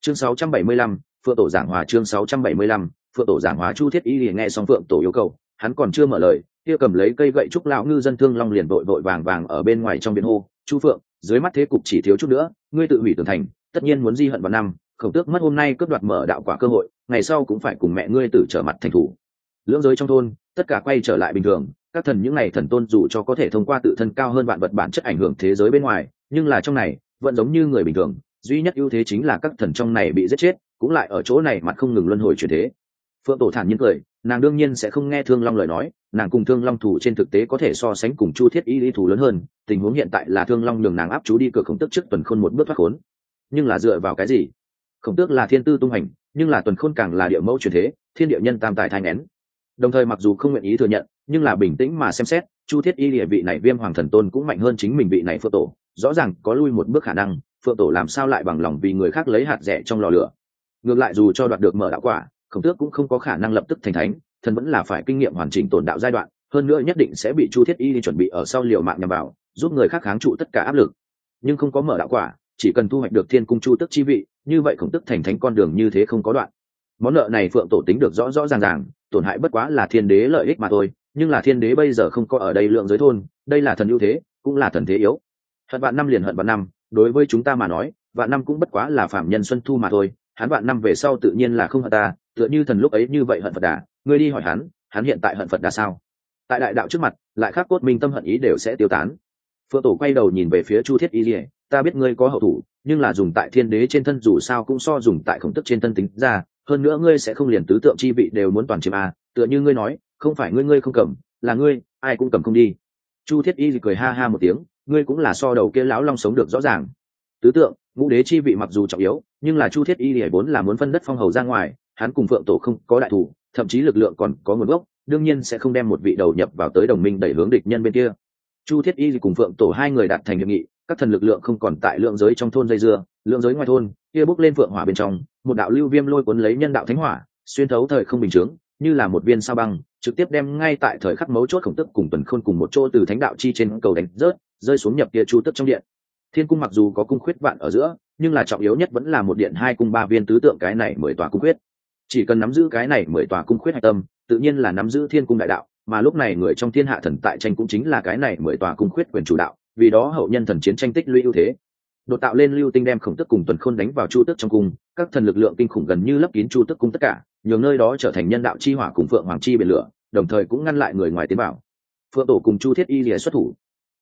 Chương 675, phượng tổ giảng hòa chương 675, phượng tổ giảng hóa chu thiết y liền nghe xong phượng tổ yêu cầu hắn còn chưa mở lời kia cầm lấy cây gậy trúc lão ngư dân thương long liền vội vội vàng vàng ở bên ngoài trong biển hô chu phượng dưới mắt thế cục chỉ thiếu chút nữa, ngươi tự hủy tường thành, tất nhiên muốn di hận vào năm, khổng tước mất hôm nay cướp đoạt mở đạo quả cơ hội, ngày sau cũng phải cùng mẹ ngươi tự trở mặt thành thủ. Lưỡng giới trong thôn, tất cả quay trở lại bình thường, các thần những ngày thần tôn dù cho có thể thông qua tự thân cao hơn vạn vật bản chất ảnh hưởng thế giới bên ngoài, nhưng là trong này, vẫn giống như người bình thường, duy nhất ưu thế chính là các thần trong này bị giết chết, cũng lại ở chỗ này mặt không ngừng luân hồi chuyển thế phượng tổ thản nhiên cười, nàng đương nhiên sẽ không nghe thương long lời nói, nàng cùng thương long thủ trên thực tế có thể so sánh cùng chu thiết y lý thủ lớn hơn, tình huống hiện tại là thương long nhường nàng áp chú đi cửa khổng tức trước tuần khôn một bước thoát khốn. Nhưng là dựa vào cái gì? Khổng tước là thiên tư tung hành, nhưng là tuần khôn càng là địa mẫu truyền thế, thiên địa nhân tam tài thai nén đồng thời mặc dù không nguyện ý thừa nhận, nhưng là bình tĩnh mà xem xét, chu thiết y địa vị này viêm hoàng thần tôn cũng mạnh hơn chính mình vị này phượng tổ, rõ ràng có lui một bước khả năng, phượng tổ làm sao lại bằng lòng vì người khác lấy hạt rẻ trong lò lửa. Ngược lại dù cho đoạt được mở đạo quả khổng tước cũng không có khả năng lập tức thành thánh, thần vẫn là phải kinh nghiệm hoàn chỉnh tồn đạo giai đoạn, hơn nữa nhất định sẽ bị chu thiết y chuẩn bị ở sau liều mạng nhằm vào, giúp người khác kháng trụ tất cả áp lực. Nhưng không có mở đạo quả, chỉ cần thu hoạch được thiên cung chu tức chi vị, như vậy khổng tức thành thánh con đường như thế không có đoạn. Món nợ này phượng tổ tính được rõ rõ ràng ràng, tổn hại bất quá là thiên đế lợi ích mà thôi, nhưng là thiên đế bây giờ không có ở đây lượng giới thôn, đây là thần ưu thế, cũng là thần thế yếu. Hận vạn năm liền hận bạn năm, đối với chúng ta mà nói, vạn năm cũng bất quá là phạm nhân xuân thu mà thôi, hắn vạn năm về sau tự nhiên là không hận ta tựa như thần lúc ấy như vậy hận phật đà. Ngươi đi hỏi hắn hắn hiện tại hận phật đà sao? Tại đại đạo trước mặt, lại khắc cốt minh tâm hận ý đều sẽ tiêu tán. Phượng tổ quay đầu nhìn về phía chu thiết y lìa, ta biết ngươi có hậu thủ, nhưng là dùng tại thiên đế trên thân dù sao cũng so dùng tại khổng tức trên thân tính ra, hơn nữa ngươi sẽ không liền tứ tượng chi vị đều muốn toàn chiếm a, tựa như ngươi nói, không phải ngươi ngươi không cầm, là ngươi, ai cũng cầm không đi. Chu thiết y cười ha ha một tiếng, ngươi cũng là so đầu kia lão long sống được rõ ràng. Tứ tượng, ngũ đế chi vị mặc dù trọng yếu, nhưng là chu thiết y lìa vốn là muốn phân đất phong hầu ra ngoài hắn cùng phượng tổ không có đại thủ, thậm chí lực lượng còn có nguồn gốc, đương nhiên sẽ không đem một vị đầu nhập vào tới đồng minh đẩy hướng địch nhân bên kia. Chu thiết y cùng phượng tổ hai người đạt thành hiệp nghị, các thần lực lượng không còn tại lượng giới trong thôn dây dưa, lượng giới ngoài thôn, kia bốc lên phượng hỏa bên trong, một đạo lưu viêm lôi cuốn lấy nhân đạo thánh hỏa, xuyên thấu thời không bình chướng, như là một viên sao băng, trực tiếp đem ngay tại thời khắc mấu chốt khổng tức cùng tuần khôn cùng một chỗ từ thánh đạo chi trên cầu đánh rớt, rơi xuống nhập kia chu tức trong điện. Thiên cung mặc dù có cung khuyết vạn ở giữa, nhưng là trọng yếu nhất vẫn là một điện hai cung ba viên tứ tượng cái này mười tòa cung khuyết chỉ cần nắm giữ cái này mười tòa cung khuyết hạch tâm, tự nhiên là nắm giữ thiên cung đại đạo, mà lúc này người trong thiên hạ thần tại tranh cũng chính là cái này mười tòa cung khuyết quyền chủ đạo, vì đó hậu nhân thần chiến tranh tích lũy ưu thế. Đột tạo lên lưu tinh đem khổng tức cùng tuần khôn đánh vào chu tức trong cung, các thần lực lượng kinh khủng gần như lấp kín chu tức cung tất cả, nhường nơi đó trở thành nhân đạo chi hỏa cùng phượng hoàng chi biển lửa, đồng thời cũng ngăn lại người ngoài tiến vào. phượng tổ cùng chu thiết y lìa xuất thủ.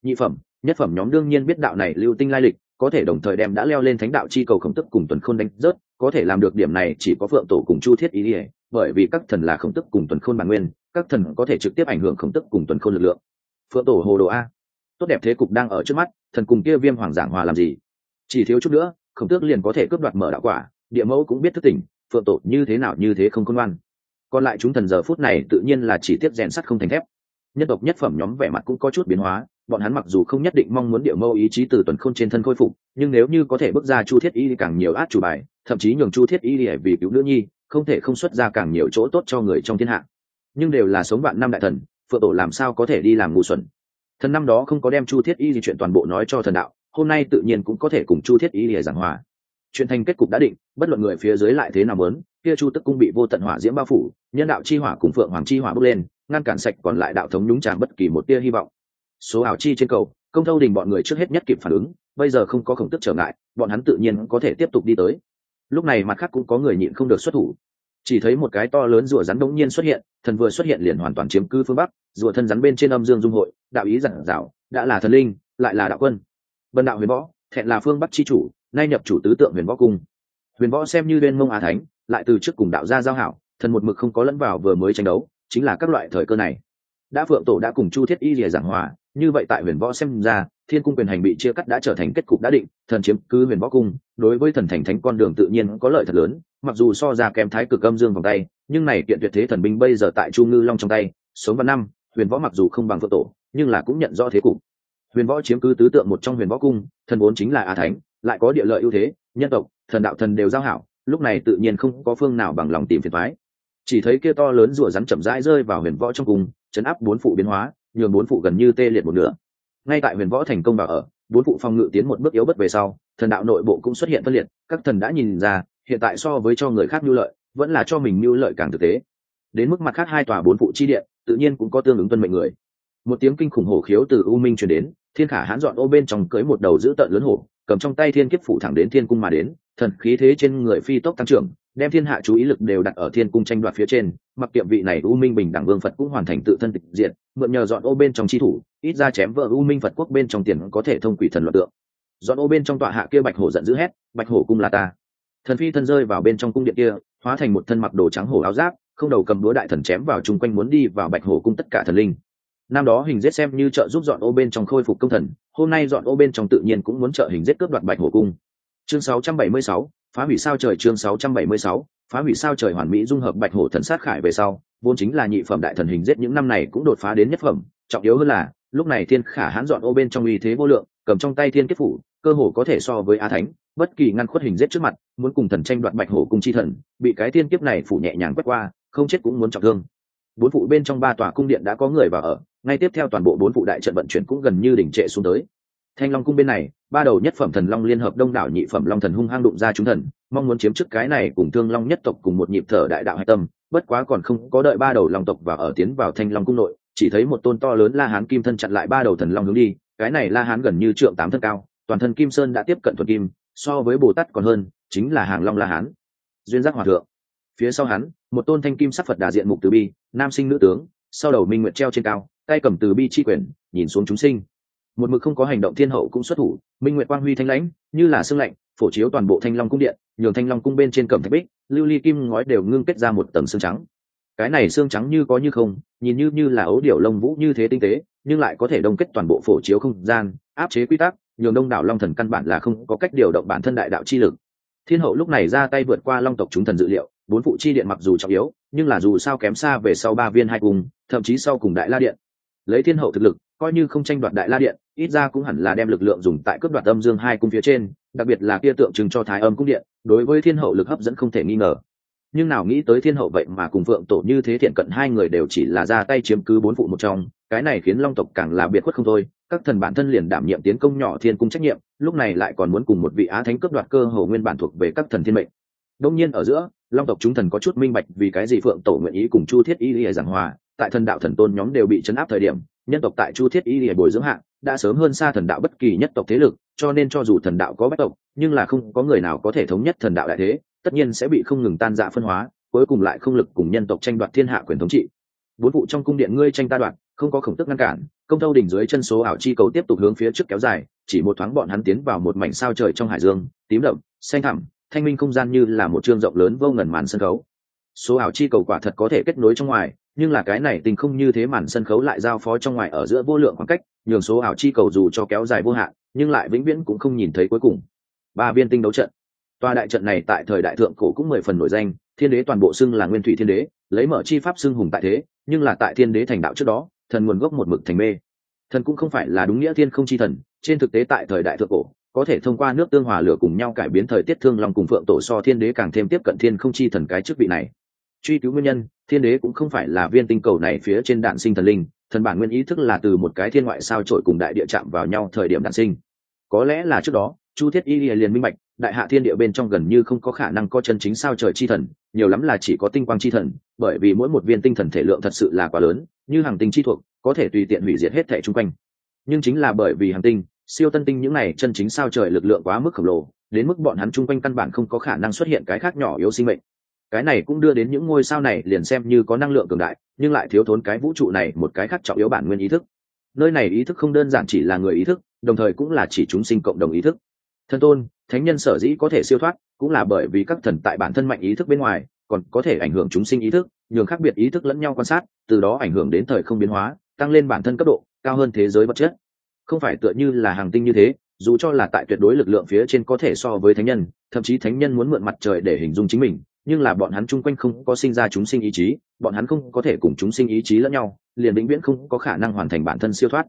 Nhị phẩm, nhất phẩm nhóm đương nhiên biết đạo này lưu tinh lai lịch, có thể đồng thời đem đã leo lên thánh đạo chi cầu khổng tức cùng tuần khôn đánh rớt có thể làm được điểm này chỉ có phượng tổ cùng chu thiết ý lìa bởi vì các thần là khổng tức cùng tuần khôn bản nguyên, các thần có thể trực tiếp ảnh hưởng khổng tức cùng tuần khôn lực lượng. Phượng tổ hồ đồ a. Tốt đẹp thế cục đang ở trước mắt, thần cùng kia viêm hoàng giảng hòa làm gì? Chỉ thiếu chút nữa, khổng tước liền có thể cướp đoạt mở đạo quả, địa mẫu cũng biết thức tỉnh, phượng tổ như thế nào như thế không công ngoan. Còn lại chúng thần giờ phút này tự nhiên là chỉ tiếp rèn sắt không thành thép. Nhân tộc nhất phẩm nhóm vẻ mặt cũng có chút biến hóa, bọn hắn mặc dù không nhất định mong muốn địa mâu ý chí từ tuần khôn trên thân khôi phục, nhưng nếu như có thể bước ra chu thiết y càng nhiều át chủ bài thậm chí nhường chu thiết y vì cứu nữ nhi, không thể không xuất ra càng nhiều chỗ tốt cho người trong thiên hạ. Nhưng đều là sống vạn năm đại thần, phượng tổ làm sao có thể đi làm ngu xuẩn? Thần năm đó không có đem chu thiết y gì chuyện toàn bộ nói cho thần đạo, hôm nay tự nhiên cũng có thể cùng chu thiết y lìa giảng hòa. Chuyện thành kết cục đã định, bất luận người phía dưới lại thế nào lớn kia chu tức cung bị vô tận hỏa diễm bao phủ, nhân đạo chi hỏa cùng phượng hoàng chi hỏa bước lên, ngăn cản sạch còn lại đạo thống nhúng tràng bất kỳ một tia hy vọng. Số ảo chi trên cầu, công thâu đình bọn người trước hết nhất kịp phản ứng, bây giờ không có khổng tức trở ngại, bọn hắn tự nhiên có thể tiếp tục đi tới lúc này mặt khác cũng có người nhịn không được xuất thủ. Chỉ thấy một cái to lớn rùa rắn đống nhiên xuất hiện, thần vừa xuất hiện liền hoàn toàn chiếm cư phương bắc, rùa thân rắn bên trên âm dương dung hội, đạo ý giản dạo đã là thần linh, lại là đạo quân. Vân đạo huyền võ, thẹn là phương bắc chi chủ, nay nhập chủ tứ tượng huyền võ cung. Huyền võ xem như bên mông á thánh, lại từ trước cùng đạo gia giao hảo, thần một mực không có lẫn vào vừa mới tranh đấu, chính là các loại thời cơ này đã phượng tổ đã cùng chu thiết y lìa giảng hòa, như vậy tại huyền võ xem ra, thiên cung quyền hành bị chia cắt đã trở thành kết cục đã định, thần chiếm cứ huyền võ cung, đối với thần thành thánh con đường tự nhiên có lợi thật lớn, mặc dù so ra kém thái cực âm dương vòng tay, nhưng này kiện tuyệt thế thần binh bây giờ tại chu ngư long trong tay, sống vào năm, huyền võ mặc dù không bằng phượng tổ, nhưng là cũng nhận rõ thế cục. Huyền võ chiếm cứ tứ tượng một trong huyền võ cung, thần vốn chính là a thánh, lại có địa lợi ưu thế, nhân tộc, thần đạo thần đều giao hảo, lúc này tự nhiên không có phương nào bằng lòng tìm phiền thoái chỉ thấy kia to lớn rùa rắn chậm rãi rơi vào huyền võ trong cung chấn áp bốn phụ biến hóa, nhường bốn phụ gần như tê liệt một nửa. Ngay tại huyền võ thành công vào ở, bốn phụ phòng ngự tiến một bước yếu bất về sau, thần đạo nội bộ cũng xuất hiện phân liệt, các thần đã nhìn ra, hiện tại so với cho người khác mưu lợi, vẫn là cho mình mưu lợi càng thực tế. Đến mức mặt khác hai tòa bốn phụ chi điện tự nhiên cũng có tương ứng tuân mệnh người. Một tiếng kinh khủng hổ khiếu từ u minh truyền đến, thiên khả hãn dọn ô bên trong cưới một đầu giữ tợn lớn hổ, cầm trong tay thiên kiếp phủ thẳng đến thiên cung mà đến, thần khí thế trên người phi tốc tăng trưởng đem thiên hạ chú ý lực đều đặt ở thiên cung tranh đoạt phía trên mặc kiệm vị này u minh bình đẳng vương phật cũng hoàn thành tự thân tịch diện mượn nhờ dọn ô bên trong chi thủ ít ra chém vợ u minh phật quốc bên trong tiền có thể thông quỷ thần luận tượng. Dọn ô bên trong tọa hạ kia bạch hổ giận dữ hét bạch hổ cung là ta. Thần phi thân rơi vào bên trong cung điện kia hóa thành một thân mặc đồ trắng hổ áo giáp không đầu cầm đũa đại thần chém vào chung quanh muốn đi vào bạch hổ cung tất cả thần linh. Năm đó hình giết xem như trợ giúp dọn ô bên trong khôi phục công thần hôm nay dọn ô bên trong tự nhiên cũng muốn trợ hình giết cướp đoạt bạch hổ cung. Chương 676, phá hủy sao trời chương 676, phá hủy sao trời hoàn mỹ dung hợp bạch hổ thần sát khải về sau vốn chính là nhị phẩm đại thần hình giết những năm này cũng đột phá đến nhất phẩm trọng yếu hơn là lúc này thiên khả hãn dọn ô bên trong uy thế vô lượng cầm trong tay thiên kiếp phủ cơ hồ có thể so với á thánh bất kỳ ngăn khuất hình giết trước mặt muốn cùng thần tranh đoạt bạch hổ cung chi thần bị cái thiên kiếp này phủ nhẹ nhàng quét qua không chết cũng muốn trọng thương. Bốn phụ bên trong ba tòa cung điện đã có người vào ở ngay tiếp theo toàn bộ bốn phụ đại trận vận chuyển cũng gần như đỉnh trệ xuống tới thanh long cung bên này, ba đầu nhất phẩm thần long liên hợp đông đảo nhị phẩm long thần hung hăng đụng ra chúng thần, mong muốn chiếm chức cái này cùng thương long nhất tộc cùng một nhịp thở đại đạo hạch tâm, bất quá còn không có đợi ba đầu long tộc và ở tiến vào thanh long cung nội, chỉ thấy một tôn to lớn la hán kim thân chặn lại ba đầu thần long hướng đi, cái này la hán gần như trượng tám thân cao, toàn thân kim sơn đã tiếp cận thuật kim, so với bồ tát còn hơn, chính là hàng long la hán. Duyên giác hòa thượng. Phía sau hắn, một tôn thanh kim sắc phật đà diện mục từ bi, nam sinh nữ tướng, sau đầu minh nguyệt treo trên cao, tay cầm từ bi chi quyền, nhìn xuống chúng sinh một mực không có hành động thiên hậu cũng xuất thủ, minh nguyệt quang huy thanh lãnh, như là sương lạnh, phổ chiếu toàn bộ thanh long cung điện, nhường thanh long cung bên trên cẩm thạch bích, lưu ly kim ngói đều ngưng kết ra một tầng xương trắng. Cái này xương trắng như có như không, nhìn như như là ấu điểu lông vũ như thế tinh tế, nhưng lại có thể đông kết toàn bộ phổ chiếu không gian, áp chế quy tắc, nhường đông đảo long thần căn bản là không có cách điều động bản thân đại đạo chi lực. Thiên hậu lúc này ra tay vượt qua long tộc chúng thần dự liệu, bốn phụ chi điện mặc dù trọng yếu, nhưng là dù sao kém xa về sau ba viên hai cùng thậm chí sau cùng đại la điện. Lấy thiên hậu thực lực coi như không tranh đoạt đại la điện, ít ra cũng hẳn là đem lực lượng dùng tại cướp đoạt âm dương hai cung phía trên, đặc biệt là kia tượng trưng cho thái âm cung điện, đối với thiên hậu lực hấp dẫn không thể nghi ngờ. Nhưng nào nghĩ tới thiên hậu vậy mà cùng phượng tổ như thế thiện cận hai người đều chỉ là ra tay chiếm cứ bốn phụ một trong, cái này khiến long tộc càng là biệt khuất không thôi, các thần bản thân liền đảm nhiệm tiến công nhỏ thiên cung trách nhiệm, lúc này lại còn muốn cùng một vị á thánh cướp đoạt cơ hồ nguyên bản thuộc về các thần thiên mệnh. Đông nhiên ở giữa, long tộc chúng thần có chút minh bạch vì cái gì phượng tổ nguyện ý cùng chu thiết y lìa giảng hòa, tại thần đạo thần tôn nhóm đều bị chấn áp thời điểm nhân tộc tại chu thiết y để bồi dưỡng hạng đã sớm hơn xa thần đạo bất kỳ nhất tộc thế lực, cho nên cho dù thần đạo có bách tộc, nhưng là không có người nào có thể thống nhất thần đạo đại thế, tất nhiên sẽ bị không ngừng tan dạ phân hóa, cuối cùng lại không lực cùng nhân tộc tranh đoạt thiên hạ quyền thống trị. Bốn vụ trong cung điện ngươi tranh ta đoạt, không có khổng tức ngăn cản, công tâu đỉnh dưới chân số ảo chi cầu tiếp tục hướng phía trước kéo dài, chỉ một thoáng bọn hắn tiến vào một mảnh sao trời trong hải dương, tím đậm, xanh thẳm, thanh minh không gian như là một chương rộng lớn vô ngần màn sân khấu. Số ảo chi cầu quả thật có thể kết nối trong ngoài nhưng là cái này tình không như thế màn sân khấu lại giao phó trong ngoài ở giữa vô lượng khoảng cách, nhường số ảo chi cầu dù cho kéo dài vô hạn, nhưng lại vĩnh viễn cũng không nhìn thấy cuối cùng. Ba viên tinh đấu trận. Tòa đại trận này tại thời đại thượng cổ cũng mười phần nổi danh, thiên đế toàn bộ xưng là nguyên thủy thiên đế, lấy mở chi pháp xưng hùng tại thế, nhưng là tại thiên đế thành đạo trước đó, thần nguồn gốc một mực thành mê. Thần cũng không phải là đúng nghĩa thiên không chi thần, trên thực tế tại thời đại thượng cổ, có thể thông qua nước tương hòa lửa cùng nhau cải biến thời tiết thương lòng cùng phượng tổ so thiên đế càng thêm tiếp cận thiên không chi thần cái chức vị này truy cứu nguyên nhân, thiên đế cũng không phải là viên tinh cầu này phía trên đạn sinh thần linh, thần bản nguyên ý thức là từ một cái thiên ngoại sao trội cùng đại địa chạm vào nhau thời điểm đạn sinh. Có lẽ là trước đó, chu thiết y liền minh bạch, đại hạ thiên địa bên trong gần như không có khả năng có chân chính sao trời chi thần, nhiều lắm là chỉ có tinh quang chi thần, bởi vì mỗi một viên tinh thần thể lượng thật sự là quá lớn, như hàng tinh chi thuộc, có thể tùy tiện hủy diệt hết thể chung quanh. Nhưng chính là bởi vì hàng tinh, siêu tân tinh những này chân chính sao trời lực lượng quá mức khổng lồ, đến mức bọn hắn chung quanh căn bản không có khả năng xuất hiện cái khác nhỏ yếu sinh mệnh cái này cũng đưa đến những ngôi sao này liền xem như có năng lượng cường đại, nhưng lại thiếu thốn cái vũ trụ này một cái khác trọng yếu bản nguyên ý thức. Nơi này ý thức không đơn giản chỉ là người ý thức, đồng thời cũng là chỉ chúng sinh cộng đồng ý thức. Thân tôn, thánh nhân sở dĩ có thể siêu thoát, cũng là bởi vì các thần tại bản thân mạnh ý thức bên ngoài, còn có thể ảnh hưởng chúng sinh ý thức, nhường khác biệt ý thức lẫn nhau quan sát, từ đó ảnh hưởng đến thời không biến hóa, tăng lên bản thân cấp độ, cao hơn thế giới vật chất. Không phải tựa như là hàng tinh như thế, dù cho là tại tuyệt đối lực lượng phía trên có thể so với thánh nhân, thậm chí thánh nhân muốn mượn mặt trời để hình dung chính mình nhưng là bọn hắn chung quanh không có sinh ra chúng sinh ý chí, bọn hắn không có thể cùng chúng sinh ý chí lẫn nhau, liền vĩnh viễn không có khả năng hoàn thành bản thân siêu thoát.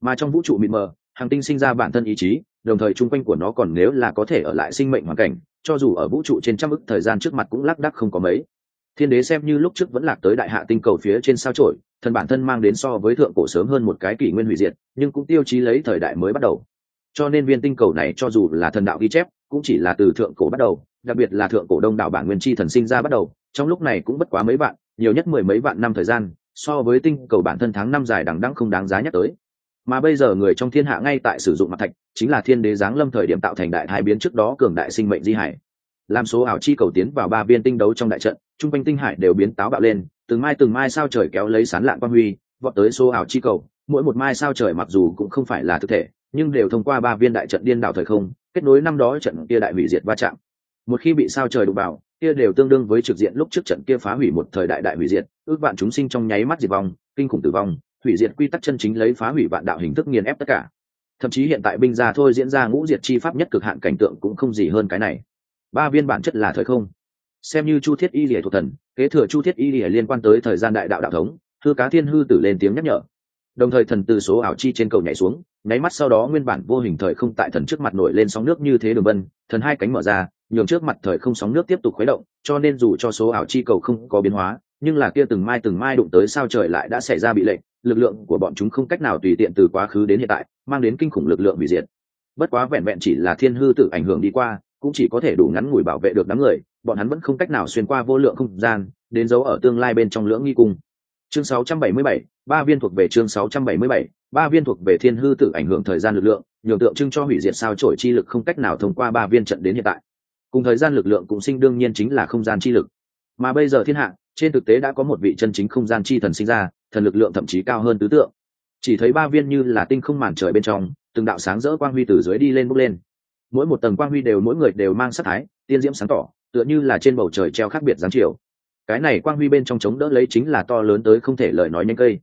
Mà trong vũ trụ mịt mờ, hàng tinh sinh ra bản thân ý chí, đồng thời chung quanh của nó còn nếu là có thể ở lại sinh mệnh hoàn cảnh, cho dù ở vũ trụ trên trăm ức thời gian trước mặt cũng lác đắc không có mấy. Thiên đế xem như lúc trước vẫn lạc tới đại hạ tinh cầu phía trên sao trổi thần bản thân mang đến so với thượng cổ sớm hơn một cái kỷ nguyên hủy diệt, nhưng cũng tiêu chí lấy thời đại mới bắt đầu. Cho nên viên tinh cầu này cho dù là thần đạo ghi chép, cũng chỉ là từ thượng cổ bắt đầu đặc biệt là thượng cổ đông đảo bản nguyên chi thần sinh ra bắt đầu, trong lúc này cũng bất quá mấy vạn, nhiều nhất mười mấy vạn năm thời gian, so với tinh cầu bản thân tháng năm dài đằng đẵng không đáng giá nhắc tới. Mà bây giờ người trong thiên hạ ngay tại sử dụng mặt thạch, chính là thiên đế giáng lâm thời điểm tạo thành đại hai biến trước đó cường đại sinh mệnh di hải. Làm số ảo chi cầu tiến vào ba viên tinh đấu trong đại trận, trung quanh tinh hải đều biến táo bạo lên, từng mai từng mai sao trời kéo lấy sán lạn quang huy, vọt tới số ảo chi cầu, mỗi một mai sao trời mặc dù cũng không phải là thực thể, nhưng đều thông qua ba viên đại trận điên đảo thời không, kết nối năm đó trận kia đại hủy diệt va chạm một khi bị sao trời đụng vào, kia đều tương đương với trực diện lúc trước trận kia phá hủy một thời đại đại hủy diệt, ước vạn chúng sinh trong nháy mắt diệt vong, kinh khủng tử vong, hủy diệt quy tắc chân chính lấy phá hủy vạn đạo hình thức nghiền ép tất cả. Thậm chí hiện tại binh gia thôi diễn ra ngũ diệt chi pháp nhất cực hạn cảnh tượng cũng không gì hơn cái này. Ba viên bản chất là thời không. Xem như chu thiết y lìa thuộc thần, kế thừa chu thiết y lìa liên quan tới thời gian đại đạo đạo thống, thư cá thiên hư tử lên tiếng nhắc nhở. Đồng thời thần từ số ảo chi trên cầu nhảy xuống, nháy mắt sau đó nguyên bản vô hình thời không tại thần trước mặt nổi lên sóng nước như thế đường vân, thần hai cánh mở ra nhường trước mặt thời không sóng nước tiếp tục khuấy động cho nên dù cho số ảo chi cầu không có biến hóa nhưng là kia từng mai từng mai đụng tới sao trời lại đã xảy ra bị lệnh lực lượng của bọn chúng không cách nào tùy tiện từ quá khứ đến hiện tại mang đến kinh khủng lực lượng hủy diệt. Bất quá vẹn vẹn chỉ là thiên hư tự ảnh hưởng đi qua cũng chỉ có thể đủ ngắn ngủi bảo vệ được đám người bọn hắn vẫn không cách nào xuyên qua vô lượng không gian đến dấu ở tương lai bên trong lưỡng nghi cung. Chương 677, ba viên thuộc về chương 677, ba viên thuộc về thiên hư tự ảnh hưởng thời gian lực lượng nhường tượng trưng cho hủy diệt sao trổi chi lực không cách nào thông qua ba viên trận đến hiện tại cùng thời gian lực lượng cũng sinh đương nhiên chính là không gian chi lực. Mà bây giờ thiên hạ, trên thực tế đã có một vị chân chính không gian chi thần sinh ra, thần lực lượng thậm chí cao hơn tứ tượng. Chỉ thấy ba viên như là tinh không màn trời bên trong, từng đạo sáng rỡ quang huy từ dưới đi lên bốc lên. Mỗi một tầng quang huy đều mỗi người đều mang sắc thái, tiên diễm sáng tỏ, tựa như là trên bầu trời treo khác biệt dáng chiều. Cái này quang huy bên trong chống đỡ lấy chính là to lớn tới không thể lời nói nhánh cây.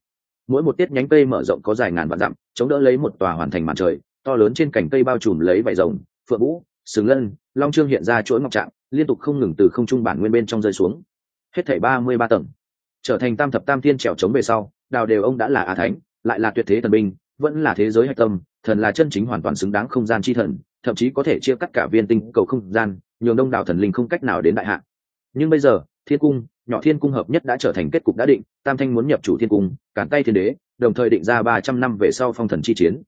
Mỗi một tiết nhánh cây mở rộng có dài ngàn vạn dặm, chống đỡ lấy một tòa hoàn thành màn trời, to lớn trên cành cây bao trùm lấy vải rồng, phượng vũ, sừng lân long trương hiện ra chuỗi ngọc trạng, liên tục không ngừng từ không trung bản nguyên bên trong rơi xuống. Hết thảy ba mươi ba tầng. Trở thành tam thập tam thiên trèo trống về sau, đào đều ông đã là a thánh, lại là tuyệt thế thần binh, vẫn là thế giới hạch tâm, thần là chân chính hoàn toàn xứng đáng không gian chi thần, thậm chí có thể chia cắt cả viên tinh cầu không gian, nhường đông đảo thần linh không cách nào đến đại hạn nhưng bây giờ, thiên cung, nhỏ thiên cung hợp nhất đã trở thành kết cục đã định, tam thanh muốn nhập chủ thiên cung, cản tay thiên đế, đồng thời định ra ba trăm năm về sau phong thần chi chiến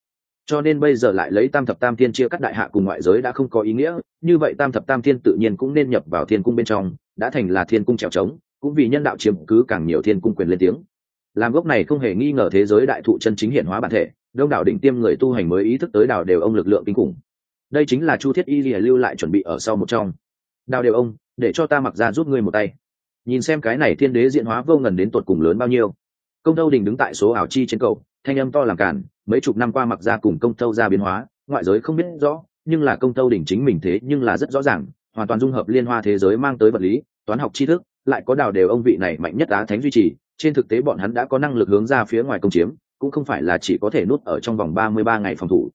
cho nên bây giờ lại lấy tam thập tam thiên chia cắt đại hạ cùng ngoại giới đã không có ý nghĩa, như vậy tam thập tam thiên tự nhiên cũng nên nhập vào thiên cung bên trong, đã thành là thiên cung trèo trống, cũng vì nhân đạo chiếm cứ càng nhiều thiên cung quyền lên tiếng. Làm gốc này không hề nghi ngờ thế giới đại thụ chân chính hiện hóa bản thể, đông đảo đỉnh tiêm người tu hành mới ý thức tới đào đều ông lực lượng kinh khủng. Đây chính là chu thiết y lìa lưu lại chuẩn bị ở sau một trong. Đào đều ông, để cho ta mặc ra giúp ngươi một tay. Nhìn xem cái này thiên đế diện hóa vô ngần đến tột cùng lớn bao nhiêu. Công đâu đình đứng tại số ảo chi trên cầu, thanh âm to làm cản mấy chục năm qua mặc ra cùng công tâu ra biến hóa, ngoại giới không biết rõ, nhưng là công tâu đỉnh chính mình thế nhưng là rất rõ ràng, hoàn toàn dung hợp liên hoa thế giới mang tới vật lý, toán học tri thức, lại có đào đều ông vị này mạnh nhất á thánh duy trì, trên thực tế bọn hắn đã có năng lực hướng ra phía ngoài công chiếm, cũng không phải là chỉ có thể nuốt ở trong vòng ba mươi ba ngày phòng thủ.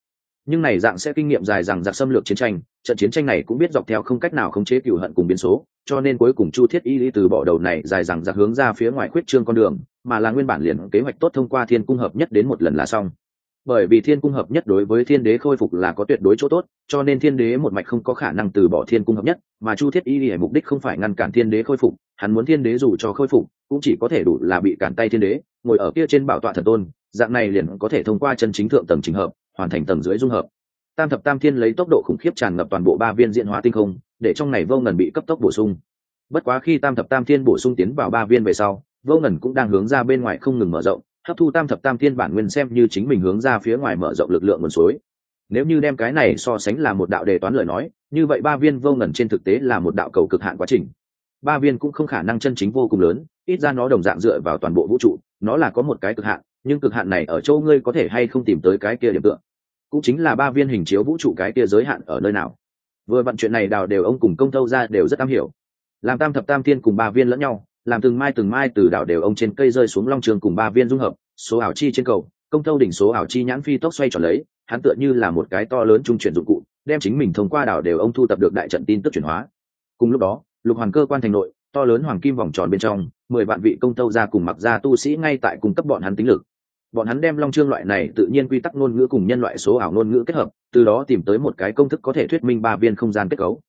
Nhưng này dạng sẽ kinh nghiệm dài rằng giặc xâm lược chiến tranh, trận chiến tranh này cũng biết dọc theo không cách nào khống chế cựu hận cùng biến số, cho nên cuối cùng chu thiết y lý từ bỏ đầu này dài rằng giặc hướng ra phía ngoài khuyết trương con đường, mà là nguyên bản liền kế hoạch tốt thông qua thiên cung hợp nhất đến một lần là xong bởi vì thiên cung hợp nhất đối với thiên đế khôi phục là có tuyệt đối chỗ tốt, cho nên thiên đế một mạch không có khả năng từ bỏ thiên cung hợp nhất, mà chu thiết y hề mục đích không phải ngăn cản thiên đế khôi phục, hắn muốn thiên đế dù cho khôi phục, cũng chỉ có thể đủ là bị cản tay thiên đế, ngồi ở kia trên bảo tọa thần tôn, dạng này liền có thể thông qua chân chính thượng tầng trình hợp, hoàn thành tầng dưới dung hợp. Tam thập tam thiên lấy tốc độ khủng khiếp tràn ngập toàn bộ ba viên diện hóa tinh không, để trong này vô ngần bị cấp tốc bổ sung. Bất quá khi tam thập tam thiên bổ sung tiến vào ba viên về sau, vô ngần cũng đang hướng ra bên ngoài không ngừng mở rộng hấp thu tam thập tam thiên bản nguyên xem như chính mình hướng ra phía ngoài mở rộng lực lượng nguồn suối. Nếu như đem cái này so sánh là một đạo đề toán lời nói, như vậy ba viên vô ngần trên thực tế là một đạo cầu cực hạn quá trình. Ba viên cũng không khả năng chân chính vô cùng lớn, ít ra nó đồng dạng dựa vào toàn bộ vũ trụ, nó là có một cái cực hạn, nhưng cực hạn này ở châu ngươi có thể hay không tìm tới cái kia điểm tựa. Cũng chính là ba viên hình chiếu vũ trụ cái kia giới hạn ở nơi nào. Vừa vận chuyện này đào đều ông cùng công thâu ra đều rất am hiểu. Làm tam thập tam thiên cùng ba viên lẫn nhau làm từng mai từng mai từ đảo đều ông trên cây rơi xuống long trường cùng ba viên dung hợp, số ảo chi trên cầu, công thâu đỉnh số ảo chi nhãn phi tốc xoay tròn lấy, hắn tựa như là một cái to lớn trung chuyển dụng cụ, đem chính mình thông qua đảo đều ông thu tập được đại trận tin tức chuyển hóa. Cùng lúc đó, lục hoàn cơ quan thành nội, to lớn hoàng kim vòng tròn bên trong, mười vạn vị công tâu ra cùng mặc ra tu sĩ ngay tại cung cấp bọn hắn tính lực. Bọn hắn đem long chương loại này tự nhiên quy tắc ngôn ngữ cùng nhân loại số ảo ngôn ngữ kết hợp, từ đó tìm tới một cái công thức có thể thuyết minh ba viên không gian kết cấu.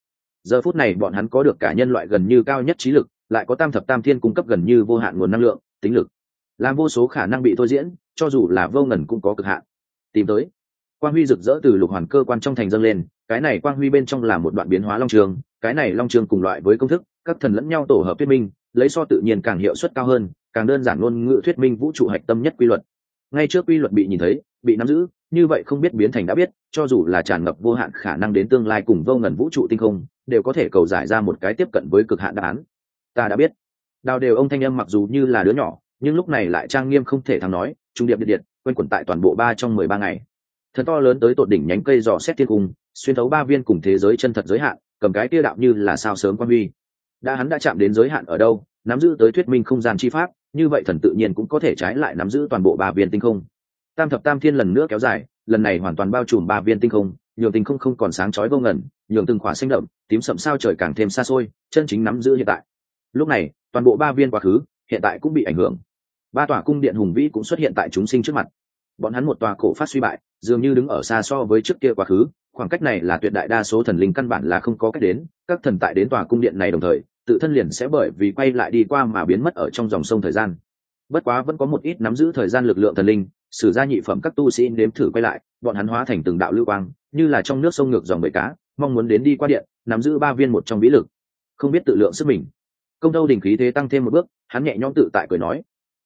Giờ phút này bọn hắn có được cả nhân loại gần như cao nhất trí lực lại có tam thập tam thiên cung cấp gần như vô hạn nguồn năng lượng, tính lực. Làm vô số khả năng bị thôi diễn, cho dù là vô ngần cũng có cực hạn. Tìm tới. Quang huy rực rỡ từ lục hoàn cơ quan trong thành dâng lên, cái này quang huy bên trong là một đoạn biến hóa long trường, cái này long trường cùng loại với công thức, các thần lẫn nhau tổ hợp thuyết minh, lấy so tự nhiên càng hiệu suất cao hơn, càng đơn giản ngôn ngữ thuyết minh vũ trụ hạch tâm nhất quy luật. Ngay trước quy luật bị nhìn thấy, bị nắm giữ, như vậy không biết biến thành đã biết, cho dù là tràn ngập vô hạn khả năng đến tương lai cùng vô ngần vũ trụ tinh không, đều có thể cầu giải ra một cái tiếp cận với cực hạn đáp án ta đã biết. Đào đều ông thanh âm mặc dù như là đứa nhỏ, nhưng lúc này lại trang nghiêm không thể thắng nói, trung điệp điện điện quanh quẩn tại toàn bộ ba trong mười ba ngày. Thần to lớn tới tột đỉnh nhánh cây dò xét thiên cung, xuyên thấu ba viên cùng thế giới chân thật giới hạn, cầm cái tia đạo như là sao sớm quan huy. Đã hắn đã chạm đến giới hạn ở đâu, nắm giữ tới thuyết minh không gian chi pháp, như vậy thần tự nhiên cũng có thể trái lại nắm giữ toàn bộ ba viên tinh không. Tam thập tam thiên lần nữa kéo dài, lần này hoàn toàn bao trùm ba viên tinh không, nhường tinh không không còn sáng chói vô ngẩn nhường từng khỏa sinh đậm, tím sậm sao trời càng thêm xa xôi, chân chính nắm giữ hiện tại lúc này, toàn bộ ba viên quá khứ, hiện tại cũng bị ảnh hưởng. Ba tòa cung điện hùng vĩ cũng xuất hiện tại chúng sinh trước mặt. Bọn hắn một tòa cổ phát suy bại, dường như đứng ở xa so với trước kia quá khứ, khoảng cách này là tuyệt đại đa số thần linh căn bản là không có cách đến, các thần tại đến tòa cung điện này đồng thời, tự thân liền sẽ bởi vì quay lại đi qua mà biến mất ở trong dòng sông thời gian. Bất quá vẫn có một ít nắm giữ thời gian lực lượng thần linh, sử gia nhị phẩm các tu sĩ nếm thử quay lại, bọn hắn hóa thành từng đạo lưu quang, như là trong nước sông ngược dòng bể cá, mong muốn đến đi qua điện, nắm giữ ba viên một trong vĩ lực. Không biết tự lượng sức mình công đâu đình khí thế tăng thêm một bước, hắn nhẹ nhõm tự tại cười nói,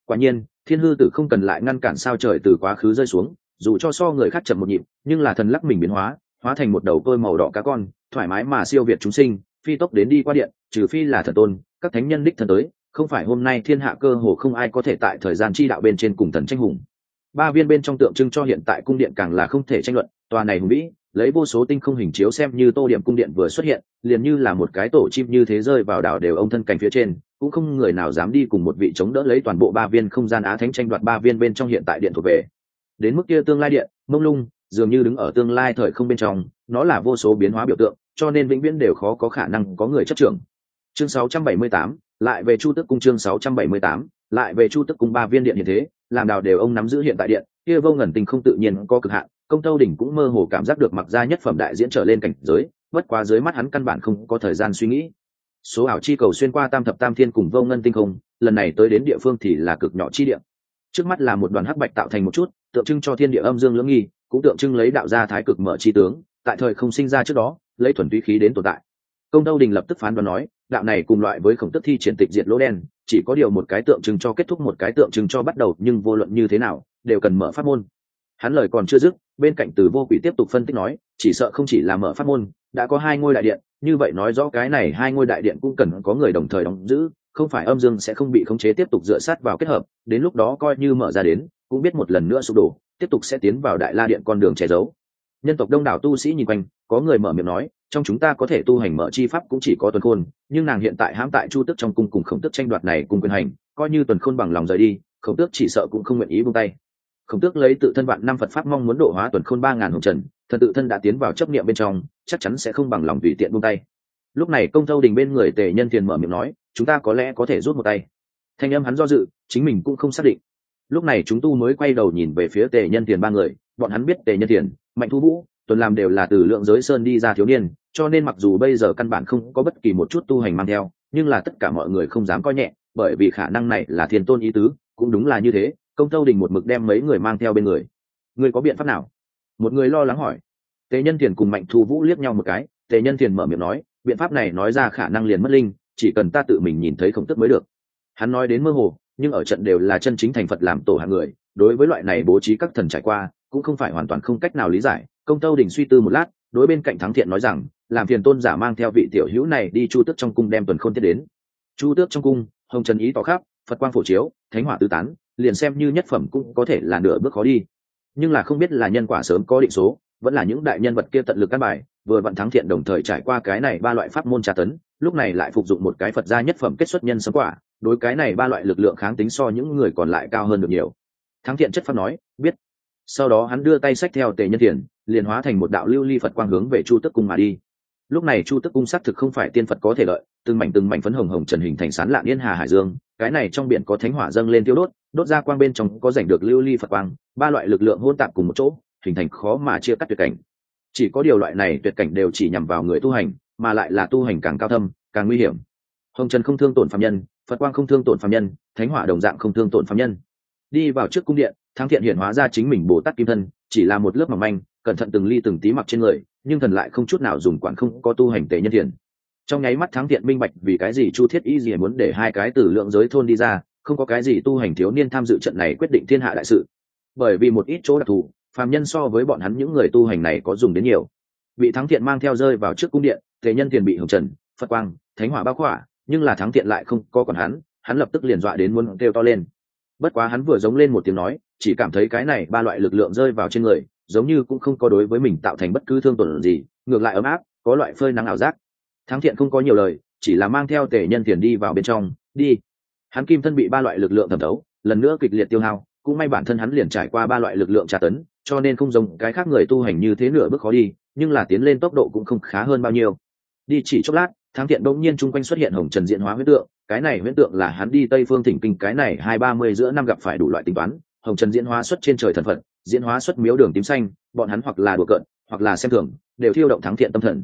quả nhiên, thiên hư tử không cần lại ngăn cản sao trời từ quá khứ rơi xuống, dù cho so người khác chậm một nhịp, nhưng là thần lắc mình biến hóa hóa thành một đầu cơi màu đỏ cá con, thoải mái mà siêu việt chúng sinh, phi tốc đến đi qua điện, trừ phi là thần tôn, các thánh nhân đích thần tới, không phải hôm nay thiên hạ cơ hồ không ai có thể tại thời gian chi đạo bên trên cùng thần tranh hùng. Ba viên bên trong tượng trưng cho hiện tại cung điện càng là không thể tranh luận, tòa này hùng vĩ lấy vô số tinh không hình chiếu xem như tô điểm cung điện vừa xuất hiện liền như là một cái tổ chim như thế rơi vào đảo đều ông thân cành phía trên cũng không người nào dám đi cùng một vị chống đỡ lấy toàn bộ ba viên không gian á thánh tranh đoạt ba viên bên trong hiện tại điện thuộc về. Đến mức kia tương lai điện mông lung dường như đứng ở tương lai thời không bên trong nó là vô số biến hóa biểu tượng cho nên vĩnh viễn đều khó có khả năng có người chấp trưởng. Chương 678, lại về chu tức cung chương 678, lại về chu tức cung ba viên điện hiện thế làm đào đều ông nắm giữ hiện tại điện kia vô ngần tình không tự nhiên có cực hạn công tâu đỉnh cũng mơ hồ cảm giác được mặc ra nhất phẩm đại diễn trở lên cảnh giới, bất quá dưới mắt hắn căn bản không có thời gian suy nghĩ. Số ảo chi cầu xuyên qua tam thập tam thiên cùng vô ngân tinh không, lần này tới đến địa phương thì là cực nhỏ chi địa. Trước mắt là một đoàn hắc bạch tạo thành một chút, tượng trưng cho thiên địa âm dương lưỡng nghi, cũng tượng trưng lấy đạo gia thái cực mở chi tướng, tại thời không sinh ra trước đó, lấy thuần túy khí đến tồn tại. Công tâu đình lập tức phán đoán nói, đạo này cùng loại với khổng tức thi triển tịch diệt lỗ đen, chỉ có điều một cái tượng trưng cho kết thúc một cái tượng trưng cho bắt đầu, nhưng vô luận như thế nào, đều cần mở pháp môn. Hắn lời còn chưa dứt bên cạnh từ vô quỷ tiếp tục phân tích nói, chỉ sợ không chỉ là mở phát môn, đã có hai ngôi đại điện, như vậy nói rõ cái này hai ngôi đại điện cũng cần có người đồng thời đóng giữ, không phải âm dương sẽ không bị khống chế tiếp tục dựa sát vào kết hợp, đến lúc đó coi như mở ra đến, cũng biết một lần nữa sụp đổ, tiếp tục sẽ tiến vào đại la điện con đường che giấu. Nhân tộc đông đảo tu sĩ nhìn quanh, có người mở miệng nói, trong chúng ta có thể tu hành mở chi pháp cũng chỉ có tuần khôn, nhưng nàng hiện tại hãm tại chu tức trong cung cùng khổng tước tranh đoạt này cùng quyền hành, coi như tuần khôn bằng lòng rời đi, khổng tước chỉ sợ cũng không nguyện ý buông tay khổng tước lấy tự thân vạn năm phật pháp mong muốn độ hóa tuần khôn ba ngàn hồng trần, thần tự thân đã tiến vào chấp niệm bên trong, chắc chắn sẽ không bằng lòng tùy tiện buông tay. Lúc này công thâu đình bên người tề nhân thiền mở miệng nói, chúng ta có lẽ có thể rút một tay. Thanh âm hắn do dự, chính mình cũng không xác định. Lúc này chúng tu mới quay đầu nhìn về phía tề nhân thiền ba người, bọn hắn biết tề nhân thiền, mạnh thu vũ, tuần làm đều là từ lượng giới sơn đi ra thiếu niên, cho nên mặc dù bây giờ căn bản không có bất kỳ một chút tu hành mang theo, nhưng là tất cả mọi người không dám coi nhẹ, bởi vì khả năng này là thiên tôn ý tứ, cũng đúng là như thế công tâu đình một mực đem mấy người mang theo bên người. Người có biện pháp nào? Một người lo lắng hỏi. Tề nhân thiền cùng mạnh thu vũ liếc nhau một cái, tề nhân thiền mở miệng nói, biện pháp này nói ra khả năng liền mất linh, chỉ cần ta tự mình nhìn thấy không tức mới được. Hắn nói đến mơ hồ, nhưng ở trận đều là chân chính thành phật làm tổ hạng người, đối với loại này bố trí các thần trải qua, cũng không phải hoàn toàn không cách nào lý giải. Công tâu đình suy tư một lát, đối bên cạnh thắng thiện nói rằng, làm phiền tôn giả mang theo vị tiểu hữu này đi chu tước trong cung đem tuần khôn tiết đến. Chu tước trong cung, hồng trần ý tỏ khắp, phật quang phổ chiếu, thánh hỏa tứ tán liền xem như nhất phẩm cũng có thể là nửa bước khó đi. Nhưng là không biết là nhân quả sớm có định số, vẫn là những đại nhân vật kia tận lực căn bài, vừa vận thắng thiện đồng thời trải qua cái này ba loại pháp môn tra tấn, lúc này lại phục dụng một cái phật gia nhất phẩm kết xuất nhân sấm quả, đối cái này ba loại lực lượng kháng tính so những người còn lại cao hơn được nhiều. Thắng thiện chất pháp nói, biết. Sau đó hắn đưa tay sách theo tề nhân thiền liền hóa thành một đạo lưu ly phật quang hướng về chu tức cung mà đi. Lúc này chu tức cung xác thực không phải tiên phật có thể lợi, từng mảnh từng mảnh phấn hồng hồng trần hình thành sán lạn yên hà hải dương cái này trong biển có thánh hỏa dâng lên tiêu đốt đốt ra quang bên trong có giành được lưu ly phật quang, ba loại lực lượng hôn tạp cùng một chỗ, hình thành khó mà chia cắt tuyệt cảnh. Chỉ có điều loại này tuyệt cảnh đều chỉ nhằm vào người tu hành, mà lại là tu hành càng cao thâm, càng nguy hiểm. Hồng trần không thương tổn phạm nhân, phật quang không thương tổn phạm nhân, thánh hỏa đồng dạng không thương tổn phạm nhân. Đi vào trước cung điện, thắng thiện hiện hóa ra chính mình bồ tát kim thân, chỉ là một lớp mỏng manh, cẩn thận từng ly từng tí mặc trên người, nhưng thần lại không chút nào dùng quản không có tu hành tề nhân thiền trong nháy mắt thắng thiện minh bạch vì cái gì chu thiết y gì muốn để hai cái từ lượng giới thôn đi ra, không có cái gì tu hành thiếu niên tham dự trận này quyết định thiên hạ đại sự. Bởi vì một ít chỗ đặc thù, phàm nhân so với bọn hắn những người tu hành này có dùng đến nhiều. Bị thắng thiện mang theo rơi vào trước cung điện, thế nhân tiền bị hồng trần, phật quang, thánh hỏa bao khỏa, nhưng là thắng thiện lại không có còn hắn hắn lập tức liền dọa đến muốn kêu to lên. Bất quá hắn vừa giống lên một tiếng nói, chỉ cảm thấy cái này ba loại lực lượng rơi vào trên người, giống như cũng không có đối với mình tạo thành bất cứ thương tổn gì, ngược lại ấm áp, có loại phơi nắng ảo giác thắng thiện không có nhiều lời, chỉ là mang theo tể nhân tiền đi vào bên trong, đi. Hắn kim thân bị ba loại lực lượng thẩm thấu, lần nữa kịch liệt tiêu hao, cũng may bản thân hắn liền trải qua ba loại lực lượng tra tấn, cho nên không giống cái khác người tu hành như thế nửa bước khó đi, nhưng là tiến lên tốc độ cũng không khá hơn bao nhiêu. Đi chỉ chốc lát, thắng thiện bỗng nhiên chung quanh xuất hiện hồng trần diễn hóa huyết tượng, cái này huyết tượng là hắn đi tây phương thỉnh kinh, cái này hai ba mươi giữa năm gặp phải đủ loại tính toán, hồng trần diễn hóa xuất trên trời thần phật diễn hóa xuất miếu đường tím xanh, bọn hắn hoặc là đùa cợt, hoặc là xem thường, đều thiêu động thắng thiện tâm thần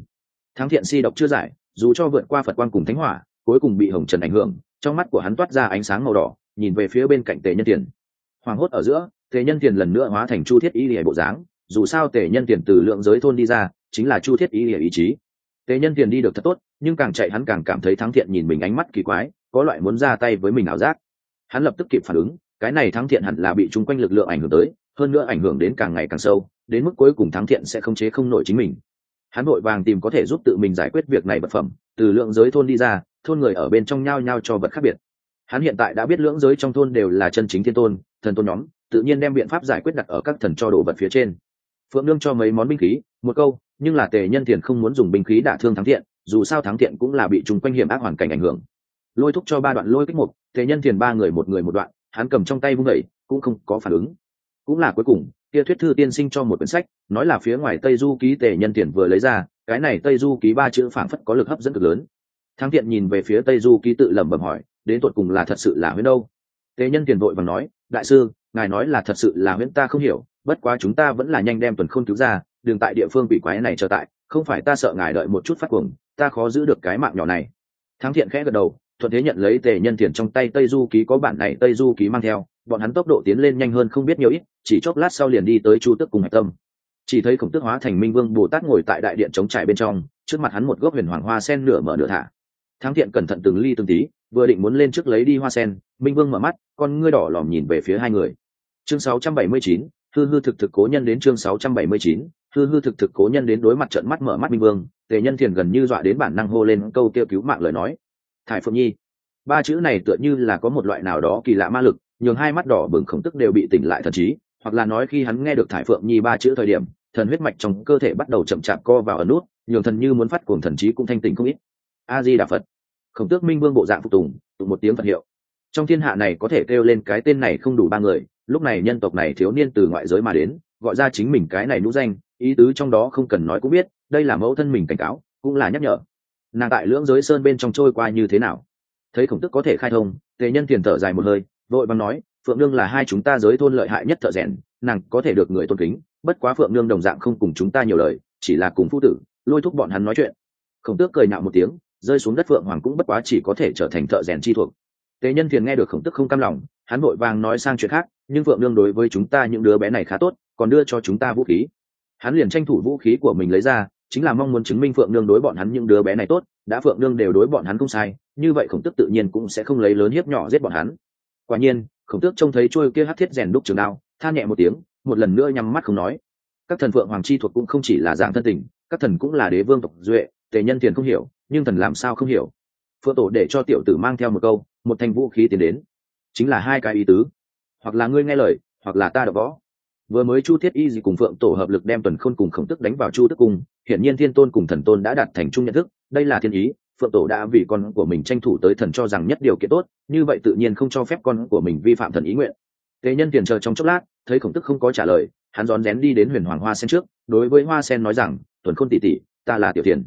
thắng thiện si độc chưa giải, dù cho vượt qua phật quan cùng thánh hỏa, cuối cùng bị hồng trần ảnh hưởng, trong mắt của hắn toát ra ánh sáng màu đỏ, nhìn về phía bên cạnh tề nhân tiền. Hoàng hốt ở giữa, tề nhân tiền lần nữa hóa thành chu thiết y lìa bộ dáng, dù sao tề nhân tiền từ lượng giới thôn đi ra, chính là chu thiết y lìa ý chí. Tề nhân tiền đi được thật tốt, nhưng càng chạy hắn càng cảm thấy thắng thiện nhìn mình ánh mắt kỳ quái, có loại muốn ra tay với mình ảo giác. Hắn lập tức kịp phản ứng, cái này thắng thiện hẳn là bị chung quanh lực lượng ảnh hưởng tới, hơn nữa ảnh hưởng đến càng ngày càng sâu, đến mức cuối cùng thắng thiện sẽ không chế không nổi chính mình hắn vội vàng tìm có thể giúp tự mình giải quyết việc này vật phẩm, từ lượng giới thôn đi ra, thôn người ở bên trong nhao nhao cho vật khác biệt. Hắn hiện tại đã biết lưỡng giới trong thôn đều là chân chính thiên tôn, thần tôn nhóm, tự nhiên đem biện pháp giải quyết đặt ở các thần cho đồ vật phía trên. Phượng nương cho mấy món binh khí, một câu, nhưng là tề nhân tiền không muốn dùng binh khí đả thương thắng thiện, dù sao thắng thiện cũng là bị trùng quanh hiểm ác hoàn cảnh ảnh hưởng. Lôi thúc cho ba đoạn lôi kích một, tề nhân tiền ba người một người một đoạn, hắn cầm trong tay vung đẩy cũng không có phản ứng. Cũng là cuối cùng kia thuyết thư tiên sinh cho một quyển sách, nói là phía ngoài tây du ký tề nhân tiền vừa lấy ra, cái này tây du ký ba chữ phảng phất có lực hấp dẫn cực lớn. Thắng thiện nhìn về phía tây du ký tự lẩm bẩm hỏi, đến tột cùng là thật sự là huyễn đâu? Tề nhân tiền vội và nói, đại sư, ngài nói là thật sự là huyễn ta không hiểu, bất quá chúng ta vẫn là nhanh đem tuần khôn cứu ra, đường tại địa phương bị quái này trở tại, không phải ta sợ ngài đợi một chút phát cuồng, ta khó giữ được cái mạng nhỏ này. Thắng thiện khẽ gật đầu thuận thế nhận lấy tề nhân tiền trong tay tây du ký có bản này tây du ký mang theo bọn hắn tốc độ tiến lên nhanh hơn không biết nhiều ít chỉ chốc lát sau liền đi tới chu tức cùng hạch tâm. Chỉ thấy khổng tức hóa thành minh vương bồ tát ngồi tại đại điện chống trải bên trong trước mặt hắn một gốc huyền hoàng hoa sen nửa mở nửa thả. Thắng thiện cẩn thận từng ly từng tí vừa định muốn lên trước lấy đi hoa sen minh vương mở mắt con ngươi đỏ lòm nhìn về phía hai người. Chương 679, hư hư thực thực cố nhân đến chương 679, hư hư thực thực cố nhân đến đối mặt trận mắt mở mắt minh vương tề nhân thiền gần như dọa đến bản năng hô lên câu kêu cứu mạng lời nói thải phượng nhi. Ba chữ này tựa như là có một loại nào đó kỳ lạ ma lực, nhường hai mắt đỏ bừng khổng tức đều bị tỉnh lại thần trí, hoặc là nói khi hắn nghe được thải phượng nhi ba chữ thời điểm, thần huyết mạch trong cơ thể bắt đầu chậm chạp co vào ở nút, nhường thần như muốn phát cuồng thần trí cũng thanh tỉnh không ít. A di đà phật. Khổng tước minh vương bộ dạng phục tùng, tụng một tiếng phật hiệu. Trong thiên hạ này có thể kêu lên cái tên này không đủ ba người, lúc này nhân tộc này thiếu niên từ ngoại giới mà đến, gọi ra chính mình cái này nhũ danh, ý tứ trong đó không cần nói cũng biết, đây là mẫu thân mình cảnh cáo, cũng là nhắc nhở nàng tại lưỡng giới sơn bên trong trôi qua như thế nào? Thấy khổng tức có thể khai thông, tề nhân tiền thở dài một hơi, vội bằng nói, phượng nương là hai chúng ta giới thôn lợi hại nhất thợ rèn, nàng có thể được người tôn kính, bất quá phượng nương đồng dạng không cùng chúng ta nhiều lời, chỉ là cùng phu tử. Lôi thúc bọn hắn nói chuyện. Khổng tước cười nạo một tiếng, rơi xuống đất phượng hoàng cũng bất quá chỉ có thể trở thành thợ rèn chi thuộc. Tế nhân thiền nghe được khổng tức không cam lòng, hắn vội vàng nói sang chuyện khác, nhưng phượng nương đối với chúng ta những đứa bé này khá tốt, còn đưa cho chúng ta vũ khí. Hắn liền tranh thủ vũ khí của mình lấy ra chính là mong muốn chứng minh phượng nương đối bọn hắn những đứa bé này tốt, đã phượng nương đều đối bọn hắn không sai, như vậy khổng tức tự nhiên cũng sẽ không lấy lớn hiếp nhỏ giết bọn hắn. Quả nhiên, khổng tước trông thấy trôi kia hát thiết rèn đúc trường đao, than nhẹ một tiếng, một lần nữa nhắm mắt không nói. Các thần phượng hoàng chi thuộc cũng không chỉ là dạng thân tình, các thần cũng là đế vương tộc duệ, tề nhân tiền không hiểu, nhưng thần làm sao không hiểu. Phượng tổ để cho tiểu tử mang theo một câu, một thành vũ khí tiến đến. Chính là hai cái ý tứ. Hoặc là ngươi nghe lời, hoặc là ta đập võ vừa mới chu thiết y gì cùng phượng tổ hợp lực đem tuần khôn cùng khổng tức đánh vào chu tức cung, hiển nhiên thiên tôn cùng thần tôn đã đạt thành chung nhận thức, đây là thiên ý, phượng tổ đã vì con của mình tranh thủ tới thần cho rằng nhất điều kiện tốt, như vậy tự nhiên không cho phép con của mình vi phạm thần ý nguyện. Tế nhân tiền chờ trong chốc lát, thấy khổng tức không có trả lời, hắn rón rén đi đến huyền hoàng hoa sen trước, đối với hoa sen nói rằng, tuần khôn tỷ tỷ, ta là tiểu tiền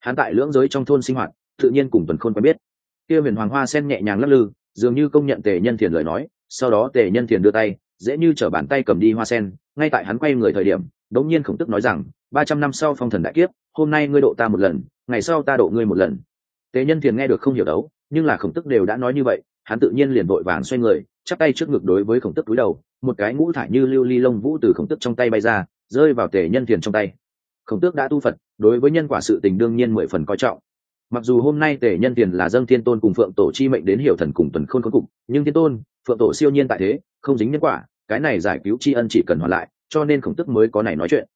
hắn tại lưỡng giới trong thôn sinh hoạt, tự nhiên cùng tuần khôn quen biết. Kia huyền hoàng hoa sen nhẹ nhàng lắc lư, dường như công nhận tề nhân thiền lời nói, sau đó tề nhân thiền đưa tay dễ như t bàn tay cầm đi hoa sen, ngay tại hắn quay người thời điểm đống nhiên khổng tức nói rằng, ba trăm năm sau phong thần đại kiếp, hôm nay ngươi độ ta một lần, ngày sau ta độ ngươi một lần. Tề nhân thiền nghe được không hiểu đấu, nhưng là khổng tức đều đã nói như vậy, hắn tự nhiên liền vội vàng xoay người, chắp tay trước ngực đối với khổng tức túi đầu, một cái ngũ thải như lưu ly lông vũ từ khổng tức trong tay bay ra, rơi vào tề nhân thiền trong tay. Khổng tước đã tu phật, đối với nhân quả sự tình đương nhiên mười phần coi trọng mặc dù hôm nay tề nhân tiền là dâng thiên tôn cùng phượng tổ chi mệnh đến hiểu thần cùng tuần khôn khôn cục, nhưng thiên tôn, phượng tổ siêu nhiên tại thế, không dính nhân quả, cái này giải cứu tri ân chỉ cần hoàn lại, cho nên khổng tức mới có này nói chuyện.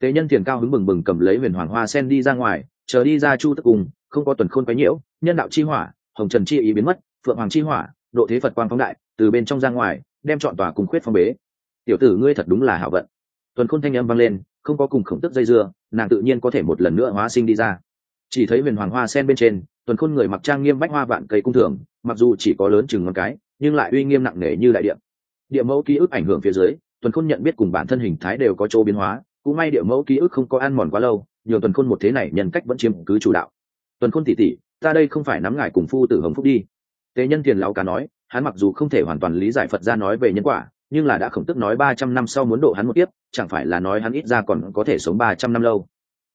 Tề nhân tiền cao hứng bừng bừng cầm lấy huyền hoàng hoa sen đi ra ngoài, chờ đi ra chu tức cùng, không có tuần khôn quấy nhiễu, nhân đạo chi hỏa, hồng trần chi ý biến mất, phượng hoàng chi hỏa, độ thế phật quang phóng đại, từ bên trong ra ngoài, đem chọn tòa cùng khuyết phong bế. Tiểu tử ngươi thật đúng là hảo vận. Tuần khôn thanh âm vang lên, không có cùng khổng tức dây dưa, nàng tự nhiên có thể một lần nữa hóa sinh đi ra chỉ thấy huyền hoàng hoa sen bên trên, tuần khôn người mặc trang nghiêm bách hoa vạn cây cung thường, mặc dù chỉ có lớn chừng ngón cái, nhưng lại uy nghiêm nặng nề như đại điện địa mẫu ký ức ảnh hưởng phía dưới, tuần khôn nhận biết cùng bản thân hình thái đều có chỗ biến hóa, cũng may địa mẫu ký ức không có ăn mòn quá lâu nhiều tuần khôn một thế này nhân cách vẫn chiếm cứ chủ đạo. Tuần khôn tỉ tỉ, ta đây không phải nắm ngài cùng phu tử hồng phúc đi. Tế nhân tiền lão cá nói, hắn mặc dù không thể hoàn toàn lý giải phật ra nói về nhân quả, nhưng là đã khổng tức nói ba trăm năm sau muốn độ hắn một tiếp chẳng phải là nói hắn ít ra còn có thể sống ba trăm năm lâu.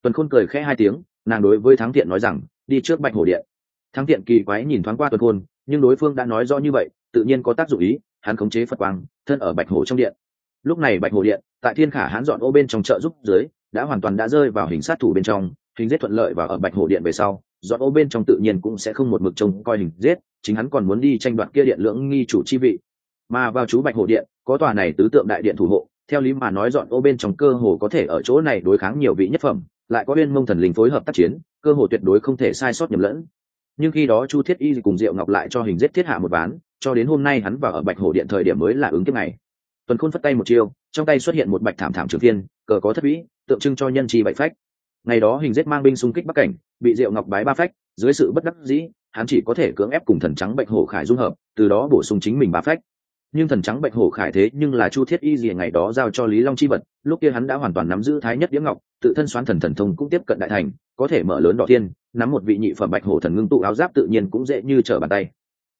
Tuần khôn cười khẽ hai tiếng nàng đối với thắng thiện nói rằng, đi trước bạch hổ điện. Thắng thiện kỳ quái nhìn thoáng qua tuần khôn, nhưng đối phương đã nói rõ như vậy, tự nhiên có tác dụng ý, hắn khống chế phật quang, thân ở bạch hổ trong điện. Lúc này bạch hổ điện, tại thiên khả hắn dọn ô bên trong chợ giúp dưới, đã hoàn toàn đã rơi vào hình sát thủ bên trong, hình giết thuận lợi và ở bạch hổ điện về sau, dọn ô bên trong tự nhiên cũng sẽ không một mực trông coi hình giết, chính hắn còn muốn đi tranh đoạt kia điện lưỡng nghi chủ chi vị. Mà vào chú bạch hổ điện, có tòa này tứ tượng đại điện thủ hộ, theo lý mà nói dọn ô bên trong cơ hồ có thể ở chỗ này đối kháng nhiều vị nhất phẩm lại có uyên mông thần linh phối hợp tác chiến, cơ hội tuyệt đối không thể sai sót nhầm lẫn. Nhưng khi đó chu thiết y cùng diệu ngọc lại cho hình giết thiết hạ một ván, cho đến hôm nay hắn vào ở bạch hổ điện thời điểm mới là ứng kiếp này tuần khôn phất tay một chiêu, trong tay xuất hiện một bạch thảm thảm trường thiên, cờ có thất vĩ, tượng trưng cho nhân trì bạch phách. Ngày đó hình giết mang binh xung kích bắc cảnh, bị diệu ngọc bái ba phách, dưới sự bất đắc dĩ, hắn chỉ có thể cưỡng ép cùng thần trắng bạch hổ khải dung hợp, từ đó bổ sung chính mình ba phách nhưng thần trắng bạch hổ khải thế nhưng là chu thiết y gì ngày đó giao cho lý long chi vật, lúc kia hắn đã hoàn toàn nắm giữ thái nhất đĩa ngọc, tự thân xoán thần thần thông cũng tiếp cận đại thành, có thể mở lớn đỏ thiên, nắm một vị nhị phẩm bạch hổ thần ngưng tụ áo giáp tự nhiên cũng dễ như trở bàn tay.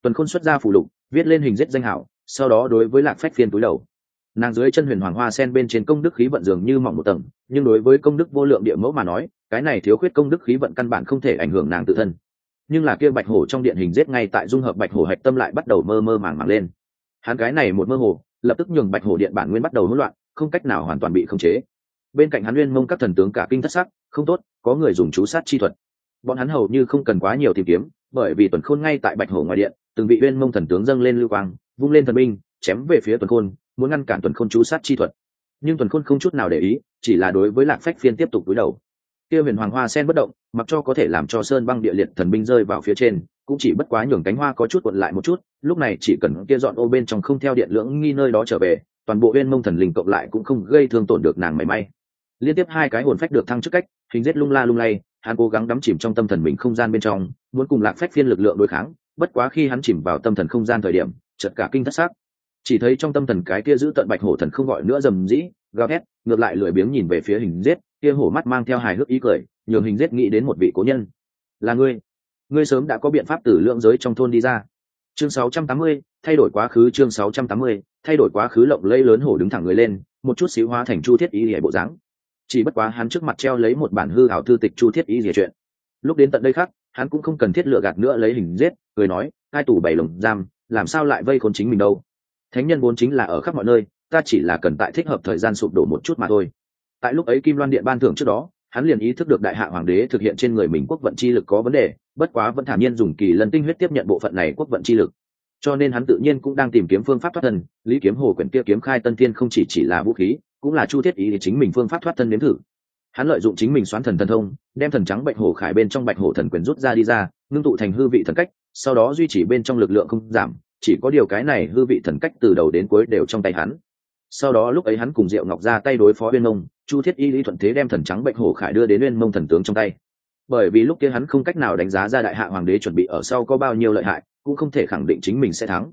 Tuần khôn xuất ra phù lục, viết lên hình giết danh hảo, sau đó đối với lạc phách phiên túi đầu. Nàng dưới chân huyền hoàng hoa sen bên trên công đức khí vận dường như mỏng một tầng, nhưng đối với công đức vô lượng địa mẫu mà nói, cái này thiếu khuyết công đức khí vận căn bản không thể ảnh hưởng nàng tự thân. Nhưng là kia bạch hổ trong điện hình giết ngay tại dung hợp bạch hổ hạch tâm lại bắt đầu mơ mơ màng màng lên hắn cái này một mơ hồ, lập tức nhường bạch hổ điện bản nguyên bắt đầu hỗn loạn, không cách nào hoàn toàn bị khống chế. Bên cạnh hắn nguyên mông các thần tướng cả kinh thất sắc, không tốt, có người dùng chú sát chi thuật. Bọn hắn hầu như không cần quá nhiều tìm kiếm, bởi vì tuần khôn ngay tại bạch hổ ngoài điện, từng vị nguyên mông thần tướng dâng lên lưu quang, vung lên thần binh, chém về phía tuần khôn, muốn ngăn cản tuần khôn chú sát chi thuật. Nhưng tuần khôn không chút nào để ý, chỉ là đối với lạc phách phiên tiếp tục cúi đầu. Kia huyền hoàng hoa sen bất động, mặc cho có thể làm cho sơn băng địa liệt thần binh rơi vào phía trên cũng chỉ bất quá nhường cánh hoa có chút cuộn lại một chút, lúc này chỉ cần kia dọn ô bên trong không theo điện lưỡng nghi nơi đó trở về, toàn bộ bên mông thần linh cộng lại cũng không gây thương tổn được nàng mảy may. Liên tiếp hai cái hồn phách được thăng chức cách, hình rết lung la lung lay, hắn cố gắng đắm chìm trong tâm thần mình không gian bên trong, muốn cùng lạc phách phiên lực lượng đối kháng, bất quá khi hắn chìm vào tâm thần không gian thời điểm, chợt cả kinh thất xác chỉ thấy trong tâm thần cái kia giữ tận bạch hổ thần không gọi nữa dầm dĩ, gào thét, ngược lại lười biếng nhìn về phía hình giết, kia hổ mắt mang theo hài hước ý cười, nhường hình giết nghĩ đến một vị cố nhân. Là ngươi ngươi sớm đã có biện pháp tử lượng giới trong thôn đi ra. Chương 680, thay đổi quá khứ chương 680, thay đổi quá khứ lộng lẫy lớn hổ đứng thẳng người lên một chút xíu hóa thành chu thiết y hệ bộ dáng. Chỉ bất quá hắn trước mặt treo lấy một bản hư hảo thư tịch chu thiết y rỉa chuyện. Lúc đến tận đây khác hắn cũng không cần thiết lựa gạt nữa lấy hình giết cười nói hai tủ bảy lồng giam làm sao lại vây khốn chính mình đâu? Thánh nhân vốn chính là ở khắp mọi nơi ta chỉ là cần tại thích hợp thời gian sụp đổ một chút mà thôi. Tại lúc ấy kim loan điện ban thưởng trước đó hắn liền ý thức được đại hạ hoàng đế thực hiện trên người mình quốc vận chi lực có vấn đề, bất quá vẫn thản nhiên dùng kỳ lân tinh huyết tiếp nhận bộ phận này quốc vận chi lực. Cho nên hắn tự nhiên cũng đang tìm kiếm phương pháp thoát thân, lý kiếm hồ quyển kia kiếm khai tân thiên không chỉ chỉ là vũ khí, cũng là chu thiết ý thì chính mình phương pháp thoát thân đến thử. Hắn lợi dụng chính mình xoán thần thần thông, đem thần trắng bạch hổ khải bên trong bạch hổ thần quyền rút ra đi ra, ngưng tụ thành hư vị thần cách, sau đó duy trì bên trong lực lượng không giảm, chỉ có điều cái này hư vị thần cách từ đầu đến cuối đều trong tay hắn sau đó lúc ấy hắn cùng diệu ngọc ra tay đối phó uyên mông, chu thiết y lý thuận thế đem thần trắng bạch hổ khải đưa đến uyên mông thần tướng trong tay. Bởi vì lúc kia hắn không cách nào đánh giá ra đại hạ hoàng đế chuẩn bị ở sau có bao nhiêu lợi hại, cũng không thể khẳng định chính mình sẽ thắng.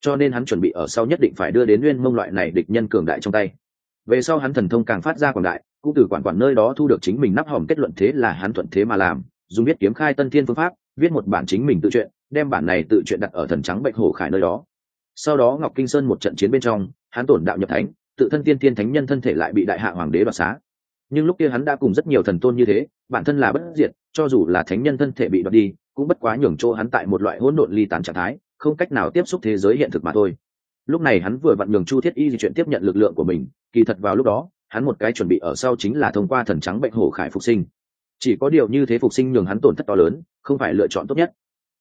Cho nên hắn chuẩn bị ở sau nhất định phải đưa đến uyên mông loại này địch nhân cường đại trong tay. Về sau hắn thần thông càng phát ra quảng đại, cũng từ quản quản nơi đó thu được chính mình nắp hòm kết luận thế là hắn thuận thế mà làm, dùng biết kiếm khai tân thiên phương pháp, viết một bản chính mình tự truyện, đem bản này tự truyện đặt ở thần trắng bạch hổ khải nơi đó. Sau đó ngọc kinh sơn một trận chiến bên trong hắn tổn đạo nhập thánh, tự thân tiên tiên thánh nhân thân thể lại bị đại hạ hoàng đế đoạt xá. Nhưng lúc kia hắn đã cùng rất nhiều thần tôn như thế, bản thân là bất diệt, cho dù là thánh nhân thân thể bị đoạt đi, cũng bất quá nhường chỗ hắn tại một loại hỗn độn ly tán trạng thái, không cách nào tiếp xúc thế giới hiện thực mà thôi. Lúc này hắn vừa vặn nhường chu thiết y di chuyển tiếp nhận lực lượng của mình, kỳ thật vào lúc đó, hắn một cái chuẩn bị ở sau chính là thông qua thần trắng bệnh hổ khải phục sinh. Chỉ có điều như thế phục sinh nhường hắn tổn thất to lớn, không phải lựa chọn tốt nhất.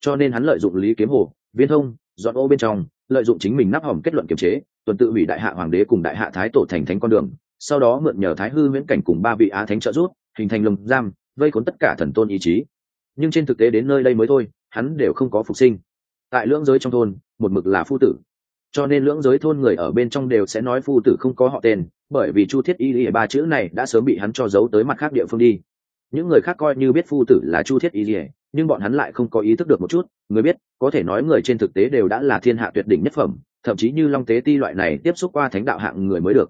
Cho nên hắn lợi dụng lý kiếm hồ, viên thông dọn ô bên trong, lợi dụng chính mình nắp hỏng kết luận kiềm chế tuần tự hủy đại hạ hoàng đế cùng đại hạ thái tổ thành thánh con đường, sau đó mượn nhờ thái hư viễn cảnh cùng ba vị á thánh trợ giúp, hình thành lồng giam, vây khốn tất cả thần tôn ý chí. Nhưng trên thực tế đến nơi đây mới thôi, hắn đều không có phục sinh. Tại lưỡng giới trong thôn, một mực là phu tử. Cho nên lưỡng giới thôn người ở bên trong đều sẽ nói phu tử không có họ tên, bởi vì chu thiết y lìa ba chữ này đã sớm bị hắn cho giấu tới mặt khác địa phương đi. Những người khác coi như biết phu tử là chu thiết y lìa, nhưng bọn hắn lại không có ý thức được một chút người biết, có thể nói người trên thực tế đều đã là thiên hạ tuyệt đỉnh nhất phẩm, thậm chí như long tế ti loại này tiếp xúc qua thánh đạo hạng người mới được.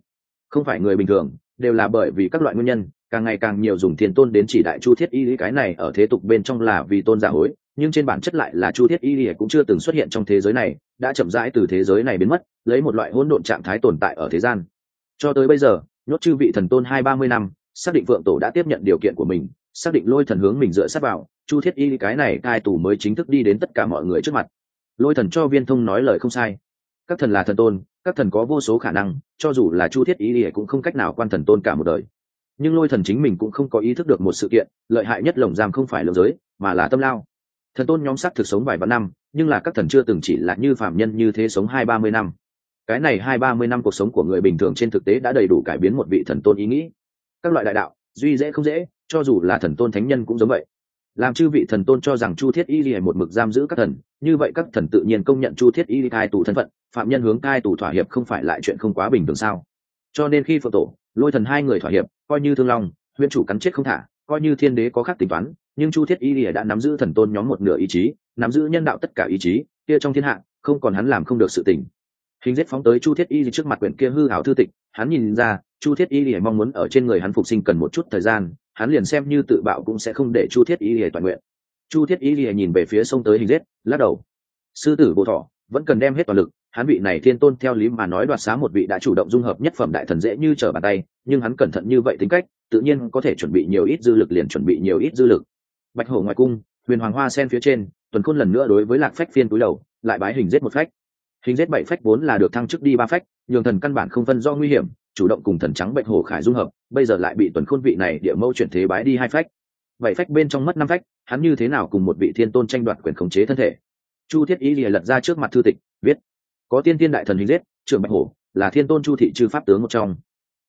Không phải người bình thường, đều là bởi vì các loại nguyên nhân, càng ngày càng nhiều dùng thiên tôn đến chỉ đại chu thiết y lý cái này ở thế tục bên trong là vì tôn giả hối, nhưng trên bản chất lại là chu thiết y lý cũng chưa từng xuất hiện trong thế giới này, đã chậm rãi từ thế giới này biến mất, lấy một loại hỗn độn trạng thái tồn tại ở thế gian. Cho tới bây giờ, nhốt chư vị thần tôn hai ba mươi năm, xác định phượng tổ đã tiếp nhận điều kiện của mình, xác định lôi thần hướng mình dựa sát vào chu thiết y cái này cai tù mới chính thức đi đến tất cả mọi người trước mặt. Lôi thần cho viên thông nói lời không sai. Các thần là thần tôn, các thần có vô số khả năng, cho dù là chu thiết y cũng không cách nào quan thần tôn cả một đời. Nhưng lôi thần chính mình cũng không có ý thức được một sự kiện, lợi hại nhất lồng giam không phải lồng giới, mà là tâm lao. Thần tôn nhóm sắc thực sống vài vạn năm, nhưng là các thần chưa từng chỉ là như phạm nhân như thế sống hai ba mươi năm. Cái này hai ba mươi năm cuộc sống của người bình thường trên thực tế đã đầy đủ cải biến một vị thần tôn ý nghĩ. Các loại đại đạo, duy dễ không dễ, cho dù là thần tôn thánh nhân cũng giống vậy làm chư vị thần tôn cho rằng chu thiết y lìa một mực giam giữ các thần, như vậy các thần tự nhiên công nhận chu thiết y cai tù thân phận, phạm nhân hướng cai tù thỏa hiệp không phải lại chuyện không quá bình thường sao? Cho nên khi phượng tổ, lôi thần hai người thỏa hiệp, coi như thương long huyện chủ cắn chết không thả, coi như thiên đế có khác tính toán, nhưng chu thiết y lìa đã nắm giữ thần tôn nhóm một nửa ý chí, nắm giữ nhân đạo tất cả ý chí, kia trong thiên hạ, không còn hắn làm không được sự tình. Hình giết phóng tới chu thiết y trước mặt quyển kia hư hảo thư tịch, hắn nhìn ra chu thiết y lìa mong muốn ở trên người hắn phục sinh cần một chút thời gian, hắn liền xem như tự bạo cũng sẽ không để chu thiết y lìa toàn nguyện. Chu thiết y lìa nhìn về phía sông tới hình rết lắc đầu. Sư tử vô thọ, vẫn cần đem hết toàn lực, hắn vị này thiên tôn theo lý mà nói đoạt xá một vị đã chủ động dung hợp nhất phẩm đại thần dễ như trở bàn tay, nhưng hắn cẩn thận như vậy tính cách, tự nhiên có thể chuẩn bị nhiều ít dư lực liền chuẩn bị nhiều ít dư lực. Bạch hổ ngoại cung, huyền hoàng hoa sen phía trên, tuần khôn lần nữa đối với lạc phách phiên túi đầu, lại bái hình giết một phách. Hình giết bảy phách vốn là được thăng chức đi ba phách, nhường thần căn bản không phân do nguy hiểm chủ động cùng thần trắng bệnh hổ khải dung hợp, bây giờ lại bị tuần khôn vị này địa mâu chuyển thế bái đi hai phách. Bảy phách bên trong mất năm phách, hắn như thế nào cùng một vị thiên tôn tranh đoạt quyền khống chế thân thể? Chu thiết y lìa lật ra trước mặt thư tịch, viết, có tiên tiên đại thần hình giết, trưởng bạch hổ, là thiên tôn chu thị chư pháp tướng một trong.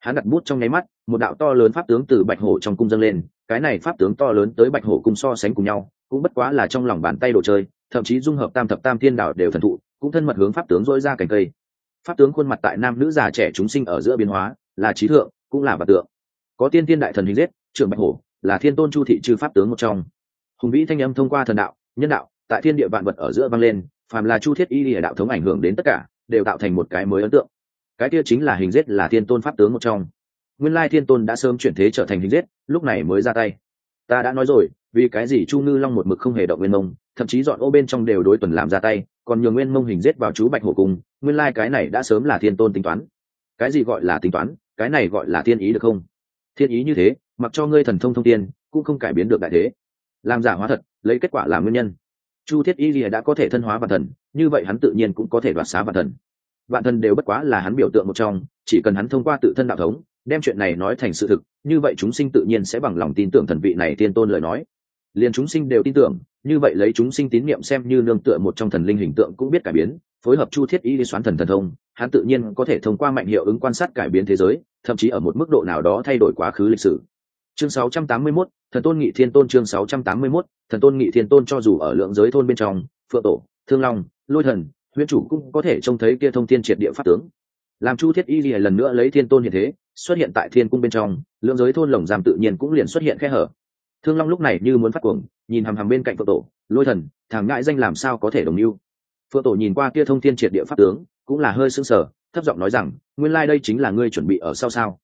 Hắn đặt bút trong nháy mắt, một đạo to lớn pháp tướng từ bạch hổ trong cung dâng lên, cái này pháp tướng to lớn tới bạch hổ cung so sánh cùng nhau, cũng bất quá là trong lòng bàn tay đồ chơi, thậm chí dung hợp tam thập tam thiên đạo đều thần thụ, cũng thân mật hướng pháp tướng dỗi ra cành cây pháp tướng khuôn mặt tại nam nữ già trẻ chúng sinh ở giữa biến hóa, là trí thượng, cũng là vật tượng. Có tiên tiên đại thần hình giết, trưởng bạch hổ, là thiên tôn chu thị chư pháp tướng một trong. Hùng vĩ thanh âm thông qua thần đạo, nhân đạo, tại thiên địa vạn vật ở giữa vang lên, phàm là chu thiết y địa đạo thống ảnh hưởng đến tất cả, đều tạo thành một cái mới ấn tượng. Cái kia chính là hình giết là thiên tôn pháp tướng một trong. Nguyên lai thiên tôn đã sớm chuyển thế trở thành hình giết, lúc này mới ra tay. Ta đã nói rồi, vì cái gì chu ngư long một mực không hề động nguyên mông thậm chí dọn ô bên trong đều đối tuần làm ra tay, còn nhường nguyên mông hình giết vào chú bạch hổ cung nguyên lai cái này đã sớm là thiên tôn tính toán. Cái gì gọi là tính toán? Cái này gọi là thiên ý được không? Thiên ý như thế, mặc cho ngươi thần thông thông tiên cũng không cải biến được đại thế. Làm giả hóa thật, lấy kết quả làm nguyên nhân. Chu thiết y lìa đã có thể thân hóa bản thần, như vậy hắn tự nhiên cũng có thể đoạt xá bản thần. Vạn thần đều bất quá là hắn biểu tượng một trong, chỉ cần hắn thông qua tự thân đạo thống, đem chuyện này nói thành sự thực, như vậy chúng sinh tự nhiên sẽ bằng lòng tin tưởng thần vị này tiên tôn lời nói. Liền chúng sinh đều tin tưởng như vậy lấy chúng sinh tín niệm xem như nương tựa một trong thần linh hình tượng cũng biết cải biến phối hợp chu thiết y đi xoán thần thần thông hắn tự nhiên có thể thông qua mạnh hiệu ứng quan sát cải biến thế giới thậm chí ở một mức độ nào đó thay đổi quá khứ lịch sử. Chương 681, thần tôn nghị thiên tôn chương 681, thần tôn nghị thiên tôn cho dù ở lượng giới thôn bên trong phượng tổ thương long lôi thần huyễn chủ cũng có thể trông thấy kia thông thiên triệt địa pháp tướng. Làm chu thiết y lìa lần nữa lấy thiên tôn hiện thế xuất hiện tại thiên cung bên trong lượng giới thôn lồng giam tự nhiên cũng liền xuất hiện khe hở thương long lúc này như muốn phát cuồng, nhìn hằm hằm bên cạnh phượng tổ, lôi thần, thằng ngại danh làm sao có thể đồng mưu? Phượng tổ nhìn qua kia thông thiên triệt địa pháp tướng, cũng là hơi sưng sờ, thấp giọng nói rằng, nguyên lai đây chính là ngươi chuẩn bị ở sau sao?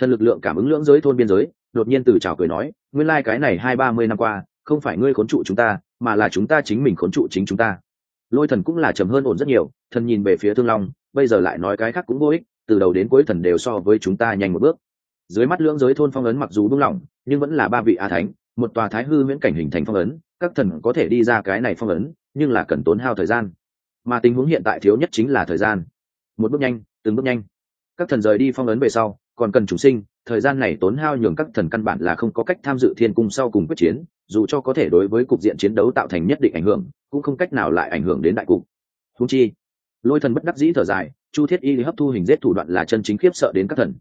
Thần lực lượng cảm ứng lưỡng giới thôn biên giới, đột nhiên từ chào cười nói, nguyên lai cái này hai ba mươi năm qua, không phải ngươi khốn trụ chúng ta, mà là chúng ta chính mình khốn trụ chính chúng ta. Lôi thần cũng là trầm hơn ổn rất nhiều, thần nhìn về phía thương long, bây giờ lại nói cái khác cũng vô ích, từ đầu đến cuối thần đều so với chúng ta nhanh một bước. Dưới mắt lưỡng giới thôn phong ấn mặc dù buông lỏng, nhưng vẫn là ba vị a thánh một tòa thái hư miễn cảnh hình thành phong ấn, các thần có thể đi ra cái này phong ấn, nhưng là cần tốn hao thời gian. Mà tình huống hiện tại thiếu nhất chính là thời gian. Một bước nhanh, từng bước nhanh. Các thần rời đi phong ấn về sau, còn cần chủ sinh, thời gian này tốn hao nhường các thần căn bản là không có cách tham dự thiên cung sau cùng quyết chiến, dù cho có thể đối với cục diện chiến đấu tạo thành nhất định ảnh hưởng, cũng không cách nào lại ảnh hưởng đến đại cục. Thú chi, lôi thần bất đắc dĩ thở dài, chu thiết y hấp thu hình giết thủ đoạn là chân chính khiếp sợ đến các thần.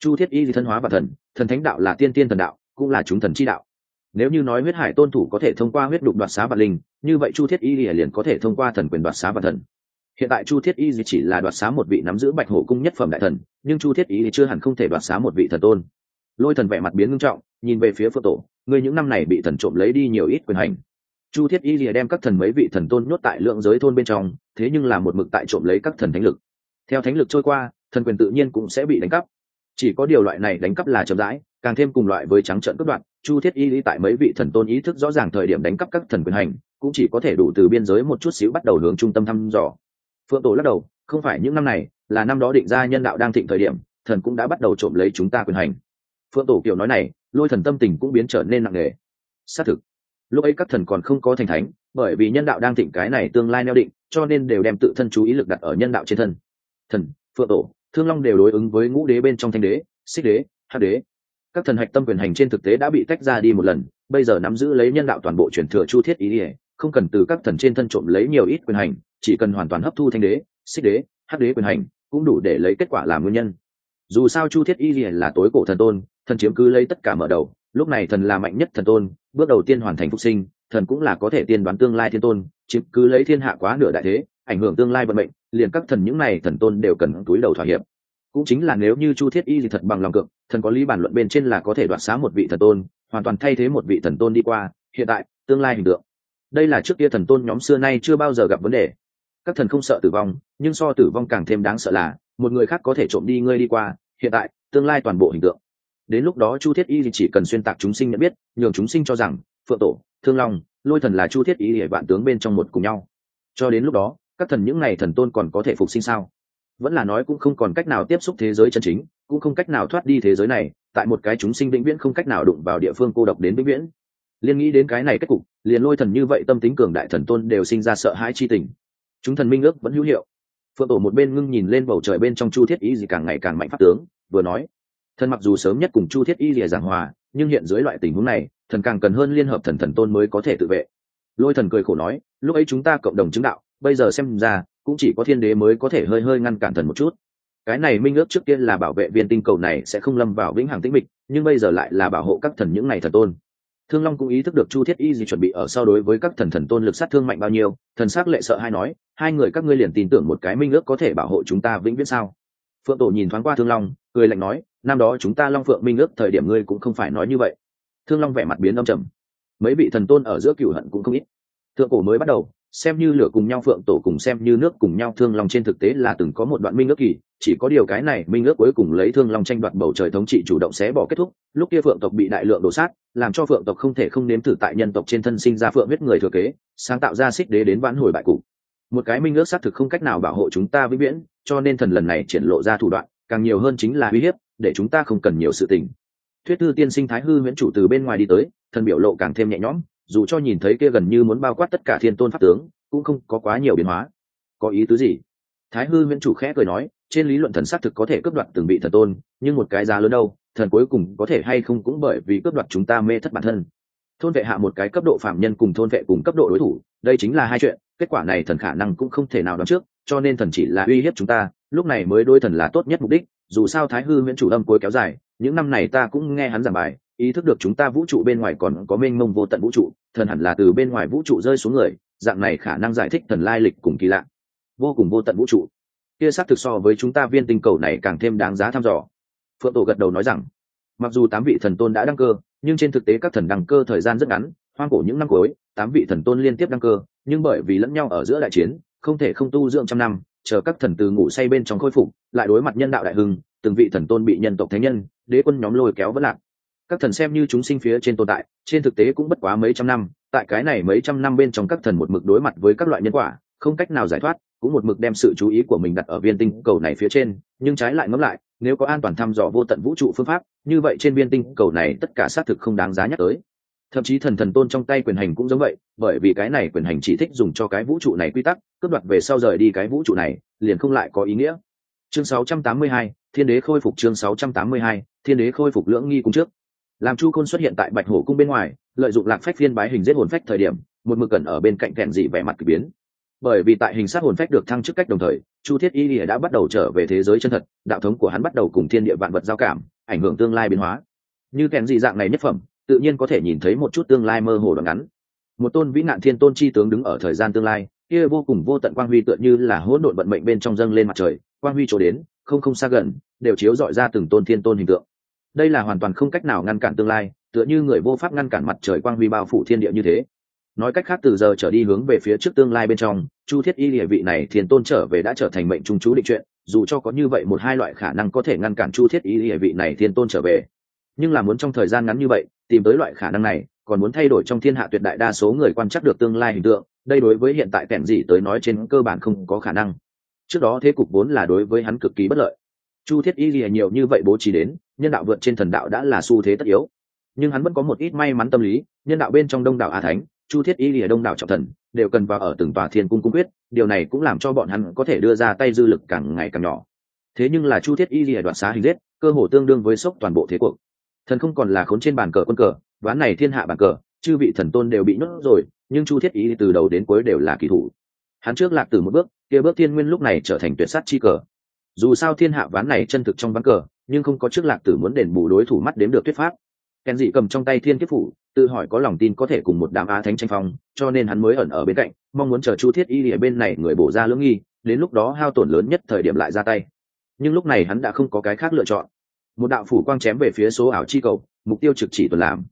Chu thiết y thân hóa và thần thần thánh đạo là tiên tiên thần đạo, cũng là chúng thần chi đạo nếu như nói huyết hải tôn thủ có thể thông qua huyết đục đoạt xá vạn linh, như vậy chu thiết y liền có thể thông qua thần quyền đoạt xá vạn thần. Hiện tại chu thiết y chỉ là đoạt xá một vị nắm giữ bạch hổ cung nhất phẩm đại thần, nhưng chu thiết y chưa hẳn không thể đoạt xá một vị thần tôn. Lôi thần vẻ mặt biến ngưng trọng, nhìn về phía phượng tổ người những năm này bị thần trộm lấy đi nhiều ít quyền hành. Chu thiết y lìa đem các thần mấy vị thần tôn nhốt tại lượng giới thôn bên trong, thế nhưng là một mực tại trộm lấy các thần thánh lực. Theo thánh lực trôi qua, thần quyền tự nhiên cũng sẽ bị đánh cắp. Chỉ có điều loại này đánh cắp là chậm rãi càng thêm cùng loại với trắng trợn cướp đoạn chu thiết y lý tại mấy vị thần tôn ý thức rõ ràng thời điểm đánh cắp các thần quyền hành, cũng chỉ có thể đủ từ biên giới một chút xíu bắt đầu hướng trung tâm thăm dò. Phượng tổ lắc đầu, không phải những năm này, là năm đó định ra nhân đạo đang thịnh thời điểm, thần cũng đã bắt đầu trộm lấy chúng ta quyền hành. Phượng tổ kiểu nói này, lôi thần tâm tình cũng biến trở nên nặng nề. Xác thực, lúc ấy các thần còn không có thành thánh, bởi vì nhân đạo đang thịnh cái này tương lai neo định, cho nên đều đem tự thân chú ý lực đặt ở nhân đạo trên thân. Thần, phượng tổ, thương long đều đối ứng với ngũ đế bên trong thanh đế, xích đế hát đế các thần hạch tâm quyền hành trên thực tế đã bị tách ra đi một lần, bây giờ nắm giữ lấy nhân đạo toàn bộ truyền thừa chu thiết ý ỉa không cần từ các thần trên thân trộm lấy nhiều ít quyền hành, chỉ cần hoàn toàn hấp thu thanh đế, xích đế, hắc đế quyền hành, cũng đủ để lấy kết quả làm nguyên nhân. Dù sao chu thiết y lìa là tối cổ thần tôn, thần chiếm cứ lấy tất cả mở đầu, lúc này thần là mạnh nhất thần tôn, bước đầu tiên hoàn thành phục sinh, thần cũng là có thể tiên đoán tương lai thiên tôn, chiếm cứ lấy thiên hạ quá nửa đại thế, ảnh hưởng tương lai vận mệnh, liền các thần những này thần tôn đều cần túi đầu thỏa hiệp. Cũng chính là nếu như chu thiết y thì thật bằng lòng cực thần có lý bản luận bên trên là có thể đoạt xá một vị thần tôn, hoàn toàn thay thế một vị thần tôn đi qua, hiện tại, tương lai hình tượng. Đây là trước kia thần tôn nhóm xưa nay chưa bao giờ gặp vấn đề. Các thần không sợ tử vong, nhưng so tử vong càng thêm đáng sợ là, một người khác có thể trộm đi ngươi đi qua, hiện tại, tương lai toàn bộ hình tượng. Đến lúc đó chu thiết y chỉ cần xuyên tạc chúng sinh nhận biết, nhường chúng sinh cho rằng, phượng tổ, thương long, lôi thần là chu thiết y để vạn tướng bên trong một cùng nhau. Cho đến lúc đó, các thần những n à y thần tôn còn có thể phục sinh sao? Vẫn là nói cũng không còn cách nào tiếp xúc thế giới chân chính cũng không cách nào thoát đi thế giới này, tại một cái chúng sinh vĩnh viễn không cách nào đụng vào địa phương cô độc đến vĩnh viễn. Liên nghĩ đến cái này kết cục, liền lôi thần như vậy tâm tính cường đại thần tôn đều sinh ra sợ hãi chi tình. Chúng thần minh ước vẫn hữu hiệu. Phượng tổ một bên ngưng nhìn lên bầu trời bên trong chu thiết y gì càng ngày càng mạnh pháp tướng, vừa nói, thần mặc dù sớm nhất cùng chu thiết y lìa giảng hòa, nhưng hiện dưới loại tình huống này, thần càng cần hơn liên hợp thần thần tôn mới có thể tự vệ. Lôi thần cười khổ nói, lúc ấy chúng ta cộng đồng chứng đạo, bây giờ xem ra, cũng chỉ có thiên đế mới có thể hơi hơi ngăn cản thần một chút cái này minh ước trước tiên là bảo vệ viên tinh cầu này sẽ không lâm vào vĩnh hằng tĩnh mịch, nhưng bây giờ lại là bảo hộ các thần những ngày thần tôn. Thương long cũng ý thức được chu thiết y gì chuẩn bị ở sau đối với các thần thần tôn lực sát thương mạnh bao nhiêu, thần s á c lệ sợ hay nói, hai người các ngươi liền tin tưởng một cái minh ước có thể bảo hộ chúng ta vĩnh viễn sao? Phượng tổ nhìn thoáng qua thương long, cười lạnh nói, năm đó chúng ta long phượng minh ước thời điểm ngươi cũng không phải nói như vậy. Thương long vẻ mặt biến âm trầm. Mấy vị thần tôn ở giữa cựu hận cũng không ít. Thượng cổ mới bắt đầu, xem như lửa cùng nhau phượng tổ cùng xem như nước cùng nhau thương long trên thực tế là từng có một đoạn minh ước kỳ chỉ có điều cái này minh ước cuối cùng lấy thương long tranh đoạt bầu trời thống trị chủ động xé bỏ kết thúc. Lúc kia phượng tộc bị đại lượng đổ sát, làm cho phượng tộc không thể không nếm thử tại nhân tộc trên thân sinh ra phượng huyết người thừa kế, sáng tạo ra xích đế đến vãn hồi bại cụ một cái minh ước xác thực không cách nào bảo hộ chúng ta vĩnh viễn, cho nên thần lần này triển lộ ra thủ đoạn, càng nhiều hơn chính là uy hiếp, để chúng ta không cần nhiều sự tình. Thuyết thư tiên sinh thái hư huyễn chủ từ bên ngoài đi tới, thần biểu lộ càng thêm nhẹ nhõm, dù cho nhìn thấy kia gần như muốn bao quát tất cả thiên tôn pháp tướng, cũng không có quá nhiều biến hóa. Có ý tứ gì? Thái hư huyễn chủ khẽ cười nói trên lý luận thần xác thực có thể cướp đoạt từng vị thần tôn, nhưng một cái giá lớn đâu, thần cuối cùng có thể hay không cũng bởi vì cướp đoạt chúng ta mê thất bản thân. Thôn vệ hạ một cái cấp độ phạm nhân cùng thôn vệ cùng cấp độ đối thủ, đây chính là hai chuyện, kết quả này thần khả năng cũng không thể nào đoán trước, cho nên thần chỉ là uy hiếp chúng ta, lúc này mới đôi thần là tốt nhất mục đích, dù sao thái hư miễn chủ âm cuối kéo dài, những năm này ta cũng nghe hắn giảng bài, ý thức được chúng ta vũ trụ bên ngoài còn có mênh mông vô tận vũ trụ, thần hẳn là từ bên ngoài vũ trụ rơi xuống người, dạng này khả năng giải thích thần lai lịch cùng kỳ lạ. Vô cùng vô tận vũ trụ kia xác thực so với chúng ta viên tinh cầu này càng thêm đáng giá thăm dò. Phượng tổ gật đầu nói rằng, mặc dù tám vị thần tôn đã đăng cơ, nhưng trên thực tế các thần đăng cơ thời gian rất ngắn, hoang cổ những năm cuối, tám vị thần tôn liên tiếp đăng cơ, nhưng bởi vì lẫn nhau ở giữa đại chiến, không thể không tu dưỡng trăm năm, chờ các thần từ ngủ say bên trong khôi phục, lại đối mặt nhân đạo đại hưng, từng vị thần tôn bị nhân tộc thánh nhân, đế quân nhóm lôi kéo vất lạc. Các thần xem như chúng sinh phía trên tồn tại, trên thực tế cũng bất quá mấy trăm năm, tại cái này mấy trăm năm bên trong các thần một mực đối mặt với các loại nhân quả, không cách nào giải thoát cũng một mực đem sự chú ý của mình đặt ở viên tinh cầu này phía trên nhưng trái lại ngẫm lại nếu có an toàn thăm dò vô tận vũ trụ phương pháp như vậy trên viên tinh cầu này tất cả xác thực không đáng giá nhắc tới. Thậm chí thần thần tôn trong tay quyền hành cũng giống vậy bởi vì cái này quyền hành chỉ thích dùng cho cái vũ trụ này quy tắc cướp đoạt về sau rời đi cái vũ trụ này liền không lại có ý nghĩa. Chương 682, thiên đế khôi phục chương 682, thiên đế khôi phục lưỡng nghi cung trước. Làm chu khôn xuất hiện tại bạch hổ cung bên ngoài lợi dụng lạc phách phiên bái hình giết hồn phách thời điểm một mực cẩn ở bên cạnh kẹn dị vẻ mặt kỳ biến bởi vì tại hình sát hồn phách được thăng chức cách đồng thời, chu thiết y lìa đã bắt đầu trở về thế giới chân thật, đạo thống của hắn bắt đầu cùng thiên địa vạn vật giao cảm, ảnh hưởng tương lai biến hóa. Như kèn dị dạng này nhất phẩm, tự nhiên có thể nhìn thấy một chút tương lai mơ hồ đoạn ngắn. Một tôn vĩ nạn thiên tôn chi tướng đứng ở thời gian tương lai, kia vô cùng vô tận quang huy tựa như là hỗn độn vận mệnh bên trong dâng lên mặt trời, quang huy trổ đến, không không xa gần, đều chiếu dọi ra từng tôn thiên tôn hình tượng. Đây là hoàn toàn không cách nào ngăn cản tương lai, tựa như người vô pháp ngăn cản mặt trời quang huy bao phủ thiên địa như thế nói cách khác, từ giờ trở đi hướng về phía trước tương lai bên trong, chu thiết y địa vị này thiên tôn trở về đã trở thành mệnh trung chú định chuyện, dù cho có như vậy một hai loại khả năng có thể ngăn cản chu thiết y địa vị này thiên tôn trở về. Nhưng là muốn trong thời gian ngắn như vậy, tìm tới loại khả năng này, còn muốn thay đổi trong thiên hạ tuyệt đại đa số người quan trắc được tương lai hình tượng, đây đối với hiện tại kẻn gì tới nói trên cơ bản không có khả năng. Trước đó thế cục vốn là đối với hắn cực kỳ bất lợi. Chu thiết y lìa nhiều như vậy bố trí đến, nhân đạo vượt trên thần đạo đã là xu thế tất yếu. Nhưng hắn vẫn có một ít may mắn tâm lý, nhân đạo bên trong đông đảo a thánh chu thiết y lìa đông đảo trọng thần đều cần vào ở từng tòa thiên cung cung quyết, điều này cũng làm cho bọn hắn có thể đưa ra tay dư lực càng ngày càng nhỏ. Thế nhưng là chu thiết y lìa đoạt xá hình giết, cơ hồ tương đương với sốc toàn bộ thế cuộc. Thần không còn là khốn trên bàn cờ quân cờ đoán này thiên hạ bàn cờ, chư vị thần tôn đều bị nhốt rồi, nhưng chu thiết y từ đầu đến cuối đều là kỳ thủ. Hắn trước lạc từ một bước, kia bước thiên nguyên lúc này trở thành tuyệt sát chi cờ. Dù sao thiên hạ ván này chân thực trong ván cờ, nhưng không có trước lạc tử muốn đền bù đối thủ mắt đếm được thuyết pháp. Kèn dị cầm trong tay thiên kiếp phủ tự hỏi có lòng tin có thể cùng một đám á thánh tranh phong, cho nên hắn mới ẩn ở bên cạnh, mong muốn chờ chu thiết y ở bên này người bổ ra lưỡng nghi, đến lúc đó hao tổn lớn nhất thời điểm lại ra tay. Nhưng lúc này hắn đã không có cái khác lựa chọn. Một đạo phủ quang chém về phía số ảo chi cầu, mục tiêu trực chỉ tuần làm.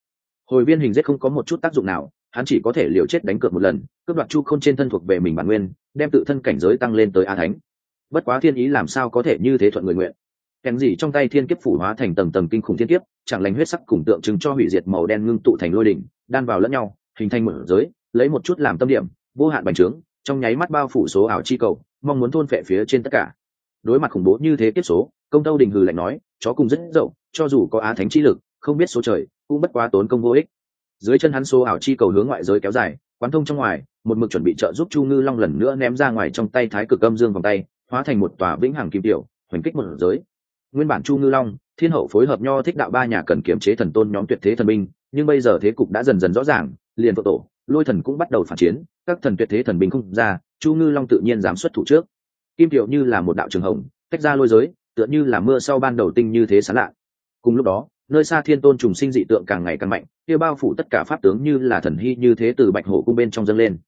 Hồi viên hình giết không có một chút tác dụng nào, hắn chỉ có thể liều chết đánh cược một lần, cướp đoạt chu không trên thân thuộc về mình bản nguyên, đem tự thân cảnh giới tăng lên tới a thánh. Bất quá thiên ý làm sao có thể như thế thuận người nguyện? Kèn gì trong tay thiên kiếp phủ hóa thành tầng tầng kinh khủng thiên kiếp? Chẳng lành huyết sắc cùng tượng trưng cho hủy diệt màu đen ngưng tụ thành lôi đỉnh, đan vào lẫn nhau, hình thành mở giới, lấy một chút làm tâm điểm, vô hạn bành trướng, trong nháy mắt bao phủ số ảo chi cầu, mong muốn thôn phệ phía trên tất cả. Đối mặt khủng bố như thế kiếp số, công tâu đình hừ lạnh nói, chó cùng rất dậu, cho dù có á thánh chi lực, không biết số trời, cũng bất quá tốn công vô ích. Dưới chân hắn số ảo chi cầu hướng ngoại giới kéo dài, quán thông trong ngoài, một mực chuẩn bị trợ giúp chu ngư long lần nữa ném ra ngoài trong tay thái cực âm dương vòng tay, hóa thành một tòa vĩnh hằng kim tiểu, hoành kích một giới. Nguyên bản chu ngư long thiên hậu phối hợp nho thích đạo ba nhà cần kiềm chế thần tôn nhóm tuyệt thế thần binh, nhưng bây giờ thế cục đã dần dần rõ ràng, liền vợ tổ, lôi thần cũng bắt đầu phản chiến, các thần tuyệt thế thần binh không ra, chu ngư long tự nhiên dám xuất thủ trước. Kim tiểu như là một đạo trường hồng, tách ra lôi giới, tựa như là mưa sau ban đầu tinh như thế sán lạ. Cùng lúc đó, nơi xa thiên tôn trùng sinh dị tượng càng ngày càng mạnh, kia bao phủ tất cả pháp tướng như là thần hy như thế từ bạch hổ cung bên trong dâng lên.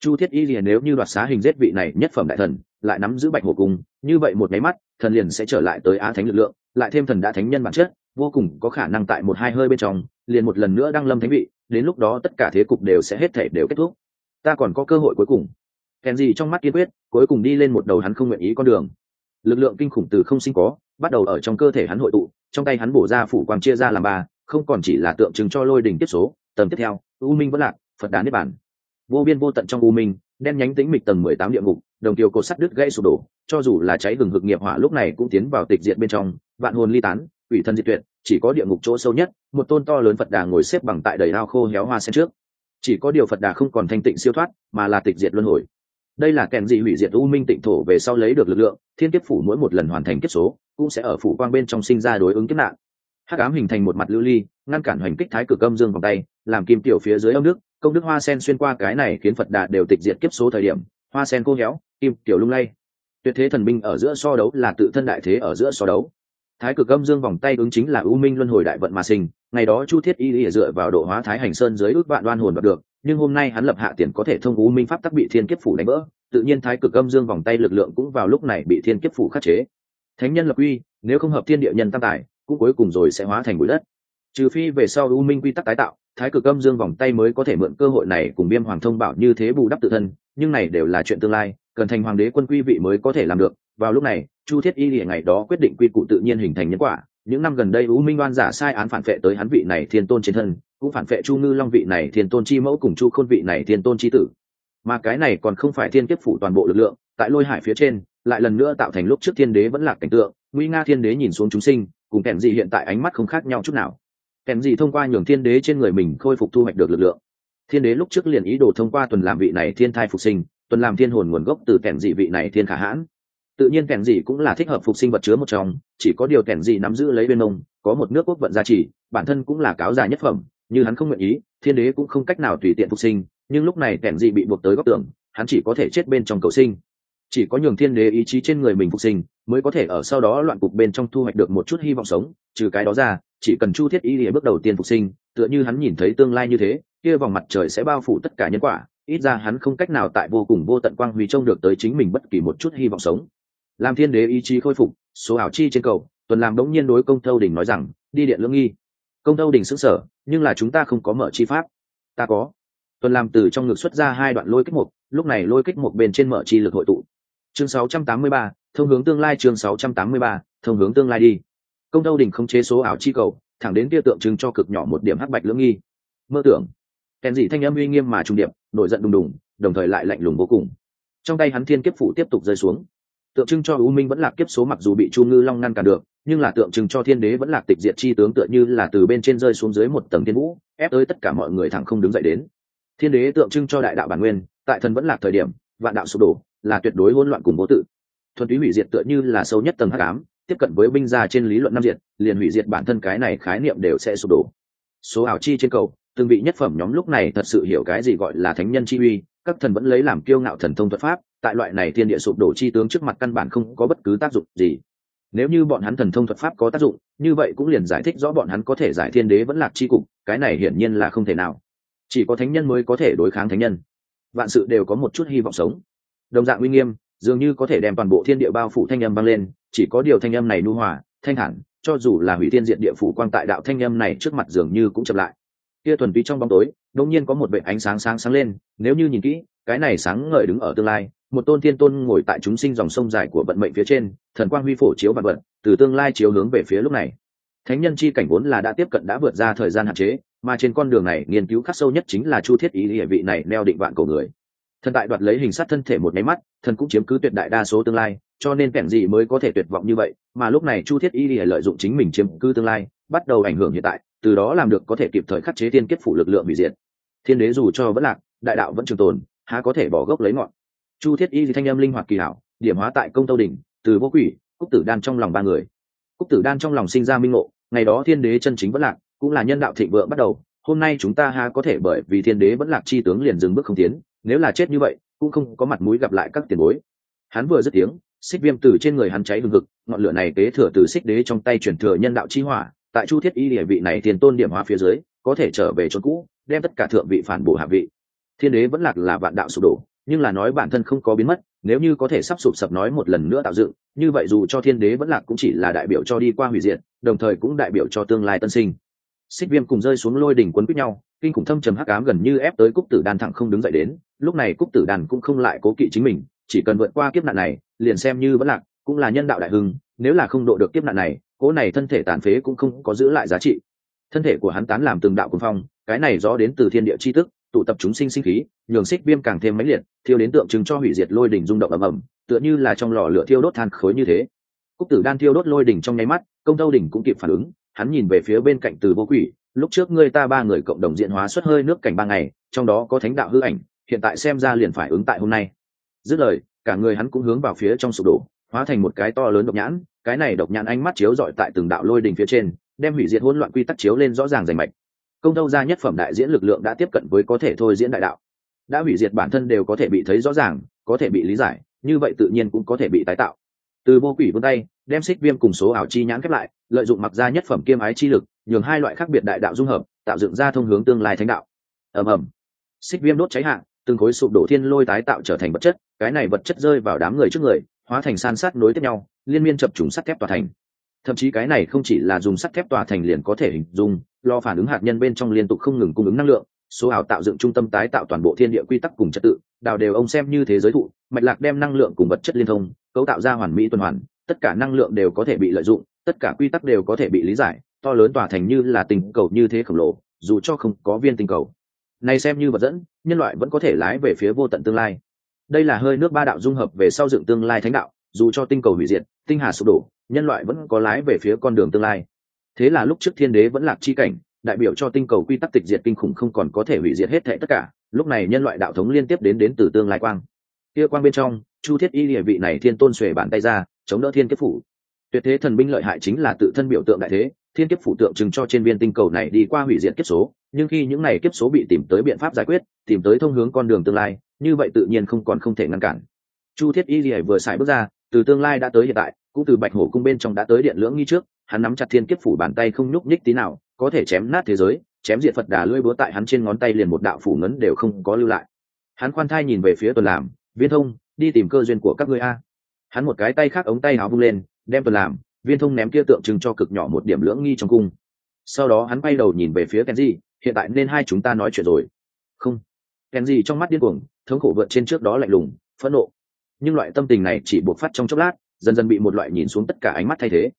Chu thiết y liền nếu như đoạt xá hình giết vị này nhất phẩm đại thần lại nắm giữ bạch hổ cung, như vậy một máy mắt, thần liền sẽ trở lại tới á thánh lực lượng, lại thêm thần đã thánh nhân bản chất, vô cùng có khả năng tại một hai hơi bên trong, liền một lần nữa đăng lâm thánh vị, đến lúc đó tất cả thế cục đều sẽ hết thể đều kết thúc. Ta còn có cơ hội cuối cùng. Kèn gì trong mắt kiên quyết, cuối cùng đi lên một đầu hắn không nguyện ý con đường. Lực lượng kinh khủng từ không sinh có, bắt đầu ở trong cơ thể hắn hội tụ, trong tay hắn bổ ra phủ quang chia ra làm ba, không còn chỉ là tượng trưng cho lôi đỉnh tiếp số tầm tiếp theo, u minh vẫn lạc, phật đá niết bản vô biên vô tận trong u minh, đen nhánh tĩnh mịch tầng mười tám địa ngục đồng tiêu cột sắt đứt gãy sụp đổ, cho dù là cháy gừng hực nghiệp hỏa lúc này cũng tiến vào tịch diệt bên trong, vạn hồn ly tán ủy thân diệt tuyệt, chỉ có địa ngục chỗ sâu nhất, một tôn to lớn phật đà ngồi xếp bằng tại đầy ao khô héo hoa sen trước. Chỉ có điều phật đà không còn thanh tịnh siêu thoát, mà là tịch diệt luân hồi. Đây là kèn dị hủy diệt u minh tịnh thổ về sau lấy được lực lượng, thiên kiếp phủ mỗi một lần hoàn thành kiếp số, cũng sẽ ở phủ quang bên trong sinh ra đối ứng kiếp nạn. Hắc ám hình thành một mặt lưu ly, ngăn cản hoành kích thái cực âm dương vòng tay, làm kim tiểu phía dưới âm nước, công đức hoa sen xuyên qua cái này khiến phật đà đều tịch diệt kiếp số thời điểm, hoa sen cô héo kim tiểu lung lay. Tuyệt thế thần binh ở giữa so đấu là tự thân đại thế ở giữa so đấu. Thái cực âm dương vòng tay ứng chính là ưu minh luân hồi đại vận mà sinh, ngày đó chu thiết y lìa dựa vào độ hóa thái hành sơn dưới ước vạn đoan hồn đoạt được, nhưng hôm nay hắn lập hạ tiền có thể thông ưu minh pháp tắc bị thiên kiếp phủ đánh vỡ, tự nhiên thái cực âm dương vòng tay lực lượng cũng vào lúc này bị thiên kiếp phủ khắc chế. Thánh nhân lập uy, nếu không hợp thiên địa nhân tam tài, cũng cuối cùng rồi sẽ hóa thành bụi đất. Trừ phi về sau ưu minh quy tắc tái tạo, thái cực âm dương vòng tay mới có thể mượn cơ hội này cùng viêm hoàng thông bảo như thế bù đắp tự thân, nhưng này đều là chuyện tương lai cần thành hoàng đế quân quy vị mới có thể làm được. Vào lúc này, chu thiết y lìa ngày đó quyết định quy cụ tự nhiên hình thành nhân quả. Những năm gần đây, u minh oan giả sai án phản vệ tới hắn vị này thiên tôn trên thân, cũng phản vệ chu ngư long vị này thiên tôn chi mẫu cùng chu khôn vị này thiên tôn chi tử. Mà cái này còn không phải thiên kiếp phủ toàn bộ lực lượng, tại lôi hải phía trên, lại lần nữa tạo thành lúc trước thiên đế vẫn là cảnh tượng. Nguy nga thiên đế nhìn xuống chúng sinh, cùng kèn gì hiện tại ánh mắt không khác nhau chút nào. Kèn gì thông qua nhường thiên đế trên người mình khôi phục thu hoạch được lực lượng. Thiên đế lúc trước liền ý đồ thông qua tuần làm vị này thiên thai phục sinh tuần làm thiên hồn nguồn gốc từ kèn dị vị này thiên khả hãn. Tự nhiên kèn dị cũng là thích hợp phục sinh vật chứa một trong, chỉ có điều kèn dị nắm giữ lấy bên ông, có một nước quốc vận gia trì, bản thân cũng là cáo già nhất phẩm, như hắn không nguyện ý, thiên đế cũng không cách nào tùy tiện phục sinh, nhưng lúc này kèn dị bị buộc tới góc tường, hắn chỉ có thể chết bên trong cầu sinh. Chỉ có nhường thiên đế ý chí trên người mình phục sinh, mới có thể ở sau đó loạn cục bên trong thu hoạch được một chút hy vọng sống, trừ cái đó ra, chỉ cần chu thiết ý địa bước đầu tiên phục sinh, tựa như hắn nhìn thấy tương lai như thế, kia vòng mặt trời sẽ bao phủ tất cả nhân quả ít ra hắn không cách nào tại vô cùng vô tận quang huy trông được tới chính mình bất kỳ một chút hy vọng sống. Làm thiên đế ý chí khôi phục số ảo chi trên cầu tuần làm đống nhiên đối công thâu đình nói rằng đi điện lưỡng nghi. Công thâu đình xứng sở nhưng là chúng ta không có mở chi pháp. Ta có. Tuần làm từ trong ngực xuất ra hai đoạn lôi kích mục lúc này lôi kích mục bên trên mở chi lực hội tụ. Chương 683, thông hướng tương lai chương 683, thông hướng tương lai đi. Công thâu đình không chế số ảo chi cầu thẳng đến kia tượng trưng cho cực nhỏ một điểm hắc bạch lưỡng nghi. Mơ tưởng. Kèn dị thanh âm uy nghiêm mà trung điệp nổi giận đùng đùng, đồng thời lại lạnh lùng vô cùng. Trong tay hắn thiên kiếp phủ tiếp tục rơi xuống. Tượng trưng cho u minh vẫn là kiếp số mặc dù bị chu ngư long ngăn cản được, nhưng là tượng trưng cho thiên đế vẫn là tịch diệt chi tướng tựa như là từ bên trên rơi xuống dưới một tầng thiên vũ, ép tới tất cả mọi người thẳng không đứng dậy đến. Thiên đế tượng trưng cho đại đạo bản nguyên, tại thần vẫn là thời điểm, vạn đạo sụp đổ, là tuyệt đối hỗn loạn cùng vô tự. Thuần túy hủy diệt tựa như là sâu nhất tầng hắc ám, tiếp cận với binh gia trên lý luận năm diệt, liền hủy diệt bản thân cái này khái niệm đều sẽ sụp đổ. Số ảo chi trên cầu từng vị nhất phẩm nhóm lúc này thật sự hiểu cái gì gọi là thánh nhân chi uy, các thần vẫn lấy làm kiêu ngạo thần thông thuật pháp, tại loại này thiên địa sụp đổ chi tướng trước mặt căn bản không có bất cứ tác dụng gì. Nếu như bọn hắn thần thông thuật pháp có tác dụng, như vậy cũng liền giải thích rõ bọn hắn có thể giải thiên đế vẫn lạc chi cục, cái này hiển nhiên là không thể nào. Chỉ có thánh nhân mới có thể đối kháng thánh nhân. Vạn sự đều có một chút hy vọng sống. Đồng dạng uy nghiêm, dường như có thể đem toàn bộ thiên địa bao phủ thanh âm băng lên, chỉ có điều thanh âm này nu hòa, thanh hẳn cho dù là hủy thiên diện địa phủ quang tại đạo thanh âm này trước mặt dường như cũng chậm lại kia thuần túy trong bóng tối, đột nhiên có một vệt ánh sáng sáng sáng lên, nếu như nhìn kỹ, cái này sáng ngời đứng ở tương lai, một tôn thiên tôn ngồi tại chúng sinh dòng sông dài của vận mệnh phía trên, thần quang huy phổ chiếu vạn vận từ tương lai chiếu hướng về phía lúc này. Thánh nhân chi cảnh vốn là đã tiếp cận đã vượt ra thời gian hạn chế, mà trên con đường này nghiên cứu khắc sâu nhất chính là chu thiết ý, địa vị này neo định vạn cổ người. Thần tại đoạt lấy hình sát thân thể một máy mắt, thần cũng chiếm cứ tuyệt đại đa số tương lai, cho nên kẻn gì mới có thể tuyệt vọng như vậy, mà lúc này chu thiết y lìa lợi dụng chính mình chiếm cứ tương lai bắt đầu ảnh hưởng hiện tại, từ đó làm được có thể kịp thời khắc chế tiên kết phủ lực lượng hủy diệt. Thiên đế dù cho vẫn lạc, đại đạo vẫn trường tồn, há có thể bỏ gốc lấy ngọn. Chu thiết y thì thanh âm linh hoạt kỳ hảo điểm hóa tại công tâu đỉnh, từ vô quỷ, cúc tử đan trong lòng ba người. Cúc tử đan trong lòng sinh ra minh ngộ, ngày đó thiên đế chân chính vẫn lạc, cũng là nhân đạo thịnh vượng bắt đầu, hôm nay chúng ta há có thể bởi vì thiên đế vẫn lạc chi tướng liền dừng bước không tiến, nếu là chết như vậy, cũng không có mặt mũi gặp lại các tiền bối. Hắn vừa dứt tiếng, xích viêm từ trên người hắn cháy hừng hực, ngọn lửa này kế thừa từ xích đế trong tay chuyển thừa nhân đạo chi hỏa tại chu thiết y địa vị này tiền tôn điểm hóa phía dưới, có thể trở về chốn cũ, đem tất cả thượng vị phản bổ hạ vị. Thiên đế vẫn lạc là vạn đạo sụp đổ, nhưng là nói bản thân không có biến mất, nếu như có thể sắp sụp sập nói một lần nữa tạo dựng, như vậy dù cho thiên đế vẫn lạc cũng chỉ là đại biểu cho đi qua hủy diệt, đồng thời cũng đại biểu cho tương lai tân sinh. Xích viêm cùng rơi xuống lôi đỉnh quấn quýt nhau, kinh khủng thâm trầm hắc ám gần như ép tới cúc tử đàn thẳng không đứng dậy đến, lúc này cúc tử đàn cũng không lại cố kỵ chính mình, chỉ cần vượt qua kiếp nạn này, liền xem như vẫn lạc, cũng là nhân đạo đại hưng nếu là không độ được kiếp nạn này cố này thân thể tàn phế cũng không có giữ lại giá trị. Thân thể của hắn tán làm từng đạo cuồng phong, cái này rõ đến từ thiên địa c h i tức, tụ tập chúng sinh sinh khí, nhường xích viêm càng thêm mãnh liệt, thiêu đến tượng trưng cho hủy diệt lôi đỉnh rung động ầm ầm, tựa như là trong lò lửa thiêu đốt than khối như thế. Cúc tử đan thiêu đốt lôi đỉnh trong nháy mắt, công tâu đỉnh cũng kịp phản ứng, hắn nhìn về phía bên cạnh từ vô quỷ, lúc trước ngươi ta ba người cộng đồng diện hóa xuất hơi nước cảnh ba ngày, trong đó có thánh đạo hư ảnh, hiện tại xem ra liền phải ứng tại hôm nay. Dứt lời, cả người hắn cũng hướng vào phía trong sụp đổ hóa thành một cái to lớn độc nhãn, cái này độc nhãn ánh mắt chiếu dọi tại từng đạo lôi đình phía trên, đem hủy diệt hỗn loạn quy tắc chiếu lên rõ ràng rành mạch. Công tâu gia nhất phẩm đại diễn lực lượng đã tiếp cận với có thể thôi diễn đại đạo. Đã hủy diệt bản thân đều có thể bị thấy rõ ràng, có thể bị lý giải, như vậy tự nhiên cũng có thể bị tái tạo. Từ vô quỷ vươn tay, đem xích viêm cùng số ảo chi nhãn khép lại, lợi dụng mặc gia nhất phẩm kiêm ái chi lực, nhường hai loại khác biệt đại đạo dung hợp, tạo dựng ra thông hướng tương lai thánh đạo. Ầm ầm. Xích viêm đốt cháy hạng từng khối sụp đổ thiên lôi tái tạo trở thành vật chất, cái này vật chất rơi vào đám người trước người hóa thành san sát nối tiếp nhau, liên miên chập trùng sắt thép tòa thành. Thậm chí cái này không chỉ là dùng sắt thép tòa thành liền có thể hình dung, lo phản ứng hạt nhân bên trong liên tục không ngừng cung ứng năng lượng, số ảo tạo dựng trung tâm tái tạo toàn bộ thiên địa quy tắc cùng trật tự, đào đều ông xem như thế giới thụ, mạch lạc đem năng lượng cùng vật chất liên thông, cấu tạo ra hoàn mỹ tuần hoàn, tất cả năng lượng đều có thể bị lợi dụng, tất cả quy tắc đều có thể bị lý giải, to lớn tòa thành như là tình cầu như thế khổng lồ, dù cho không có viên tình cầu. Này xem như vật dẫn, nhân loại vẫn có thể lái về phía vô tận tương lai đây là hơi nước ba đạo dung hợp về sau dựng tương lai thánh đạo, dù cho tinh cầu hủy diệt, tinh hà sụp đổ, nhân loại vẫn có lái về phía con đường tương lai. Thế là lúc trước thiên đế vẫn lạc chi cảnh, đại biểu cho tinh cầu quy tắc tịch diệt kinh khủng không còn có thể hủy diệt hết thệ tất cả, lúc này nhân loại đạo thống liên tiếp đến đến từ tương lai quang. Kia quang bên trong, chu thiết y địa vị này thiên tôn xuề bàn tay ra, chống đỡ thiên kiếp phủ. Tuyệt thế thần binh lợi hại chính là tự thân biểu tượng đại thế thiên kiếp phủ tượng trưng cho trên viên tinh cầu này đi qua hủy diệt kiếp số, nhưng khi những này kiếp số bị tìm tới biện pháp giải quyết, tìm tới thông hướng con đường tương lai, như vậy tự nhiên không còn không thể ngăn cản. Chu thiết y lìa vừa xài bước ra, từ tương lai đã tới hiện tại, cũng từ bạch hổ cung bên trong đã tới điện lưỡng nghi trước, hắn nắm chặt thiên kiếp phủ bàn tay không nhúc nhích tí nào, có thể chém nát thế giới, chém diệt phật đà lưỡi búa tại hắn trên ngón tay liền một đạo phủ ngấn đều không có lưu lại. Hắn khoan thai nhìn về phía tuần làm viên thông, đi tìm cơ duyên của các ngươi a. Hắn một cái tay khác ống tay áo vung lên, đem tuần làm viên thông ném kia tượng trưng cho cực nhỏ một điểm lưỡng nghi trong cung. Sau đó hắn quay đầu nhìn về phía kenji, hiện tại nên hai chúng ta nói chuyện rồi. Không. Kenji trong mắt điên cuồng, thống khổ vượt trên trước đó lạnh lùng, phẫn nộ. Nhưng loại tâm tình này chỉ buộc phát trong chốc lát, dần dần bị một loại nhìn xuống tất cả ánh mắt thay thế.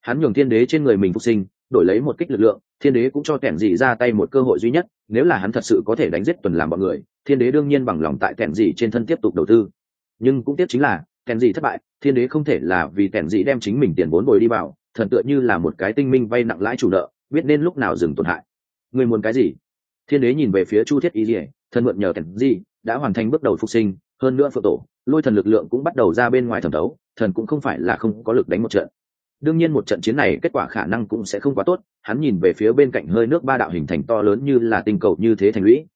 Hắn nhường thiên đế trên người mình phục sinh, đổi lấy một kích lực lượng, thiên đế cũng cho kẻn dị ra tay một cơ hội duy nhất, nếu là hắn thật sự có thể đánh giết tuần làm bọn người, thiên đế đương nhiên bằng lòng tại kẻn dị trên thân tiếp tục đầu tư. Nhưng cũng tiếc chính là Tèn dị thất bại, thiên đế không thể là vì Tèn dị đem chính mình tiền vốn bồi đi vào, thần tựa như là một cái tinh minh vay nặng lãi chủ nợ, biết nên lúc nào dừng tổn hại. Người muốn cái gì? Thiên đế nhìn về phía chu thiết y dỉa thần mượn nhờ Tèn dị đã hoàn thành bước đầu phục sinh, hơn nữa phượng tổ, lôi thần lực lượng cũng bắt đầu ra bên ngoài thẩm đấu thần cũng không phải là không có lực đánh một trận. Đương nhiên một trận chiến này kết quả khả năng cũng sẽ không quá tốt, hắn nhìn về phía bên cạnh hơi nước ba đạo hình thành to lớn như là tinh cầu như thế thành lũy.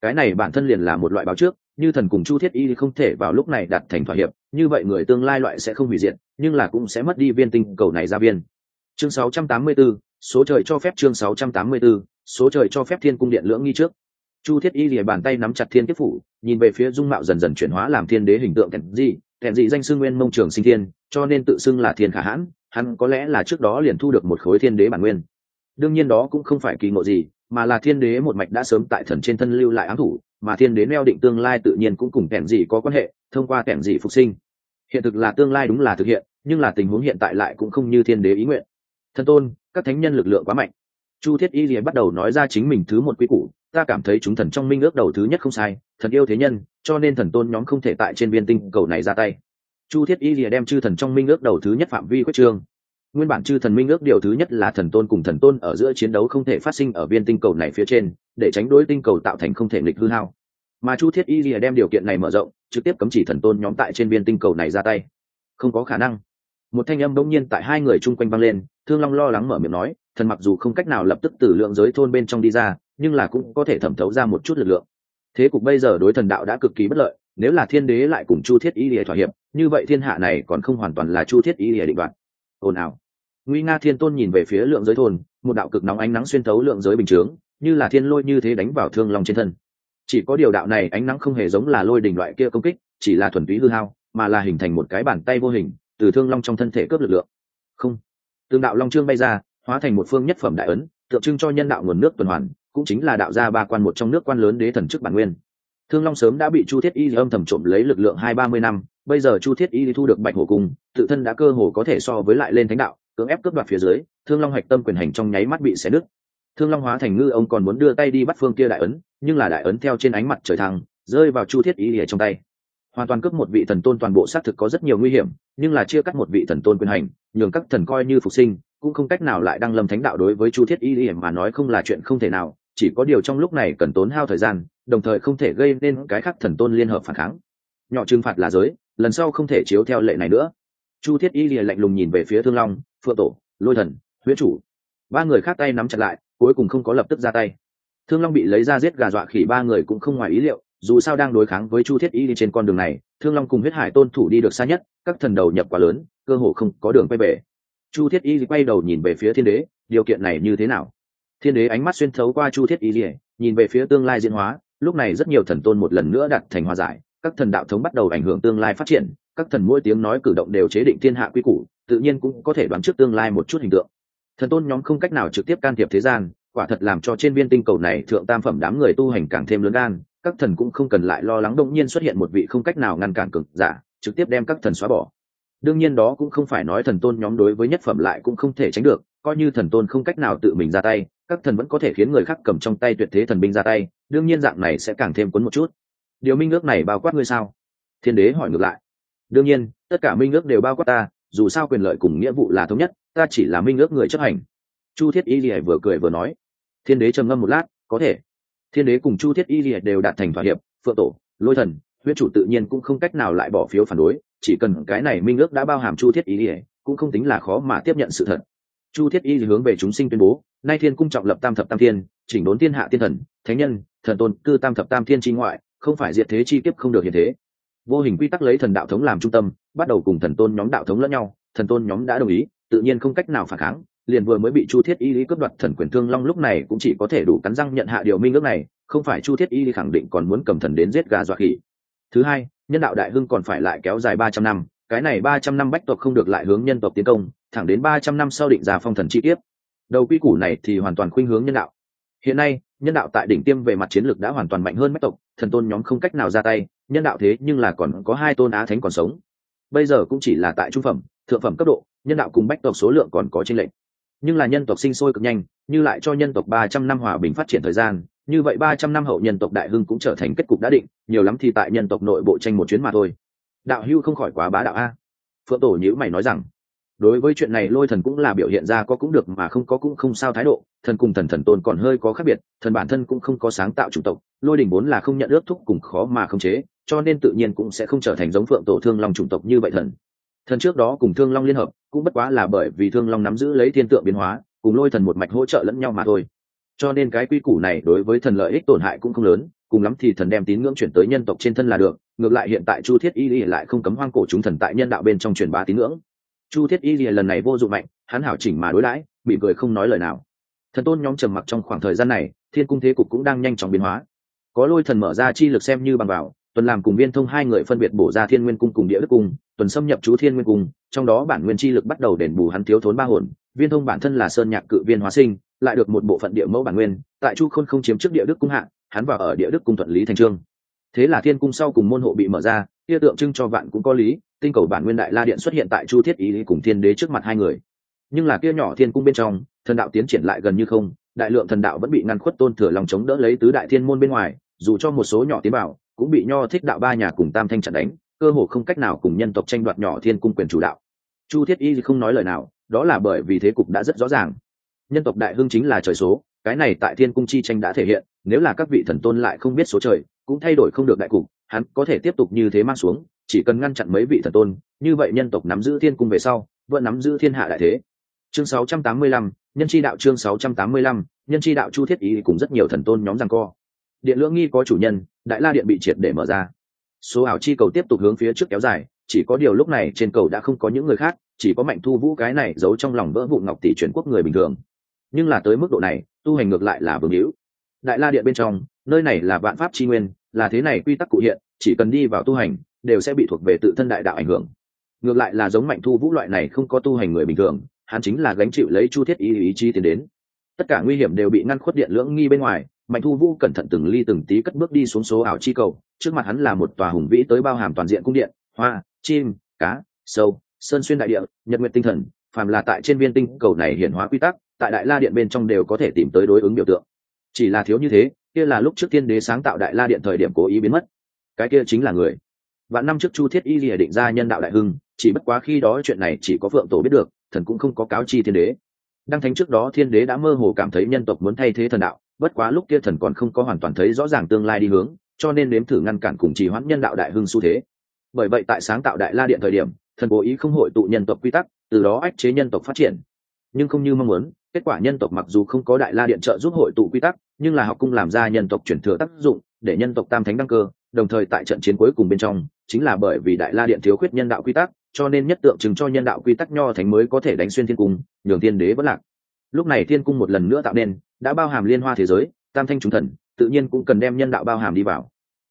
Cái này bản thân liền là một loại báo trước, như thần cùng chu thiết y không thể vào lúc này đạt thành thỏa hiệp như vậy người tương lai loại sẽ không hủy diệt nhưng là cũng sẽ mất đi viên tinh cầu này ra viên. Chương 684, số trời cho phép chương 684, số trời cho phép thiên cung điện lưỡng nghi trước. Chu thiết y lìa bàn tay nắm chặt thiên kiếp phủ nhìn về phía dung mạo dần dần chuyển hóa làm thiên đế hình tượng kèn gì kèn gì danh xưng nguyên mông trường sinh thiên cho nên tự xưng là thiên khả hãn hắn có lẽ là trước đó liền thu được một khối thiên đế bản nguyên. Đương nhiên đó cũng không phải kỳ ngộ gì mà là thiên đế một mạch đã sớm tại thần trên thân lưu lại ám thủ mà thiên đế neo định tương lai tự nhiên cũng cùng kẻn gì có quan hệ, thông qua kẻn gì phục sinh. Hiện thực là tương lai đúng là thực hiện, nhưng là tình huống hiện tại lại cũng không như thiên đế ý nguyện. Thân tôn, các thánh nhân lực lượng quá mạnh. Chu thiết y lìa bắt đầu nói ra chính mình thứ một quy củ, ta cảm thấy chúng thần trong minh ước đầu thứ nhất không sai thần yêu thế nhân, cho nên thần tôn nhóm không thể tại trên viên tinh cầu này ra tay. Chu thiết y lìa đem chư thần trong minh ước đầu thứ nhất phạm vi quyết trương nguyên bản chư thần minh ước điều thứ nhất là thần tôn cùng thần tôn ở giữa chiến đấu không thể phát sinh ở viên tinh cầu này phía trên, để tránh đối tinh cầu tạo thành không thể nghịch hư hao. Mà chu thiết y lìa đem điều kiện này mở rộng, trực tiếp cấm chỉ thần tôn nhóm tại trên viên tinh cầu này ra tay. Không có khả năng. Một thanh âm đông nhiên tại hai người chung quanh vang lên, thương long lo lắng mở miệng nói, thần mặc dù không cách nào lập tức từ lượng giới thôn bên trong đi ra, nhưng là cũng có thể thẩm thấu ra một chút lực lượng. Thế cục bây giờ đối thần đạo đã cực kỳ bất lợi, nếu là thiên đế lại cùng chu thiết y lìa thỏa hiệp, như vậy thiên hạ này còn không hoàn toàn là chu thiết y lìa định đoạt. Ồn ào nguy nga thiên tôn nhìn về phía lượng giới thôn, một đạo cực nóng ánh nắng xuyên thấu lượng giới bình chướng, như là thiên lôi như thế đánh vào thương long trên thân. Chỉ có điều đạo này ánh nắng không hề giống là lôi đình loại kia công kích, chỉ là thuần túy hư hao, mà là hình thành một cái bàn tay vô hình, từ thương long trong thân thể cướp lực lượng. Không. Tương đạo long trương bay ra, hóa thành một phương nhất phẩm đại ấn, tượng trưng cho nhân đạo nguồn nước tuần hoàn, cũng chính là đạo gia ba quan một trong nước quan lớn đế thần chức bản nguyên. Thương long sớm đã bị chu thiết y âm thầm trộm lấy lực lượng hai ba mươi năm, bây giờ chu thiết y thu được bạch hổ cung, tự thân đã cơ hồ có thể so với lại lên thánh đạo cưỡng ép cướp đoạt phía dưới, thương long hạch tâm quyền hành trong nháy mắt bị xé nứt. Thương long hóa thành ngư ông còn muốn đưa tay đi bắt phương kia đại ấn, nhưng là đại ấn theo trên ánh mặt trời thăng, rơi vào chu thiết y ỉa trong tay. Hoàn toàn cướp một vị thần tôn toàn bộ xác thực có rất nhiều nguy hiểm, nhưng là chia cắt một vị thần tôn quyền hành, nhường các thần coi như phục sinh, cũng không cách nào lại đăng lâm thánh đạo đối với chu thiết y mà nói không là chuyện không thể nào, chỉ có điều trong lúc này cần tốn hao thời gian, đồng thời không thể gây nên cái khác thần tôn liên hợp phản kháng. Nhỏ trừng phạt là giới, lần sau không thể chiếu theo lệ này nữa. Chu thiết y lìa lạnh lùng nhìn về phía thương long phượng tổ, lôi thần huyết chủ. Ba người khác tay nắm chặt lại, cuối cùng không có lập tức ra tay. Thương long bị lấy ra giết gà dọa khỉ ba người cũng không ngoài ý liệu, dù sao đang đối kháng với chu thiết y đi trên con đường này, thương long cùng huyết hải tôn thủ đi được xa nhất, các thần đầu nhập quá lớn, cơ hồ không có đường quay về. Chu thiết y quay đầu nhìn về phía thiên đế, điều kiện này như thế nào? Thiên đế ánh mắt xuyên thấu qua chu thiết y lìa nhìn về phía tương lai diễn hóa, lúc này rất nhiều thần tôn một lần nữa đặt thành hòa giải, các thần đạo thống bắt đầu ảnh hưởng tương lai phát triển, các thần mỗi tiếng nói cử động đều chế định thiên hạ quy củ tự nhiên cũng có thể đoán trước tương lai một chút hình tượng. Thần tôn nhóm không cách nào trực tiếp can thiệp thế gian, quả thật làm cho trên viên tinh cầu này thượng tam phẩm đám người tu hành càng thêm lớn gan, các thần cũng không cần lại lo lắng đông nhiên xuất hiện một vị không cách nào ngăn cản cực giả, trực tiếp đem các thần xóa bỏ. Đương nhiên đó cũng không phải nói thần tôn nhóm đối với nhất phẩm lại cũng không thể tránh được, coi như thần tôn không cách nào tự mình ra tay, các thần vẫn có thể khiến người khác cầm trong tay tuyệt thế thần binh ra tay, đương nhiên dạng này sẽ càng thêm cuốn một chút. Điều minh ước này bao quát ngươi sao? Thiên đế hỏi ngược lại. Đương nhiên, tất cả minh ước đều bao quát ta dù sao quyền lợi cùng nghĩa vụ là thống nhất, ta chỉ là minh ước người chấp hành. Chu thiết y lìa vừa cười vừa nói. Thiên đế trầm ngâm một lát, có thể. Thiên đế cùng chu thiết y lìa đều đạt thành thỏa hiệp, phượng tổ, lôi thần, huyết chủ tự nhiên cũng không cách nào lại bỏ phiếu phản đối, chỉ cần cái này minh ước đã bao hàm chu thiết y lìa cũng không tính là khó mà tiếp nhận sự thật. Chu thiết y hướng về chúng sinh tuyên bố, nay thiên cung trọng lập tam thập tam thiên, chỉnh đốn thiên hạ thiên thần, thánh nhân, thần tôn, cư tam thập tam thiên chi ngoại, không phải diệt thế chi kiếp không được hiện thế. Vô hình quy tắc lấy thần đạo thống làm trung tâm bắt đầu cùng thần tôn nhóm đạo thống lẫn nhau, thần tôn nhóm đã đồng ý, tự nhiên không cách nào phản kháng, liền vừa mới bị chu thiết y lý cướp đoạt thần quyền thương long lúc này cũng chỉ có thể đủ cắn răng nhận hạ điều minh ước này, không phải chu thiết y lý khẳng định còn muốn cầm thần đến giết gà dọa khỉ. Thứ hai, nhân đạo đại hưng còn phải lại kéo dài ba trăm năm, cái này ba trăm năm bách tộc không được lại hướng nhân tộc tiến công, thẳng đến ba trăm năm sau định ra phong thần chi tiết đầu quy củ này thì hoàn toàn khuynh hướng nhân đạo. Hiện nay, nhân đạo tại đỉnh tiêm về mặt chiến lược đã hoàn toàn mạnh hơn bách tộc, thần tôn nhóm không cách nào ra tay, nhân đạo thế nhưng là còn có hai tôn á thánh còn sống bây giờ cũng chỉ là tại trung phẩm, thượng phẩm cấp độ, nhân đạo cùng bách tộc số lượng còn có tranh lệch. Nhưng là nhân tộc sinh sôi cực nhanh, như lại cho nhân tộc ba trăm năm hòa bình phát triển thời gian, như vậy ba trăm năm hậu nhân tộc đại hưng cũng trở thành kết cục đã định, nhiều lắm thì tại nhân tộc nội bộ tranh một chuyến mà thôi. Đạo hưu không khỏi quá bá đạo a. Phượng tổ nhữ mày nói rằng, đối với chuyện này lôi thần cũng là biểu hiện ra có cũng được mà không có cũng không sao thái độ, thần cùng thần thần tôn còn hơi có khác biệt, thần bản thân cũng không có sáng tạo chủng tộc, lôi đình vốn là không nhận ước thúc cùng khó mà không chế cho nên tự nhiên cũng sẽ không trở thành giống phượng tổ thương long chủng tộc như vậy thần. Thần trước đó cùng thương long liên hợp, cũng bất quá là bởi vì thương long nắm giữ lấy thiên tượng biến hóa, cùng lôi thần một mạch hỗ trợ lẫn nhau mà thôi. Cho nên cái quy củ này đối với thần lợi ích tổn hại cũng không lớn, cùng lắm thì thần đem tín ngưỡng chuyển tới nhân tộc trên thân là được, ngược lại hiện tại chu thiết y lìa lại không cấm hoang cổ chúng thần tại nhân đạo bên trong truyền bá tín ngưỡng. Chu thiết y lìa lần này vô dụng mạnh, hắn hảo chỉnh mà đối đãi, bị cười không nói lời nào. Thần tôn nhóm trầm mặc trong khoảng thời gian này, thiên cung thế cục cũng đang nhanh chóng biến hóa. Có lôi thần mở ra chi lực xem như bằng vào tuần làm cùng viên thông hai người phân biệt bổ ra thiên nguyên cung cùng địa đức cung, tuần xâm nhập chú thiên nguyên cung, trong đó bản nguyên chi lực bắt đầu đền bù hắn thiếu thốn ba hồn. Viên thông bản thân là sơn nhạc cự viên hóa sinh, lại được một bộ phận địa mẫu bản nguyên, tại chu khôn không chiếm trước địa đức cung hạng hắn vào ở địa đức cung thuận lý thành trương. Thế là thiên cung sau cùng môn hộ bị mở ra, kia tượng trưng cho vạn cũng có lý, tinh cầu bản nguyên đại la điện xuất hiện tại chu thiết ý cùng thiên đế trước mặt hai người. Nhưng là kia nhỏ thiên cung bên trong, thần đạo tiến triển lại gần như không, đại lượng thần đạo vẫn bị ngăn khuất tôn thừa lòng chống đỡ lấy tứ đại thiên môn bên ngoài, dù cho một số nhỏ tiến bảo cũng bị nho thích đạo ba nhà cùng tam thanh chặn đánh cơ hồ không cách nào cùng nhân tộc tranh đoạt nhỏ thiên cung quyền chủ đạo. Chu thiết y không nói lời nào đó là bởi vì thế cục đã rất rõ ràng. Nhân tộc đại hưng chính là trời số cái này tại thiên cung chi tranh đã thể hiện nếu là các vị thần tôn lại không biết số trời cũng thay đổi không được đại cục hắn có thể tiếp tục như thế mang xuống chỉ cần ngăn chặn mấy vị thần tôn như vậy nhân tộc nắm giữ thiên cung về sau vẫn nắm giữ thiên hạ đại thế. Chương 685, nhân chi đạo chương 685, nhân chi đạo chu thiết ý cùng rất nhiều thần tôn nhóm rằng co điện lưỡng nghi có chủ nhân, đại la điện bị triệt để mở ra. Số ảo chi cầu tiếp tục hướng phía trước kéo dài, chỉ có điều lúc này trên cầu đã không có những người khác, chỉ có mạnh thu vũ cái này giấu trong lòng vỡ vụ ngọc tỷ chuyển quốc người bình thường. Nhưng là tới mức độ này, tu hành ngược lại là vương hữu. Đại la điện bên trong, nơi này là vạn pháp tri nguyên, là thế này quy tắc cụ hiện, chỉ cần đi vào tu hành, đều sẽ bị thuộc về tự thân đại đạo ảnh hưởng. Ngược lại là giống mạnh thu vũ loại này không có tu hành người bình thường, hắn chính là gánh chịu lấy chu thiết ý ý chí tiến đến. Tất cả nguy hiểm đều bị ngăn khuất điện lưỡng nghi bên ngoài mạnh thu vũ cẩn thận từng ly từng tí cất bước đi xuống số ảo chi cầu, trước mặt hắn là một tòa hùng vĩ tới bao hàm toàn diện cung điện, hoa, chim, cá, sâu, sơn xuyên đại địa, nhật nguyện tinh thần, phàm là tại trên viên tinh cầu này hiển hóa quy tắc, tại đại la điện bên trong đều có thể tìm tới đối ứng biểu tượng. Chỉ là thiếu như thế, kia là lúc trước tiên đế sáng tạo đại la điện thời điểm cố ý biến mất. Cái kia chính là người. Vạn năm trước chu thiết y lìa định ra nhân đạo đại hưng, chỉ bất quá khi đó chuyện này chỉ có phượng tổ biết được, thần cũng không có cáo chi thiên đế. Đăng thánh trước đó thiên đế đã mơ hồ cảm thấy nhân tộc muốn thay thế thần đạo bất quá lúc kia thần còn không có hoàn toàn thấy rõ ràng tương lai đi hướng, cho nên nếm thử ngăn cản cùng trì hoãn nhân đạo đại hưng xu thế. Bởi vậy tại sáng tạo đại la điện thời điểm, thần cố ý không hội tụ nhân tộc quy tắc, từ đó ách chế nhân tộc phát triển. Nhưng không như mong muốn, kết quả nhân tộc mặc dù không có đại la điện trợ giúp hội tụ quy tắc, nhưng là học cung làm ra nhân tộc chuyển thừa tác dụng, để nhân tộc tam thánh đăng cơ, đồng thời tại trận chiến cuối cùng bên trong, chính là bởi vì đại la điện thiếu khuyết nhân đạo quy tắc, cho nên nhất tượng chứng cho nhân đạo quy tắc nho thánh mới có thể đánh xuyên thiên cung, nhường thiên đế vẫn lạc lúc này thiên cung một lần nữa tạo nên đã bao hàm liên hoa thế giới, tam thanh chúng thần, tự nhiên cũng cần đem nhân đạo bao hàm đi vào.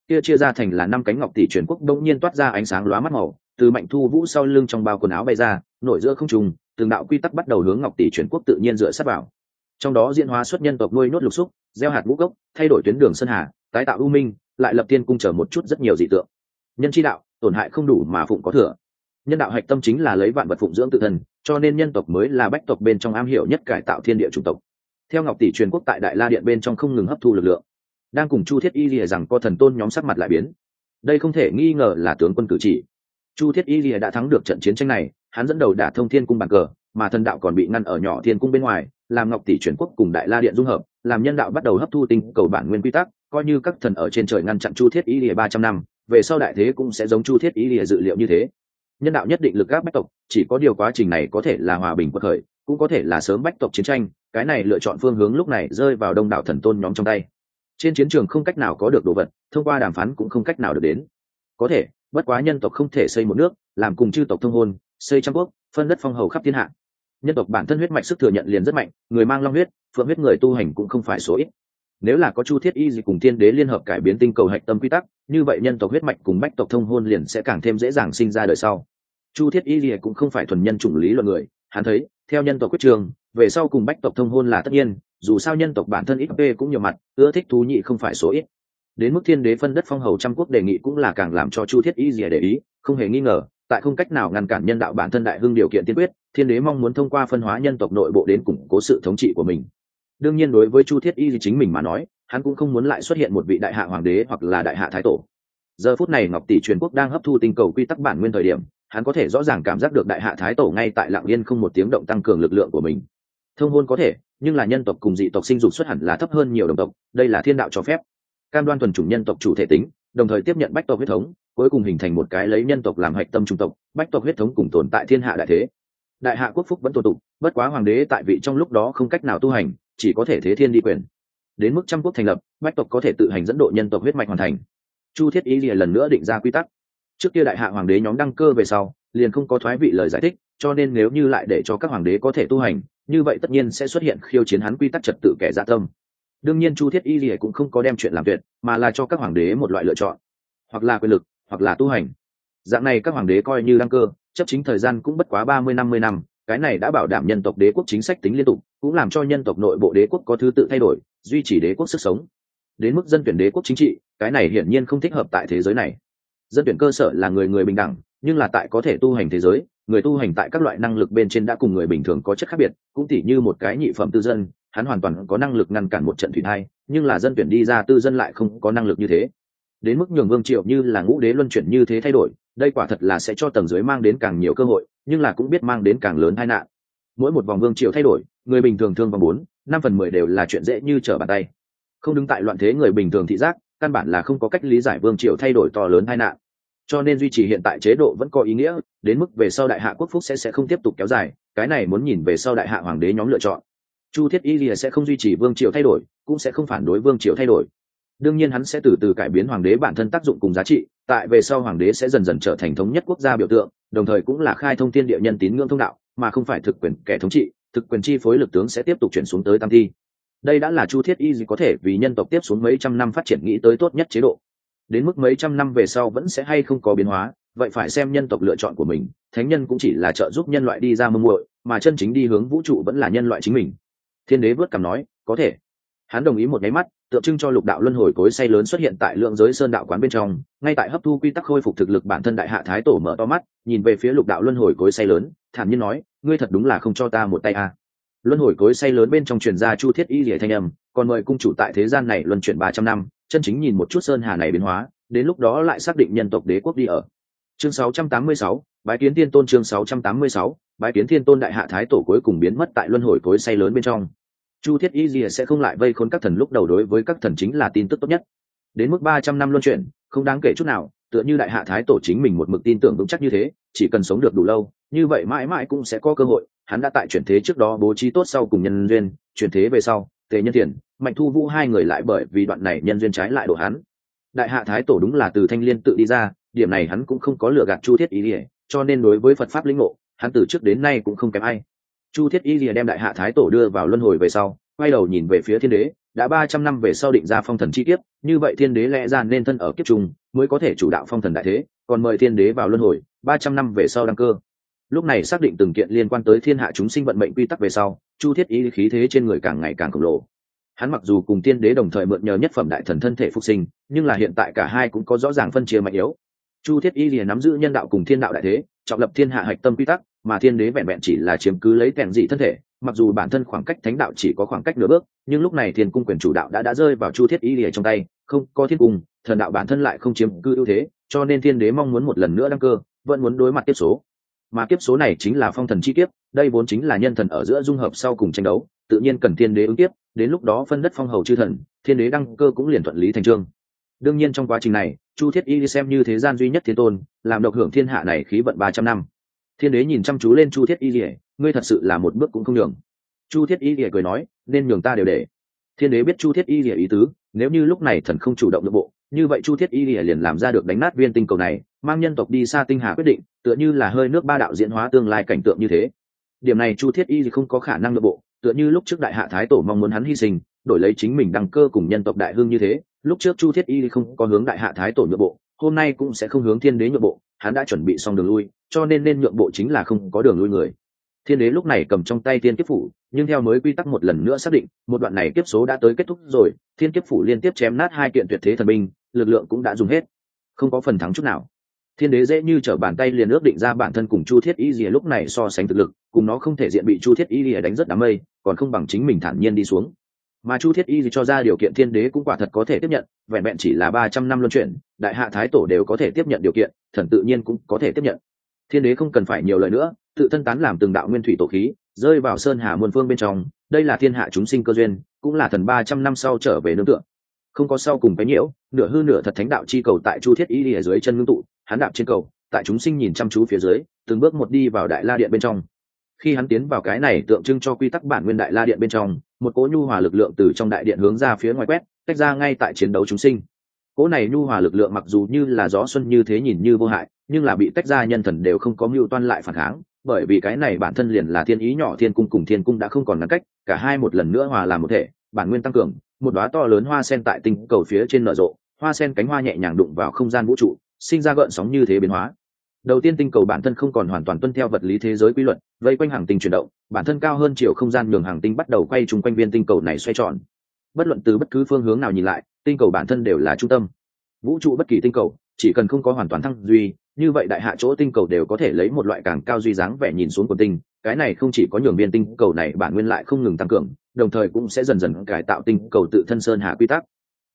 Kia chia ra thành là năm cánh ngọc tỷ truyền quốc đông nhiên toát ra ánh sáng lóa mắt màu, từ mạnh thu vũ sau lưng trong bao quần áo bay ra, nổi giữa không trùng từng đạo quy tắc bắt đầu hướng ngọc tỷ truyền quốc tự nhiên dựa sát vào. Trong đó diễn hóa xuất nhân tộc nuôi nốt lục xúc, gieo hạt ngũ cốc, thay đổi tuyến đường sơn hà, tái tạo u minh, lại lập tiên cung chờ một chút rất nhiều dị tượng. Nhân chi đạo, tổn hại không đủ mà phụng có thừa. Nhân đạo hạch tâm chính là lấy vạn vật phụng dưỡng tự thân cho nên nhân tộc mới là bách tộc bên trong am hiểu nhất cải tạo thiên địa chủng tộc. Theo ngọc tỷ truyền quốc tại đại la điện bên trong không ngừng hấp thu lực lượng, đang cùng chu thiết y lìa rằng có thần tôn nhóm sắc mặt lại biến. Đây không thể nghi ngờ là tướng quân cử chỉ. Chu thiết y lìa đã thắng được trận chiến tranh này, hắn dẫn đầu đả thông thiên cung bàn cờ, mà thần đạo còn bị ngăn ở nhỏ thiên cung bên ngoài, làm ngọc tỷ truyền quốc cùng đại la điện dung hợp, làm nhân đạo bắt đầu hấp thu tinh cầu bản nguyên quy tắc, coi như các thần ở trên trời ngăn chặn chu thiết y lìa ba trăm năm, về sau đại thế cũng sẽ giống chu thiết y lìa dự liệu như thế nhân đạo nhất định lực gáp bách tộc, chỉ có điều quá trình này có thể là hòa bình bất khởi, cũng có thể là sớm bách tộc chiến tranh, cái này lựa chọn phương hướng lúc này rơi vào đông đảo thần tôn nhóm trong tay. Trên chiến trường không cách nào có được đồ vật, thông qua đàm phán cũng không cách nào được đến. Có thể, bất quá nhân tộc không thể xây một nước, làm cùng chư tộc thông hôn, xây trăm quốc, phân đất phong hầu khắp thiên hạ. Nhân tộc bản thân huyết mạch sức thừa nhận liền rất mạnh, người mang long huyết, phượng huyết người tu hành cũng không phải số ít. Nếu là có chu thiết y gì cùng thiên đế liên hợp cải biến tinh cầu hạch tâm quy tắc, như vậy nhân tộc huyết mạch cùng bách tộc thông hôn liền sẽ càng thêm dễ dàng sinh ra đời sau chu thiết y lìa cũng không phải thuần nhân chủng lý luận người, hắn thấy, theo nhân tộc quyết trường, về sau cùng bách tộc thông hôn là tất nhiên, dù sao nhân tộc bản thân ít p cũng nhiều mặt, ưa thích thú nhị không phải số ít. Đến mức thiên đế phân đất phong hầu trăm quốc đề nghị cũng là càng làm cho chu thiết y lìa để ý, không hề nghi ngờ, tại không cách nào ngăn cản nhân đạo bản thân đại hưng điều kiện tiên quyết, thiên đế mong muốn thông qua phân hóa nhân tộc nội bộ đến củng cố sự thống trị của mình. Đương nhiên đối với chu thiết y chính mình mà nói, hắn cũng không muốn lại xuất hiện một vị đại hạ hoàng đế hoặc là đại hạ thái tổ. Giờ phút này ngọc tỷ truyền quốc đang hấp thu tinh cầu quy tắc bản nguyên thời điểm hắn có thể rõ ràng cảm giác được đại hạ thái tổ ngay tại lạng yên không một tiếng động tăng cường lực lượng của mình. Thông hôn có thể, nhưng là nhân tộc cùng dị tộc sinh dục xuất hẳn là thấp hơn nhiều đồng tộc, đây là thiên đạo cho phép. Cam đoan thuần chủng nhân tộc chủ thể tính, đồng thời tiếp nhận bách tộc huyết thống, cuối cùng hình thành một cái lấy nhân tộc làm hạch tâm trung tộc, bách tộc huyết thống cùng tồn tại thiên hạ đại thế. Đại hạ quốc phúc vẫn tồn tục bất quá hoàng đế tại vị trong lúc đó không cách nào tu hành, chỉ có thể thế thiên đi quyền. Đến mức trăm quốc thành lập, bách tộc có thể tự hành dẫn độ nhân tộc huyết mạch hoàn thành. Chu thiết ý lìa lần nữa định ra quy tắc trước kia đại hạ hoàng đế nhóm đăng cơ về sau, liền không có thoái vị lời giải thích, cho nên nếu như lại để cho các hoàng đế có thể tu hành, như vậy tất nhiên sẽ xuất hiện khiêu chiến hắn quy tắc trật tự kẻ dạ tâm. Đương nhiên chu thiết y lìa cũng không có đem chuyện làm tuyệt, mà là cho các hoàng đế một loại lựa chọn, hoặc là quyền lực, hoặc là tu hành. Dạng này các hoàng đế coi như đăng cơ, chấp chính thời gian cũng bất quá ba mươi năm mươi năm, cái này đã bảo đảm nhân tộc đế quốc chính sách tính liên tục, cũng làm cho nhân tộc nội bộ đế quốc có thứ tự thay đổi, duy trì đế quốc sức sống. Đến mức dân tuyển đế quốc chính trị, cái này hiển nhiên không thích hợp tại thế giới này dân tuyển cơ sở là người người bình đẳng, nhưng là tại có thể tu hành thế giới, người tu hành tại các loại năng lực bên trên đã cùng người bình thường có chất khác biệt, cũng tỉ như một cái nhị phẩm tư dân, hắn hoàn toàn có năng lực ngăn cản một trận thủy thai, nhưng là dân tuyển đi ra tư dân lại không có năng lực như thế. Đến mức nhường vương triệu như là ngũ đế luân chuyển như thế thay đổi, đây quả thật là sẽ cho tầng dưới mang đến càng nhiều cơ hội, nhưng là cũng biết mang đến càng lớn tai nạn. Mỗi một vòng vương triều thay đổi, người bình thường thương vòng bốn, năm phần mười đều là chuyện dễ như trở bàn tay. Không đứng tại loạn thế người bình thường thị giác, căn bản là không có cách lý giải vương triều thay đổi to lớn tai nạn cho nên duy trì hiện tại chế độ vẫn có ý nghĩa, đến mức về sau đại hạ quốc phúc sẽ sẽ không tiếp tục kéo dài, cái này muốn nhìn về sau đại hạ hoàng đế nhóm lựa chọn. Chu thiết y lìa sẽ không duy trì vương triều thay đổi, cũng sẽ không phản đối vương triều thay đổi. Đương nhiên hắn sẽ từ từ cải biến hoàng đế bản thân tác dụng cùng giá trị, tại về sau hoàng đế sẽ dần dần trở thành thống nhất quốc gia biểu tượng, đồng thời cũng là khai thông thiên địa nhân tín ngưỡng thông đạo, mà không phải thực quyền kẻ thống trị, thực quyền chi phối lực tướng sẽ tiếp tục chuyển xuống tới tam thi. Đây đã là chu thiết y gì có thể vì nhân tộc tiếp xuống mấy trăm năm phát triển nghĩ tới tốt nhất chế độ đến mức mấy trăm năm về sau vẫn sẽ hay không có biến hóa, vậy phải xem nhân tộc lựa chọn của mình, thánh nhân cũng chỉ là trợ giúp nhân loại đi ra mơ muội, mà chân chính đi hướng vũ trụ vẫn là nhân loại chính mình thiên đế vớt cằm nói, có thể hắn đồng ý một nháy mắt, tượng trưng cho lục đạo luân hồi cối say lớn xuất hiện tại lượng giới sơn đạo quán bên trong, ngay tại hấp thu quy tắc khôi phục thực lực bản thân đại hạ thái tổ mở to mắt, nhìn về phía lục đạo luân hồi cối say lớn, thản nhiên nói, ngươi thật đúng là không cho ta một tay à. luân hồi cối say lớn bên trong truyền gia chu thiết y rỉa thanh âm, còn mời cung chủ tại thế gian này luân chuyển ba trăm năm chân chính nhìn một chút sơn hà này biến hóa đến lúc đó lại xác định nhân tộc đế quốc đi ở. Chương 686, bái kiến thiên tôn chương 686, bái kiến thiên tôn đại hạ thái tổ cuối cùng biến mất tại luân hồi cối say lớn bên trong. Chu thiết y rìa sẽ không lại vây khốn các thần lúc đầu đối với các thần chính là tin tức tốt nhất. Đến mức ba trăm năm luân chuyển không đáng kể chút nào tựa như đại hạ thái tổ chính mình một mực tin tưởng vững chắc như thế chỉ cần sống được đủ lâu như vậy mãi mãi cũng sẽ có cơ hội hắn đã tại chuyển thế trước đó bố trí tốt sau cùng nhân duyên chuyển thế về sau tề nhân thiền mạnh thu vũ hai người lại bởi vì đoạn này nhân duyên trái lại đổ hắn. Đại hạ thái tổ đúng là từ thanh liên tự đi ra, điểm này hắn cũng không có lừa gạt chu thiết ý ỉa cho nên đối với phật pháp lĩnh ngộ, hắn từ trước đến nay cũng không kém ai. Chu thiết y lìa đem đại hạ thái tổ đưa vào luân hồi về sau, quay đầu nhìn về phía thiên đế, đã ba trăm năm về sau định ra phong thần chi kiếp, như vậy thiên đế lẽ ra nên thân ở kiếp trung mới có thể chủ đạo phong thần đại thế, còn mời thiên đế vào luân hồi, ba trăm năm về sau đăng cơ. Lúc này xác định từng kiện liên quan tới thiên hạ chúng sinh vận mệnh quy tắc về sau, chu thiết y khí thế trên người càng ngày càng khổng lồ hắn mặc dù cùng tiên đế đồng thời mượn nhờ nhất phẩm đại thần thân thể phục sinh, nhưng là hiện tại cả hai cũng có rõ ràng phân chia mạnh yếu. Chu thiết y liền nắm giữ nhân đạo cùng thiên đạo đại thế, trọng lập thiên hạ hạch tâm quy tắc, mà thiên đế vẹn vẹn chỉ là chiếm cứ lấy tèn dị thân thể, mặc dù bản thân khoảng cách thánh đạo chỉ có khoảng cách nửa bước, nhưng lúc này thiên cung quyền chủ đạo đã đã rơi vào chu thiết y lìa trong tay, không có thiên cung, thần đạo bản thân lại không chiếm cư ưu thế, cho nên thiên đế mong muốn một lần nữa đăng cơ, vẫn muốn đối mặt tiếp số. Mà kiếp số này chính là phong thần chi kiếp, đây vốn chính là nhân thần ở giữa dung hợp sau cùng tranh đấu tự nhiên cần thiên đế ứng tiếp, đến lúc đó phân đất phong hầu chư thần, thiên đế đăng cơ cũng liền thuận lý thành trương. Đương nhiên trong quá trình này, chu thiết y xem như thế gian duy nhất thiên tôn, làm độc hưởng thiên hạ này khí vận ba trăm năm. Thiên đế nhìn chăm chú lên chu thiết y lìa ngươi thật sự là một bước cũng không nhường. Chu thiết y lìa cười nói, nên nhường ta đều để. Thiên đế biết chu thiết y lìa ý tứ, nếu như lúc này thần không chủ động nội bộ, như vậy chu thiết y lìa liền làm ra được đánh nát viên tinh cầu này, mang nhân tộc đi xa tinh hà quyết định, tựa như là hơi nước ba đạo diễn hóa tương lai cảnh tượng như thế. Điểm này chu thiết y không có khả năng nội bộ tựa như lúc trước đại hạ thái tổ mong muốn hắn hy sinh, đổi lấy chính mình đăng cơ cùng nhân tộc đại hương như thế, lúc trước chu thiết y không có hướng đại hạ thái tổ nhượng bộ, hôm nay cũng sẽ không hướng thiên đế nhượng bộ, hắn đã chuẩn bị xong đường lui, cho nên nên nhượng bộ chính là không có đường lui người. Thiên đế lúc này cầm trong tay tiên kiếp phủ, nhưng theo mới quy tắc một lần nữa xác định, một đoạn này kiếp số đã tới kết thúc rồi, thiên kiếp phủ liên tiếp chém nát hai kiện tuyệt thế thần binh, lực lượng cũng đã dùng hết. Không có phần thắng chút nào. Thiên đế dễ như t r ở bàn tay liền ước định ra bản thân cùng chu thiết y gì lúc này so sánh thực lực cùng nó không thể diện bị chu thiết y lìa đánh rất đám mây, còn không bằng chính mình thản nhiên đi xuống. Mà chu thiết y cho ra điều kiện thiên đế cũng quả thật có thể tiếp nhận, vẹn vẹn chỉ là ba trăm năm luân chuyển, đại hạ thái tổ đều có thể tiếp nhận điều kiện, thần tự nhiên cũng có thể tiếp nhận. Thiên đế không cần phải nhiều lời nữa, tự thân tán làm từng đạo nguyên thủy tổ khí, rơi vào sơn hà muôn phương bên trong, đây là thiên hạ chúng sinh cơ duyên, cũng là thần ba trăm năm sau trở về nương tựa. Không có sau cùng cái nhiễu, nửa hư nửa thật thánh đạo chi cầu tại chu thiết y ở dưới chân ngưng tụ, hắn đạp trên cầu, tại chúng sinh nhìn chăm chú phía dưới, từng bước một đi vào đại la điện bên trong khi hắn tiến vào cái này tượng trưng cho quy tắc bản nguyên đại la điện bên trong, một cỗ nhu hòa lực lượng từ trong đại điện hướng ra phía ngoài quét tách ra ngay tại chiến đấu chúng sinh. Cỗ này nhu hòa lực lượng mặc dù như là gió xuân như thế nhìn như vô hại, nhưng là bị tách ra nhân thần đều không có mưu toan lại phản kháng, bởi vì cái này bản thân liền là thiên ý nhỏ thiên cung cùng thiên cung đã không còn ngăn cách, cả hai một lần nữa hòa làm một thể, bản nguyên tăng cường, một đóa to lớn hoa sen tại tinh cầu phía trên nở rộ, hoa sen cánh hoa nhẹ nhàng đụng vào không gian vũ trụ, sinh ra gợn sóng như thế biến hóa đầu tiên tinh cầu bản thân không còn hoàn toàn tuân theo vật lý thế giới quy luật, vây quanh hàng tinh chuyển động, bản thân cao hơn chiều không gian nhường hàng tinh bắt đầu quay chung quanh viên tinh cầu này xoay tròn. Bất luận từ bất cứ phương hướng nào nhìn lại, tinh cầu bản thân đều là trung tâm. Vũ trụ bất kỳ tinh cầu, chỉ cần không có hoàn toàn thăng duy, như vậy đại hạ chỗ tinh cầu đều có thể lấy một loại càng cao duy dáng vẻ nhìn xuống quần tinh. Cái này không chỉ có nhường viên tinh cầu này bản nguyên lại không ngừng tăng cường, đồng thời cũng sẽ dần dần cải tạo tinh cầu tự thân sơn hạ quy tắc.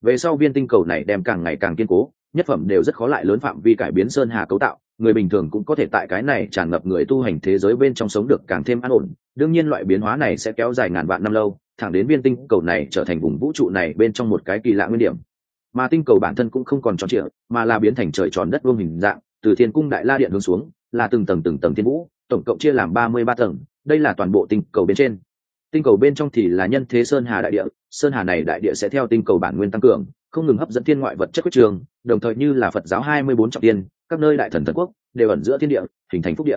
Về sau viên tinh cầu này đem càng ngày càng kiên cố, nhất phẩm đều rất khó lại lớn phạm vi cải biến sơn hà cấu tạo người bình thường cũng có thể tại cái này tràn ngập người tu hành thế giới bên trong sống được càng thêm an ổn. Đương nhiên loại biến hóa này sẽ kéo dài ngàn vạn năm lâu, thẳng đến viên tinh cầu này trở thành vùng vũ trụ này bên trong một cái kỳ lạ nguyên điểm. Mà tinh cầu bản thân cũng không còn tròn trịa, mà là biến thành trời tròn đất vuông hình dạng, từ thiên cung đại la điện hướng xuống, là từng tầng từng tầng thiên vũ, tổng cộng chia làm ba mươi ba tầng, đây là toàn bộ tinh cầu bên trên. Tinh cầu bên trong thì là nhân thế sơn hà đại địa, sơn hà này đại địa sẽ theo tinh cầu bản nguyên tăng cường, không ngừng hấp dẫn thiên ngoại vật chất quyết trường, đồng thời như là phật giáo hai mươi bốn trọng tiên các nơi đại thần thần quốc đều ẩn giữa thiên địa, hình thành phúc địa.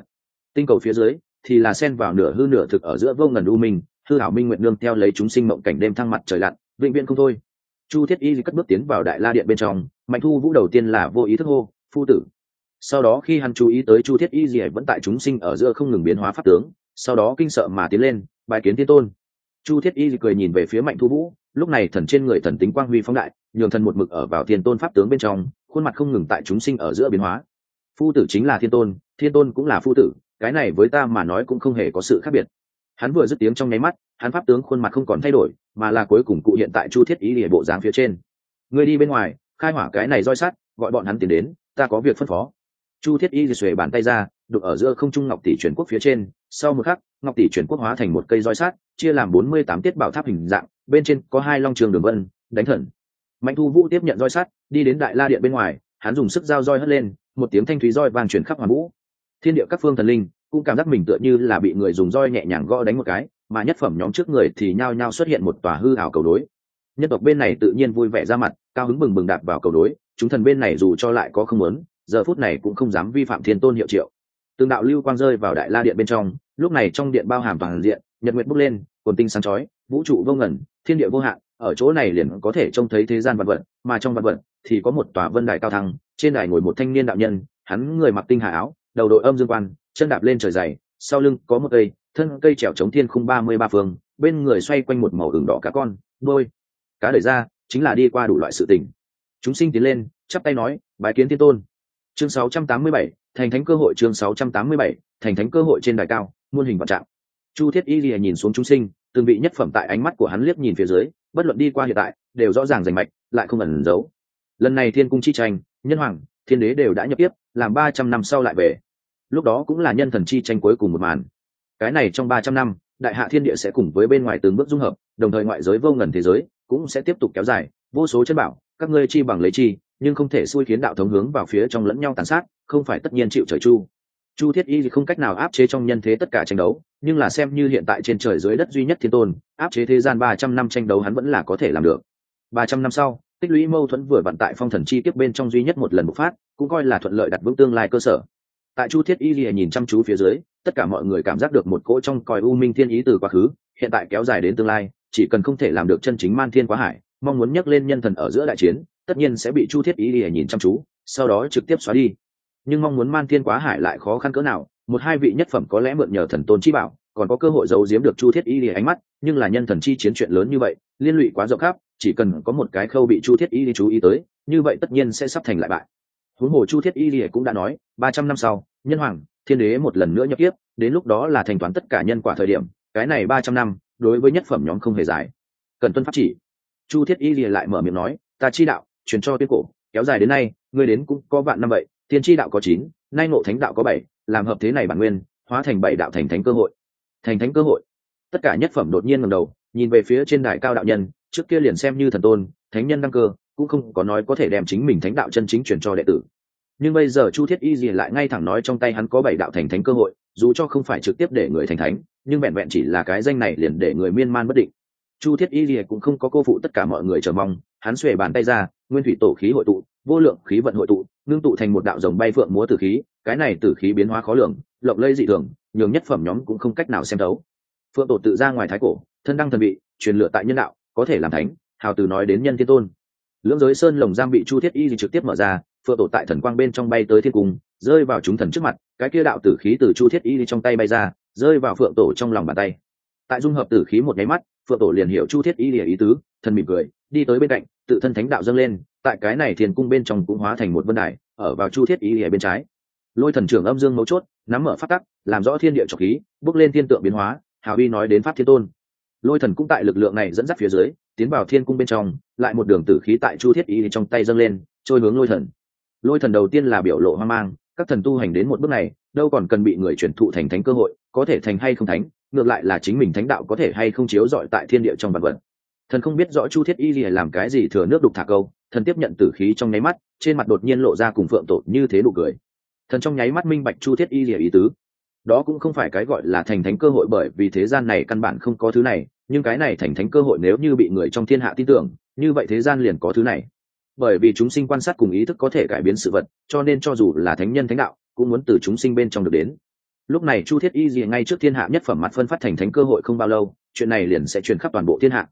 Tinh cầu phía dưới thì là xen vào nửa hư nửa thực ở giữa vô ngần u minh, hư hảo minh nguyện nương theo lấy chúng sinh mộng cảnh đêm thăng mặt trời lặn, vĩnh viễn không thôi. Chu thiết y cất bước tiến vào đại la điện bên trong, mạnh thu vũ đầu tiên là vô ý thức hô, phu tử. Sau đó khi hắn chú ý tới chu thiết y gì vẫn tại chúng sinh ở giữa không ngừng biến hóa pháp tướng, sau đó kinh sợ mà tiến lên bài kiến thiên tôn. Chu thiết y cười nhìn về phía mạnh thu vũ, lúc này thần trên người thần tính quang huy phóng đại, nhường thần một mực ở vào thiên tôn pháp tướng bên trong khuôn mặt không ngừng tại chúng sinh ở giữa biến hóa. Phu tử chính là thiên tôn thiên tôn cũng là phu tử cái này với ta mà nói cũng không hề có sự khác biệt. Hắn vừa dứt tiếng trong nháy mắt hắn pháp tướng khuôn mặt không còn thay đổi mà là cuối cùng cụ hiện tại chu thiết ý địa bộ dáng phía trên. Người đi bên ngoài khai hỏa cái này roi sắt, gọi bọn hắn tiến đến ta có việc phân phó. Chu thiết y xuề bàn tay ra đục ở giữa không trung ngọc tỷ truyền quốc phía trên sau một khắc ngọc tỷ truyền quốc hóa thành một cây roi sát chia làm bốn mươi tám tiết bảo tháp hình dạng bên trên có hai long trường đường vân đánh thần mạnh thu vũ tiếp nhận roi sắt, đi đến đại la điện bên ngoài, hắn dùng sức dao roi hất lên, một tiếng thanh thúy roi vàng chuyển khắp hoàn vũ. Thiên địa các phương thần linh cũng cảm giác mình tựa như là bị người dùng roi nhẹ nhàng gõ đánh một cái, mà nhất phẩm nhóm trước người thì nhao nhao xuất hiện một tòa hư ảo cầu đối. Nhân tộc bên này tự nhiên vui vẻ ra mặt, cao hứng bừng bừng đạp vào cầu đối, chúng thần bên này dù cho lại có không muốn, giờ phút này cũng không dám vi phạm thiên tôn hiệu triệu. Tương đạo lưu quang rơi vào đại la điện bên trong, lúc này trong điện bao hàm toàn diện, nhật nguyệt bốc lên cồn tinh sáng chói, vũ trụ vô ngẩn thiên địa vô hạn ở chỗ này liền có thể trông thấy thế gian vật vật mà trong vật vật thì có một tòa vân đài cao thăng trên đài ngồi một thanh niên đạo nhân hắn người mặc tinh hà áo đầu đội âm dương quan chân đạp lên trời dày sau lưng có một cây thân cây trèo chống thiên khung ba mươi ba phương bên người xoay quanh một màu ửng đỏ cá con đôi. Cá đời ra chính là đi qua đủ loại sự tình. Chúng sinh tiến lên chắp tay nói bái kiến thiên tôn. Chương 687, thành thánh cơ hội chương 687, thành thánh cơ hội trên đài cao muôn hình vạn trạng. Chu thiết y lìa nhìn xuống chúng sinh từng vị nhất phẩm tại ánh mắt của hắn liếc nhìn phía dưới bất luận đi qua hiện tại, đều rõ ràng rành mạch, lại không ẩn giấu. Lần này thiên cung chi tranh, nhân hoàng, thiên đế đều đã nhập tiếp, làm ba trăm năm sau lại về. Lúc đó cũng là nhân thần chi tranh cuối cùng một màn. Cái này trong ba trăm năm, đại hạ thiên địa sẽ cùng với bên ngoài từng bước dung hợp, đồng thời ngoại giới vô ngần thế giới cũng sẽ tiếp tục kéo dài. Vô số chân bảo, các ngươi chi bằng lấy chi, nhưng không thể xui khiến đạo thống hướng vào phía trong lẫn nhau tàn sát, không phải tất nhiên chịu trời chu. Chu thiết y thì không cách nào áp chế trong nhân thế tất cả tranh đấu nhưng là xem như hiện tại trên trời dưới đất duy nhất thiên tôn, áp chế thế gian ba trăm năm tranh đấu hắn vẫn là có thể làm được. Ba trăm năm sau, tích lũy mâu thuẫn vừa vận tại phong thần chi tiếp bên trong duy nhất một lần bộc phát, cũng coi là thuận lợi đặt vững tương lai cơ sở. Tại chu thiết y lìa nhìn chăm chú phía dưới, tất cả mọi người cảm giác được một cỗ trong còi u minh thiên ý từ quá khứ, hiện tại kéo dài đến tương lai, chỉ cần không thể làm được chân chính man thiên quá hải, mong muốn nhắc lên nhân thần ở giữa đại chiến, tất nhiên sẽ bị chu thiết y lìa nhìn chăm chú, sau đó trực tiếp xóa đi. Nhưng mong muốn man thiên quá hải lại khó khăn cỡ nào một hai vị nhất phẩm có lẽ mượn nhờ thần tôn chi bảo, còn có cơ hội giấu giếm được chu thiết y lìa ánh mắt, nhưng là nhân thần chi chiến chuyện lớn như vậy, liên lụy quá rộng khắp, chỉ cần có một cái khâu bị chu thiết y đi chú ý tới, như vậy tất nhiên sẽ sắp thành lại bại. Huống hồ chu thiết y lìa cũng đã nói, ba trăm năm sau, nhân hoàng, thiên đế một lần nữa nhập tiếp đến lúc đó là thanh toán tất cả nhân quả thời điểm, cái này ba trăm năm, đối với nhất phẩm nhóm không hề dài. Cần tuân pháp chỉ. Chu thiết y lìa lại mở miệng nói, ta chi đạo, truyền cho tiên cổ, kéo dài đến nay, ngươi đến cũng có vạn năm vậy, tiên chi đạo có chín, nay ngộ thánh đạo có bảy làm hợp thế này bản nguyên, hóa thành bảy đạo thành thánh cơ hội. Thành thánh cơ hội. Tất cả nhất phẩm đột nhiên ngầm đầu, nhìn về phía trên đài cao đạo nhân, trước kia liền xem như thần tôn, thánh nhân đăng cơ, cũng không có nói có thể đem chính mình thánh đạo chân chính truyền cho đệ tử. Nhưng bây giờ chu thiết y gì lại ngay thẳng nói trong tay hắn có bảy đạo thành thánh cơ hội, dù cho không phải trực tiếp để người thành thánh, nhưng vẹn vẹn chỉ là cái danh này liền để người miên man bất định. Chu thiết y gì cũng không có cô phụ tất cả mọi người chờ mong hắn xuề bàn tay ra, nguyên thủy tổ khí hội tụ, vô lượng khí vận hội tụ, ngưng tụ thành một đạo rồng bay phượng múa tử khí, cái này tử khí biến hóa khó lường, lộng lây dị thường, nhường nhất phẩm nhóm cũng không cách nào xem đấu phượng tổ tự ra ngoài thái cổ, thân đăng thần vị, truyền lựa tại nhân đạo, có thể làm thánh, hào từ nói đến nhân thiên tôn. Lưỡng giới sơn lồng giam bị chu thiết y trực tiếp mở ra, phượng tổ tại thần quang bên trong bay tới thiên cung, rơi vào chúng thần trước mặt, cái kia đạo tử khí từ chu thiết y trong tay bay ra, rơi vào phượng tổ trong lòng bàn tay. Tại dung hợp tử khí một nháy mắt, phượng tổ liền hiểu chu thiết y lìa ý tứ, thần mỉm cười, đi tới bên cạnh tự thân thánh đạo dâng lên, tại cái này thiên cung bên trong cũng hóa thành một vân đài, ở vào chu thiết ý ở bên trái. Lôi thần trưởng âm dương mấu chốt, nắm mở phát tắc, làm rõ thiên địa trọc khí, bước lên thiên tượng biến hóa, hào uy nói đến pháp thiên tôn. Lôi thần cũng tại lực lượng này dẫn dắt phía dưới, tiến vào thiên cung bên trong, lại một đường tử khí tại chu thiết ý trong tay dâng lên, trôi hướng lôi thần. Lôi thần đầu tiên là biểu lộ hoang mang, các thần tu hành đến một bước này, đâu còn cần bị người chuyển thụ thành thánh cơ hội, có thể thành hay không thánh, ngược lại là chính mình thánh đạo có thể hay không chiếu dọi tại thiên địa trong vật vật thần không biết rõ chu thiết y gì làm cái gì thừa nước đục thả câu, thần tiếp nhận tử khí trong nháy mắt, trên mặt đột nhiên lộ ra cùng phượng tột như thế nụ cười. Thần trong nháy mắt minh bạch chu thiết y gì ý tứ. Đó cũng không phải cái gọi là thành thánh cơ hội bởi vì thế gian này căn bản không có thứ này, nhưng cái này thành thánh cơ hội nếu như bị người trong thiên hạ tin tưởng, như vậy thế gian liền có thứ này. Bởi vì chúng sinh quan sát cùng ý thức có thể cải biến sự vật, cho nên cho dù là thánh nhân thánh đạo, cũng muốn từ chúng sinh bên trong được đến. Lúc này chu thiết y gì ngay trước thiên hạ nhất phẩm mặt phân phát thành thánh cơ hội không bao lâu, chuyện này liền sẽ truyền khắp toàn bộ thiên hạ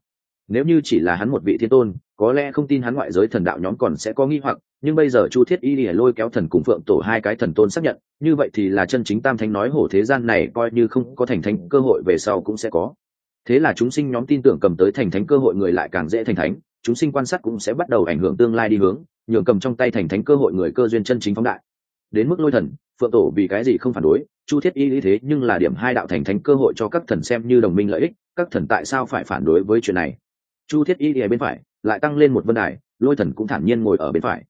nếu như chỉ là hắn một vị thiên tôn, có lẽ không tin hắn ngoại giới thần đạo nhóm còn sẽ có nghi hoặc, nhưng bây giờ chu thiết y lìa lôi kéo thần cùng phượng tổ hai cái thần tôn xác nhận, như vậy thì là chân chính tam thánh nói hổ thế gian này coi như không có thành thánh cơ hội về sau cũng sẽ có. Thế là chúng sinh nhóm tin tưởng cầm tới thành thánh cơ hội người lại càng dễ thành thánh, chúng sinh quan sát cũng sẽ bắt đầu ảnh hưởng tương lai đi hướng, nhường cầm trong tay thành thánh cơ hội người cơ duyên chân chính phóng đại. Đến mức lôi thần, phượng tổ vì cái gì không phản đối, chu thiết y lý thế nhưng là điểm hai đạo thành thánh cơ hội cho các thần xem như đồng minh lợi ích, các thần tại sao phải phản đối với chuyện này? Chu thiết y ở bên phải, lại tăng lên một vân đài, lôi thần cũng thản nhiên ngồi ở bên phải.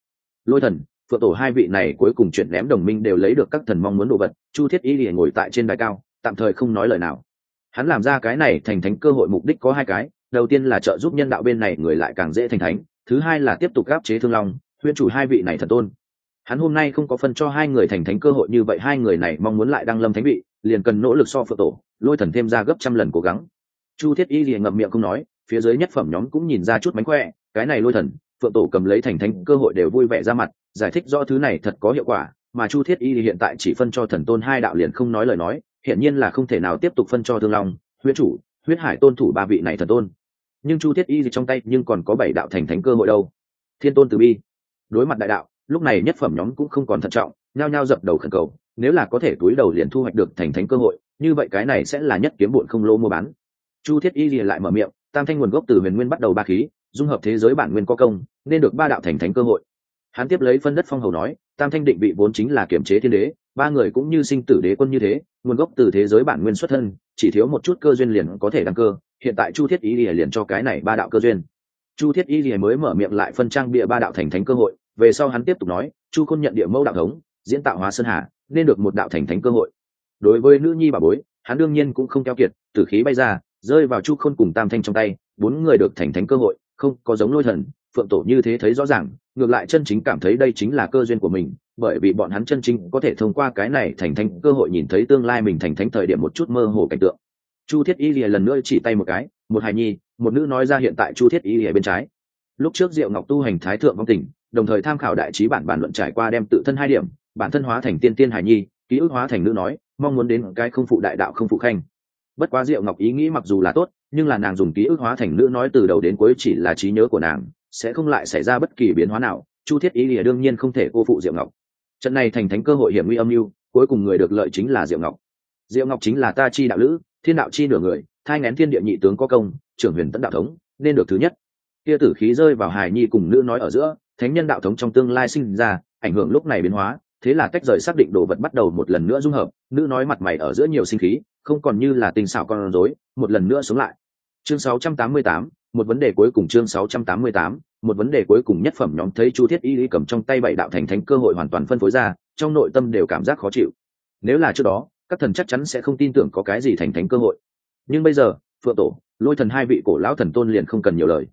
Lôi thần, phượng tổ hai vị này cuối cùng chuyện ném đồng minh đều lấy được các thần mong muốn đồ vật, chu thiết y lý ngồi tại trên đài cao, tạm thời không nói lời nào. Hắn làm ra cái này thành thánh cơ hội mục đích có hai cái, đầu tiên là trợ giúp nhân đạo bên này người lại càng dễ thành thánh, thứ hai là tiếp tục gáp chế thương long huyên chủ hai vị này thần tôn. Hắn hôm nay không có phân cho hai người thành thánh cơ hội như vậy, hai người này mong muốn lại đăng lâm thánh vị, liền cần nỗ lực so phượng tổ, lôi thần thêm ra gấp trăm lần cố gắng. Chu thiết y liền ngậm miệng không nói phía dưới nhất phẩm nhóm cũng nhìn ra chút mánh khỏe, cái này lôi thần, phượng tổ cầm lấy thành thánh cơ hội đều vui vẻ ra mặt, giải thích rõ thứ này thật có hiệu quả, mà chu thiết y hiện tại chỉ phân cho thần tôn hai đạo liền không nói lời nói hiện nhiên là không thể nào tiếp tục phân cho thương long, huyết chủ, huyết hải tôn thủ ba vị này thần tôn. Nhưng chu thiết y gì trong tay nhưng còn có bảy đạo thành thánh cơ hội đâu. Thiên tôn từ bi. Đối mặt đại đạo, lúc này nhất phẩm nhóm cũng không còn thận trọng, nhao nhao dập đầu khẩn cầu, nếu là có thể túi đầu liền thu hoạch được thành thánh cơ hội, như vậy cái này sẽ là nhất kiếm bụn không lô mua bán. Chu thiết y lại mở miệng tam thanh nguồn gốc từ huyền nguyên bắt đầu ba khí, dung hợp thế giới bản nguyên có công, nên được ba đạo thành thánh cơ hội. Hắn tiếp lấy phân đất phong hầu nói, tam thanh định vị vốn chính là kiểm chế thiên đế, ba người cũng như sinh tử đế quân như thế, nguồn gốc từ thế giới bản nguyên xuất thân, chỉ thiếu một chút cơ duyên liền có thể đăng cơ, hiện tại chu thiết y lìa liền cho cái này ba đạo cơ duyên. Chu thiết y lìa mới mở miệng lại phân trang bịa ba đạo thành thánh cơ hội, về sau hắn tiếp tục nói, chu khôn nhận địa mẫu đạo thống, diễn tạo hóa sơn hà, nên được một đạo thành thánh cơ hội. Đối với nữ nhi bà bối, hắn đương nhiên cũng không keo kiệt, tử khí bay ra rơi vào chu khôn cùng tam thanh trong tay, bốn người được thành thánh cơ hội, không có giống lôi thần, phượng tổ như thế thấy rõ ràng, ngược lại chân chính cảm thấy đây chính là cơ duyên của mình, bởi vì bọn hắn chân chính có thể thông qua cái này thành thánh cơ hội nhìn thấy tương lai mình thành thánh thời điểm một chút mơ hồ cảnh tượng. Chu thiết y lìa lần nữa chỉ tay một cái, một hài nhi, một nữ nói ra hiện tại chu thiết y lìa bên trái. Lúc trước diệu ngọc tu hành thái thượng vong tình đồng thời tham khảo đại trí bản bản luận trải qua đem tự thân hai điểm, bản thân hóa thành tiên tiên hài nhi, ký ức hóa thành nữ nói, mong muốn đến cái không phụ đại đạo không phụ khanh bất quá diệu ngọc ý nghĩ mặc dù là tốt, nhưng là nàng dùng ký ức hóa thành nữ nói từ đầu đến cuối chỉ là trí nhớ của nàng, sẽ không lại xảy ra bất kỳ biến hóa nào, chu thiết ý lìa đương nhiên không thể cô phụ diệu ngọc. Trận này thành thánh cơ hội hiểm nguy âm mưu, cuối cùng người được lợi chính là diệu ngọc. Diệu ngọc chính là ta chi đạo lữ, thiên đạo chi nửa người, thai ngén thiên địa nhị tướng có công, trưởng huyền tấn đạo thống, nên được thứ nhất. Kia tử khí rơi vào hài nhi cùng nữ nói ở giữa, thánh nhân đạo thống trong tương lai sinh ra, ảnh hưởng lúc này biến hóa thế là tách rời xác định đồ vật bắt đầu một lần nữa dung hợp nữ nói mặt mày ở giữa nhiều sinh khí không còn như là tình xảo con rối một lần nữa sống lại. Chương 688, một vấn đề cuối cùng chương 688, một vấn đề cuối cùng nhất phẩm nhóm thấy chu thiết y lý cầm trong tay bảy đạo thành thánh cơ hội hoàn toàn phân phối ra trong nội tâm đều cảm giác khó chịu. Nếu là trước đó các thần chắc chắn sẽ không tin tưởng có cái gì thành thánh cơ hội. Nhưng bây giờ phượng tổ lôi thần hai vị cổ lão thần tôn liền không cần nhiều lời.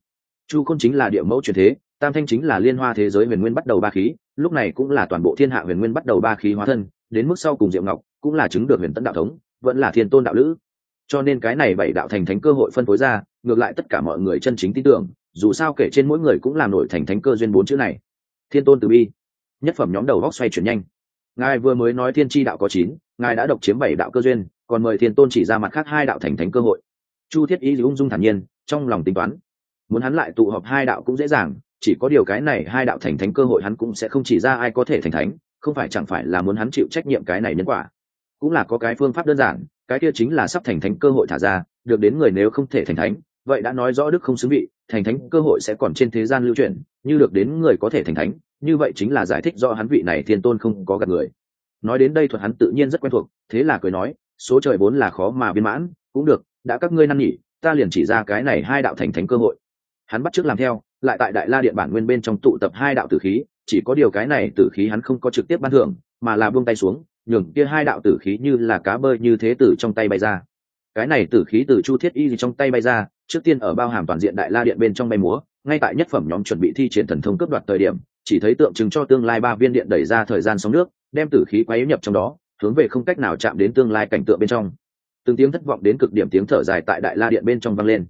Chu khôn chính là địa mẫu truyền thế tam thanh chính là liên hoa thế giới huyền nguyên bắt đầu ba khí lúc này cũng là toàn bộ thiên hạ huyền nguyên bắt đầu ba khí hóa thân, đến mức sau cùng diệu ngọc cũng là chứng được huyền tấn đạo thống, vẫn là thiên tôn đạo lữ. Cho nên cái này bảy đạo thành thánh cơ hội phân phối ra, ngược lại tất cả mọi người chân chính tin tưởng, dù sao kể trên mỗi người cũng làm nổi thành thánh cơ duyên bốn chữ này. Thiên tôn từ bi. Nhất phẩm nhóm đầu góc xoay chuyển nhanh. Ngài vừa mới nói thiên tri đạo có chín, ngài đã độc chiếm bảy đạo cơ duyên, còn mời thiên tôn chỉ ra mặt khác hai đạo thành thánh cơ hội. Chu thiết ý ung dung thản nhiên, trong lòng tính toán. Muốn hắn lại tụ họp hai đạo cũng dễ dàng chỉ có điều cái này hai đạo thành thánh cơ hội hắn cũng sẽ không chỉ ra ai có thể thành thánh, không phải chẳng phải là muốn hắn chịu trách nhiệm cái này nhân quả. Cũng là có cái phương pháp đơn giản, cái kia chính là sắp thành thánh cơ hội thả ra, được đến người nếu không thể thành thánh, vậy đã nói rõ đức không xứng vị, thành thánh cơ hội sẽ còn trên thế gian lưu truyền, như được đến người có thể thành thánh, như vậy chính là giải thích do hắn vị này thiên tôn không có gặp người. Nói đến đây thuật hắn tự nhiên rất quen thuộc, thế là cười nói, số trời vốn là khó mà biên mãn, cũng được, đã các ngươi năn nhỉ ta liền chỉ ra cái này hai đạo thành thánh cơ hội hắn bắt trước làm theo, lại tại đại la điện bản nguyên bên trong tụ tập hai đạo tử khí, chỉ có điều cái này tử khí hắn không có trực tiếp ban thưởng, mà là buông tay xuống, nhường kia hai đạo tử khí như là cá bơi như thế tử trong tay bay ra. Cái này tử khí từ chu thiết y trong tay bay ra, trước tiên ở bao hàm toàn diện đại la điện bên trong bay múa, ngay tại nhất phẩm nhóm chuẩn bị thi triển thần thông cướp đoạt thời điểm, chỉ thấy tượng trưng cho tương lai ba viên điện đẩy ra thời gian sóng nước, đem tử khí quấy nhập trong đó, hướng về không cách nào chạm đến tương lai cảnh tượng bên trong. Từng tiếng thất vọng đến cực điểm tiếng thở dài tại đại la điện bên trong vang lên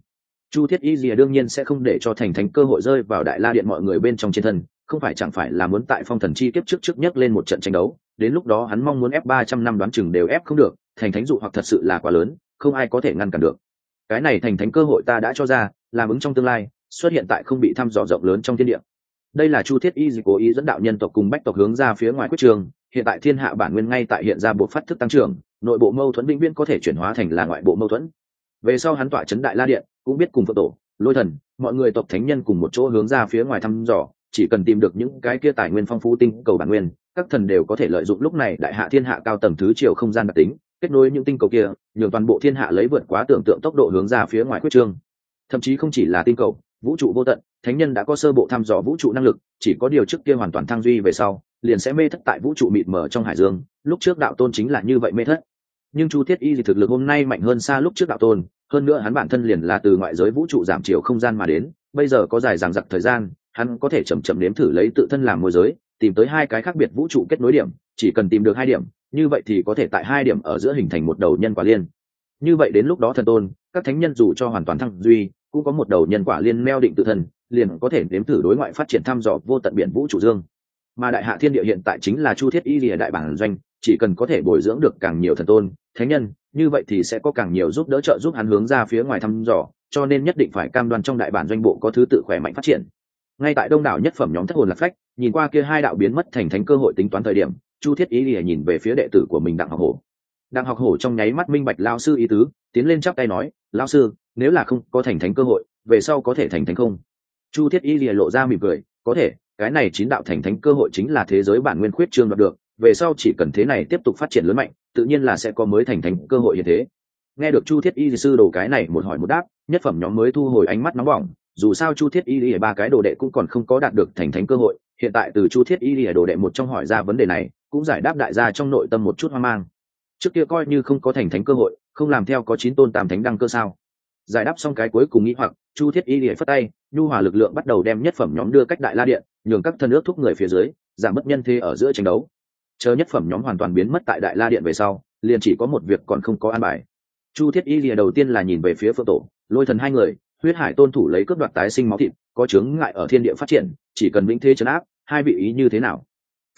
chu thiết y rìa đương nhiên sẽ không để cho thành thánh cơ hội rơi vào đại la điện mọi người bên trong trên thân, không phải chẳng phải là muốn tại phong thần chi kiếp trước trước nhất lên một trận tranh đấu, đến lúc đó hắn mong muốn ép ba trăm năm đoán chừng đều ép không được, thành thánh dụ hoặc thật sự là quá lớn, không ai có thể ngăn cản được. Cái này thành thánh cơ hội ta đã cho ra, làm ứng trong tương lai, xuất hiện tại không bị thăm dò rộng lớn trong thiên địa. Đây là chu thiết y dịch cố ý dẫn đạo nhân tộc cùng bách tộc hướng ra phía ngoài quyết trường, hiện tại thiên hạ bản nguyên ngay tại hiện ra bộ phát thức tăng trưởng, nội bộ mâu thuẫn vĩnh viễn có thể chuyển hóa thành là ngoại bộ mâu thuẫn. Về sau hắn tỏa chấn đại la điện cũng biết cùng phật tổ, lôi thần, mọi người tộc thánh nhân cùng một chỗ hướng ra phía ngoài thăm dò, chỉ cần tìm được những cái kia tài nguyên phong phú tinh cầu bản nguyên, các thần đều có thể lợi dụng lúc này đại hạ thiên hạ cao tầng thứ chiều không gian đặc tính, kết nối những tinh cầu kia, nhường toàn bộ thiên hạ lấy vượt quá tưởng tượng tốc độ hướng ra phía ngoài quyết trương. Thậm chí không chỉ là tinh cầu, vũ trụ vô tận, thánh nhân đã có sơ bộ thăm dò vũ trụ năng lực, chỉ có điều trước kia hoàn toàn thăng duy về sau, liền sẽ mê thất tại vũ trụ mịt mờ trong hải dương, lúc trước đạo tôn chính là như vậy mê thất. Nhưng chu thiết y thì thực lực hôm nay mạnh hơn xa lúc trước đạo tôn hơn nữa hắn bản thân liền là từ ngoại giới vũ trụ giảm chiều không gian mà đến, bây giờ có dài dằng dặc thời gian, hắn có thể chậm chậm nếm thử lấy tự thân làm môi giới, tìm tới hai cái khác biệt vũ trụ kết nối điểm, chỉ cần tìm được hai điểm, như vậy thì có thể tại hai điểm ở giữa hình thành một đầu nhân quả liên. Như vậy đến lúc đó thần tôn, các thánh nhân dù cho hoàn toàn thăng duy, cũng có một đầu nhân quả liên meo định tự thân, liền có thể nếm thử đối ngoại phát triển thăm dò vô tận biển vũ trụ dương. Mà đại hạ thiên địa hiện tại chính là chu thiết y lìa đại bản doanh chỉ cần có thể bồi dưỡng được càng nhiều thần tôn, thánh nhân, như vậy thì sẽ có càng nhiều giúp đỡ trợ giúp hắn hướng ra phía ngoài thăm dò, cho nên nhất định phải cam đoan trong đại bản doanh bộ có thứ tự khỏe mạnh phát triển. Ngay tại đông đảo nhất phẩm nhóm thất hồn lạc phách, nhìn qua kia hai đạo biến mất thành thánh cơ hội tính toán thời điểm, chu thiết ý lìa nhìn về phía đệ tử của mình đặng học hổ. Đặng học hổ trong nháy mắt minh bạch lao sư ý tứ, tiến lên chắp tay nói lao sư, nếu là không có thành thánh cơ hội, về sau có thể thành thánh không? Chu thiết y lìa lộ ra mỉm cười, có thể, cái này chín đạo thành thánh cơ hội chính là thế giới bản nguyên khuyết trương đoạt được về sau chỉ cần thế này tiếp tục phát triển lớn mạnh, tự nhiên là sẽ có mới thành thành cơ hội như thế. Nghe được chu thiết y sư đồ cái này một hỏi một đáp, nhất phẩm nhóm mới thu hồi ánh mắt nóng bỏng, dù sao chu thiết y lìa ba cái đồ đệ cũng còn không có đạt được thành thánh cơ hội, hiện tại từ chu thiết y lìa đồ đệ một trong hỏi ra vấn đề này, cũng giải đáp đại gia trong nội tâm một chút hoang mang. Trước kia coi như không có thành thánh cơ hội, không làm theo có chín tôn tam thánh đăng cơ sao? Giải đáp xong cái cuối cùng nghĩ hoặc, chu thiết y lìa phất tay, nhu hòa lực lượng bắt đầu đem nhất phẩm nhóm đưa cách đại la điện, nhường các thân ước thúc người phía dưới, giảm bất nhân thế ở giữa tranh đấu chờ nhất phẩm nhóm hoàn toàn biến mất tại đại la điện về sau, liền chỉ có một việc còn không có an bài. Chu thiết y lìa đầu tiên là nhìn về phía phượng tổ, lôi thần hai người, huyết hải tôn thủ lấy cướp đoạt tái sinh máu thịt, có chướng ngại ở thiên địa phát triển, chỉ cần vĩnh thế chấn áp, hai vị ý như thế nào?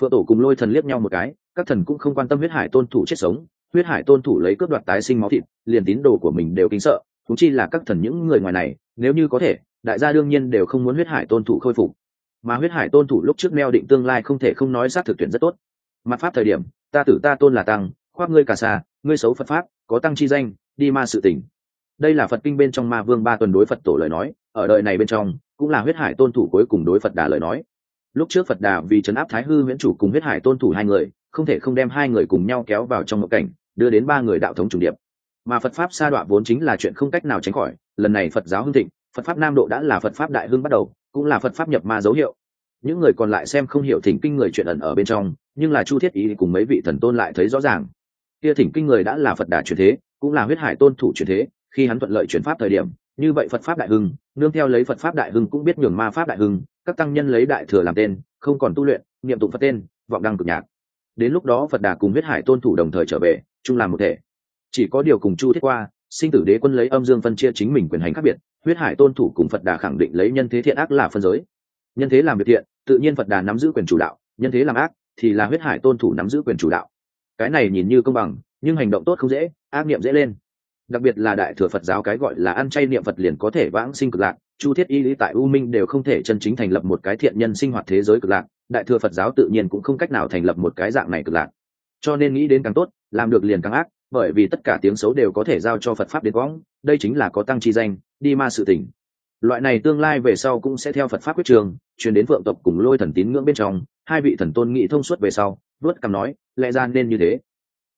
Phượng tổ cùng lôi thần liếc nhau một cái, các thần cũng không quan tâm huyết hải tôn thủ chết sống, huyết hải tôn thủ lấy cướp đoạt tái sinh máu thịt, liền tín đồ của mình đều kính sợ thú chi là các thần những người ngoài này, nếu như có thể, đại gia đương nhiên đều không muốn huyết hải tôn thủ khôi phục. Mà huyết hải tôn thủ lúc trước neo định tương lai không thể không nói xác thực tuyển rất tốt mặt pháp thời điểm, ta tử ta tôn là tăng, khoác ngươi cả xa, ngươi xấu phật pháp, có tăng chi danh, đi ma sự tỉnh đây là phật kinh bên trong ma vương ba tuần đối phật tổ lời nói, ở đời này bên trong, cũng là huyết hải tôn thủ cuối cùng đối phật đà lời nói. Lúc trước phật đà vì trấn áp thái hư nguyễn chủ cùng huyết hải tôn thủ hai người, không thể không đem hai người cùng nhau kéo vào trong một cảnh, đưa đến ba người đạo thống trùng điệp. Mà phật pháp sa đọa vốn chính là chuyện không cách nào tránh khỏi, lần này phật giáo hưng thịnh, phật pháp nam độ đã là phật pháp đại hưng bắt đầu, cũng là phật pháp nhập ma dấu hiệu những người còn lại xem không hiểu thỉnh kinh người chuyện ẩn ở bên trong, nhưng là chu thiết ý cùng mấy vị thần tôn lại thấy rõ ràng. Kia thỉnh kinh người đã là phật đà truyền thế, cũng là huyết hải tôn thủ truyền thế, khi hắn thuận lợi chuyển pháp thời điểm, như vậy phật pháp đại hưng, nương theo lấy phật pháp đại hưng cũng biết nhường ma pháp đại hưng, các tăng nhân lấy đại thừa làm tên, không còn tu luyện, niệm tụng phật tên, vọng đăng cực nhạc. Đến lúc đó phật đà cùng huyết hải tôn thủ đồng thời trở về, chung làm một thể. Chỉ có điều cùng chu thiết qua, sinh tử đế quân lấy âm dương phân chia chính mình quyền hành khác biệt, huyết hải tôn thủ cùng phật đà khẳng định lấy nhân thế thiện ác là phân giới nhân thế làm việc thiện, tự nhiên phật đà nắm giữ quyền chủ đạo, nhân thế làm ác, thì là huyết hải tôn thủ nắm giữ quyền chủ đạo. Cái này nhìn như công bằng, nhưng hành động tốt không dễ, ác niệm dễ lên. Đặc biệt là đại thừa phật giáo cái gọi là ăn chay niệm phật liền có thể vãng sinh cực lạc, chu thiết y lý tại u minh đều không thể chân chính thành lập một cái thiện nhân sinh hoạt thế giới cực lạc, đại thừa phật giáo tự nhiên cũng không cách nào thành lập một cái dạng này cực lạc. Cho nên nghĩ đến càng tốt, làm được liền càng ác, bởi vì tất cả tiếng xấu đều có thể giao cho phật pháp đến quõng, đây chính là có tăng chi danh, đi ma sự tỉnh loại này tương lai về sau cũng sẽ theo phật pháp quyết trường, truyền đến vượng tộc cùng lôi thần tín ngưỡng bên trong. Hai vị thần tôn nghị thông suốt về sau, vớt cằm nói, lẽ ra nên như thế.